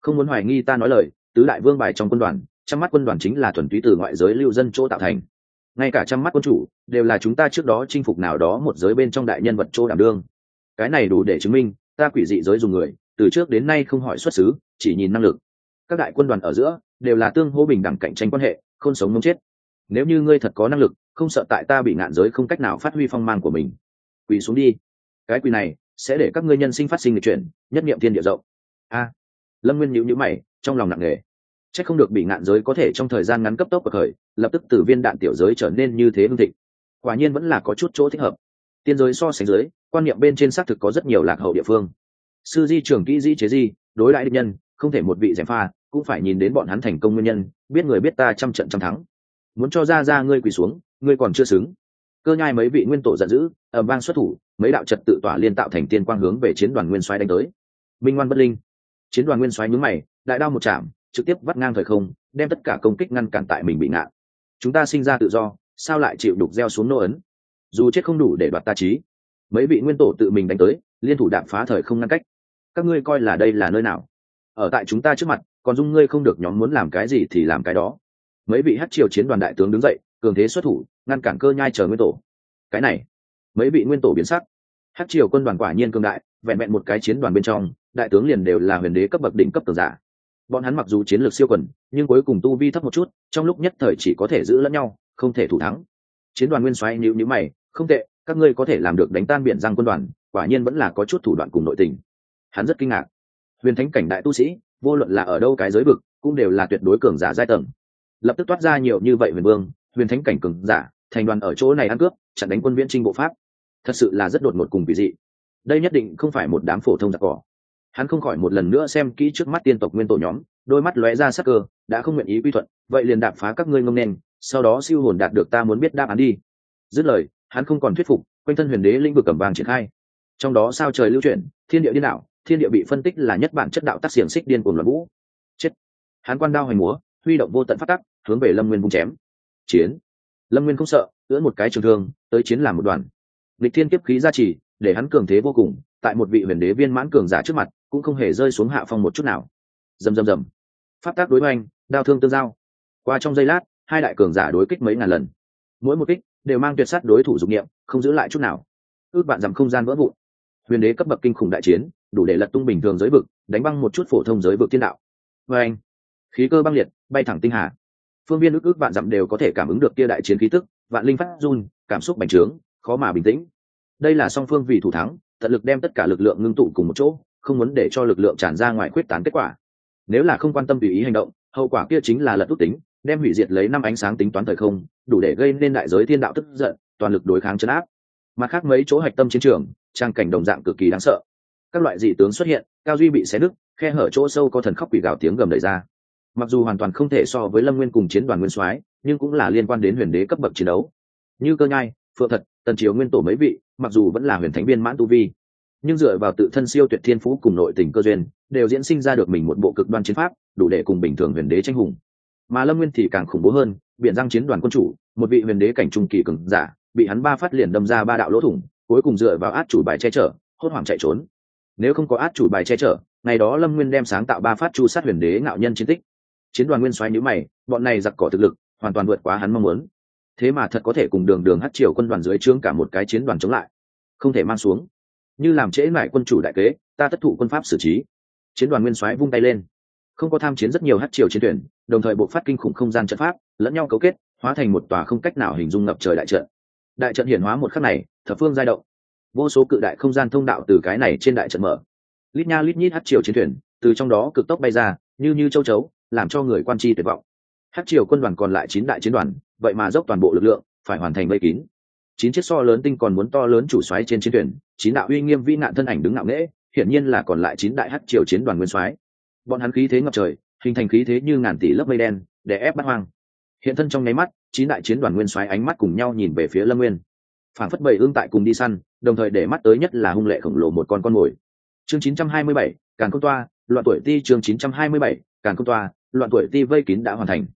S1: Không muốn hoài nghi ta nói lời, tứ đại vương bài trong quân đoàn trăm mắt quân đoàn chính là thuần túy từ ngoại giới lưu dân chỗ tạo thành ngay cả trăm mắt quân chủ đều là chúng ta trước đó chinh phục nào đó một giới bên trong đại nhân vật chỗ đảm đương. Cái này đủ để chứng minh, ta quỷ dị giới dùng người, từ trước đến nay không hỏi xuất xứ, chỉ nhìn năng lực. Các đại quân đoàn ở giữa, đều là tương hô bình đẳng cạnh tranh quan hệ, không sống mông chết. Nếu như ngươi thật có năng lực, không sợ tại ta bị ngạn giới không cách nào phát huy phong mang của mình. Quỳ xuống đi. Cái quỳ này, sẽ để các ngươi nhân sinh phát sinh lịch chuyển, nhất niệm thiên địa rộng. A. Lâm nguyên nhữ nhữ mày, trong lòng nặng nề. C h ắ c không được bị ngạn giới có thể trong thời gian ngắn cấp tốc bậc khởi lập tức từ viên đạn tiểu giới trở nên như thế hương thịnh. Quả nhiên vẫn là có chút chỗ thích hợp. Tiên giới so sánh giới, quan niệm bên trên xác thực có rất nhiều lạc hậu địa phương. Sư di trưởng kỹ di chế di, đối lại địch nhân, không thể một vị gièm pha, cũng phải nhìn đến bọn hắn thành công nguyên nhân, biết người biết ta trăm trận trăm thắng. Muốn cho ra ra ngươi quỳ xuống, ngươi còn chưa xứng. Cơ nhai mấy vị nguyên tổ giận dữ ẩm vang xuất thủ, mấy đạo trật tự tỏa liên tạo thành tiên quang hướng về chiến đoàn nguyên soái đánh tới. Minh ngoan bất linh. Chiến đoàn nguyên soái nhướng mày, đại đao một chạm, trực tiếp vắt ngang thời không, đem tất cả công kích ngăn cản tại mình bị ngạn chúng ta sinh ra tự do, sao lại chịu đục gieo xuống nô ấn? Dù chết không đủ để đoạt ta trí. Mấy vị nguyên tổ tự mình đánh tới, liên thủ đạp phá thời không ngăn cách. Các ngươi coi là đây là nơi nào? Ở tại chúng ta trước mặt, còn dung ngươi không được nhóm muốn làm cái gì thì làm cái đó. Mấy vị hát triều chiến đoàn đại tướng đứng dậy, cường thế xuất thủ, ngăn cản cơ nhai chờ nguyên tổ. Cái này, mấy vị nguyên tổ biến sắc. Hát triều quân đoàn quả nhiên cương đại, vẹn vẹn một cái chiến đoàn bên trong, đại tướng liền đều là huyền đế cấp bậc đỉnh cấp tường giả bọn hắn mặc dù chiến lược siêu quần, nhưng cuối cùng tu vi thấp một chút, trong lúc nhất thời chỉ có thể giữ lẫn nhau, không thể thủ thắng. Chiến đoàn nguyên xoáy nhữ nhữ mày, không tệ, các ngươi có thể làm được đánh tan biển giang quân đoàn, quả nhiên vẫn là có chút thủ đoạn cùng nội tình. Hắn rất kinh ngạc. Huyền thánh cảnh đại tu sĩ, vô luận là ở đâu cái giới vực, cũng đều là tuyệt đối cường giả giai tầng. Lập tức toát ra nhiều như vậy huyền vương, huyền thánh cảnh cường giả, thành đoàn ở chỗ này ăn cướp, chặn đánh quân viễn trinh bộ pháp. Thật sự là rất đột ngột cùng kỳ dị. Đây nhất định không phải một đám phổ thông giặc cỏ hắn không khỏi một lần nữa xem kỹ trước mắt tiên tộc nguyên tổ nhóm, đôi mắt lóe ra sắc cơ, đã không nguyện ý quy thuận, vậy liền đạp phá các ngươi ngông nền sau đó siêu hồn đạt được ta muốn biết đáp án đi. Dứt lời, hắn không còn thuyết phục, quanh thân huyền đế lĩnh vực cầm vàng triển khai. Trong đó sao trời lưu chuyển, thiên địa điên đạo thiên địa bị phân tích là nhất bản chất đạo tác xiềng xích điên cuồng loạn vũ. Chết. Hắn quan đao hành múa, huy động vô tận phát tắc, hướng về lâm nguyên vung chém. Chiến. Lâm nguyên không sợ, ưỡn một cái trường thương, tới chiến làm một đoàn. Lịch thiên kiếp khí gia trì, để hắn cường thế vô cùng tại một vị huyền đế viên mãn cường giả trước mặt, cũng không hề rơi xuống hạ phong một chút nào. Dầm dầm dầm pháp tác đối oanh đao thương tương giao. Qua trong giây lát, hai đại cường giả đối kích mấy ngàn lần. Mỗi một kích đều mang tuyệt sát đối thủ dụng nghiệm không giữ lại chút nào. Ước bạn dằm không gian vỡ vụn. Huyền đế cấp bậc kinh khủng đại chiến, đủ để lật tung bình thường giới vực, đánh băng một chút phổ thông giới vực thiên đạo. Và anh, khí cơ băng liệt, bay thẳng tinh hà. Phương viên ước ước bạn dặm đều có thể cảm ứng được kia đại chiến khí tức, vạn linh phát run, cảm xúc bành trướng, khó mà bình tĩnh. Đây là song phương vì thủ thắng tận lực đem tất cả lực lượng ngưng tụ cùng một chỗ, không muốn để cho lực lượng tràn ra ngoài khuyết tán kết quả. Nếu là không quan tâm tùy ý hành động, hậu quả kia chính là lật ước tính, đem hủy diệt lấy năm ánh sáng tính toán thời không, đủ để gây nên đại giới thiên đạo tức giận, toàn lực đối kháng chấn áp. Mặt khác mấy chỗ hạch tâm chiến trường, trang cảnh đồng dạng cực kỳ đáng sợ. Các loại dị tướng xuất hiện, cao duy bị xé nứt, khe hở chỗ sâu có thần khóc quỷ gào tiếng gầm đầy ra. Mặc dù hoàn toàn không thể so với lâm nguyên cùng chiến đoàn nguyên soái, nhưng cũng là liên quan đến huyền đế cấp bậc chiến đấu. Như cơ nhai, phượng thật tần triều nguyên tổ mấy vị, mặc dù vẫn là huyền thánh viên mãn tu vi, nhưng dựa vào tự thân siêu tuyệt thiên phú cùng nội tình cơ duyên, đều diễn sinh ra được mình một bộ cực đoan chiến pháp, đủ để cùng bình thường huyền đế tranh hùng. Mà lâm nguyên thì càng khủng bố hơn biện giang chiến đoàn quân chủ, một vị huyền đế cảnh trung kỳ cường giả, bị hắn ba phát liền đâm ra ba đạo lỗ thủng, cuối cùng dựa vào át chủ bài che chở, hốt hoảng chạy trốn. Nếu không có át chủ bài che chở, ngày đó lâm nguyên đem sáng tạo ba phát chu sát huyền đế ngạo nhân chiến tích. Chiến đoàn nguyên xoáy nhữ mày, bọn này giặc cỏ thực lực, hoàn toàn vượt quá hắn mong muốn thế mà thật có thể cùng đường đường hát triều quân đoàn dưới trướng cả một cái chiến đoàn chống lại, không thể mang xuống. Như làm trễ lại quân chủ đại kế, ta tất thụ quân pháp xử trí. Chiến đoàn nguyên soái vung tay lên. Không có tham chiến rất nhiều hát triều chiến tuyển, đồng thời bộ phát kinh khủng không gian trận pháp, lẫn nhau cấu kết, hóa thành một tòa không cách nào hình dung ngập trời đại trận. Đại trận hiển hóa một khắc này, thập phương giai động. Vô số cự đại không gian thông đạo từ cái này trên đại trận mở. Lít nha lít nhít hát triều chiến thuyền từ trong đó cực tốc bay ra, như như châu chấu, làm cho người quan tri tuyệt vọng hát triều quân đoàn còn lại chín đại chiến đoàn vậy mà dốc toàn bộ lực lượng phải hoàn thành vây kín. Chín chiếc so lớn tinh còn muốn to lớn chủ xoáy trên chiến thuyền chín đạo uy nghiêm vĩ nạn thân ảnh đứng ngạo nghễ hiển nhiên là còn lại chín đại hát triều chiến đoàn nguyên soái. Bọn hắn khí thế ngập trời hình thành khí thế như ngàn tỷ lớp mây đen để ép bắt hoang. Hiện thân trong nháy mắt chín đại chiến đoàn nguyên soái ánh mắt cùng nhau nhìn về phía lâm nguyên. Phản phất bảy ương tại cùng đi săn đồng thời để mắt tới nhất là hung lệ khổng lồ một con con mồi. Chương 927, càn công toa loạn tuổi ti chương 927, càn công toa loạn tuổi ti vây kín đã hoàn thành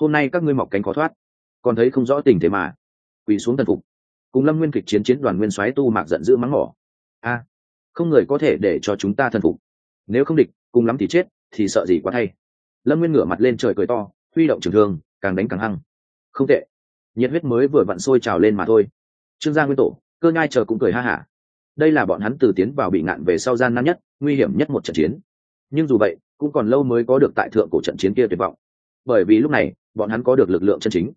S1: hôm nay các ngươi mọc cánh khó thoát. Còn thấy không rõ tình thế mà. Quỳ xuống thần phục. Cùng lâm nguyên kịch chiến chiến đoàn nguyên soái tu mạc giận dữ mắng mỏ. A, không người có thể để cho chúng ta thần phục. Nếu không địch, cùng lắm thì chết, thì sợ gì quá thay. Lâm nguyên ngửa mặt lên trời cười to, huy động trường thương, càng đánh càng hăng. Không tệ. Nhiệt huyết mới vừa vặn sôi trào lên mà thôi. Trương gia nguyên tổ, cơ nhai chờ cũng cười ha hả. Đây là bọn hắn từ tiến vào bị ngạn về sau gian nan nhất, nguy hiểm nhất một trận chiến. Nhưng dù vậy, cũng còn lâu mới có được tại thượng cổ trận chiến kia tuyệt vọng. Bởi vì lúc này bọn hắn có được lực lượng chân chính.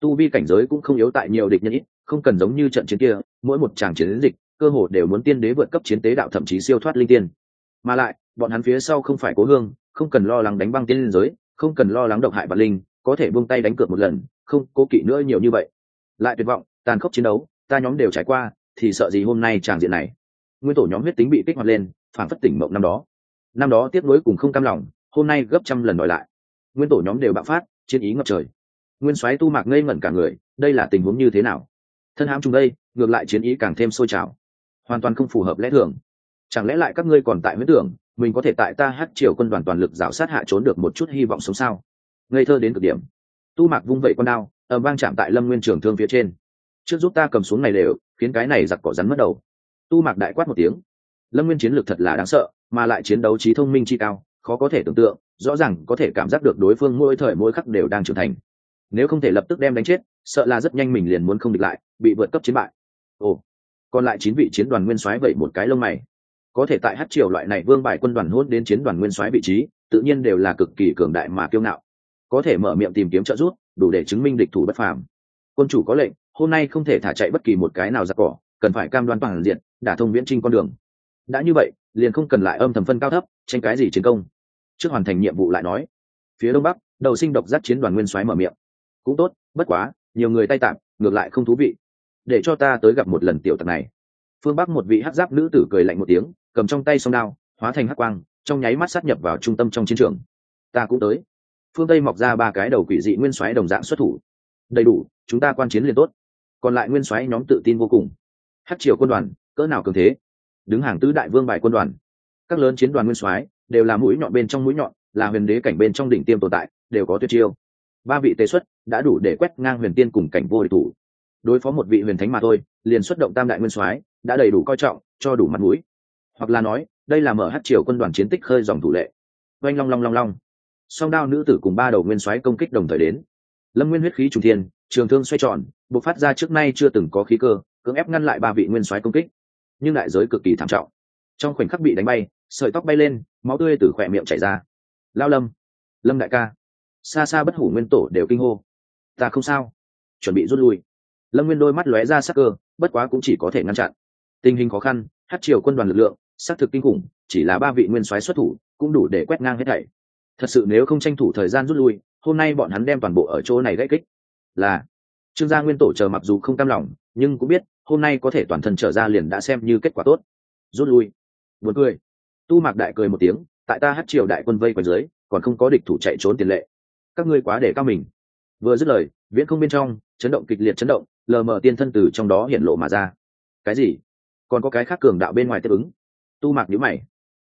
S1: Tu vi cảnh giới cũng không yếu tại nhiều địch nhân ít, không cần giống như trận chiến kia, mỗi một tràng chiến dịch, cơ hồ đều muốn tiên đế vượt cấp chiến tế đạo thậm chí siêu thoát linh tiên. Mà lại, bọn hắn phía sau không phải cố hương, không cần lo lắng đánh băng tiên liên giới, không cần lo lắng độc hại vạn linh, có thể buông tay đánh cược một lần, không cố kỵ nữa nhiều như vậy. Lại tuyệt vọng, tàn khốc chiến đấu, ta nhóm đều trải qua, thì sợ gì hôm nay tràng diện này. Nguyên tổ nhóm huyết tính bị kích hoạt lên phản phất tỉnh mộng năm đó. Năm đó tiếp nối cùng không cam lòng, hôm nay gấp trăm lần đòi lại. Nguyên tổ nhóm đều bạo phát chiến ý ngập trời. Nguyên soái tu mạc ngây ngẩn cả người, đây là tình huống như thế nào? Thân hãm chung đây, ngược lại chiến ý càng thêm sôi trào. Hoàn toàn không phù hợp lẽ thường. Chẳng lẽ lại các ngươi còn tại huyết tưởng, mình có thể tại ta hát triều quân đoàn toàn lực rào sát hạ trốn được một chút hy vọng sống sao? Ngây thơ đến cực điểm. Tu mạc vung vẩy con đao ẩm vang chạm tại lâm nguyên trường thương phía trên. Trước giúp ta cầm xuống này đều, khiến cái này giặc cỏ rắn mất đầu. Tu mạc đại quát một tiếng. Lâm nguyên chiến lược thật là đáng sợ, mà lại chiến đấu trí thông minh chi cao khó có thể tưởng tượng, rõ ràng có thể cảm giác được đối phương mỗi thời mỗi khắc đều đang trưởng thành. Nếu không thể lập tức đem đánh chết, sợ là rất nhanh mình liền muốn không địch lại, bị vượt cấp chiến bại. Ồ, còn lại chín vị chiến đoàn nguyên soái vậy một cái lông mày. Có thể tại hát triều loại này vương bài quân đoàn hôn đến chiến đoàn nguyên soái vị trí, tự nhiên đều là cực kỳ cường đại mà kiêu ngạo. Có thể mở miệng tìm kiếm trợ giúp, đủ để chứng minh địch thủ bất phàm. Quân chủ có lệnh, hôm nay không thể thả chạy bất kỳ một cái nào ra cỏ, cần phải cam đoan toàn diện, đả thông viễn trinh con đường. Đã như vậy, liền không cần lại âm thầm phân cao thấp, tranh cái gì chiến công trước hoàn thành nhiệm vụ lại nói. Phía đông bắc, đầu sinh độc giác chiến đoàn nguyên soái mở miệng. Cũng tốt, bất quá, nhiều người tay tạm, ngược lại không thú vị. Để cho ta tới gặp một lần tiểu tặc này. Phương bắc một vị hát giáp nữ tử cười lạnh một tiếng, cầm trong tay song đao, hóa thành hắc quang, trong nháy mắt sát nhập vào trung tâm trong chiến trường. Ta cũng tới. Phương tây mọc ra ba cái đầu quỷ dị nguyên soái đồng dạng xuất thủ. Đầy đủ, chúng ta quan chiến liền tốt. Còn lại nguyên soái nhóm tự tin vô cùng. Hát triều quân đoàn, cỡ nào cường thế? Đứng hàng tứ đại vương bài quân đoàn. Các lớn chiến đoàn nguyên soái đều là mũi nhọn bên trong mũi nhọn, là huyền đế cảnh bên trong đỉnh tiêm tồn tại, đều có tuyệt chiêu. Ba vị tế xuất đã đủ để quét ngang huyền tiên cùng cảnh vô địch thủ. Đối phó một vị huyền thánh mà thôi, liền xuất động tam đại nguyên soái, đã đầy đủ coi trọng, cho đủ mặt mũi. Hoặc là nói, đây là mở hát triều quân đoàn chiến tích khơi dòng thủ lệ. Oanh long long long long. Song đao nữ tử cùng ba đầu nguyên soái công kích đồng thời đến. Lâm nguyên huyết khí trùng thiên, trường thương xoay tròn, bộc phát ra trước nay chưa từng có khí cơ, cưỡng ép ngăn lại ba vị nguyên soái công kích. Nhưng đại giới cực kỳ thảm trọng. Trong khoảnh khắc bị đánh bay sợi tóc bay lên, máu tươi từ khỏe miệng chảy ra. Lao lâm lâm đại ca, xa xa bất hủ nguyên tổ đều kinh hô. Ta không sao. Chuẩn bị rút lui. Lâm nguyên đôi mắt lóe ra sắc cơ, bất quá cũng chỉ có thể ngăn chặn. Tình hình khó khăn, hát triều quân đoàn lực lượng, xác thực kinh khủng, chỉ là ba vị nguyên soái xuất thủ, cũng đủ để quét ngang hết thảy. Thật sự nếu không tranh thủ thời gian rút lui, hôm nay bọn hắn đem toàn bộ ở chỗ này gãy kích. Là, trương gia nguyên tổ chờ mặc dù không cam lòng, nhưng cũng biết, hôm nay có thể toàn thân trở ra liền đã xem như kết quả tốt. Rút lui. Buồn cười tu mạc đại cười một tiếng, tại ta hát triều đại quân vây quanh dưới, còn không có địch thủ chạy trốn tiền lệ. Các ngươi quá để cao mình. Vừa dứt lời, viễn không bên trong, chấn động kịch liệt chấn động, lờ mờ tiên thân từ trong đó hiện lộ mà ra. Cái gì? Còn có cái khác cường đạo bên ngoài tiếp ứng. Tu mạc nhữ mày.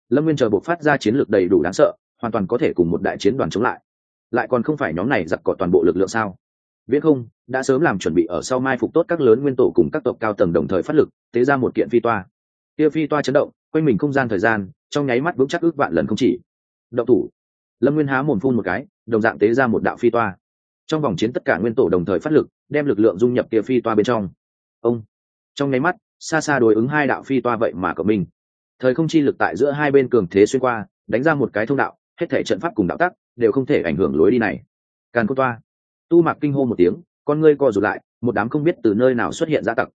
S1: Lâm nguyên chờ buộc phát ra chiến lược đầy đủ đáng sợ, hoàn toàn có thể cùng một đại chiến đoàn chống lại. Lại còn không phải nhóm này giặc cọ toàn bộ lực lượng sao? Viễn không, đã sớm làm chuẩn bị ở sau mai phục tốt các lớn nguyên tổ cùng các tộc cao tầng đồng thời phát lực, tế ra một kiện phi toa. Kia phi toa chấn động quanh mình không gian thời gian, trong nháy mắt vững chắc ước vạn lần không chỉ. Động thủ. Lâm nguyên há mồm phun một cái, đồng dạng tế ra một đạo phi toa. Trong vòng chiến tất cả nguyên tổ đồng thời phát lực, đem lực lượng dung nhập kia phi toa bên trong. Ông. Trong nháy mắt, xa xa đối ứng hai đạo phi toa vậy mà cộng mình. Thời không chi lực tại giữa hai bên cường thế xuyên qua, đánh ra một cái thông đạo, hết thể trận pháp cùng đạo tắc đều không thể ảnh hưởng lối đi này. Càn cô toa. Tu mạc kinh hô một tiếng, con ngươi co rụt lại, một đám không biết từ nơi nào xuất hiện ra tặc.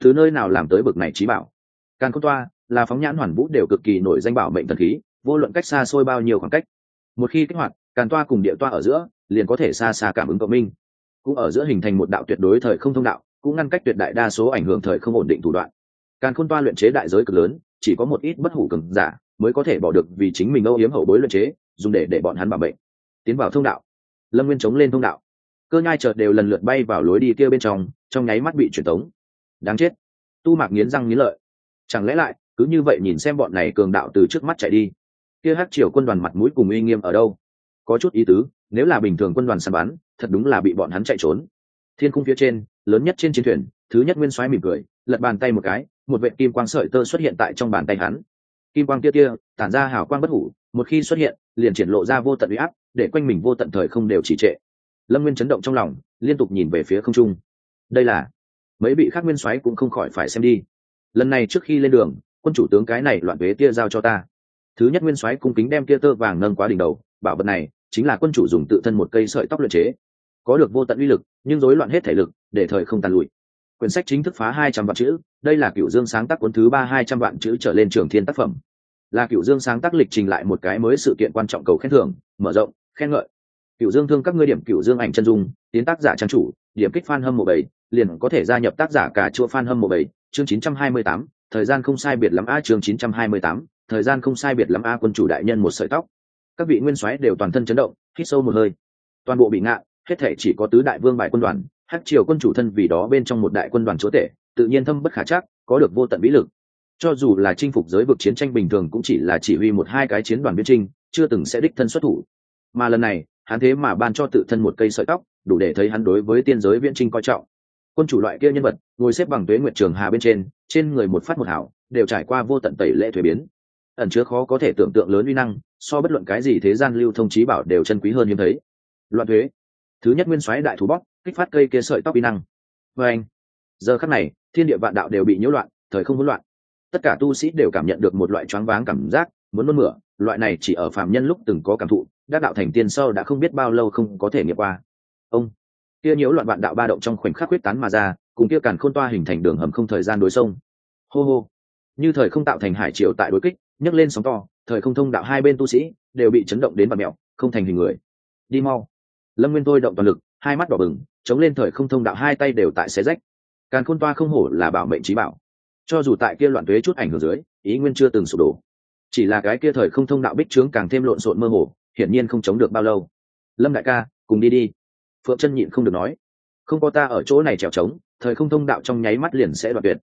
S1: Từ nơi nào làm tới bực này trí bảo? Càn cô toa là phóng nhãn hoàn vũ đều cực kỳ nổi danh bảo mệnh thần khí, vô luận cách xa xôi bao nhiêu khoảng cách. Một khi kích hoạt, càn toa cùng địa toa ở giữa, liền có thể xa xa cảm ứng cộng minh. Cũng ở giữa hình thành một đạo tuyệt đối thời không thông đạo, cũng ngăn cách tuyệt đại đa số ảnh hưởng thời không ổn định thủ đoạn. Càn khôn toa luyện chế đại giới cực lớn, chỉ có một ít bất hủ cường giả mới có thể bỏ được vì chính mình âu yếm hậu bối luyện chế, dùng để để bọn hắn bảo bệnh tiến vào thông đạo. Lâm nguyên chống lên thông đạo. Cơ nhai chợt đều lần lượt bay vào lối đi kia bên trong trong nháy mắt bị truyền tống. Đáng chết. Tu mạc nghiến răng nghiến lợi. Chẳng lẽ lại cứ như vậy nhìn xem bọn này cường đạo từ trước mắt chạy đi. Kia hát triều quân đoàn mặt mũi cùng uy nghiêm ở đâu? Có chút ý tứ, nếu là bình thường quân đoàn săn bắn, thật đúng là bị bọn hắn chạy trốn. Thiên cung phía trên, lớn nhất trên chiến thuyền, thứ nhất nguyên soái mỉm cười, lật bàn tay một cái, một vệ kim quang sợi tơ xuất hiện tại trong bàn tay hắn. Kim quang kia kia, tản ra hào quang bất hủ, một khi xuất hiện, liền triển lộ ra vô tận uy áp, để quanh mình vô tận thời không đều chỉ trệ. Lâm nguyên chấn động trong lòng, liên tục nhìn về phía không trung. Đây là, mấy vị khác nguyên soái cũng không khỏi phải xem đi. Lần này trước khi lên đường quân chủ tướng cái này loạn thuế tia giao cho ta. Thứ nhất nguyên soái cung kính đem kia tơ vàng nâng quá đỉnh đầu, bảo vật này chính là quân chủ dùng tự thân một cây sợi tóc luyện chế. Có được vô tận uy lực, nhưng rối loạn hết thể lực, để thời không tàn lụi. Quyển sách chính thức phá hai trăm vạn chữ, đây là cựu dương sáng tác cuốn thứ ba hai trăm vạn chữ trở lên trường thiên tác phẩm. Là cựu dương sáng tác lịch trình lại một cái mới sự kiện quan trọng cầu khen thưởng, mở rộng, khen ngợi. Cựu dương thương các ngươi điểm cựu dương ảnh chân dung, tiến tác giả trang chủ, điểm kích fan hâm mộ bảy, liền có thể gia nhập tác giả cả chua fan hâm mộ bảy, chương chín trăm hai mươi tám thời gian không sai biệt lắm a chương chín trăm hai mươi tám, thời gian không sai biệt lắm a quân chủ đại nhân một sợi tóc. Các vị nguyên soái đều toàn thân chấn động, hít sâu một hơi. Toàn bộ bị ngạ, hết thể chỉ có tứ đại vương bài quân đoàn hắc triều quân chủ thân vì đó bên trong một đại quân đoàn chúa tể, tự nhiên thâm bất khả chắc, có được vô tận vĩ lực. Cho dù là chinh phục giới vực chiến tranh bình thường cũng chỉ là chỉ huy một hai cái chiến đoàn biên trinh, chưa từng sẽ đích thân xuất thủ. Mà lần này, hắn thế mà ban cho tự thân một cây sợi tóc, đủ để thấy hắn đối với tiên giới viễn trinh coi trọng. Quân chủ loại kia nhân vật, ngồi xếp bằng tuế nguyệt trường hà bên trên trên người một phát một hảo, đều trải qua vô tận tẩy lệ thuế biến. Ẩn chứa khó có thể tưởng tượng lớn uy năng, so bất luận cái gì thế gian lưu thông trí bảo đều chân quý hơn hiếm thấy. Loạn thuế. Thứ nhất nguyên soái đại thú bóc kích phát cây kia sợi tóc uy năng. Vê anh, giờ khắc này, thiên địa vạn đạo đều bị nhiễu loạn, thời không hỗn loạn. Tất cả tu sĩ đều cảm nhận được một loại choáng váng cảm giác, muốn nôn mửa, loại này chỉ ở phạm nhân lúc từng có cảm thụ đã đạo thành tiên sâu đã không biết bao lâu không có thể nghiệm qua. Ông, kia nhiễu loạn vạn đạo ba động trong khoảnh khắc quyết tán mà ra cùng kia càn khôn toa hình thành đường hầm không thời gian đối sông. Hô hô. Như thời không tạo thành hải triều tại đối kích, nhấc lên sóng to, thời không thông đạo hai bên tu sĩ đều bị chấn động đến và mẹo không thành hình người. Đi mau. Lâm nguyên thôi động toàn lực, hai mắt đỏ bừng, chống lên thời không thông đạo hai tay đều tại xé rách. Càn khôn toa không hổ là bảo mệnh trí bảo. Cho dù tại kia loạn tuế chút ảnh hưởng dưới, ý nguyên chưa từng sụp đổ. Chỉ là cái kia thời không thông đạo bích trướng càng thêm lộn xộn mơ hồ, hiển nhiên không chống được bao lâu. Lâm đại ca, cùng đi đi. Phượng chân nhịn không được nói. Không có ta ở chỗ này trèo trống thời không thông đạo trong nháy mắt liền sẽ đoạt tuyệt.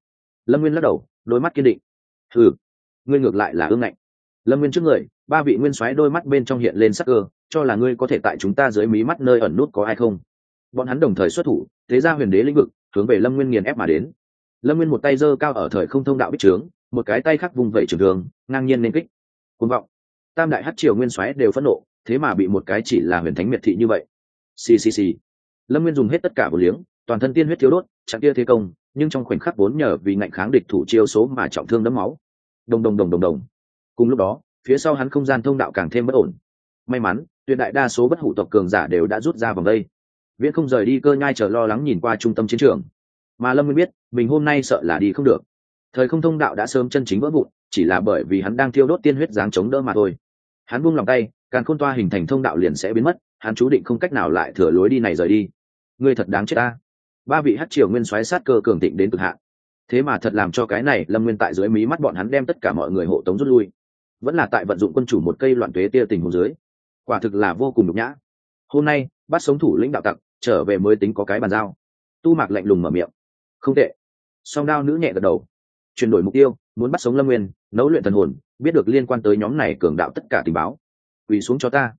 S1: Lâm nguyên lắc đầu đôi mắt kiên định. Thử ngươi ngược lại là ương ngạnh. Lâm nguyên trước người ba vị nguyên soái đôi mắt bên trong hiện lên sắc cơ cho là ngươi có thể tại chúng ta dưới mí mắt nơi ẩn nút có ai không? Bọn hắn đồng thời xuất thủ thế ra huyền đế lĩnh vực hướng về lâm nguyên nghiền ép mà đến. Lâm nguyên một tay giơ cao ở thời không thông đạo bích trướng một cái tay khác vùng vẩy trường đường, ngang nhiên nên kích. Côn vọng. Tam đại hát triều nguyên soái đều phẫn nộ thế mà bị một cái chỉ là huyền thánh miệt thị như vậy. Ccc lâm nguyên dùng hết tất cả một liếng toàn thân tiên huyết thiếu đốt, chặn kia thế công, nhưng trong khoảnh khắc vốn nhờ vì ngạnh kháng địch thủ chiêu số mà trọng thương đấm máu. Đồng đồng đồng đồng đồng. Cùng lúc đó, phía sau hắn không gian thông đạo càng thêm bất ổn. May mắn, tuyệt đại đa số bất hủ tộc cường giả đều đã rút ra vòng đây. Viễn không rời đi cơ nhai chờ lo lắng nhìn qua trung tâm chiến trường. Mà lâm nguyên biết, mình hôm nay sợ là đi không được. Thời không thông đạo đã sớm chân chính vỡ vụn, chỉ là bởi vì hắn đang thiêu đốt tiên huyết dáng chống đỡ mà thôi. Hắn buông lòng tay, càng khôn toa hình thành thông đạo liền sẽ biến mất, hắn chú định không cách nào lại thừa lối đi này rời đi. Ngươi thật đáng chết ta ba vị hát triều nguyên soái sát cơ cường thịnh đến cực hạn. Thế mà thật làm cho cái này lâm nguyên tại dưới mí mắt bọn hắn đem tất cả mọi người hộ tống rút lui. Vẫn là tại vận dụng quân chủ một cây loạn tuế tia tình hồ dưới. Quả thực là vô cùng nhục nhã. Hôm nay, bắt sống thủ lĩnh đạo tặc, trở về mới tính có cái bàn giao. Tu mạc lạnh lùng mở miệng. Không tệ. Song đao nữ nhẹ gật đầu. Chuyển đổi mục tiêu, muốn bắt sống lâm nguyên, nấu luyện thần hồn, biết được liên quan tới nhóm này cường đạo tất cả tình báo. Quỳ xuống cho ta.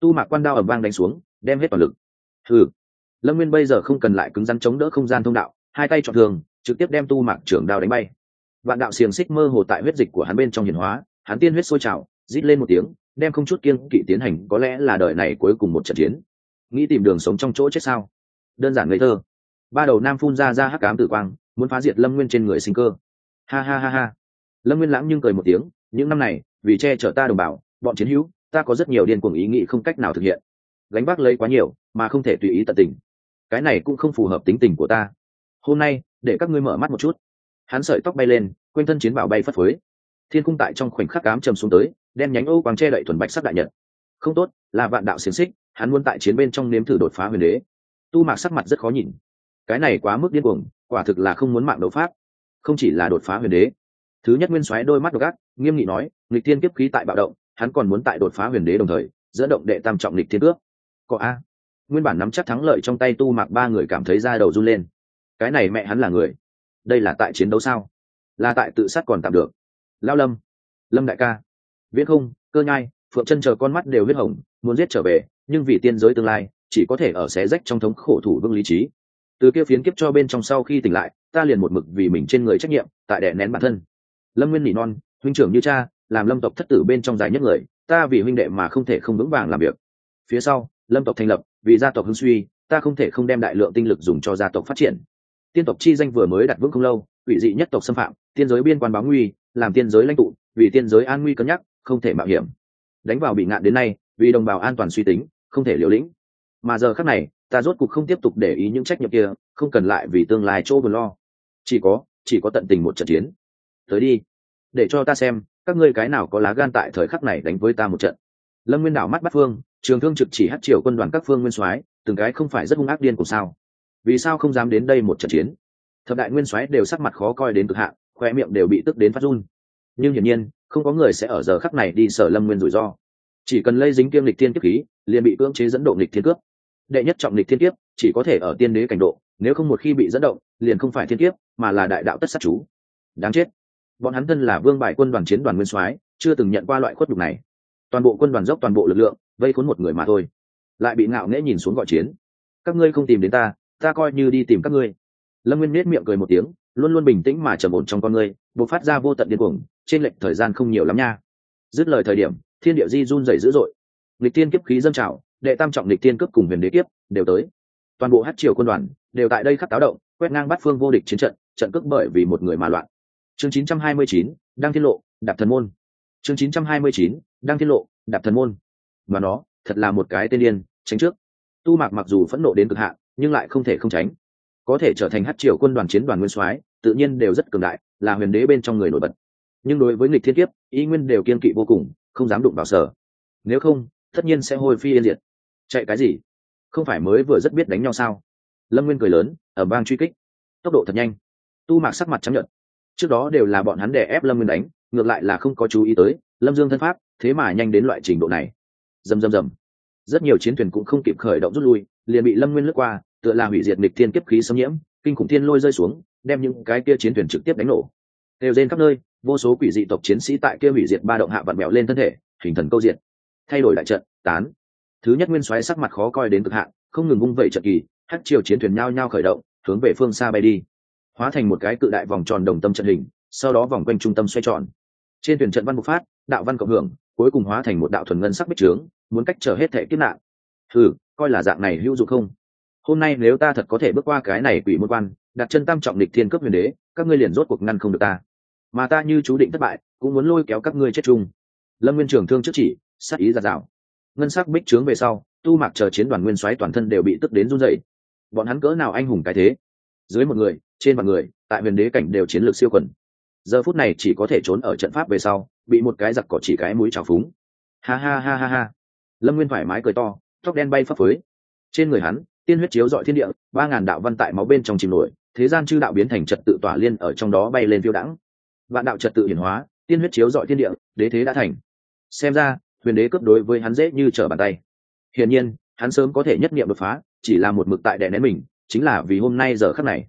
S1: Tu mạc quan đao ẩm vang đánh xuống, đem hết toàn lực. Thử lâm nguyên bây giờ không cần lại cứng rắn chống đỡ không gian thông đạo, hai tay chọn thường, trực tiếp đem tu mạc trưởng đao đánh bay. Vạn đạo xiềng xích mơ hồ tại huyết dịch của hắn bên trong hiền hóa, hắn tiên huyết sôi trào, rít lên một tiếng, đem không chút kiên kỵ tiến hành, có lẽ là đời này cuối cùng một trận chiến. Nghĩ tìm đường sống trong chỗ chết sao? Đơn giản ngây thơ. Ba đầu nam phun ra ra hắc cám tử quang, muốn phá diệt lâm nguyên trên người sinh cơ. Ha ha ha ha. Lâm nguyên lãng nhưng cười một tiếng, những năm này, vì che chở ta đồng bào, bọn chiến hữu, ta có rất nhiều điên cuồng ý nghĩ không cách nào thực hiện. Gánh vác lấy quá nhiều, mà không thể tùy ý tận tình cái này cũng không phù hợp tính tình của ta. Hôm nay, để các ngươi mở mắt một chút. Hắn sợi tóc bay lên, quanh thân chiến bảo bay phất phới. Thiên cung tại trong khoảnh khắc cám trầm xuống tới đem nhánh ô quang che đậy thuần bạch sắc đại nhật. Không tốt, là vạn đạo xiềng xích, hắn muốn tại chiến bên trong nếm thử đột phá huyền đế. Tu mạc sắc mặt rất khó nhìn. Cái này quá mức điên cuồng, quả thực là không muốn mạng đấu pháp. Không chỉ là đột phá huyền đế. Thứ nhất nguyên soái đôi mắt độc ác, nghiêm nghị nói, nghịch thiên kiếp khí tại bạo động, hắn còn muốn tại đột phá huyền đế đồng thời, dẫn động đệ tam trọng nghịch thiên cước. Có a nguyên bản nắm chắc thắng lợi trong tay tu mạc ba người cảm thấy da đầu run lên. Cái này mẹ hắn là người. Đây là tại chiến đấu sao? Là tại tự sát còn tạm được. Lao lâm. Lâm đại ca. Viễn không, cơ nhai, phượng chân chờ con mắt đều huyết hồng, muốn giết trở về, nhưng vì tiên giới tương lai, chỉ có thể ở xé rách trong thống khổ thủ vương lý trí. Từ kia phiến kiếp cho bên trong sau khi tỉnh lại, ta liền một mực vì mình trên người trách nhiệm, tại đẻ nén bản thân. Lâm nguyên nỉ non, huynh trưởng như cha, làm lâm tộc thất tử bên trong dài nhất người, ta vì huynh đệ mà không thể không vững vàng làm việc. Phía sau, lâm tộc thành lập vì gia tộc hưng suy, ta không thể không đem đại lượng tinh lực dùng cho gia tộc phát triển. Tiên tộc chi danh vừa mới đặt vững không lâu ủy dị nhất tộc xâm phạm, tiên giới biên quan báo nguy, làm tiên giới lãnh tụ, vì tiên giới an nguy cân nhắc, không thể mạo hiểm. Đánh vào bị ngạn đến nay, vì đồng bào an toàn suy tính, không thể liều lĩnh. Mà giờ khác này, ta rốt cuộc không tiếp tục để ý những trách nhiệm kia, không cần lại vì tương lai chỗ buồn lo. Chỉ có chỉ có tận tình một trận chiến. Tới đi. Để cho ta xem, các ngươi cái nào có lá gan tại thời khắc này đánh với ta một trận lâm nguyên đảo mắt bắt phương, trường thương trực chỉ hát triều quân đoàn các phương nguyên soái, từng cái không phải rất hung ác điên của sao? Vì sao không dám đến đây một trận chiến? Thập đại nguyên soái đều sắc mặt khó coi đến cực hạn, khoe miệng đều bị tức đến phát run. Nhưng hiển nhiên, không có người sẽ ở giờ khắc này đi sở lâm nguyên rủi ro. Chỉ cần lây dính kiêm lịch tiên kiếp khí, liền bị cưỡng chế dẫn độ lịch thiên cướp đệ nhất trọng lịch thiên kiếp, chỉ có thể ở tiên đế cảnh độ, nếu không một khi bị dẫn động, liền không phải thiên kiếp, mà là đại đạo tất sát chú. Đáng chết. Bọn hắn thân là vương bại quân đoàn chiến đoàn nguyên soái, chưa từng nhận qua loại khuất đục này toàn bộ quân đoàn dốc toàn bộ lực lượng vây khốn một người mà thôi. Lại bị ngạo nghễ nhìn xuống gọi chiến. Các ngươi không tìm đến ta ta coi như đi tìm các ngươi. Lâm nguyên nết miệng cười một tiếng luôn luôn bình tĩnh mà trầm ổn trong con ngươi buộc phát ra vô tận điên cuồng trên lệnh thời gian không nhiều lắm nha. Dứt lời thời điểm thiên địa di run dày dữ dội. Lịch tiên kiếp khí dâng trào đệ tam trọng lịch tiên cấp cùng huyền đế kiếp đều tới. Toàn bộ hát triều quân đoàn đều tại đây khắc táo động quét ngang bắt phương vô địch chiến trận trận cước bởi vì một người mà loạn. Chương 929, đang tiết lộ đạp thần môn chương 929, đang thiên lộ đạp thần môn. Và nó thật là một cái tên điên tránh trước. Tu mạc mặc dù phẫn nộ đến cực hạn nhưng lại không thể không tránh. Có thể trở thành hát triều quân đoàn chiến đoàn nguyên soái tự nhiên đều rất cường đại là huyền đế bên trong người nổi bật. Nhưng đối với nghịch thiên kiếp ý nguyên đều kiên kỵ vô cùng không dám đụng vào sở. Nếu không tất nhiên sẽ hôi phi yên diệt. Chạy cái gì? Không phải mới vừa rất biết đánh nhau sao? Lâm nguyên cười lớn ở bang truy kích. Tốc độ thật nhanh. Tu mạc sắc mặt chấp nhận trước đó đều là bọn hắn đè ép lâm nguyên đánh ngược lại là không có chú ý tới, lâm dương thân pháp, thế mà nhanh đến loại trình độ này. Dầm dầm dầm rất nhiều chiến thuyền cũng không kịp khởi động rút lui, liền bị lâm nguyên lướt qua, tựa là hủy diệt nghịch thiên kiếp khí xâm nhiễm, kinh khủng thiên lôi rơi xuống, đem những cái kia chiến thuyền trực tiếp đánh nổ. Đều trên khắp nơi, vô số quỷ dị tộc chiến sĩ tại kia hủy diệt ba động hạ vặn mẹo lên thân thể, hình thần câu diện thay đổi đại trận, tán. Thứ nhất nguyên xoáy sắc mặt khó coi đến cực hạn, không ngừng vung vẩy trận kỳ hắt chiều chiến thuyền nhao nhao khởi động, hướng về phương xa bay đi. Hóa thành một cái cự đại vòng tròn đồng tâm trận hình, sau đó vòng quanh trung tâm xoay tròn trên thuyền trận văn bộc phát, đạo văn cộng hưởng, cuối cùng hóa thành một đạo thuần ngân sắc bích trướng, muốn cách trở hết thể kiếp nạn. Thử coi là dạng này hữu dụng không? Hôm nay nếu ta thật có thể bước qua cái này quỷ môn quan, đặt chân tam trọng địch thiên cấp huyền đế, các ngươi liền rốt cuộc ngăn không được ta. Mà ta như chú định thất bại, cũng muốn lôi kéo các ngươi chết chung. Lâm nguyên trường thương trước chỉ, sát ý giạt rào. Ngân sắc bích trướng về sau, tu mạc chờ chiến đoàn nguyên soái toàn thân đều bị tức đến run dậy bọn hắn cỡ nào anh hùng cái thế? Dưới một người, trên mặt người, tại huyền đế cảnh đều chiến lược siêu quần giờ phút này chỉ có thể trốn ở trận pháp về sau, bị một cái giặc cỏ chỉ cái mũi trào phúng. Ha ha ha ha ha. Lâm nguyên thoải mái cười to, tóc đen bay phấp phới. Trên người hắn, tiên huyết chiếu dọi thiên địa, ba ngàn đạo văn tại máu bên trong chìm nổi, thế gian chư đạo biến thành trật tự tỏa liên ở trong đó bay lên phiêu đãng. Vạn đạo trật tự hiển hóa, tiên huyết chiếu dọi thiên địa, đế thế đã thành. Xem ra, huyền đế cướp đối với hắn dễ như trở bàn tay. Hiển nhiên, hắn sớm có thể nhất nghiệm đột phá, chỉ là một mực tại đè nén mình, chính là vì hôm nay giờ khắc này.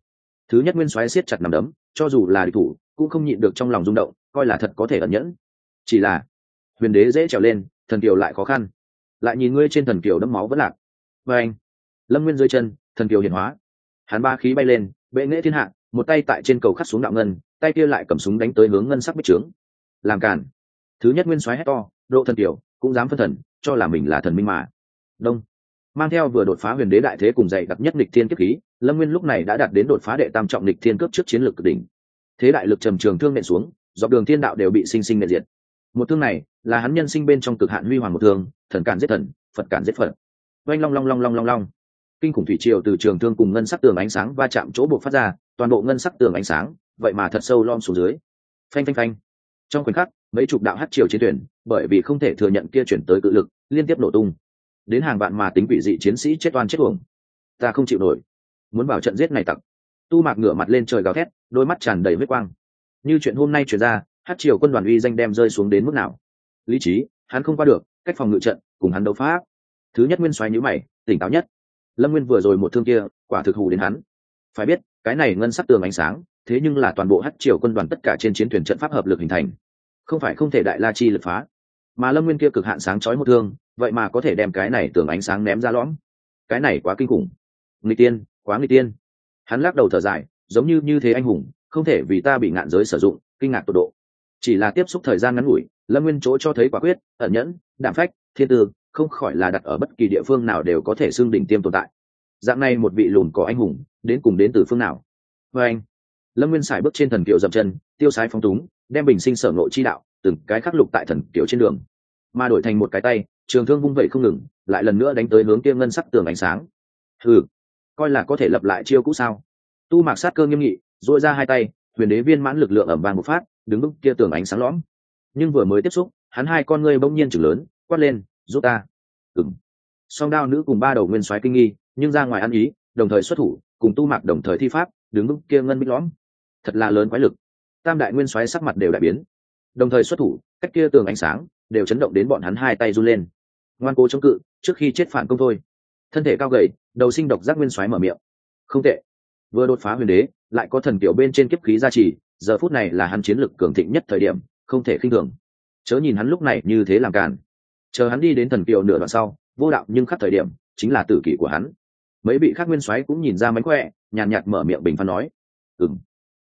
S1: Thứ nhất nguyên soái siết chặt nằm đấm, cho dù là địch thủ cũng không nhịn được trong lòng rung động, coi là thật có thể ẩn nhẫn. Chỉ là, huyền đế dễ trèo lên, thần kiều lại khó khăn. Lại nhìn ngươi trên thần kiều đẫm máu vẫn lạc. Và anh, lâm nguyên dưới chân, thần kiều hiển hóa. Hắn ba khí bay lên, bệ nghệ thiên hạ, một tay tại trên cầu khắc xuống đạo ngân, tay kia lại cầm súng đánh tới hướng ngân sắc bích trướng. Làm cản thứ nhất nguyên soái hét to, độ thần kiều, cũng dám phân thần, cho là mình là thần minh mà. Đông. Mang theo vừa đột phá huyền đế đại thế cùng dạy đặc nhất nịch thiên kiếp khí, lâm nguyên lúc này đã đạt đến đột phá đệ tam trọng nịch thiên cướp trước chiến lược cực đỉnh thế đại lực trầm trường thương nện xuống, dọc đường thiên đạo đều bị sinh sinh nện diệt. Một thương này là hắn nhân sinh bên trong cực hạn huy hoàng một thương, thần cản giết thần, phật cản giết phật. Oanh long long long long long long. Kinh khủng thủy triều từ trường thương cùng ngân sắc tường ánh sáng va chạm chỗ buộc phát ra, toàn bộ ngân sắc tường ánh sáng, vậy mà thật sâu lom xuống dưới. Phanh phanh phanh. Trong khoảnh khắc, mấy chục đạo hát triều chiến tuyển, bởi vì không thể thừa nhận kia chuyển tới cự lực, liên tiếp nổ tung. Đến hàng vạn mà tính quỷ dị chiến sĩ chết oan chết uổng. Ta không chịu nổi. Muốn vào trận giết này tặc tu mạc ngửa mặt lên trời gào thét, đôi mắt tràn đầy huyết quang. Như chuyện hôm nay chuyển ra, hát triều quân đoàn uy danh đem rơi xuống đến mức nào? Lý trí, hắn không qua được, cách phòng ngự trận, cùng hắn đấu pháp. Thứ nhất nguyên xoáy nhữ mày, tỉnh táo nhất. Lâm nguyên vừa rồi một thương kia, quả thực hù đến hắn. Phải biết, cái này ngân sắc tường ánh sáng, thế nhưng là toàn bộ hát triều quân đoàn tất cả trên chiến thuyền trận pháp hợp lực hình thành. Không phải không thể đại la chi lực phá. Mà lâm nguyên kia cực hạn sáng chói một thương, vậy mà có thể đem cái này tường ánh sáng ném ra lõm. Cái này quá kinh khủng. Người tiên, quá người tiên hắn lắc đầu thở dài, giống như như thế anh hùng, không thể vì ta bị ngạn giới sử dụng, kinh ngạc tột độ. Chỉ là tiếp xúc thời gian ngắn ngủi, lâm nguyên chỗ cho thấy quả quyết, ẩn nhẫn đảm phách, thiên tư, không khỏi là đặt ở bất kỳ địa phương nào đều có thể xưng đỉnh tiêm tồn tại. Dạng này một vị lùn có anh hùng, đến cùng đến từ phương nào? Vê anh, lâm nguyên xài bước trên thần kiệu dậm chân, tiêu sái phong túng, đem bình sinh sở nội chi đạo, từng cái khắc lục tại thần kiệu trên đường. Mà đổi thành một cái tay, trường thương vung vẩy không ngừng, lại lần nữa đánh tới hướng kia ngân sắc tường ánh sáng. Ừ coi là có thể lập lại chiêu cũ sao? Tu mạc sát cơ nghiêm nghị dội ra hai tay, huyền đế viên mãn lực lượng ẩm vàng một phát, đứng bức kia tường ánh sáng lõm. Nhưng vừa mới tiếp xúc, hắn hai con ngươi bỗng nhiên chừng lớn, quát lên, giúp ta. Ừng song đao nữ cùng ba đầu nguyên soái kinh nghi, nhưng ra ngoài ăn ý, đồng thời xuất thủ, cùng tu mạc đồng thời thi pháp, đứng bức kia ngân bích lõm. Thật là lớn quái lực. Tam đại nguyên soái sắc mặt đều đại biến. Đồng thời xuất thủ, cách kia tường ánh sáng, đều chấn động đến bọn hắn hai tay run lên. Ngoan cố chống cự, trước khi chết phản công thôi thân thể cao gầy, đầu sinh độc giác nguyên soái mở miệng. Không tệ. Vừa đột phá huyền đế, lại có thần kiểu bên trên kiếp khí gia trì, giờ phút này là hắn chiến lực cường thịnh nhất thời điểm, không thể khinh thường. Chớ nhìn hắn lúc này như thế làm càn. Chờ hắn đi đến thần kiều nửa đoạn sau, vô đạo nhưng khắc thời điểm, chính là tử kỷ của hắn. Mấy vị khác nguyên soái cũng nhìn ra mánh khỏe, nhàn nhạt mở miệng bình phán nói. Ừng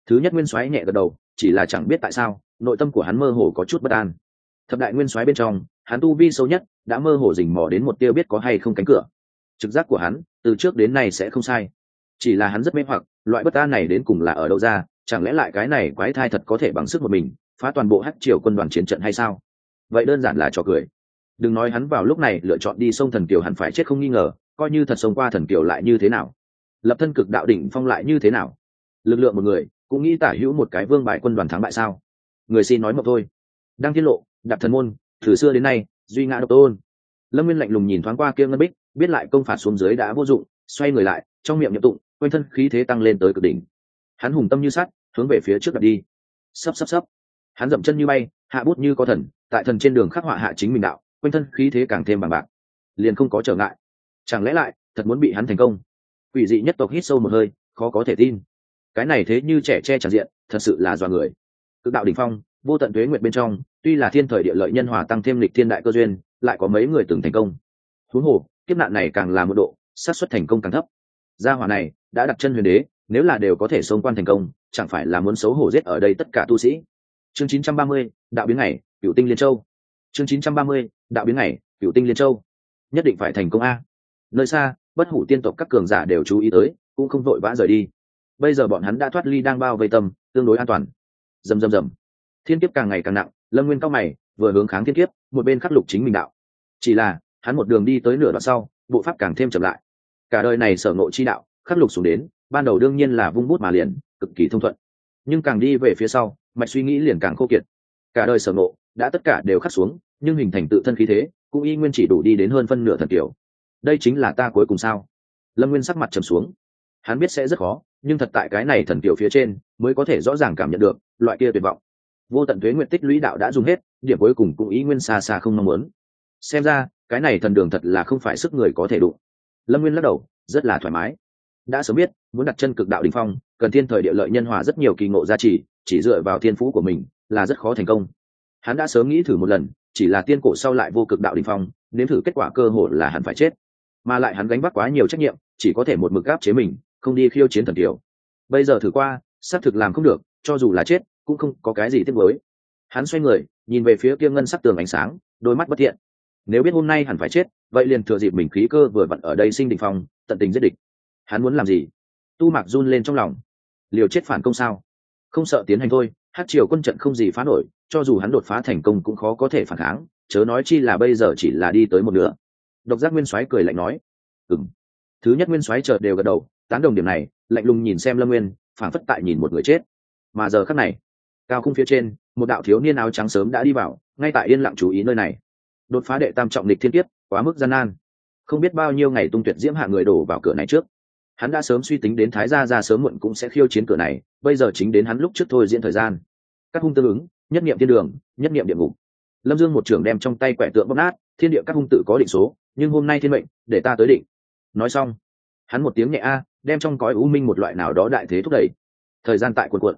S1: thứ nhất nguyên soái nhẹ gật đầu, chỉ là chẳng biết tại sao, nội tâm của hắn mơ hồ có chút bất an. Thập đại nguyên soái bên trong, hắn tu vi sâu nhất, đã mơ hồ rình mò đến một tiêu biết có hay không cánh cửa trực giác của hắn, từ trước đến nay sẽ không sai. Chỉ là hắn rất mê hoặc, loại bất an này đến cùng là ở đâu ra, chẳng lẽ lại cái này quái thai thật có thể bằng sức một mình, phá toàn bộ hát triều quân đoàn chiến trận hay sao? Vậy đơn giản là trò cười. Đừng nói hắn vào lúc này lựa chọn đi sông thần kiều hẳn phải chết không nghi ngờ, coi như thật sông qua thần kiều lại như thế nào? Lập thân cực đạo đỉnh phong lại như thế nào? Lực lượng một người, cũng nghĩ tả hữu một cái vương bại quân đoàn thắng bại sao? Người xin nói một thôi. Đang tiết lộ, đạp thần môn, từ xưa đến nay, duy ngã độc tôn. Lâm nguyên lạnh lùng nhìn thoáng qua kia ngân bích biết lại công phạt xuống dưới đã vô dụng, xoay người lại, trong miệng nhậm tụng, quanh thân khí thế tăng lên tới cực đỉnh. Hắn hùng tâm như sắt, hướng về phía trước đặt đi. Sắp sắp sắp hắn dậm chân như bay, hạ bút như có thần, tại thần trên đường khắc họa hạ chính mình đạo, quanh thân khí thế càng thêm bằng bạc. Liền không có trở ngại. Chẳng lẽ lại, thật muốn bị hắn thành công? Quỷ dị nhất tộc hít sâu một hơi, khó có thể tin. Cái này thế như trẻ che tràn diện, thật sự là dọa người. Cực đạo đỉnh phong, vô tận thuế nguyệt bên trong, tuy là thiên thời địa lợi nhân hòa tăng thêm lịch thiên đại cơ duyên, lại có mấy người từng thành công. Huống hồ kiếp nạn này càng là một độ xác suất thành công càng thấp. Gia hỏa này đã đặt chân huyền đế nếu là đều có thể xông quan thành công chẳng phải là muốn xấu hổ giết ở đây tất cả tu sĩ. Chương 930, đạo biến này cựu tinh liên châu. Chương 930, đạo biến này cựu tinh liên châu. Nhất định phải thành công a. Nơi xa bất hủ tiên tộc các cường giả đều chú ý tới cũng không vội vã rời đi. Bây giờ bọn hắn đã thoát ly đang bao vây tâm tương đối an toàn. Rầm rầm rầm. Thiên kiếp càng ngày càng nặng lâm nguyên cao mày vừa hướng kháng thiên kiếp một bên khắc lục chính mình đạo. Chỉ là hắn một đường đi tới nửa đoạn sau, bộ pháp càng thêm chậm lại. Cả đời này sở ngộ chi đạo, khắc lục xuống đến, ban đầu đương nhiên là vung bút mà liền, cực kỳ thông thuận. Nhưng càng đi về phía sau, mạch suy nghĩ liền càng khô kiệt. Cả đời sở ngộ, đã tất cả đều khắc xuống, nhưng hình thành tự thân khí thế, cũng y nguyên chỉ đủ đi đến hơn phân nửa thần kiểu. Đây chính là ta cuối cùng sao? Lâm nguyên sắc mặt trầm xuống. Hắn biết sẽ rất khó, nhưng thật tại cái này thần kiểu phía trên, mới có thể rõ ràng cảm nhận được, loại kia tuyệt vọng. Vô tận thuế nguyện tích lũy đạo đã dùng hết, điểm cuối cùng cũng ý nguyên xa xa không mong muốn. Xem ra cái này thần đường thật là không phải sức người có thể đụng. Lâm nguyên lắc đầu, rất là thoải mái. Đã sớm biết, muốn đặt chân cực đạo đình phong, cần thiên thời địa lợi nhân hòa rất nhiều kỳ ngộ gia trì, chỉ dựa vào thiên phú của mình là rất khó thành công. Hắn đã sớm nghĩ thử một lần, chỉ là tiên cổ sau lại vô cực đạo đình phong, nếm thử kết quả cơ hội là hắn phải chết. Mà lại hắn gánh vác quá nhiều trách nhiệm, chỉ có thể một mực gáp chế mình, không đi khiêu chiến thần tiểu bây giờ thử qua, xác thực làm không được, cho dù là chết, cũng không có cái gì tiếc với hắn xoay người, nhìn về phía kia ngân sắc tường ánh sáng, đôi mắt bất thiện nếu biết hôm nay hẳn phải chết, vậy liền thừa dịp mình khí cơ vừa vặn ở đây sinh định phong, tận tình giết địch. Hắn muốn làm gì? Tu mạc run lên trong lòng. Liều chết phản công sao? Không sợ tiến hành thôi, hát triều quân trận không gì phá nổi, cho dù hắn đột phá thành công cũng khó có thể phản kháng, chớ nói chi là bây giờ chỉ là đi tới một nửa. Độc giác nguyên soái cười lạnh nói. Ừng thứ nhất nguyên soái chợt đều gật đầu, tán đồng điểm này, lạnh lùng nhìn xem lâm nguyên phản phất tại nhìn một người chết. Mà giờ khắc này, cao khung phía trên, một đạo thiếu niên áo trắng sớm đã đi vào, ngay tại yên lặng chú ý nơi này đột phá đệ tam trọng lịch thiên kiếp, quá mức gian nan. Không biết bao nhiêu ngày tung tuyệt diễm hạ người đổ vào cửa này trước. Hắn đã sớm suy tính đến thái gia ra sớm muộn cũng sẽ khiêu chiến cửa này, bây giờ chính đến hắn lúc trước thôi diễn thời gian. Các hung tương ứng, nhất nghiệm thiên đường, nhất nghiệm địa ngục. Lâm dương một trưởng đem trong tay quẻ tượng bóc nát, thiên địa các hung tự có định số, nhưng hôm nay thiên mệnh, để ta tới định. Nói xong, hắn một tiếng nhẹ a, đem trong cõi u minh một loại nào đó đại thế thúc đẩy. Thời gian tại quần quận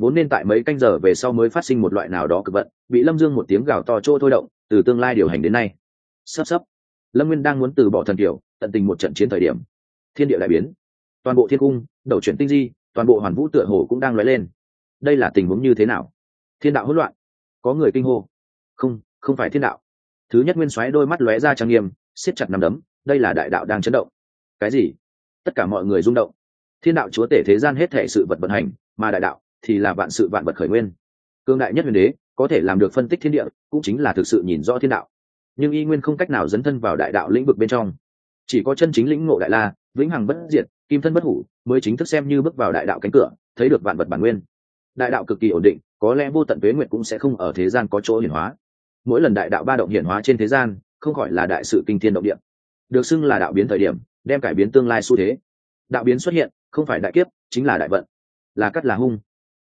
S1: vốn nên tại mấy canh giờ về sau mới phát sinh một loại nào đó cực vận, bị lâm dương một tiếng gào to trô thôi động, từ tương lai điều hành đến nay. Sắp sắp. Lâm nguyên đang muốn từ bỏ thần kiểu, tận tình một trận chiến thời điểm. Thiên địa đại biến. Toàn bộ thiên cung, đầu chuyển tinh di, toàn bộ hoàn vũ tựa hồ cũng đang lóe lên. Đây là tình huống như thế nào? Thiên đạo hỗn loạn. Có người kinh hô. Không không phải thiên đạo. Thứ nhất nguyên xoáy đôi mắt lóe ra trang nghiêm, siết chặt nằm đấm, đây là đại đạo đang chấn động. Cái gì? Tất cả mọi người rung động. Thiên đạo chúa tể thế gian hết thể sự vật vận hành, mà đại đạo thì là vạn sự vạn vật khởi nguyên. Cương đại nhất huyền đế, có thể làm được phân tích thiên địa, cũng chính là thực sự nhìn rõ thiên đạo. Nhưng y nguyên không cách nào dấn thân vào đại đạo lĩnh vực bên trong. Chỉ có chân chính lĩnh ngộ đại la, vĩnh hằng bất diệt, kim thân bất hủ, mới chính thức xem như bước vào đại đạo cánh cửa, thấy được vạn vật bản nguyên. Đại đạo cực kỳ ổn định, có lẽ vô tận tuế nguyện cũng sẽ không ở thế gian có chỗ hiển hóa. Mỗi lần đại đạo ba động hiển hóa trên thế gian, không khỏi là đại sự kinh thiên động địa. Được xưng là đạo biến thời điểm, đem cải biến tương lai xu thế. Đạo biến xuất hiện, không phải đại kiếp, chính là đại vận. Là cắt là hung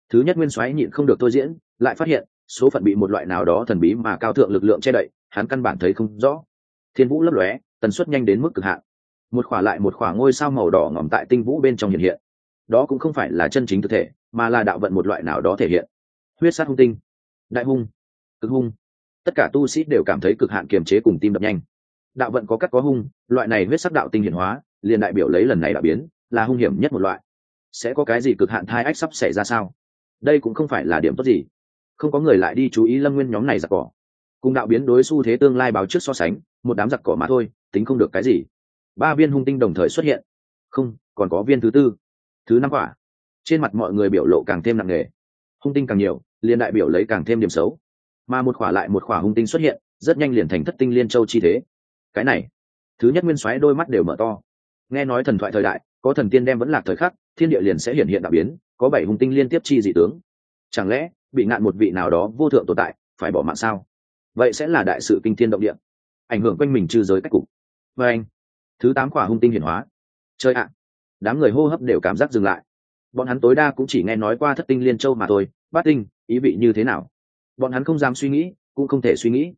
S1: thứ nhất nguyên soái nhịn không được tôi diễn, lại phát hiện, số phận bị một loại nào đó thần bí mà cao thượng lực lượng che đậy, hắn căn bản thấy không rõ. Thiên vũ lấp lóe, tần suất nhanh đến mức cực hạn. Một khỏa lại một khỏa ngôi sao màu đỏ ngỏm tại tinh vũ bên trong hiện hiện. Đó cũng không phải là chân chính thực thể, mà là đạo vận một loại nào đó thể hiện. Huyết sát hung tinh, đại hung, cực hung. Tất cả tu sĩ đều cảm thấy cực hạn kiềm chế cùng tim đập nhanh. Đạo vận có cắt có hung, loại này huyết sắc đạo tinh hiển hóa, liền đại biểu lấy lần này đã biến, là hung hiểm nhất một loại. Sẽ có cái gì cực hạn thai ách sắp xảy ra sao? Đây cũng không phải là điểm tốt gì. Không có người lại đi chú ý lâm nguyên nhóm này giặc cỏ. Cùng đạo biến đối xu thế tương lai báo trước so sánh, một đám giặc cỏ mà thôi, tính không được cái gì. Ba viên hung tinh đồng thời xuất hiện. Không, còn có viên thứ tư, thứ năm quả. Trên mặt mọi người biểu lộ càng thêm nặng nề. Hung tinh càng nhiều, liền đại biểu lấy càng thêm điểm xấu. Mà một khỏa lại một khỏa hung tinh xuất hiện, rất nhanh liền thành thất tinh liên châu chi thế. Cái này, thứ nhất nguyên soái đôi mắt đều mở to. Nghe nói thần thoại thời đại, có thần tiên đem vẫn lạc thời khắc, thiên địa liền sẽ hiện hiện đạo biến có bảy hung tinh liên tiếp chi dị tướng. Chẳng lẽ, bị ngạn một vị nào đó vô thượng tồn tại, phải bỏ mạng sao? Vậy sẽ là đại sự kinh thiên động địa. Ảnh hưởng quanh mình trừ giới cách cục. Và anh, thứ tám quả hung tinh hiển hóa. Chơi ạ! Đám người hô hấp đều cảm giác dừng lại. Bọn hắn tối đa cũng chỉ nghe nói qua thất tinh liên châu mà thôi. Bát tinh, ý vị như thế nào? Bọn hắn không dám suy nghĩ, cũng không thể suy nghĩ.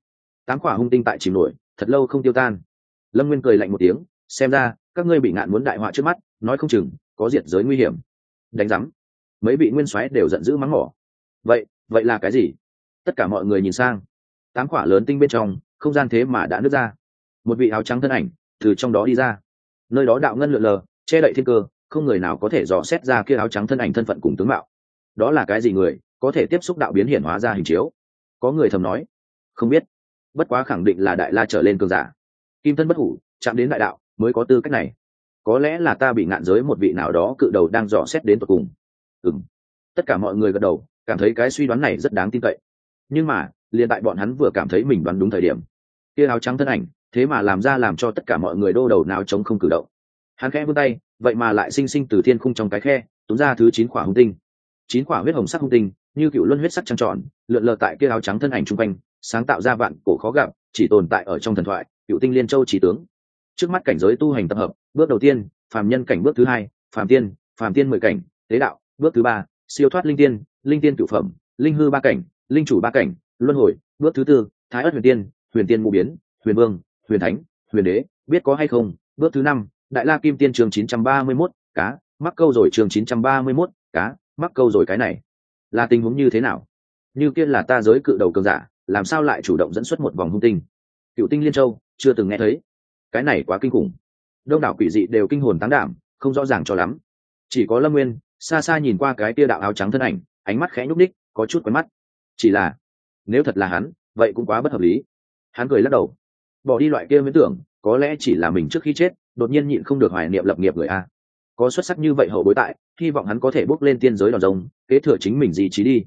S1: Tám quả hung tinh tại chìm nổi, thật lâu không tiêu tan. Lâm nguyên cười lạnh một tiếng, xem ra, các ngươi bị ngạn muốn đại họa trước mắt, nói không chừng, có diệt giới nguy hiểm. Đánh giám mấy vị nguyên soái đều giận dữ mắng mỏ. Vậy vậy là cái gì? Tất cả mọi người nhìn sang. Tám quả lớn tinh bên trong, không gian thế mà đã nứt ra. Một vị áo trắng thân ảnh, từ trong đó đi ra. Nơi đó đạo ngân lượn lờ, che đậy thiên cơ, không người nào có thể dò xét ra kia áo trắng thân ảnh thân phận cùng tướng mạo. Đó là cái gì người, có thể tiếp xúc đạo biến hiển hóa ra hình chiếu? Có người thầm nói. Không biết. Bất quá khẳng định là đại la trở lên cường giả. Kim thân bất hủ, chạm đến đại đạo, mới có tư cách này. Có lẽ là ta bị ngạn giới một vị nào đó cự đầu đang dò xét đến tột cùng ừ m tất cả mọi người gật đầu, cảm thấy cái suy đoán này rất đáng tin cậy. Nhưng mà, liền tại bọn hắn vừa cảm thấy mình đoán đúng thời điểm, kia áo trắng thân ảnh, thế mà làm ra làm cho tất cả mọi người đô đầu nào chống không cử động. Hắn khẽ vươn tay, vậy mà lại sinh sinh từ thiên khung trong cái khe tốn ra thứ chín quả hung tinh. Chín quả huyết hồng sắc hung tinh, như cựu luân huyết sắc trăng tròn, lượn lờ tại kia áo trắng thân ảnh chung quanh, sáng tạo ra vạn cổ khó gặp, chỉ tồn tại ở trong thần thoại, cựu tinh liên châu trí tướng. Trước mắt cảnh giới tu hành tập hợp, bước đầu tiên, phàm nhân cảnh bước thứ hai, phàm tiên phàm tiên mười cảnh, tế đạo bước thứ ba siêu thoát linh tiên linh tiên cựu phẩm linh hư ba cảnh linh chủ ba cảnh luân hồi. Bước thứ tư thái ất huyền tiên huyền tiên ngũ biến huyền vương huyền thánh huyền đế biết có hay không? Bước thứ năm đại la kim tiên trường chín trăm ba mươi 931, cá mắc câu rồi trường chín trăm ba mươi 931, cá mắc câu rồi cái này. Là tình huống như thế nào? Như kia là ta giới cự đầu cường giả làm sao lại chủ động dẫn xuất một vòng hung tinh? Cựu tinh liên châu chưa từng nghe thấy. Cái này quá kinh khủng. Đông đảo quỷ dị đều kinh hồn tán đảm không rõ ràng cho lắm. Chỉ có lâm nguyên xa xa nhìn qua cái tia đạo áo trắng thân ảnh, ánh mắt khẽ nhúc ních có chút quen mắt. Chỉ là, nếu thật là hắn, vậy cũng quá bất hợp lý. Hắn cười lắc đầu. Bỏ đi loại kia mới tưởng, có lẽ chỉ là mình trước khi chết, đột nhiên nhịn không được hoài niệm lập nghiệp người a. Có xuất sắc như vậy hậu bối tại, hy vọng hắn có thể bước lên tiên giới đòn rồng, kế thừa chính mình gì trí đi.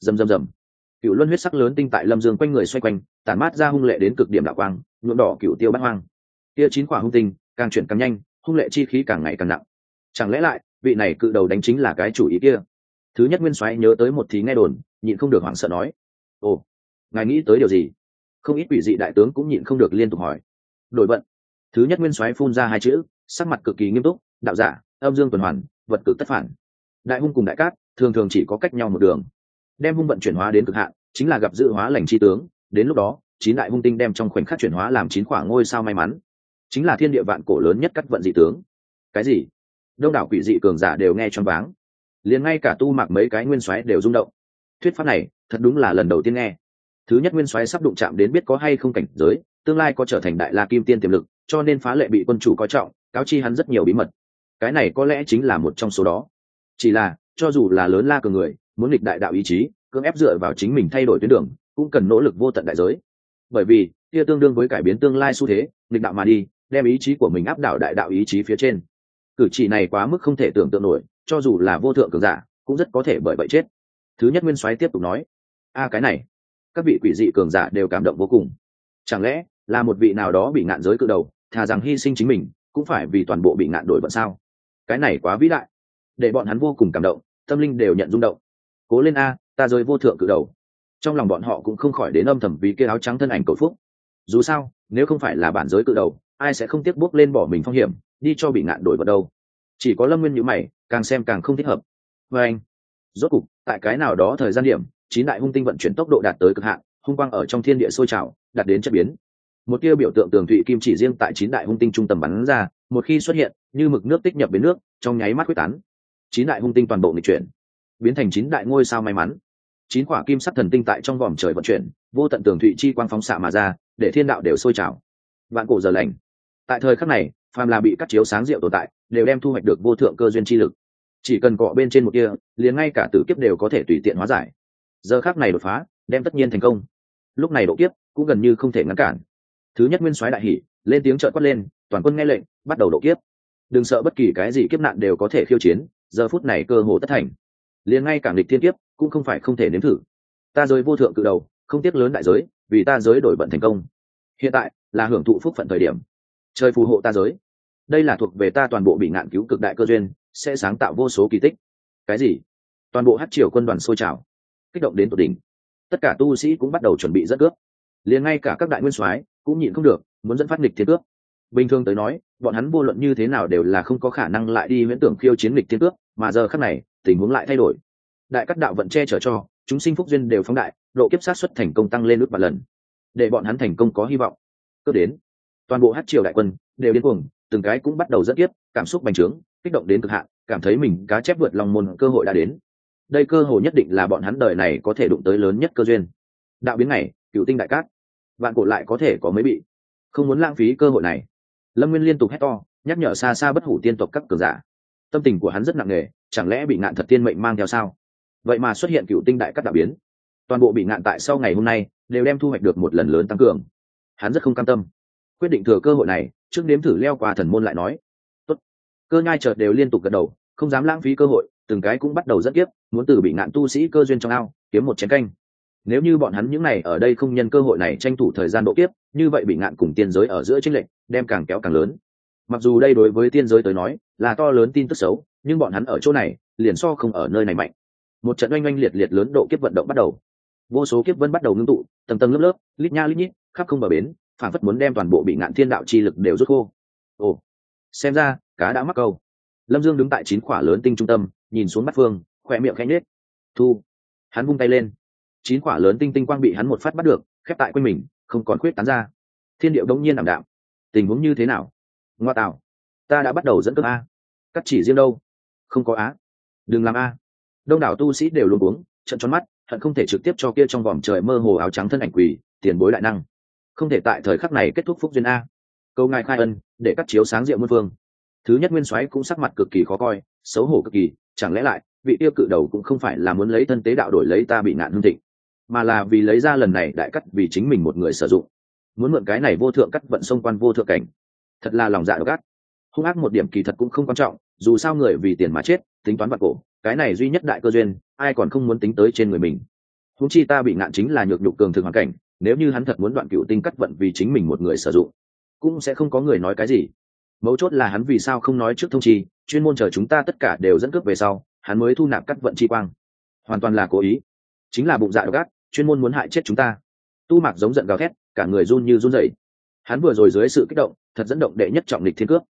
S1: Dầm dầm dầm cựu luân huyết sắc lớn tinh tại lâm dương quanh người xoay quanh, tản mát ra hung lệ đến cực điểm đạo quang, nhuộm đỏ cựu tiêu bát hoang. Tia chín quả hung tinh, càng chuyển càng nhanh, hung lệ chi khí càng ngày càng nặng. Chẳng lẽ lại vị này cự đầu đánh chính là cái chủ ý kia. Thứ nhất nguyên soái nhớ tới một thí nghe đồn, nhịn không được hoảng sợ nói. Ồ, ngài nghĩ tới điều gì? Không ít quỷ dị đại tướng cũng nhịn không được liên tục hỏi. Đổi vận. Thứ nhất nguyên soái phun ra hai chữ, sắc mặt cực kỳ nghiêm túc, đạo giả, âm dương tuần hoàn, vật cực tất phản. Đại hung cùng đại cát, thường thường chỉ có cách nhau một đường. Đem hung vận chuyển hóa đến cực hạn, chính là gặp dự hóa lành chi tướng, đến lúc đó, chín đại hung tinh đem trong khoảnh khắc chuyển hóa làm chín khoảng ngôi sao may mắn. Chính là thiên địa vạn cổ lớn nhất cắt vận dị tướng. Cái gì? Đông đảo quỷ dị cường giả đều nghe choáng váng. Liền ngay cả tu mặc mấy cái nguyên soái đều rung động. Thuyết pháp này, thật đúng là lần đầu tiên nghe. Thứ nhất nguyên soái sắp đụng chạm đến biết có hay không cảnh giới, tương lai có trở thành đại la kim tiên tiềm lực, cho nên phá lệ bị quân chủ coi trọng, cáo chi hắn rất nhiều bí mật. Cái này có lẽ chính là một trong số đó. Chỉ là, cho dù là lớn la cường người, muốn lịch đại đạo ý chí, cưỡng ép dựa vào chính mình thay đổi tuyến đường, cũng cần nỗ lực vô tận đại giới. Bởi vì, kia tương đương với cải biến tương lai xu thế lịch đạo mà đi, đem ý chí của mình áp đảo đại đạo ý chí phía trên cử chỉ này quá mức không thể tưởng tượng nổi, cho dù là vô thượng cường giả, cũng rất có thể bởi vậy chết. Thứ nhất nguyên soái tiếp tục nói, a, cái này, các vị quỷ dị cường giả đều cảm động vô cùng. Chẳng lẽ là một vị nào đó bị ngạn giới cự đầu, thà rằng hy sinh chính mình, cũng phải vì toàn bộ bị ngạn đổi vận sao? Cái này quá vĩ đại. Để bọn hắn vô cùng cảm động, tâm linh đều nhận rung động. Cố lên a, ta rơi vô thượng cự đầu. Trong lòng bọn họ cũng không khỏi đến âm thầm vì kia áo trắng thân ảnh cầu phúc. Dù sao, nếu không phải là bản giới cự đầu, ai sẽ không tiếc bước lên bỏ mình phong hiểm? Đi cho bị ngạn đổi vào đâu. Chỉ có lâm nguyên nhữ mày, càng xem càng không thích hợp. Và anh, rốt cục, tại cái nào đó thời gian điểm, chín đại hung tinh vận chuyển tốc độ đạt tới cực hạn, hung quang ở trong thiên địa sôi trào, đạt đến chất biến. Một tia biểu tượng tường thụy kim chỉ riêng tại chín đại hung tinh trung tầm bắn ra, một khi xuất hiện, như mực nước tích nhập biến nước, trong nháy mắt quyết tán. Chín đại hung tinh toàn bộ nghịch chuyển, biến thành chín đại ngôi sao may mắn. Chín quả kim sắc thần tinh tại trong vòm trời vận chuyển, vô tận tường thụy chi quang phóng xạ mà ra, để thiên đạo đều sôi trào. Vạn cổ giờ lành. Tại thời khắc này phàm là bị cắt chiếu sáng rượu tồn tại, đều đem thu hoạch được vô thượng cơ duyên chi lực. Chỉ cần cọ bên trên một kia, liền ngay cả tử kiếp đều có thể tùy tiện hóa giải. Giờ khác này đột phá, đem tất nhiên thành công. Lúc này độ kiếp cũng gần như không thể ngăn cản. Thứ nhất nguyên soái đại hỷ, lên tiếng trợn quát lên, toàn quân nghe lệnh, bắt đầu độ kiếp. Đừng sợ bất kỳ cái gì kiếp nạn đều có thể khiêu chiến, giờ phút này cơ hồ tất thành. Liền ngay cả địch thiên kiếp cũng không phải không thể nếm thử. Ta giới vô thượng cự đầu, không tiếc lớn đại giới, vì ta giới đổi bận thành công. Hiện tại là hưởng thụ phúc phận thời điểm trời phù hộ ta giới. Đây là thuộc về ta toàn bộ bị ngạn cứu cực đại cơ duyên, sẽ sáng tạo vô số kỳ tích. Cái gì? Toàn bộ hát triều quân đoàn sôi trào, kích động đến tột đỉnh. Tất cả tu sĩ cũng bắt đầu chuẩn bị dẫn cướp. Liền ngay cả các đại nguyên soái cũng nhịn không được, muốn dẫn phát nghịch thiên cướp. Bình thường tới nói, bọn hắn vô luận như thế nào đều là không có khả năng lại đi huyễn tưởng khiêu chiến nghịch thiên cướp, mà giờ khắc này, tình huống lại thay đổi. Đại các đạo vận che chở cho, chúng sinh phúc duyên đều phóng đại, độ kiếp sát xuất thành công tăng lên ước vài lần. Để bọn hắn thành công có hy vọng. Cướp đến toàn bộ hát triều đại quân đều điên cuồng, từng cái cũng bắt đầu rất tiếp cảm xúc bành trướng, kích động đến cực hạn, cảm thấy mình cá chép vượt lòng môn cơ hội đã đến. Đây cơ hội nhất định là bọn hắn đời này có thể đụng tới lớn nhất cơ duyên. Đạo biến này cựu tinh đại cát. Vạn cổ lại có thể có mấy bị. Không muốn lãng phí cơ hội này. Lâm nguyên liên tục hét to, nhắc nhở xa xa bất hủ tiên tộc các cường giả. Tâm tình của hắn rất nặng nề, chẳng lẽ bị ngạn thật tiên mệnh mang theo sao? Vậy mà xuất hiện cựu tinh đại các đạo biến. Toàn bộ bị ngạn tại sau ngày hôm nay, đều đem thu hoạch được một lần lớn tăng cường. Hắn rất không cam tâm quyết định thừa cơ hội này trước đếm thử leo qua thần môn lại nói. Tốt. cơ nhai chợt đều liên tục gật đầu không dám lãng phí cơ hội từng cái cũng bắt đầu rất tiếp, muốn từ bị ngạn tu sĩ cơ duyên trong ao kiếm một chén canh. Nếu như bọn hắn những này ở đây không nhân cơ hội này tranh thủ thời gian độ kiếp như vậy bị ngạn cùng tiên giới ở giữa tranh lệch đem càng kéo càng lớn. Mặc dù đây đối với tiên giới tới nói là to lớn tin tức xấu nhưng bọn hắn ở chỗ này liền so không ở nơi này mạnh. Một trận oanh oanh liệt liệt lớn độ kiếp vận động bắt đầu. Vô số kiếp vân bắt đầu ngưng tụ tầng tầng lớp lớp lít nha lít nhít khắp không bờ bến phản phất muốn đem toàn bộ bị ngạn thiên đạo chi lực đều rút khô. Ồ, xem ra, cá đã mắc câu. Lâm dương đứng tại chín khỏa lớn tinh trung tâm, nhìn xuống bắt phương, khỏe miệng khẽ nết thu, hắn vung tay lên. Chín khỏa lớn tinh tinh quang bị hắn một phát bắt được, khép tại quanh mình, không còn khuyết tán ra. Thiên điệu đống nhiên ảm đạm. Tình huống như thế nào? Ngoa tạo. Ta đã bắt đầu dẫn cấp a. Cắt chỉ riêng đâu? Không có á đừng làm a. Đông đảo tu sĩ đều luôn uống trận tròn mắt, hận không thể trực tiếp cho kia trong vòm trời mơ hồ áo trắng thân ảnh quỳ, tiền bối đại năng không thể tại thời khắc này kết thúc phúc duyên a. Câu ngài khai ân, để cắt chiếu sáng diệu muôn phương. Thứ nhất nguyên soái cũng sắc mặt cực kỳ khó coi, xấu hổ cực kỳ, chẳng lẽ lại, vị tiêu cự đầu cũng không phải là muốn lấy thân tế đạo đổi lấy ta bị nạn hương thịnh, mà là vì lấy ra lần này đại cắt vì chính mình một người sử dụng. Muốn mượn cái này vô thượng cắt vận xông quan vô thượng cảnh. Thật là lòng dạ độc ác. Hung ác một điểm kỳ thật cũng không quan trọng, dù sao người vì tiền mà chết, tính toán vật cổ, cái này duy nhất đại cơ duyên, ai còn không muốn tính tới trên người mình. Húng chi ta bị nạn chính là nhược nhục cường thực hoàn cảnh nếu như hắn thật muốn đoạn cựu tinh cắt vận vì chính mình một người sử dụng cũng sẽ không có người nói cái gì. Mấu chốt là hắn vì sao không nói trước thông chi chuyên môn chờ chúng ta tất cả đều dẫn cướp về sau hắn mới thu nạp cắt vận chi quang. Hoàn toàn là cố ý. Chính là bụng dạ gác chuyên môn muốn hại chết chúng ta. Tu mạc giống giận gào thét cả người run như run rẩy. Hắn vừa rồi dưới sự kích động thật dẫn động đệ nhất trọng lịch thiên cướp.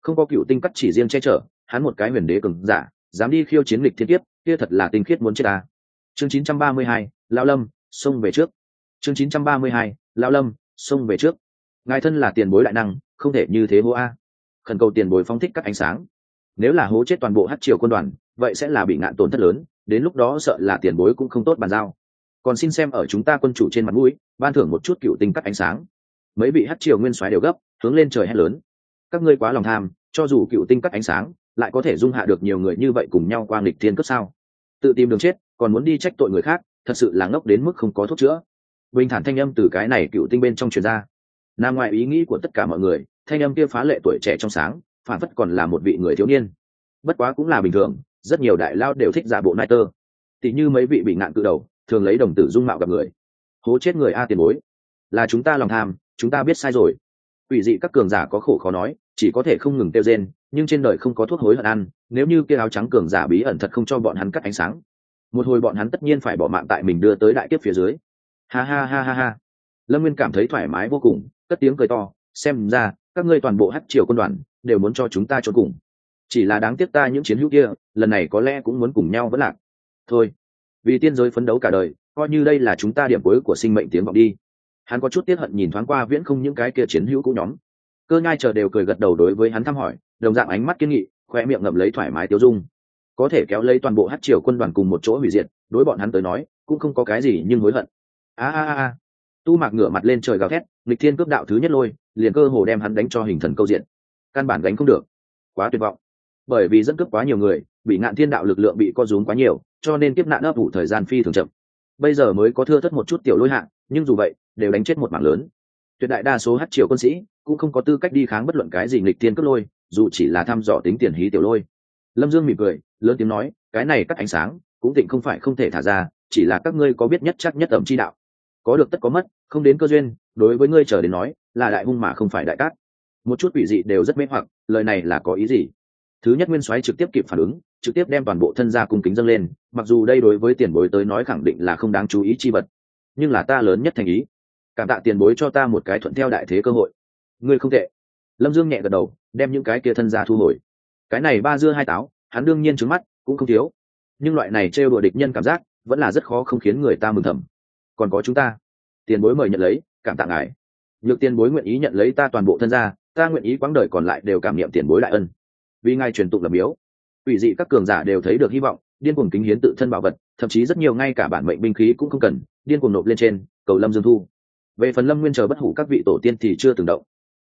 S1: Không có cựu tinh cắt chỉ riêng che chở hắn một cái huyền đế cường giả dám đi khiêu chiến lịch thiên kiếp kia thật là tinh khiết muốn chết ta. Chương 932, lão lâm xông về trước chương 932, lão lâm xông về trước. Ngài thân là tiền bối đại năng không thể như thế hô a. Khẩn cầu tiền bối phóng thích các ánh sáng. Nếu là hố chết toàn bộ hát triều quân đoàn vậy sẽ là bị ngạn tổn thất lớn đến lúc đó sợ là tiền bối cũng không tốt bàn giao. Còn xin xem ở chúng ta quân chủ trên mặt mũi ban thưởng một chút cựu tinh cắt ánh sáng. Mấy vị hát triều nguyên soái đều gấp hướng lên trời hét lớn. Các ngươi quá lòng tham cho dù cựu tinh cắt ánh sáng lại có thể dung hạ được nhiều người như vậy cùng nhau qua nghịch thiên cất sao? Tự tìm đường chết còn muốn đi trách tội người khác thật sự là ngốc đến mức không có thuốc chữa bình thản thanh âm từ cái này cựu tinh bên trong truyền ra. Nằm ngoài ý nghĩ của tất cả mọi người, thanh âm kia phá lệ tuổi trẻ trong sáng, phản phất còn là một vị người thiếu niên. Bất quá cũng là bình thường, rất nhiều đại lao đều thích giả bộ nai tơ. Tỉ như mấy vị bị ngạn cự đầu, thường lấy đồng tử dung mạo gặp người. Hố chết người a tiền bối. Là chúng ta lòng tham, chúng ta biết sai rồi. Ủy dị các cường giả có khổ khó nói, chỉ có thể không ngừng tiêu rên, nhưng trên đời không có thuốc hối hận ăn, nếu như kia áo trắng cường giả bí ẩn thật không cho bọn hắn cắt ánh sáng. Một hồi bọn hắn tất nhiên phải bỏ mạng tại mình đưa tới đại kiếp phía dưới ha ha ha ha ha. Lâm nguyên cảm thấy thoải mái vô cùng, cất tiếng cười to, xem ra, các ngươi toàn bộ hát triều quân đoàn, đều muốn cho chúng ta trốn cùng. Chỉ là đáng tiếc ta những chiến hữu kia, lần này có lẽ cũng muốn cùng nhau vẫn lạc. Thôi. Vì tiên giới phấn đấu cả đời, coi như đây là chúng ta điểm cuối của sinh mệnh tiếng vọng đi. Hắn có chút tiếc hận nhìn thoáng qua viễn không những cái kia chiến hữu cũ nhóm. Cơ nhai chờ đều cười gật đầu đối với hắn thăm hỏi, đồng dạng ánh mắt kiên nghị, khoe miệng ngậm lấy thoải mái tiêu dung. Có thể kéo lấy toàn bộ hát triều quân đoàn cùng một chỗ hủy diệt, đối bọn hắn tới nói, cũng không có cái gì nhưng hối hận a a a tu mạc ngửa mặt lên trời gào thét lịch thiên cướp đạo thứ nhất lôi, liền cơ hồ đem hắn đánh cho hình thần câu diện. Căn bản gánh không được. Quá tuyệt vọng. Bởi vì dẫn cướp quá nhiều người, bị ngạn thiên đạo lực lượng bị co rúm quá nhiều, cho nên tiếp nạn ấp ủ thời gian phi thường chậm. Bây giờ mới có thưa thất một chút tiểu lôi hạng nhưng dù vậy, đều đánh chết một mảng lớn. Tuyệt đại đa số hát triều quân sĩ cũng không có tư cách đi kháng bất luận cái gì nghịch thiên cướp lôi, dù chỉ là thăm dò tính tiền hí tiểu lôi. Lâm dương mỉm cười, lớn tiếng nói, cái này cắt ánh sáng, cũng tịnh không phải không thể thả ra, chỉ là các ngươi có biết nhất chắc nhất ẩm chi đạo có được tất có mất, không đến cơ duyên, đối với ngươi chờ đến nói, là đại hung mà không phải đại cát. Một chút quỷ dị đều rất mê hoặc, lời này là có ý gì? Thứ nhất nguyên soái trực tiếp kịp phản ứng, trực tiếp đem toàn bộ thân gia cung kính dâng lên, mặc dù đây đối với tiền bối tới nói khẳng định là không đáng chú ý chi vật, nhưng là ta lớn nhất thành ý. Cảm tạ tiền bối cho ta một cái thuận theo đại thế cơ hội. Ngươi không tệ. Lâm dương nhẹ gật đầu, đem những cái kia thân gia thu hồi. Cái này ba dưa hai táo, hắn đương nhiên trứng mắt, cũng không thiếu. Nhưng loại này trêu đùa địch nhân cảm giác, vẫn là rất khó không khiến người ta mừng thầm còn có chúng ta. Tiền bối mời nhận lấy, cảm tạ ngài. Nhược tiền bối nguyện ý nhận lấy ta toàn bộ thân gia, ta nguyện ý quãng đời còn lại đều cảm nghiệm tiền bối đại ân. Vì ngài truyền tụng lập miếu ủy dị các cường giả đều thấy được hy vọng, điên cuồng kính hiến tự thân bảo vật, thậm chí rất nhiều ngay cả bản mệnh binh khí cũng không cần, điên cuồng nộp lên trên, cầu lâm dương thu. Về phần lâm nguyên chờ bất hủ các vị tổ tiên thì chưa từng động.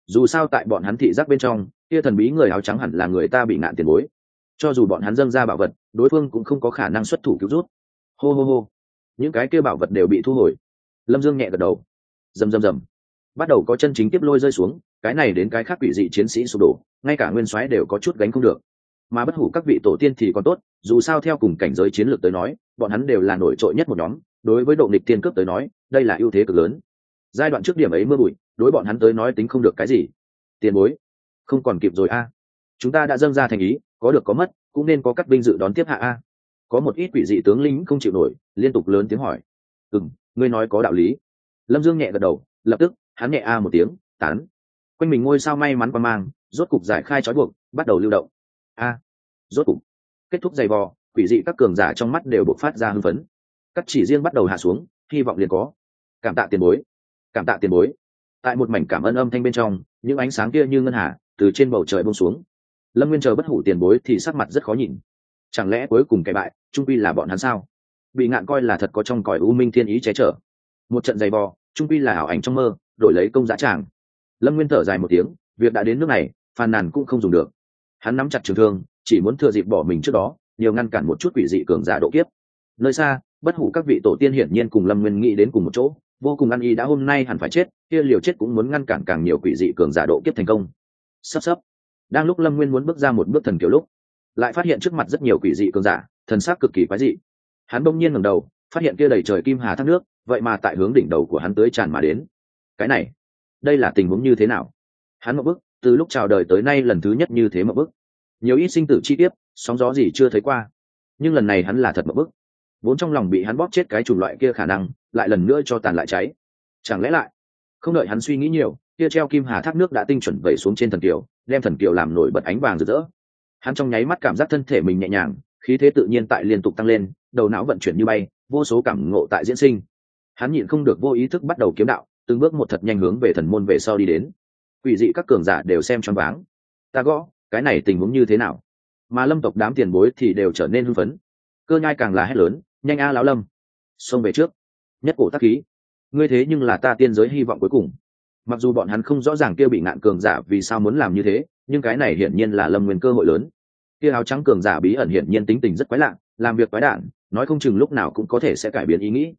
S1: Dù sao tại bọn hắn thị giác bên trong, kia thần bí người áo trắng hẳn là người ta bị nạn tiền bối. Cho dù bọn hắn dâng ra bảo vật, đối phương cũng không có khả năng xuất thủ cứu rút. Hô hô hô những cái kia bảo vật đều bị thu hồi. Lâm dương nhẹ gật đầu. Rầm rầm rầm. Bắt đầu có chân chính tiếp lôi rơi xuống, cái này đến cái khác quỷ dị chiến sĩ sụp đổ, ngay cả nguyên soái đều có chút gánh không được. Mà bất hủ các vị tổ tiên thì còn tốt, dù sao theo cùng cảnh giới chiến lược tới nói, bọn hắn đều là nổi trội nhất một nhóm, đối với độ nghịch tiên cướp tới nói, đây là ưu thế cực lớn. Giai đoạn trước điểm ấy mưa bụi, đối bọn hắn tới nói tính không được cái gì. Tiền bối, không còn kịp rồi a. Chúng ta đã dâng ra thành ý, có được có mất, cũng nên có các binh dự đón tiếp hạ a có một ít quỷ dị tướng lính không chịu nổi, liên tục lớn tiếng hỏi. Ừ m ngươi nói có đạo lý. Lâm dương nhẹ gật đầu, lập tức, hắn nhẹ a một tiếng, tán. Quanh mình ngôi sao may mắn qua mang, rốt cục giải khai trói buộc, bắt đầu lưu động. A, rốt cục. Kết thúc giày vò, quỷ dị các cường giả trong mắt đều bộc phát ra hưng phấn. Cắt chỉ riêng bắt đầu hạ xuống, hy vọng liền có. Cảm tạ tiền bối. Cảm tạ tiền bối. Tại một mảnh cảm ơn âm thanh bên trong, những ánh sáng kia như ngân hà, từ trên bầu trời bông xuống. Lâm nguyên chờ bất hủ tiền bối thì sắc mặt rất khó nhìn chẳng lẽ cuối cùng cái bại, trung quy là bọn hắn sao? Bị ngạn coi là thật có trong cõi u minh thiên ý che chở. Một trận giày vò, trung quy là ảo ảnh trong mơ, đổi lấy công giá tràng. Lâm nguyên thở dài một tiếng, việc đã đến nước này, phàn nàn cũng không dùng được. Hắn nắm chặt trường thương, chỉ muốn thừa dịp bỏ mình trước đó, nhiều ngăn cản một chút quỷ dị cường giả độ kiếp. Nơi xa, bất hủ các vị tổ tiên hiển nhiên cùng lâm nguyên nghĩ đến cùng một chỗ, vô cùng ăn y đã hôm nay hẳn phải chết, kia liều chết cũng muốn ngăn cản càng nhiều quỷ dị cường giả độ kiếp thành công. Sắp sắp. Đang lúc lâm nguyên muốn bước ra một bước thần kiểu lúc lại phát hiện trước mặt rất nhiều quỷ dị cường giả, thần sắc cực kỳ quái dị. Hắn bỗng nhiên ngẩng đầu, phát hiện kia đầy trời kim hà thác nước, vậy mà tại hướng đỉnh đầu của hắn tới tràn mà đến. Cái này, đây là tình huống như thế nào? Hắn một bức từ lúc chào đời tới nay lần thứ nhất như thế một bức nhiều ít sinh tử chi tiết, sóng gió gì chưa thấy qua. Nhưng lần này hắn là thật một bức vốn trong lòng bị hắn bóp chết cái chủng loại kia khả năng, lại lần nữa cho tàn lại cháy. Chẳng lẽ lại, không đợi hắn suy nghĩ nhiều, kia treo kim hà thác nước đã tinh chuẩn vẩy xuống trên thần kiều, đem thần kiều làm nổi bật ánh vàng rực rỡ hắn trong nháy mắt cảm giác thân thể mình nhẹ nhàng, khí thế tự nhiên tại liên tục tăng lên, đầu não vận chuyển như bay, vô số cảm ngộ tại diễn sinh. Hắn nhịn không được vô ý thức bắt đầu kiếm đạo, từng bước một thật nhanh hướng về thần môn về sau đi đến. Quỷ dị các cường giả đều xem choáng váng. Ta gõ, cái này tình huống như thế nào? Mà lâm tộc đám tiền bối thì đều trở nên hưng phấn. Cơ nhai càng là hét lớn, nhanh a lão lâm, xông về trước. Nhất cổ tác khí. Ngươi thế nhưng là ta tiên giới hy vọng cuối cùng. Mặc dù bọn hắn không rõ ràng kêu bị ngạn cường giả vì sao muốn làm như thế nhưng cái này hiển nhiên là lâm nguyên cơ hội lớn. Kia áo trắng cường giả bí ẩn hiển nhiên tính tình rất quái lạ, làm việc quái đản, nói không chừng lúc nào cũng có thể sẽ cải biến ý nghĩ.